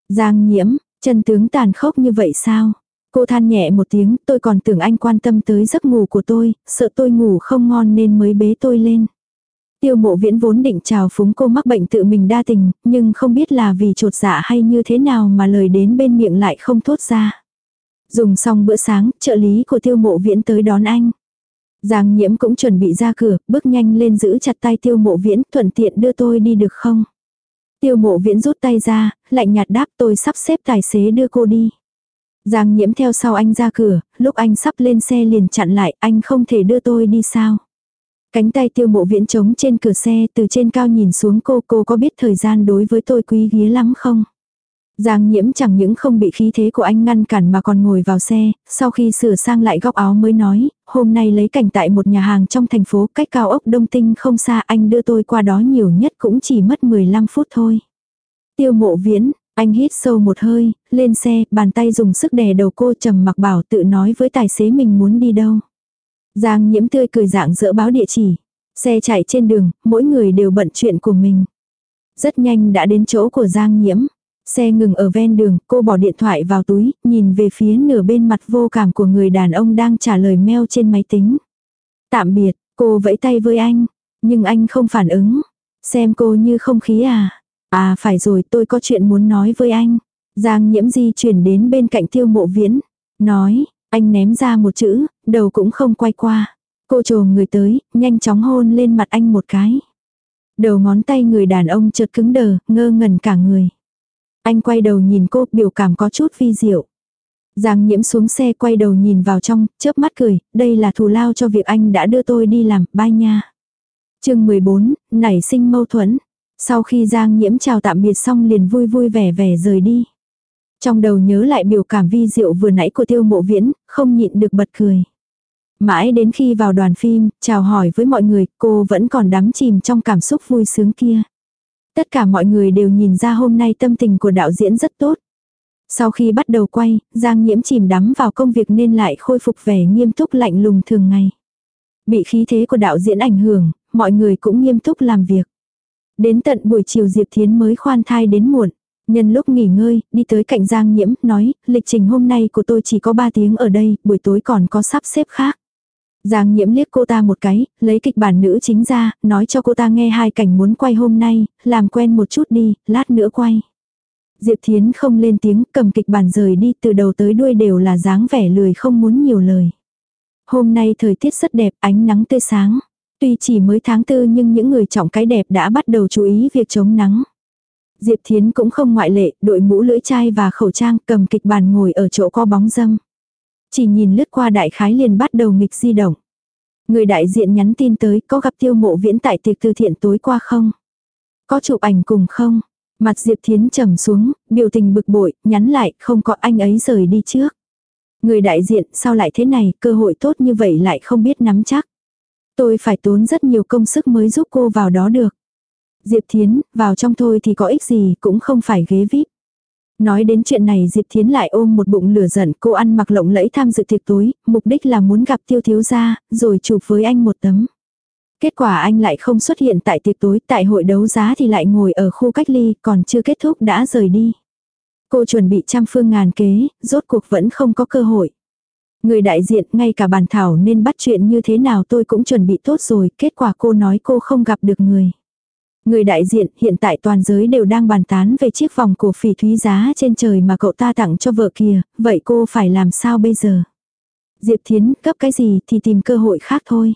Giang nhiễm, chân tướng tàn khốc như vậy sao? Cô than nhẹ một tiếng, tôi còn tưởng anh quan tâm tới giấc ngủ của tôi, sợ tôi ngủ không ngon nên mới bế tôi lên. Tiêu mộ viễn vốn định chào phúng cô mắc bệnh tự mình đa tình, nhưng không biết là vì trột dạ hay như thế nào mà lời đến bên miệng lại không thốt ra. Dùng xong bữa sáng, trợ lý của tiêu mộ viễn tới đón anh. Giang nhiễm cũng chuẩn bị ra cửa, bước nhanh lên giữ chặt tay tiêu mộ viễn, thuận tiện đưa tôi đi được không? Tiêu mộ viễn rút tay ra, lạnh nhạt đáp tôi sắp xếp tài xế đưa cô đi. Giang nhiễm theo sau anh ra cửa, lúc anh sắp lên xe liền chặn lại, anh không thể đưa tôi đi sao? Cánh tay tiêu mộ viễn trống trên cửa xe từ trên cao nhìn xuống cô, cô có biết thời gian đối với tôi quý ghía lắm không? Giang nhiễm chẳng những không bị khí thế của anh ngăn cản mà còn ngồi vào xe, sau khi sửa sang lại góc áo mới nói, hôm nay lấy cảnh tại một nhà hàng trong thành phố cách cao ốc Đông Tinh không xa anh đưa tôi qua đó nhiều nhất cũng chỉ mất 15 phút thôi. Tiêu mộ viễn, anh hít sâu một hơi, lên xe, bàn tay dùng sức đè đầu cô trầm mặc bảo tự nói với tài xế mình muốn đi đâu. Giang nhiễm tươi cười dạng dỡ báo địa chỉ. Xe chạy trên đường, mỗi người đều bận chuyện của mình. Rất nhanh đã đến chỗ của Giang nhiễm. Xe ngừng ở ven đường, cô bỏ điện thoại vào túi, nhìn về phía nửa bên mặt vô cảm của người đàn ông đang trả lời mail trên máy tính. Tạm biệt, cô vẫy tay với anh, nhưng anh không phản ứng. Xem cô như không khí à. À phải rồi tôi có chuyện muốn nói với anh. Giang nhiễm di chuyển đến bên cạnh tiêu mộ viễn. Nói, anh ném ra một chữ, đầu cũng không quay qua. Cô trồ người tới, nhanh chóng hôn lên mặt anh một cái. Đầu ngón tay người đàn ông chợt cứng đờ, ngơ ngẩn cả người. Anh quay đầu nhìn cô, biểu cảm có chút vi diệu. Giang nhiễm xuống xe quay đầu nhìn vào trong, chớp mắt cười, đây là thù lao cho việc anh đã đưa tôi đi làm, bye nha. chương 14, nảy sinh mâu thuẫn. Sau khi Giang nhiễm chào tạm biệt xong liền vui vui vẻ vẻ rời đi. Trong đầu nhớ lại biểu cảm vi diệu vừa nãy của tiêu mộ viễn, không nhịn được bật cười. Mãi đến khi vào đoàn phim, chào hỏi với mọi người, cô vẫn còn đắm chìm trong cảm xúc vui sướng kia. Tất cả mọi người đều nhìn ra hôm nay tâm tình của đạo diễn rất tốt. Sau khi bắt đầu quay, Giang Nhiễm chìm đắm vào công việc nên lại khôi phục vẻ nghiêm túc lạnh lùng thường ngày. Bị khí thế của đạo diễn ảnh hưởng, mọi người cũng nghiêm túc làm việc. Đến tận buổi chiều Diệp Thiến mới khoan thai đến muộn. Nhân lúc nghỉ ngơi, đi tới cạnh Giang Nhiễm, nói, lịch trình hôm nay của tôi chỉ có 3 tiếng ở đây, buổi tối còn có sắp xếp khác. Giang Nhiễm liếc cô ta một cái, lấy kịch bản nữ chính ra, nói cho cô ta nghe hai cảnh muốn quay hôm nay, làm quen một chút đi, lát nữa quay. Diệp Thiến không lên tiếng, cầm kịch bản rời đi, từ đầu tới đuôi đều là dáng vẻ lười không muốn nhiều lời. Hôm nay thời tiết rất đẹp, ánh nắng tươi sáng. Tuy chỉ mới tháng tư nhưng những người trọng cái đẹp đã bắt đầu chú ý việc chống nắng. Diệp Thiến cũng không ngoại lệ, đội mũ lưỡi chai và khẩu trang cầm kịch bàn ngồi ở chỗ co bóng dâm. Chỉ nhìn lướt qua đại khái liền bắt đầu nghịch di động. Người đại diện nhắn tin tới có gặp tiêu mộ viễn tại tiệc từ thiện tối qua không? Có chụp ảnh cùng không? Mặt Diệp Thiến trầm xuống, biểu tình bực bội, nhắn lại không có anh ấy rời đi trước. Người đại diện sao lại thế này, cơ hội tốt như vậy lại không biết nắm chắc. Tôi phải tốn rất nhiều công sức mới giúp cô vào đó được. Diệp Thiến, vào trong thôi thì có ích gì, cũng không phải ghế vip. Nói đến chuyện này Diệp Thiến lại ôm một bụng lửa giận, cô ăn mặc lộng lẫy tham dự tiệc tối, mục đích là muốn gặp tiêu thiếu gia, rồi chụp với anh một tấm. Kết quả anh lại không xuất hiện tại tiệc tối, tại hội đấu giá thì lại ngồi ở khu cách ly, còn chưa kết thúc đã rời đi. Cô chuẩn bị trăm phương ngàn kế, rốt cuộc vẫn không có cơ hội. Người đại diện, ngay cả bàn thảo nên bắt chuyện như thế nào tôi cũng chuẩn bị tốt rồi, kết quả cô nói cô không gặp được người. Người đại diện hiện tại toàn giới đều đang bàn tán về chiếc vòng cổ phỉ thúy giá trên trời mà cậu ta tặng cho vợ kia, vậy cô phải làm sao bây giờ? Diệp Thiến, cấp cái gì thì tìm cơ hội khác thôi.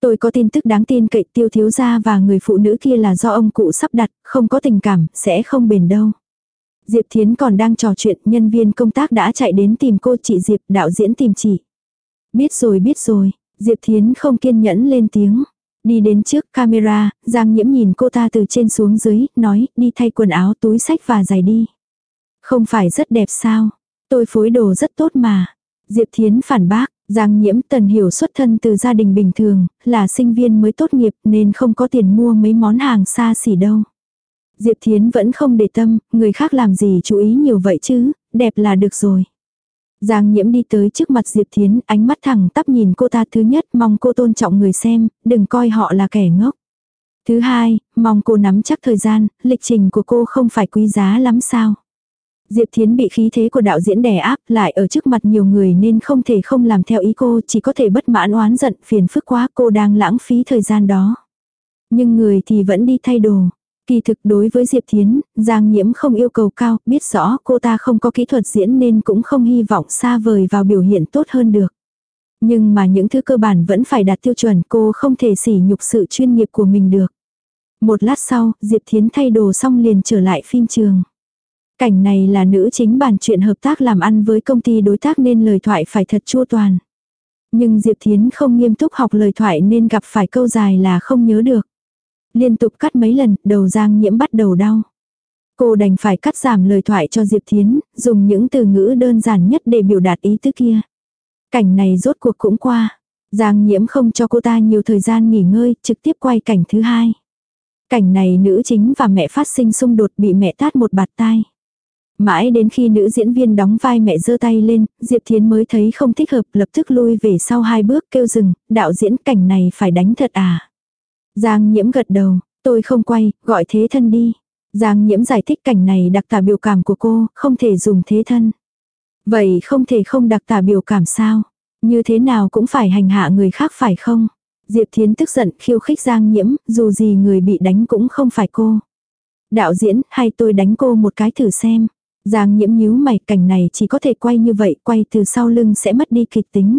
Tôi có tin tức đáng tin cậy tiêu thiếu gia và người phụ nữ kia là do ông cụ sắp đặt, không có tình cảm, sẽ không bền đâu. Diệp Thiến còn đang trò chuyện, nhân viên công tác đã chạy đến tìm cô chị Diệp, đạo diễn tìm chị. Biết rồi biết rồi, Diệp Thiến không kiên nhẫn lên tiếng. Đi đến trước camera, Giang Nhiễm nhìn cô ta từ trên xuống dưới, nói, đi thay quần áo, túi sách và giày đi. Không phải rất đẹp sao? Tôi phối đồ rất tốt mà. Diệp Thiến phản bác, Giang Nhiễm Tần Hiểu xuất thân từ gia đình bình thường, là sinh viên mới tốt nghiệp nên không có tiền mua mấy món hàng xa xỉ đâu. Diệp Thiến vẫn không để tâm, người khác làm gì chú ý nhiều vậy chứ, đẹp là được rồi. Giang nhiễm đi tới trước mặt Diệp Thiến, ánh mắt thẳng tắp nhìn cô ta thứ nhất mong cô tôn trọng người xem, đừng coi họ là kẻ ngốc. Thứ hai, mong cô nắm chắc thời gian, lịch trình của cô không phải quý giá lắm sao. Diệp Thiến bị khí thế của đạo diễn đè áp lại ở trước mặt nhiều người nên không thể không làm theo ý cô, chỉ có thể bất mãn oán giận phiền phức quá cô đang lãng phí thời gian đó. Nhưng người thì vẫn đi thay đồ. Kỳ thực đối với Diệp Thiến, Giang Nhiễm không yêu cầu cao, biết rõ cô ta không có kỹ thuật diễn nên cũng không hy vọng xa vời vào biểu hiện tốt hơn được. Nhưng mà những thứ cơ bản vẫn phải đạt tiêu chuẩn cô không thể sỉ nhục sự chuyên nghiệp của mình được. Một lát sau, Diệp Thiến thay đồ xong liền trở lại phim trường. Cảnh này là nữ chính bàn chuyện hợp tác làm ăn với công ty đối tác nên lời thoại phải thật chua toàn. Nhưng Diệp Thiến không nghiêm túc học lời thoại nên gặp phải câu dài là không nhớ được. Liên tục cắt mấy lần, đầu Giang Nhiễm bắt đầu đau. Cô đành phải cắt giảm lời thoại cho Diệp Thiến, dùng những từ ngữ đơn giản nhất để biểu đạt ý tứ kia. Cảnh này rốt cuộc cũng qua. Giang Nhiễm không cho cô ta nhiều thời gian nghỉ ngơi, trực tiếp quay cảnh thứ hai. Cảnh này nữ chính và mẹ phát sinh xung đột bị mẹ tát một bạt tai. Mãi đến khi nữ diễn viên đóng vai mẹ giơ tay lên, Diệp Thiến mới thấy không thích hợp lập tức lui về sau hai bước kêu dừng, đạo diễn cảnh này phải đánh thật à. Giang nhiễm gật đầu, tôi không quay, gọi thế thân đi. Giang nhiễm giải thích cảnh này đặc tả biểu cảm của cô, không thể dùng thế thân. Vậy không thể không đặc tả biểu cảm sao? Như thế nào cũng phải hành hạ người khác phải không? Diệp Thiến tức giận khiêu khích Giang nhiễm, dù gì người bị đánh cũng không phải cô. Đạo diễn, hay tôi đánh cô một cái thử xem. Giang nhiễm nhíu mày, cảnh này chỉ có thể quay như vậy, quay từ sau lưng sẽ mất đi kịch tính.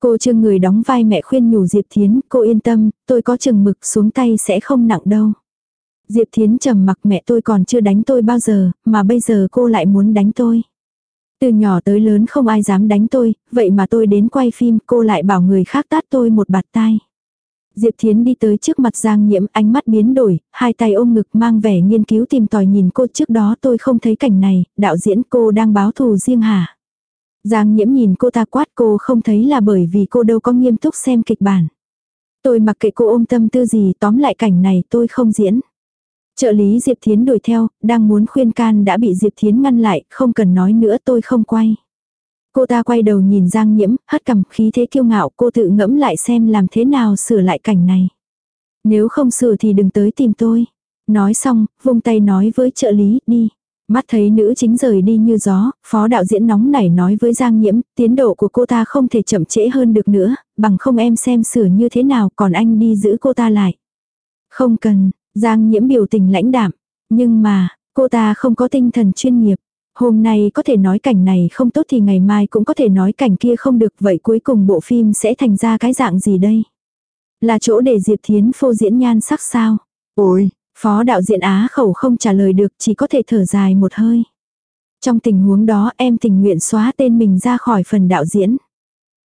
Cô trương người đóng vai mẹ khuyên nhủ Diệp Thiến, cô yên tâm, tôi có chừng mực xuống tay sẽ không nặng đâu. Diệp Thiến trầm mặc mẹ tôi còn chưa đánh tôi bao giờ, mà bây giờ cô lại muốn đánh tôi. Từ nhỏ tới lớn không ai dám đánh tôi, vậy mà tôi đến quay phim cô lại bảo người khác tát tôi một bạt tai. Diệp Thiến đi tới trước mặt Giang Nhiễm, ánh mắt biến đổi, hai tay ôm ngực mang vẻ nghiên cứu tìm tòi nhìn cô trước đó tôi không thấy cảnh này, đạo diễn cô đang báo thù riêng hả? Giang nhiễm nhìn cô ta quát cô không thấy là bởi vì cô đâu có nghiêm túc xem kịch bản. Tôi mặc kệ cô ôm tâm tư gì tóm lại cảnh này tôi không diễn. Trợ lý Diệp Thiến đuổi theo, đang muốn khuyên can đã bị Diệp Thiến ngăn lại, không cần nói nữa tôi không quay. Cô ta quay đầu nhìn Giang Nhiễm, hất cằm khí thế kiêu ngạo cô tự ngẫm lại xem làm thế nào sửa lại cảnh này. Nếu không sửa thì đừng tới tìm tôi. Nói xong, vung tay nói với trợ lý, đi. Mắt thấy nữ chính rời đi như gió, phó đạo diễn nóng nảy nói với Giang Nhiễm, tiến độ của cô ta không thể chậm trễ hơn được nữa, bằng không em xem sửa như thế nào còn anh đi giữ cô ta lại. Không cần, Giang Nhiễm biểu tình lãnh đạm, nhưng mà, cô ta không có tinh thần chuyên nghiệp. Hôm nay có thể nói cảnh này không tốt thì ngày mai cũng có thể nói cảnh kia không được vậy cuối cùng bộ phim sẽ thành ra cái dạng gì đây? Là chỗ để Diệp Thiến phô diễn nhan sắc sao? Ôi, Phó đạo diễn Á khẩu không trả lời được chỉ có thể thở dài một hơi. Trong tình huống đó em tình nguyện xóa tên mình ra khỏi phần đạo diễn.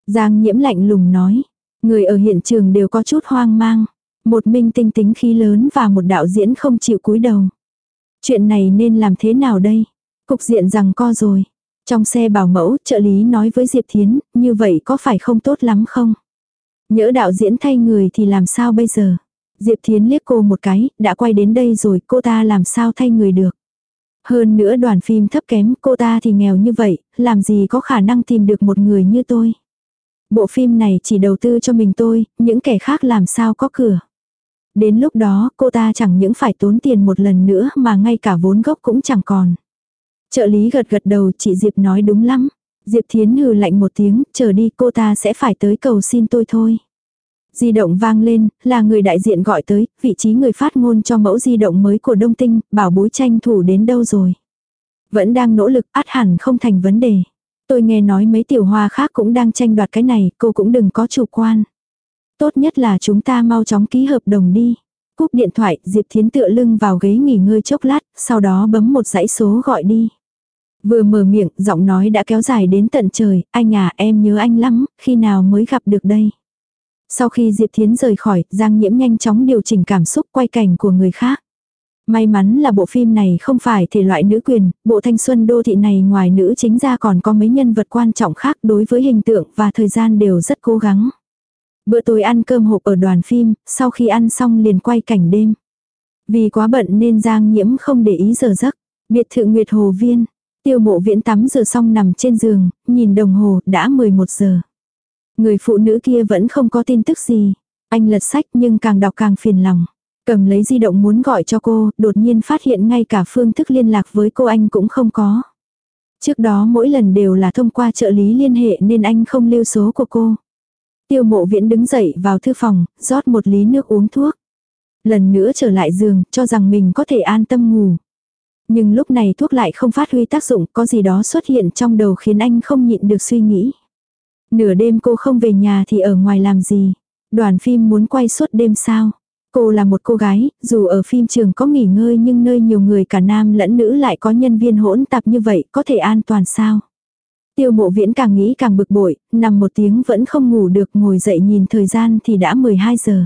Giang nhiễm lạnh lùng nói. Người ở hiện trường đều có chút hoang mang. Một minh tinh tính khí lớn và một đạo diễn không chịu cúi đầu. Chuyện này nên làm thế nào đây? Cục diện rằng co rồi. Trong xe bảo mẫu, trợ lý nói với Diệp Thiến, như vậy có phải không tốt lắm không? Nhỡ đạo diễn thay người thì làm sao bây giờ? Diệp Thiến liếc cô một cái, đã quay đến đây rồi, cô ta làm sao thay người được. Hơn nữa đoàn phim thấp kém, cô ta thì nghèo như vậy, làm gì có khả năng tìm được một người như tôi. Bộ phim này chỉ đầu tư cho mình tôi, những kẻ khác làm sao có cửa. Đến lúc đó, cô ta chẳng những phải tốn tiền một lần nữa mà ngay cả vốn gốc cũng chẳng còn. Trợ lý gật gật đầu, chị Diệp nói đúng lắm. Diệp Thiến hừ lạnh một tiếng, chờ đi cô ta sẽ phải tới cầu xin tôi thôi. Di động vang lên, là người đại diện gọi tới, vị trí người phát ngôn cho mẫu di động mới của Đông Tinh, bảo bối tranh thủ đến đâu rồi. Vẫn đang nỗ lực, át hẳn không thành vấn đề. Tôi nghe nói mấy tiểu hoa khác cũng đang tranh đoạt cái này, cô cũng đừng có chủ quan. Tốt nhất là chúng ta mau chóng ký hợp đồng đi. Cúp điện thoại, Diệp Thiến tựa lưng vào ghế nghỉ ngơi chốc lát, sau đó bấm một dãy số gọi đi. Vừa mở miệng, giọng nói đã kéo dài đến tận trời, anh à em nhớ anh lắm, khi nào mới gặp được đây. Sau khi Diệp Thiến rời khỏi, Giang Nhiễm nhanh chóng điều chỉnh cảm xúc quay cảnh của người khác. May mắn là bộ phim này không phải thể loại nữ quyền, bộ thanh xuân đô thị này ngoài nữ chính ra còn có mấy nhân vật quan trọng khác đối với hình tượng và thời gian đều rất cố gắng. Bữa tối ăn cơm hộp ở đoàn phim, sau khi ăn xong liền quay cảnh đêm. Vì quá bận nên Giang Nhiễm không để ý giờ giấc. Biệt thự Nguyệt Hồ Viên, tiêu mộ viễn tắm rửa xong nằm trên giường, nhìn đồng hồ, đã 11 giờ. Người phụ nữ kia vẫn không có tin tức gì. Anh lật sách nhưng càng đọc càng phiền lòng. Cầm lấy di động muốn gọi cho cô, đột nhiên phát hiện ngay cả phương thức liên lạc với cô anh cũng không có. Trước đó mỗi lần đều là thông qua trợ lý liên hệ nên anh không lưu số của cô. Tiêu mộ viễn đứng dậy vào thư phòng, rót một lý nước uống thuốc. Lần nữa trở lại giường, cho rằng mình có thể an tâm ngủ. Nhưng lúc này thuốc lại không phát huy tác dụng, có gì đó xuất hiện trong đầu khiến anh không nhịn được suy nghĩ. Nửa đêm cô không về nhà thì ở ngoài làm gì? Đoàn phim muốn quay suốt đêm sao? Cô là một cô gái, dù ở phim trường có nghỉ ngơi nhưng nơi nhiều người cả nam lẫn nữ lại có nhân viên hỗn tạp như vậy, có thể an toàn sao? Tiêu mộ viễn càng nghĩ càng bực bội, nằm một tiếng vẫn không ngủ được ngồi dậy nhìn thời gian thì đã 12 giờ.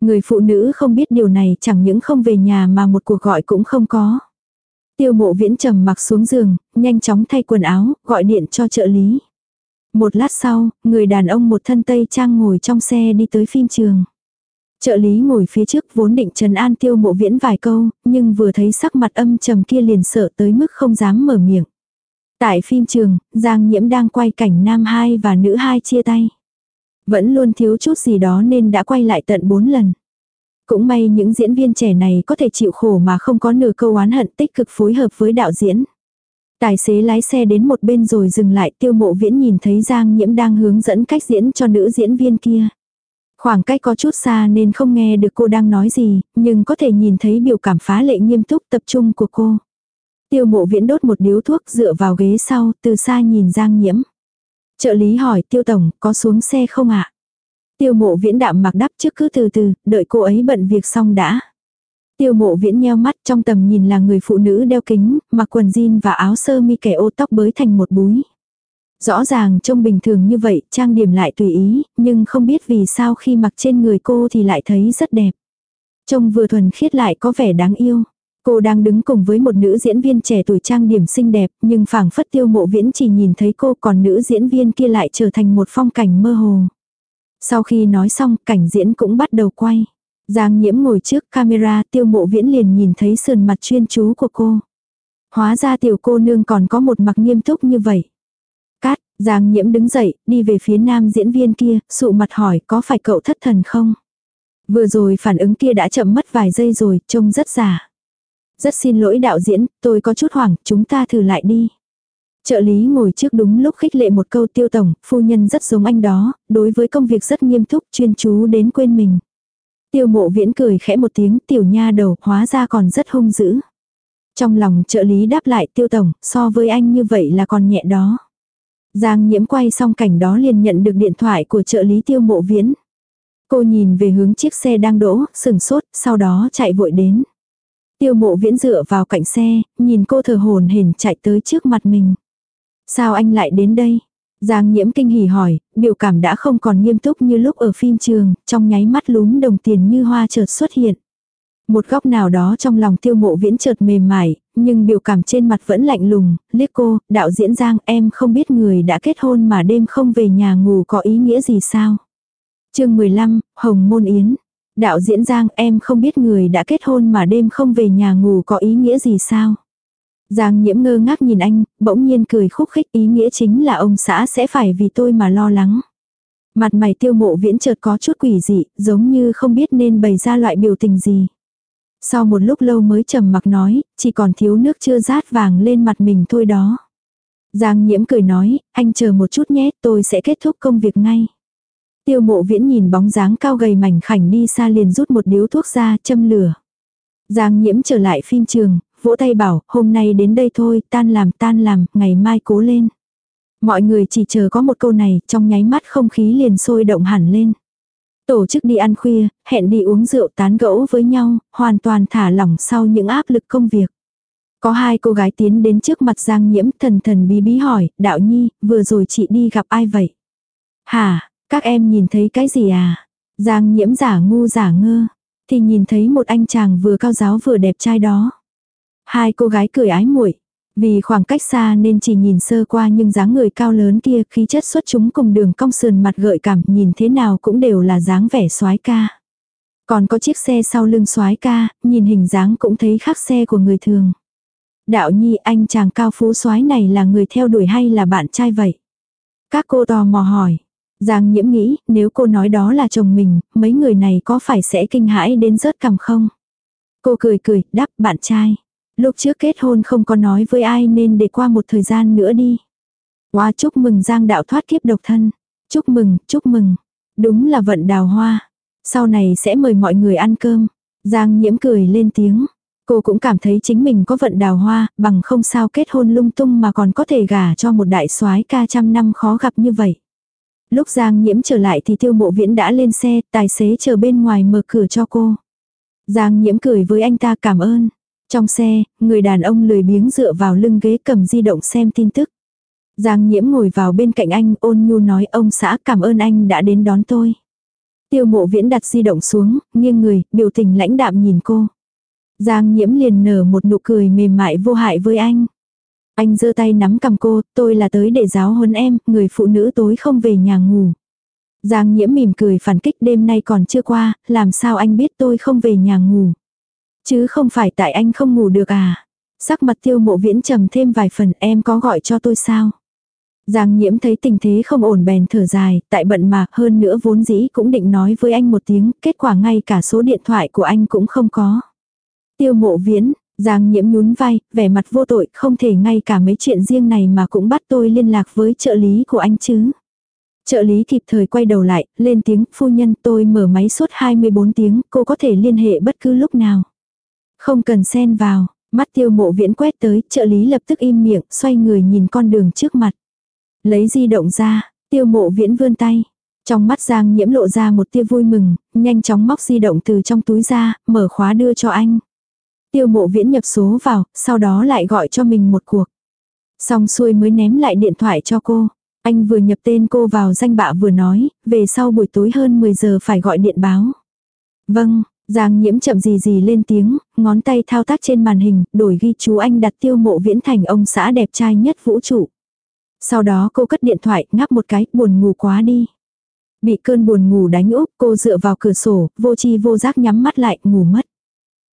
Người phụ nữ không biết điều này chẳng những không về nhà mà một cuộc gọi cũng không có. Tiêu mộ viễn trầm mặc xuống giường, nhanh chóng thay quần áo, gọi điện cho trợ lý. Một lát sau, người đàn ông một thân tây trang ngồi trong xe đi tới phim trường. Trợ lý ngồi phía trước vốn định trấn an tiêu mộ viễn vài câu, nhưng vừa thấy sắc mặt âm trầm kia liền sợ tới mức không dám mở miệng. Tại phim trường, Giang Nhiễm đang quay cảnh nam hai và nữ hai chia tay. Vẫn luôn thiếu chút gì đó nên đã quay lại tận bốn lần. Cũng may những diễn viên trẻ này có thể chịu khổ mà không có nửa câu oán hận tích cực phối hợp với đạo diễn. Tài xế lái xe đến một bên rồi dừng lại tiêu mộ viễn nhìn thấy Giang Nhiễm đang hướng dẫn cách diễn cho nữ diễn viên kia. Khoảng cách có chút xa nên không nghe được cô đang nói gì, nhưng có thể nhìn thấy biểu cảm phá lệ nghiêm túc tập trung của cô. Tiêu mộ viễn đốt một điếu thuốc dựa vào ghế sau, từ xa nhìn Giang Nhiễm. Trợ lý hỏi tiêu tổng, có xuống xe không ạ? Tiêu mộ viễn đạm mặc đắp trước cứ từ từ, đợi cô ấy bận việc xong đã. Tiêu mộ viễn nheo mắt trong tầm nhìn là người phụ nữ đeo kính, mặc quần jean và áo sơ mi kẻ ô tóc bới thành một búi. Rõ ràng trông bình thường như vậy, trang điểm lại tùy ý, nhưng không biết vì sao khi mặc trên người cô thì lại thấy rất đẹp. Trông vừa thuần khiết lại có vẻ đáng yêu. Cô đang đứng cùng với một nữ diễn viên trẻ tuổi trang điểm xinh đẹp, nhưng phảng phất tiêu mộ viễn chỉ nhìn thấy cô còn nữ diễn viên kia lại trở thành một phong cảnh mơ hồ. Sau khi nói xong, cảnh diễn cũng bắt đầu quay. Giang nhiễm ngồi trước camera tiêu mộ viễn liền nhìn thấy sườn mặt chuyên chú của cô. Hóa ra tiểu cô nương còn có một mặt nghiêm túc như vậy. Cát, Giang nhiễm đứng dậy, đi về phía nam diễn viên kia, sụ mặt hỏi có phải cậu thất thần không? Vừa rồi phản ứng kia đã chậm mất vài giây rồi, trông rất giả. Rất xin lỗi đạo diễn, tôi có chút hoảng, chúng ta thử lại đi. Trợ lý ngồi trước đúng lúc khích lệ một câu tiêu tổng, phu nhân rất giống anh đó, đối với công việc rất nghiêm túc, chuyên chú đến quên mình. Tiêu mộ viễn cười khẽ một tiếng tiểu nha đầu hóa ra còn rất hung dữ. Trong lòng trợ lý đáp lại tiêu tổng, so với anh như vậy là còn nhẹ đó. Giang nhiễm quay xong cảnh đó liền nhận được điện thoại của trợ lý tiêu mộ viễn. Cô nhìn về hướng chiếc xe đang đỗ, sừng sốt, sau đó chạy vội đến. Tiêu mộ viễn dựa vào cạnh xe, nhìn cô thờ hồn hển chạy tới trước mặt mình. Sao anh lại đến đây? Giang nhiễm kinh hỉ hỏi, biểu cảm đã không còn nghiêm túc như lúc ở phim trường, trong nháy mắt lúm đồng tiền như hoa chợt xuất hiện. Một góc nào đó trong lòng tiêu mộ viễn chợt mềm mại, nhưng biểu cảm trên mặt vẫn lạnh lùng, liếc cô, đạo diễn Giang em không biết người đã kết hôn mà đêm không về nhà ngủ có ý nghĩa gì sao. chương 15, Hồng Môn Yến. Đạo diễn Giang em không biết người đã kết hôn mà đêm không về nhà ngủ có ý nghĩa gì sao. Giang nhiễm ngơ ngác nhìn anh, bỗng nhiên cười khúc khích ý nghĩa chính là ông xã sẽ phải vì tôi mà lo lắng. Mặt mày tiêu mộ viễn chợt có chút quỷ dị, giống như không biết nên bày ra loại biểu tình gì. Sau một lúc lâu mới trầm mặc nói, chỉ còn thiếu nước chưa rát vàng lên mặt mình thôi đó. Giang nhiễm cười nói, anh chờ một chút nhé, tôi sẽ kết thúc công việc ngay. Tiêu mộ viễn nhìn bóng dáng cao gầy mảnh khảnh đi xa liền rút một điếu thuốc ra, châm lửa. Giang nhiễm trở lại phim trường, vỗ tay bảo, hôm nay đến đây thôi, tan làm tan làm, ngày mai cố lên. Mọi người chỉ chờ có một câu này, trong nháy mắt không khí liền sôi động hẳn lên. Tổ chức đi ăn khuya, hẹn đi uống rượu tán gẫu với nhau, hoàn toàn thả lỏng sau những áp lực công việc. Có hai cô gái tiến đến trước mặt Giang Nhiễm thần thần bí bí hỏi, đạo nhi, vừa rồi chị đi gặp ai vậy? Hả, các em nhìn thấy cái gì à? Giang Nhiễm giả ngu giả ngơ, thì nhìn thấy một anh chàng vừa cao giáo vừa đẹp trai đó. Hai cô gái cười ái muội, vì khoảng cách xa nên chỉ nhìn sơ qua nhưng dáng người cao lớn kia khí chất xuất chúng cùng đường cong sườn mặt gợi cảm nhìn thế nào cũng đều là dáng vẻ soái ca. Còn có chiếc xe sau lưng soái ca, nhìn hình dáng cũng thấy khác xe của người thường. Đạo nhi anh chàng cao phú soái này là người theo đuổi hay là bạn trai vậy? Các cô tò mò hỏi. Giang nhiễm nghĩ nếu cô nói đó là chồng mình, mấy người này có phải sẽ kinh hãi đến rớt cằm không? Cô cười cười, đáp bạn trai. Lúc trước kết hôn không có nói với ai nên để qua một thời gian nữa đi. Hoa chúc mừng Giang đạo thoát kiếp độc thân. Chúc mừng, chúc mừng. Đúng là vận đào hoa. Sau này sẽ mời mọi người ăn cơm. Giang nhiễm cười lên tiếng. Cô cũng cảm thấy chính mình có vận đào hoa, bằng không sao kết hôn lung tung mà còn có thể gả cho một đại soái ca trăm năm khó gặp như vậy. Lúc Giang nhiễm trở lại thì tiêu mộ viễn đã lên xe, tài xế chờ bên ngoài mở cửa cho cô. Giang nhiễm cười với anh ta cảm ơn. Trong xe, người đàn ông lười biếng dựa vào lưng ghế cầm di động xem tin tức. Giang nhiễm ngồi vào bên cạnh anh ôn nhu nói ông xã cảm ơn anh đã đến đón tôi. Tiêu mộ viễn đặt di động xuống, nghiêng người, biểu tình lãnh đạm nhìn cô. Giang nhiễm liền nở một nụ cười mềm mại vô hại với anh. Anh giơ tay nắm cầm cô, tôi là tới để giáo huấn em, người phụ nữ tối không về nhà ngủ. Giang nhiễm mỉm cười phản kích đêm nay còn chưa qua, làm sao anh biết tôi không về nhà ngủ. Chứ không phải tại anh không ngủ được à. Sắc mặt tiêu mộ viễn trầm thêm vài phần em có gọi cho tôi sao. Giang nhiễm thấy tình thế không ổn bèn thở dài, tại bận mà hơn nữa vốn dĩ cũng định nói với anh một tiếng, kết quả ngay cả số điện thoại của anh cũng không có. Tiêu mộ viễn, Giang nhiễm nhún vai, vẻ mặt vô tội, không thể ngay cả mấy chuyện riêng này mà cũng bắt tôi liên lạc với trợ lý của anh chứ. Trợ lý kịp thời quay đầu lại, lên tiếng, phu nhân tôi mở máy suốt 24 tiếng, cô có thể liên hệ bất cứ lúc nào. Không cần xen vào, mắt tiêu mộ viễn quét tới, trợ lý lập tức im miệng, xoay người nhìn con đường trước mặt. Lấy di động ra, tiêu mộ viễn vươn tay. Trong mắt Giang nhiễm lộ ra một tia vui mừng, nhanh chóng móc di động từ trong túi ra, mở khóa đưa cho anh. Tiêu mộ viễn nhập số vào, sau đó lại gọi cho mình một cuộc. Xong xuôi mới ném lại điện thoại cho cô. Anh vừa nhập tên cô vào danh bạ vừa nói, về sau buổi tối hơn 10 giờ phải gọi điện báo. Vâng, Giang nhiễm chậm gì gì lên tiếng, ngón tay thao tác trên màn hình, đổi ghi chú anh đặt tiêu mộ viễn thành ông xã đẹp trai nhất vũ trụ. Sau đó cô cất điện thoại, ngáp một cái, buồn ngủ quá đi. Bị cơn buồn ngủ đánh úp, cô dựa vào cửa sổ, vô chi vô giác nhắm mắt lại, ngủ mất.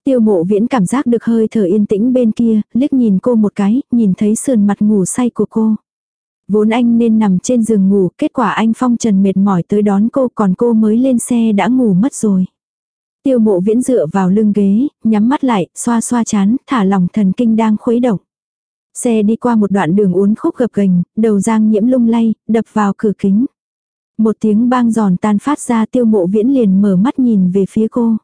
Tiêu mộ viễn cảm giác được hơi thở yên tĩnh bên kia, liếc nhìn cô một cái, nhìn thấy sườn mặt ngủ say của cô. Vốn anh nên nằm trên giường ngủ, kết quả anh phong trần mệt mỏi tới đón cô còn cô mới lên xe đã ngủ mất rồi. Tiêu mộ viễn dựa vào lưng ghế, nhắm mắt lại, xoa xoa chán, thả lòng thần kinh đang khuấy động. Xe đi qua một đoạn đường uốn khúc gập ghềnh, đầu giang nhiễm lung lay, đập vào cửa kính. Một tiếng bang giòn tan phát ra tiêu mộ viễn liền mở mắt nhìn về phía cô.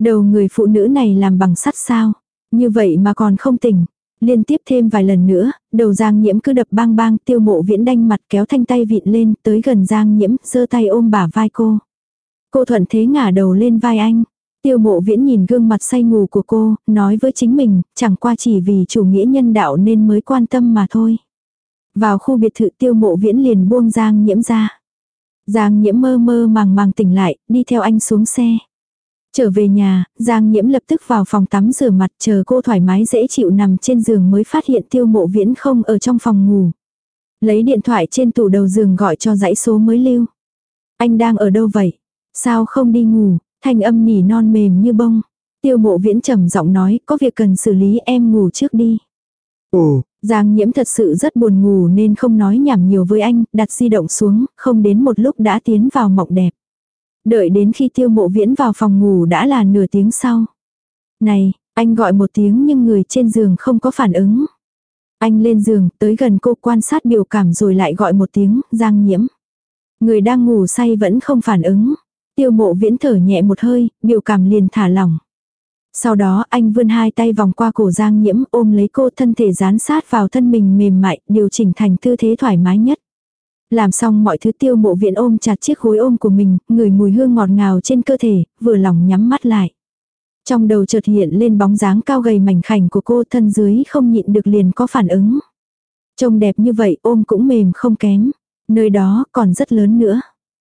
Đầu người phụ nữ này làm bằng sắt sao? Như vậy mà còn không tỉnh. Liên tiếp thêm vài lần nữa, đầu Giang Nhiễm cứ đập bang bang tiêu mộ viễn đanh mặt kéo thanh tay vịn lên tới gần Giang Nhiễm, giơ tay ôm bả vai cô. Cô thuận thế ngả đầu lên vai anh. Tiêu mộ viễn nhìn gương mặt say ngủ của cô, nói với chính mình, chẳng qua chỉ vì chủ nghĩa nhân đạo nên mới quan tâm mà thôi. Vào khu biệt thự tiêu mộ viễn liền buông Giang Nhiễm ra. Giang Nhiễm mơ mơ màng màng tỉnh lại, đi theo anh xuống xe. Trở về nhà, Giang Nhiễm lập tức vào phòng tắm rửa mặt chờ cô thoải mái dễ chịu nằm trên giường mới phát hiện tiêu mộ viễn không ở trong phòng ngủ. Lấy điện thoại trên tủ đầu giường gọi cho dãy số mới lưu. Anh đang ở đâu vậy? Sao không đi ngủ? Thanh âm nỉ non mềm như bông. Tiêu mộ viễn trầm giọng nói có việc cần xử lý em ngủ trước đi. Ồ, Giang nhiễm thật sự rất buồn ngủ nên không nói nhảm nhiều với anh, đặt di động xuống, không đến một lúc đã tiến vào mộng đẹp. Đợi đến khi tiêu mộ viễn vào phòng ngủ đã là nửa tiếng sau. Này, anh gọi một tiếng nhưng người trên giường không có phản ứng. Anh lên giường, tới gần cô quan sát biểu cảm rồi lại gọi một tiếng, giang nhiễm. Người đang ngủ say vẫn không phản ứng. Tiêu mộ viễn thở nhẹ một hơi, biểu cảm liền thả lỏng. Sau đó anh vươn hai tay vòng qua cổ giang nhiễm ôm lấy cô thân thể dán sát vào thân mình mềm mại, điều chỉnh thành tư thế thoải mái nhất. Làm xong mọi thứ tiêu mộ viện ôm chặt chiếc gối ôm của mình, ngửi mùi hương ngọt ngào trên cơ thể, vừa lòng nhắm mắt lại. Trong đầu chợt hiện lên bóng dáng cao gầy mảnh khảnh của cô thân dưới không nhịn được liền có phản ứng. Trông đẹp như vậy ôm cũng mềm không kém. Nơi đó còn rất lớn nữa.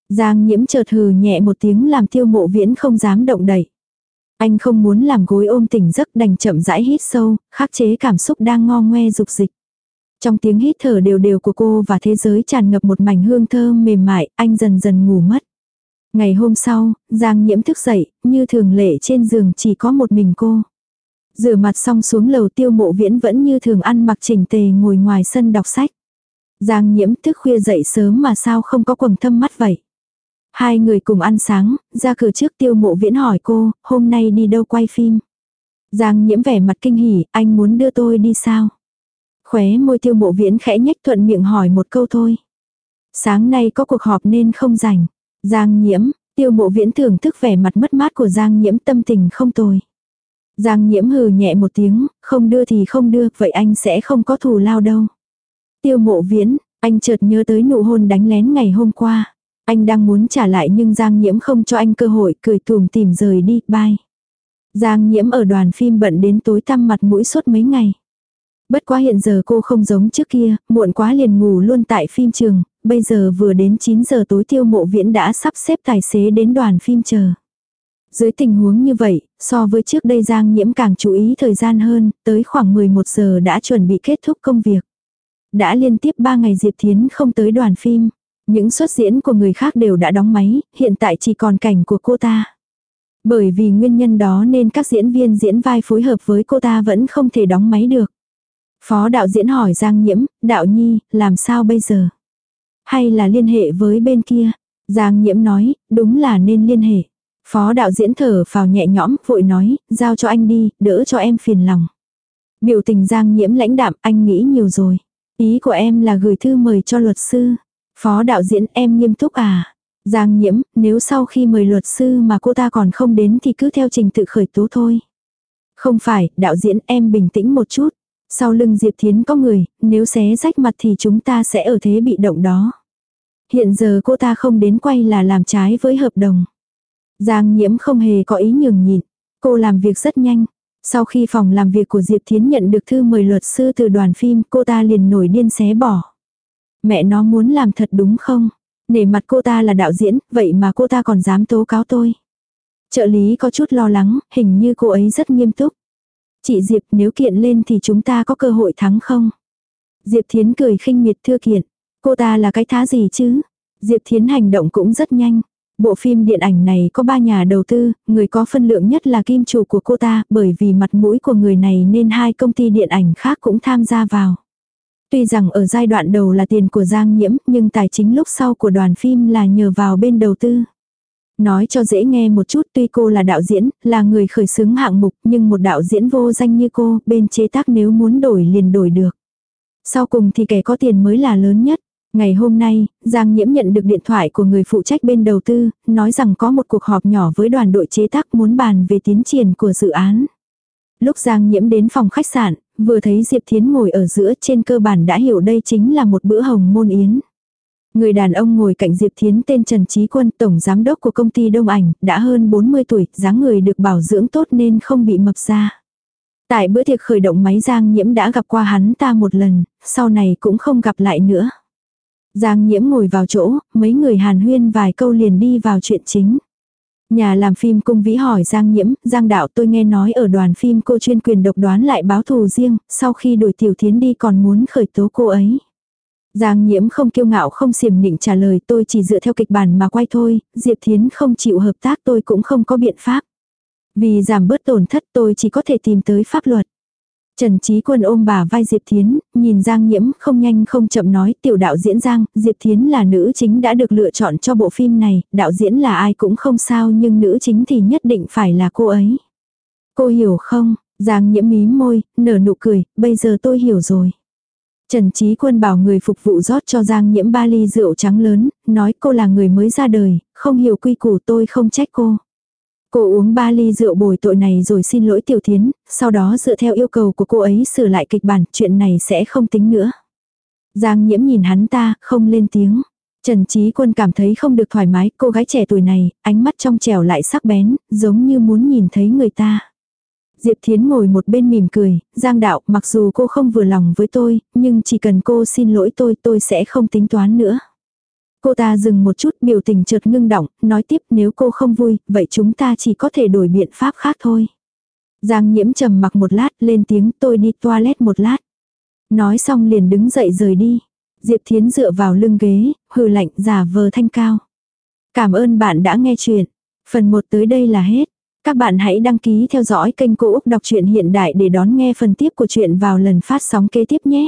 Giang nhiễm chợt hừ nhẹ một tiếng làm tiêu mộ viễn không dám động đậy. Anh không muốn làm gối ôm tỉnh giấc đành chậm rãi hít sâu, khắc chế cảm xúc đang ngo ngoe dục dịch. Trong tiếng hít thở đều đều của cô và thế giới tràn ngập một mảnh hương thơm mềm mại, anh dần dần ngủ mất. Ngày hôm sau, Giang Nhiễm thức dậy, như thường lệ trên giường chỉ có một mình cô. Rửa mặt xong xuống lầu tiêu mộ viễn vẫn như thường ăn mặc chỉnh tề ngồi ngoài sân đọc sách. Giang Nhiễm thức khuya dậy sớm mà sao không có quầng thâm mắt vậy. Hai người cùng ăn sáng, ra cửa trước tiêu mộ viễn hỏi cô, hôm nay đi đâu quay phim. Giang nhiễm vẻ mặt kinh hỉ, anh muốn đưa tôi đi sao? Khóe môi tiêu mộ viễn khẽ nhếch thuận miệng hỏi một câu thôi. Sáng nay có cuộc họp nên không rảnh. Giang nhiễm, tiêu mộ viễn thưởng thức vẻ mặt mất mát của Giang nhiễm tâm tình không tồi. Giang nhiễm hừ nhẹ một tiếng, không đưa thì không đưa, vậy anh sẽ không có thù lao đâu. Tiêu mộ viễn, anh chợt nhớ tới nụ hôn đánh lén ngày hôm qua. Anh đang muốn trả lại nhưng Giang nhiễm không cho anh cơ hội, cười thùm tìm rời đi, bye. Giang nhiễm ở đoàn phim bận đến tối tăm mặt mũi suốt mấy ngày. Bất quá hiện giờ cô không giống trước kia, muộn quá liền ngủ luôn tại phim trường, bây giờ vừa đến 9 giờ tối tiêu mộ viễn đã sắp xếp tài xế đến đoàn phim chờ. Dưới tình huống như vậy, so với trước đây Giang Nhiễm càng chú ý thời gian hơn, tới khoảng 11 giờ đã chuẩn bị kết thúc công việc. Đã liên tiếp 3 ngày Diệp Thiến không tới đoàn phim. Những xuất diễn của người khác đều đã đóng máy, hiện tại chỉ còn cảnh của cô ta. Bởi vì nguyên nhân đó nên các diễn viên diễn vai phối hợp với cô ta vẫn không thể đóng máy được. Phó đạo diễn hỏi Giang Nhiễm, đạo nhi, làm sao bây giờ? Hay là liên hệ với bên kia? Giang Nhiễm nói, đúng là nên liên hệ. Phó đạo diễn thở vào nhẹ nhõm, vội nói, giao cho anh đi, đỡ cho em phiền lòng. Biểu tình Giang Nhiễm lãnh đạm, anh nghĩ nhiều rồi. Ý của em là gửi thư mời cho luật sư. Phó đạo diễn em nghiêm túc à? Giang nhiễm, nếu sau khi mời luật sư mà cô ta còn không đến thì cứ theo trình tự khởi tố thôi. Không phải, đạo diễn em bình tĩnh một chút. Sau lưng Diệp Thiến có người, nếu xé rách mặt thì chúng ta sẽ ở thế bị động đó. Hiện giờ cô ta không đến quay là làm trái với hợp đồng. Giang nhiễm không hề có ý nhường nhịn. Cô làm việc rất nhanh. Sau khi phòng làm việc của Diệp Thiến nhận được thư mời luật sư từ đoàn phim, cô ta liền nổi điên xé bỏ. Mẹ nó muốn làm thật đúng không? Nể mặt cô ta là đạo diễn, vậy mà cô ta còn dám tố cáo tôi. Trợ lý có chút lo lắng, hình như cô ấy rất nghiêm túc. Chị Diệp nếu kiện lên thì chúng ta có cơ hội thắng không? Diệp Thiến cười khinh miệt thưa kiện. Cô ta là cái thá gì chứ? Diệp Thiến hành động cũng rất nhanh. Bộ phim điện ảnh này có ba nhà đầu tư, người có phân lượng nhất là kim chủ của cô ta, bởi vì mặt mũi của người này nên hai công ty điện ảnh khác cũng tham gia vào. Tuy rằng ở giai đoạn đầu là tiền của Giang Nhiễm, nhưng tài chính lúc sau của đoàn phim là nhờ vào bên đầu tư. Nói cho dễ nghe một chút tuy cô là đạo diễn, là người khởi xướng hạng mục, nhưng một đạo diễn vô danh như cô, bên chế tác nếu muốn đổi liền đổi được. Sau cùng thì kẻ có tiền mới là lớn nhất. Ngày hôm nay, Giang Nhiễm nhận được điện thoại của người phụ trách bên đầu tư, nói rằng có một cuộc họp nhỏ với đoàn đội chế tác muốn bàn về tiến triển của dự án. Lúc Giang Nhiễm đến phòng khách sạn, vừa thấy Diệp Thiến ngồi ở giữa trên cơ bản đã hiểu đây chính là một bữa hồng môn yến. Người đàn ông ngồi cạnh Diệp Thiến tên Trần Trí Quân, tổng giám đốc của công ty Đông Ảnh, đã hơn 40 tuổi, dáng người được bảo dưỡng tốt nên không bị mập ra. Tại bữa tiệc khởi động máy Giang Nhiễm đã gặp qua hắn ta một lần, sau này cũng không gặp lại nữa. Giang Nhiễm ngồi vào chỗ, mấy người hàn huyên vài câu liền đi vào chuyện chính. Nhà làm phim cung vĩ hỏi Giang Nhiễm, Giang Đạo tôi nghe nói ở đoàn phim cô chuyên quyền độc đoán lại báo thù riêng, sau khi đuổi Tiểu Thiến đi còn muốn khởi tố cô ấy. Giang Nhiễm không kiêu ngạo không xiểm nịnh trả lời tôi chỉ dựa theo kịch bản mà quay thôi, Diệp Thiến không chịu hợp tác tôi cũng không có biện pháp. Vì giảm bớt tổn thất tôi chỉ có thể tìm tới pháp luật. Trần Trí Quân ôm bà vai Diệp Thiến, nhìn Giang Nhiễm không nhanh không chậm nói tiểu đạo diễn Giang, Diệp Thiến là nữ chính đã được lựa chọn cho bộ phim này, đạo diễn là ai cũng không sao nhưng nữ chính thì nhất định phải là cô ấy. Cô hiểu không? Giang Nhiễm mí môi, nở nụ cười, bây giờ tôi hiểu rồi. Trần Trí Quân bảo người phục vụ rót cho Giang Nhiễm ba ly rượu trắng lớn, nói cô là người mới ra đời, không hiểu quy củ tôi không trách cô. Cô uống ba ly rượu bồi tội này rồi xin lỗi Tiểu Thiến, sau đó dựa theo yêu cầu của cô ấy sửa lại kịch bản, chuyện này sẽ không tính nữa. Giang nhiễm nhìn hắn ta, không lên tiếng. Trần Trí Quân cảm thấy không được thoải mái, cô gái trẻ tuổi này, ánh mắt trong trẻo lại sắc bén, giống như muốn nhìn thấy người ta. Diệp Thiến ngồi một bên mỉm cười, Giang Đạo, mặc dù cô không vừa lòng với tôi, nhưng chỉ cần cô xin lỗi tôi, tôi sẽ không tính toán nữa. Cô ta dừng một chút biểu tình chợt ngưng động, nói tiếp nếu cô không vui, vậy chúng ta chỉ có thể đổi biện pháp khác thôi. Giang nhiễm trầm mặc một lát, lên tiếng tôi đi toilet một lát. Nói xong liền đứng dậy rời đi. Diệp Thiến dựa vào lưng ghế, hừ lạnh giả vờ thanh cao. Cảm ơn bạn đã nghe chuyện. Phần 1 tới đây là hết. Các bạn hãy đăng ký theo dõi kênh Cô Úc Đọc truyện Hiện Đại để đón nghe phần tiếp của chuyện vào lần phát sóng kế tiếp nhé.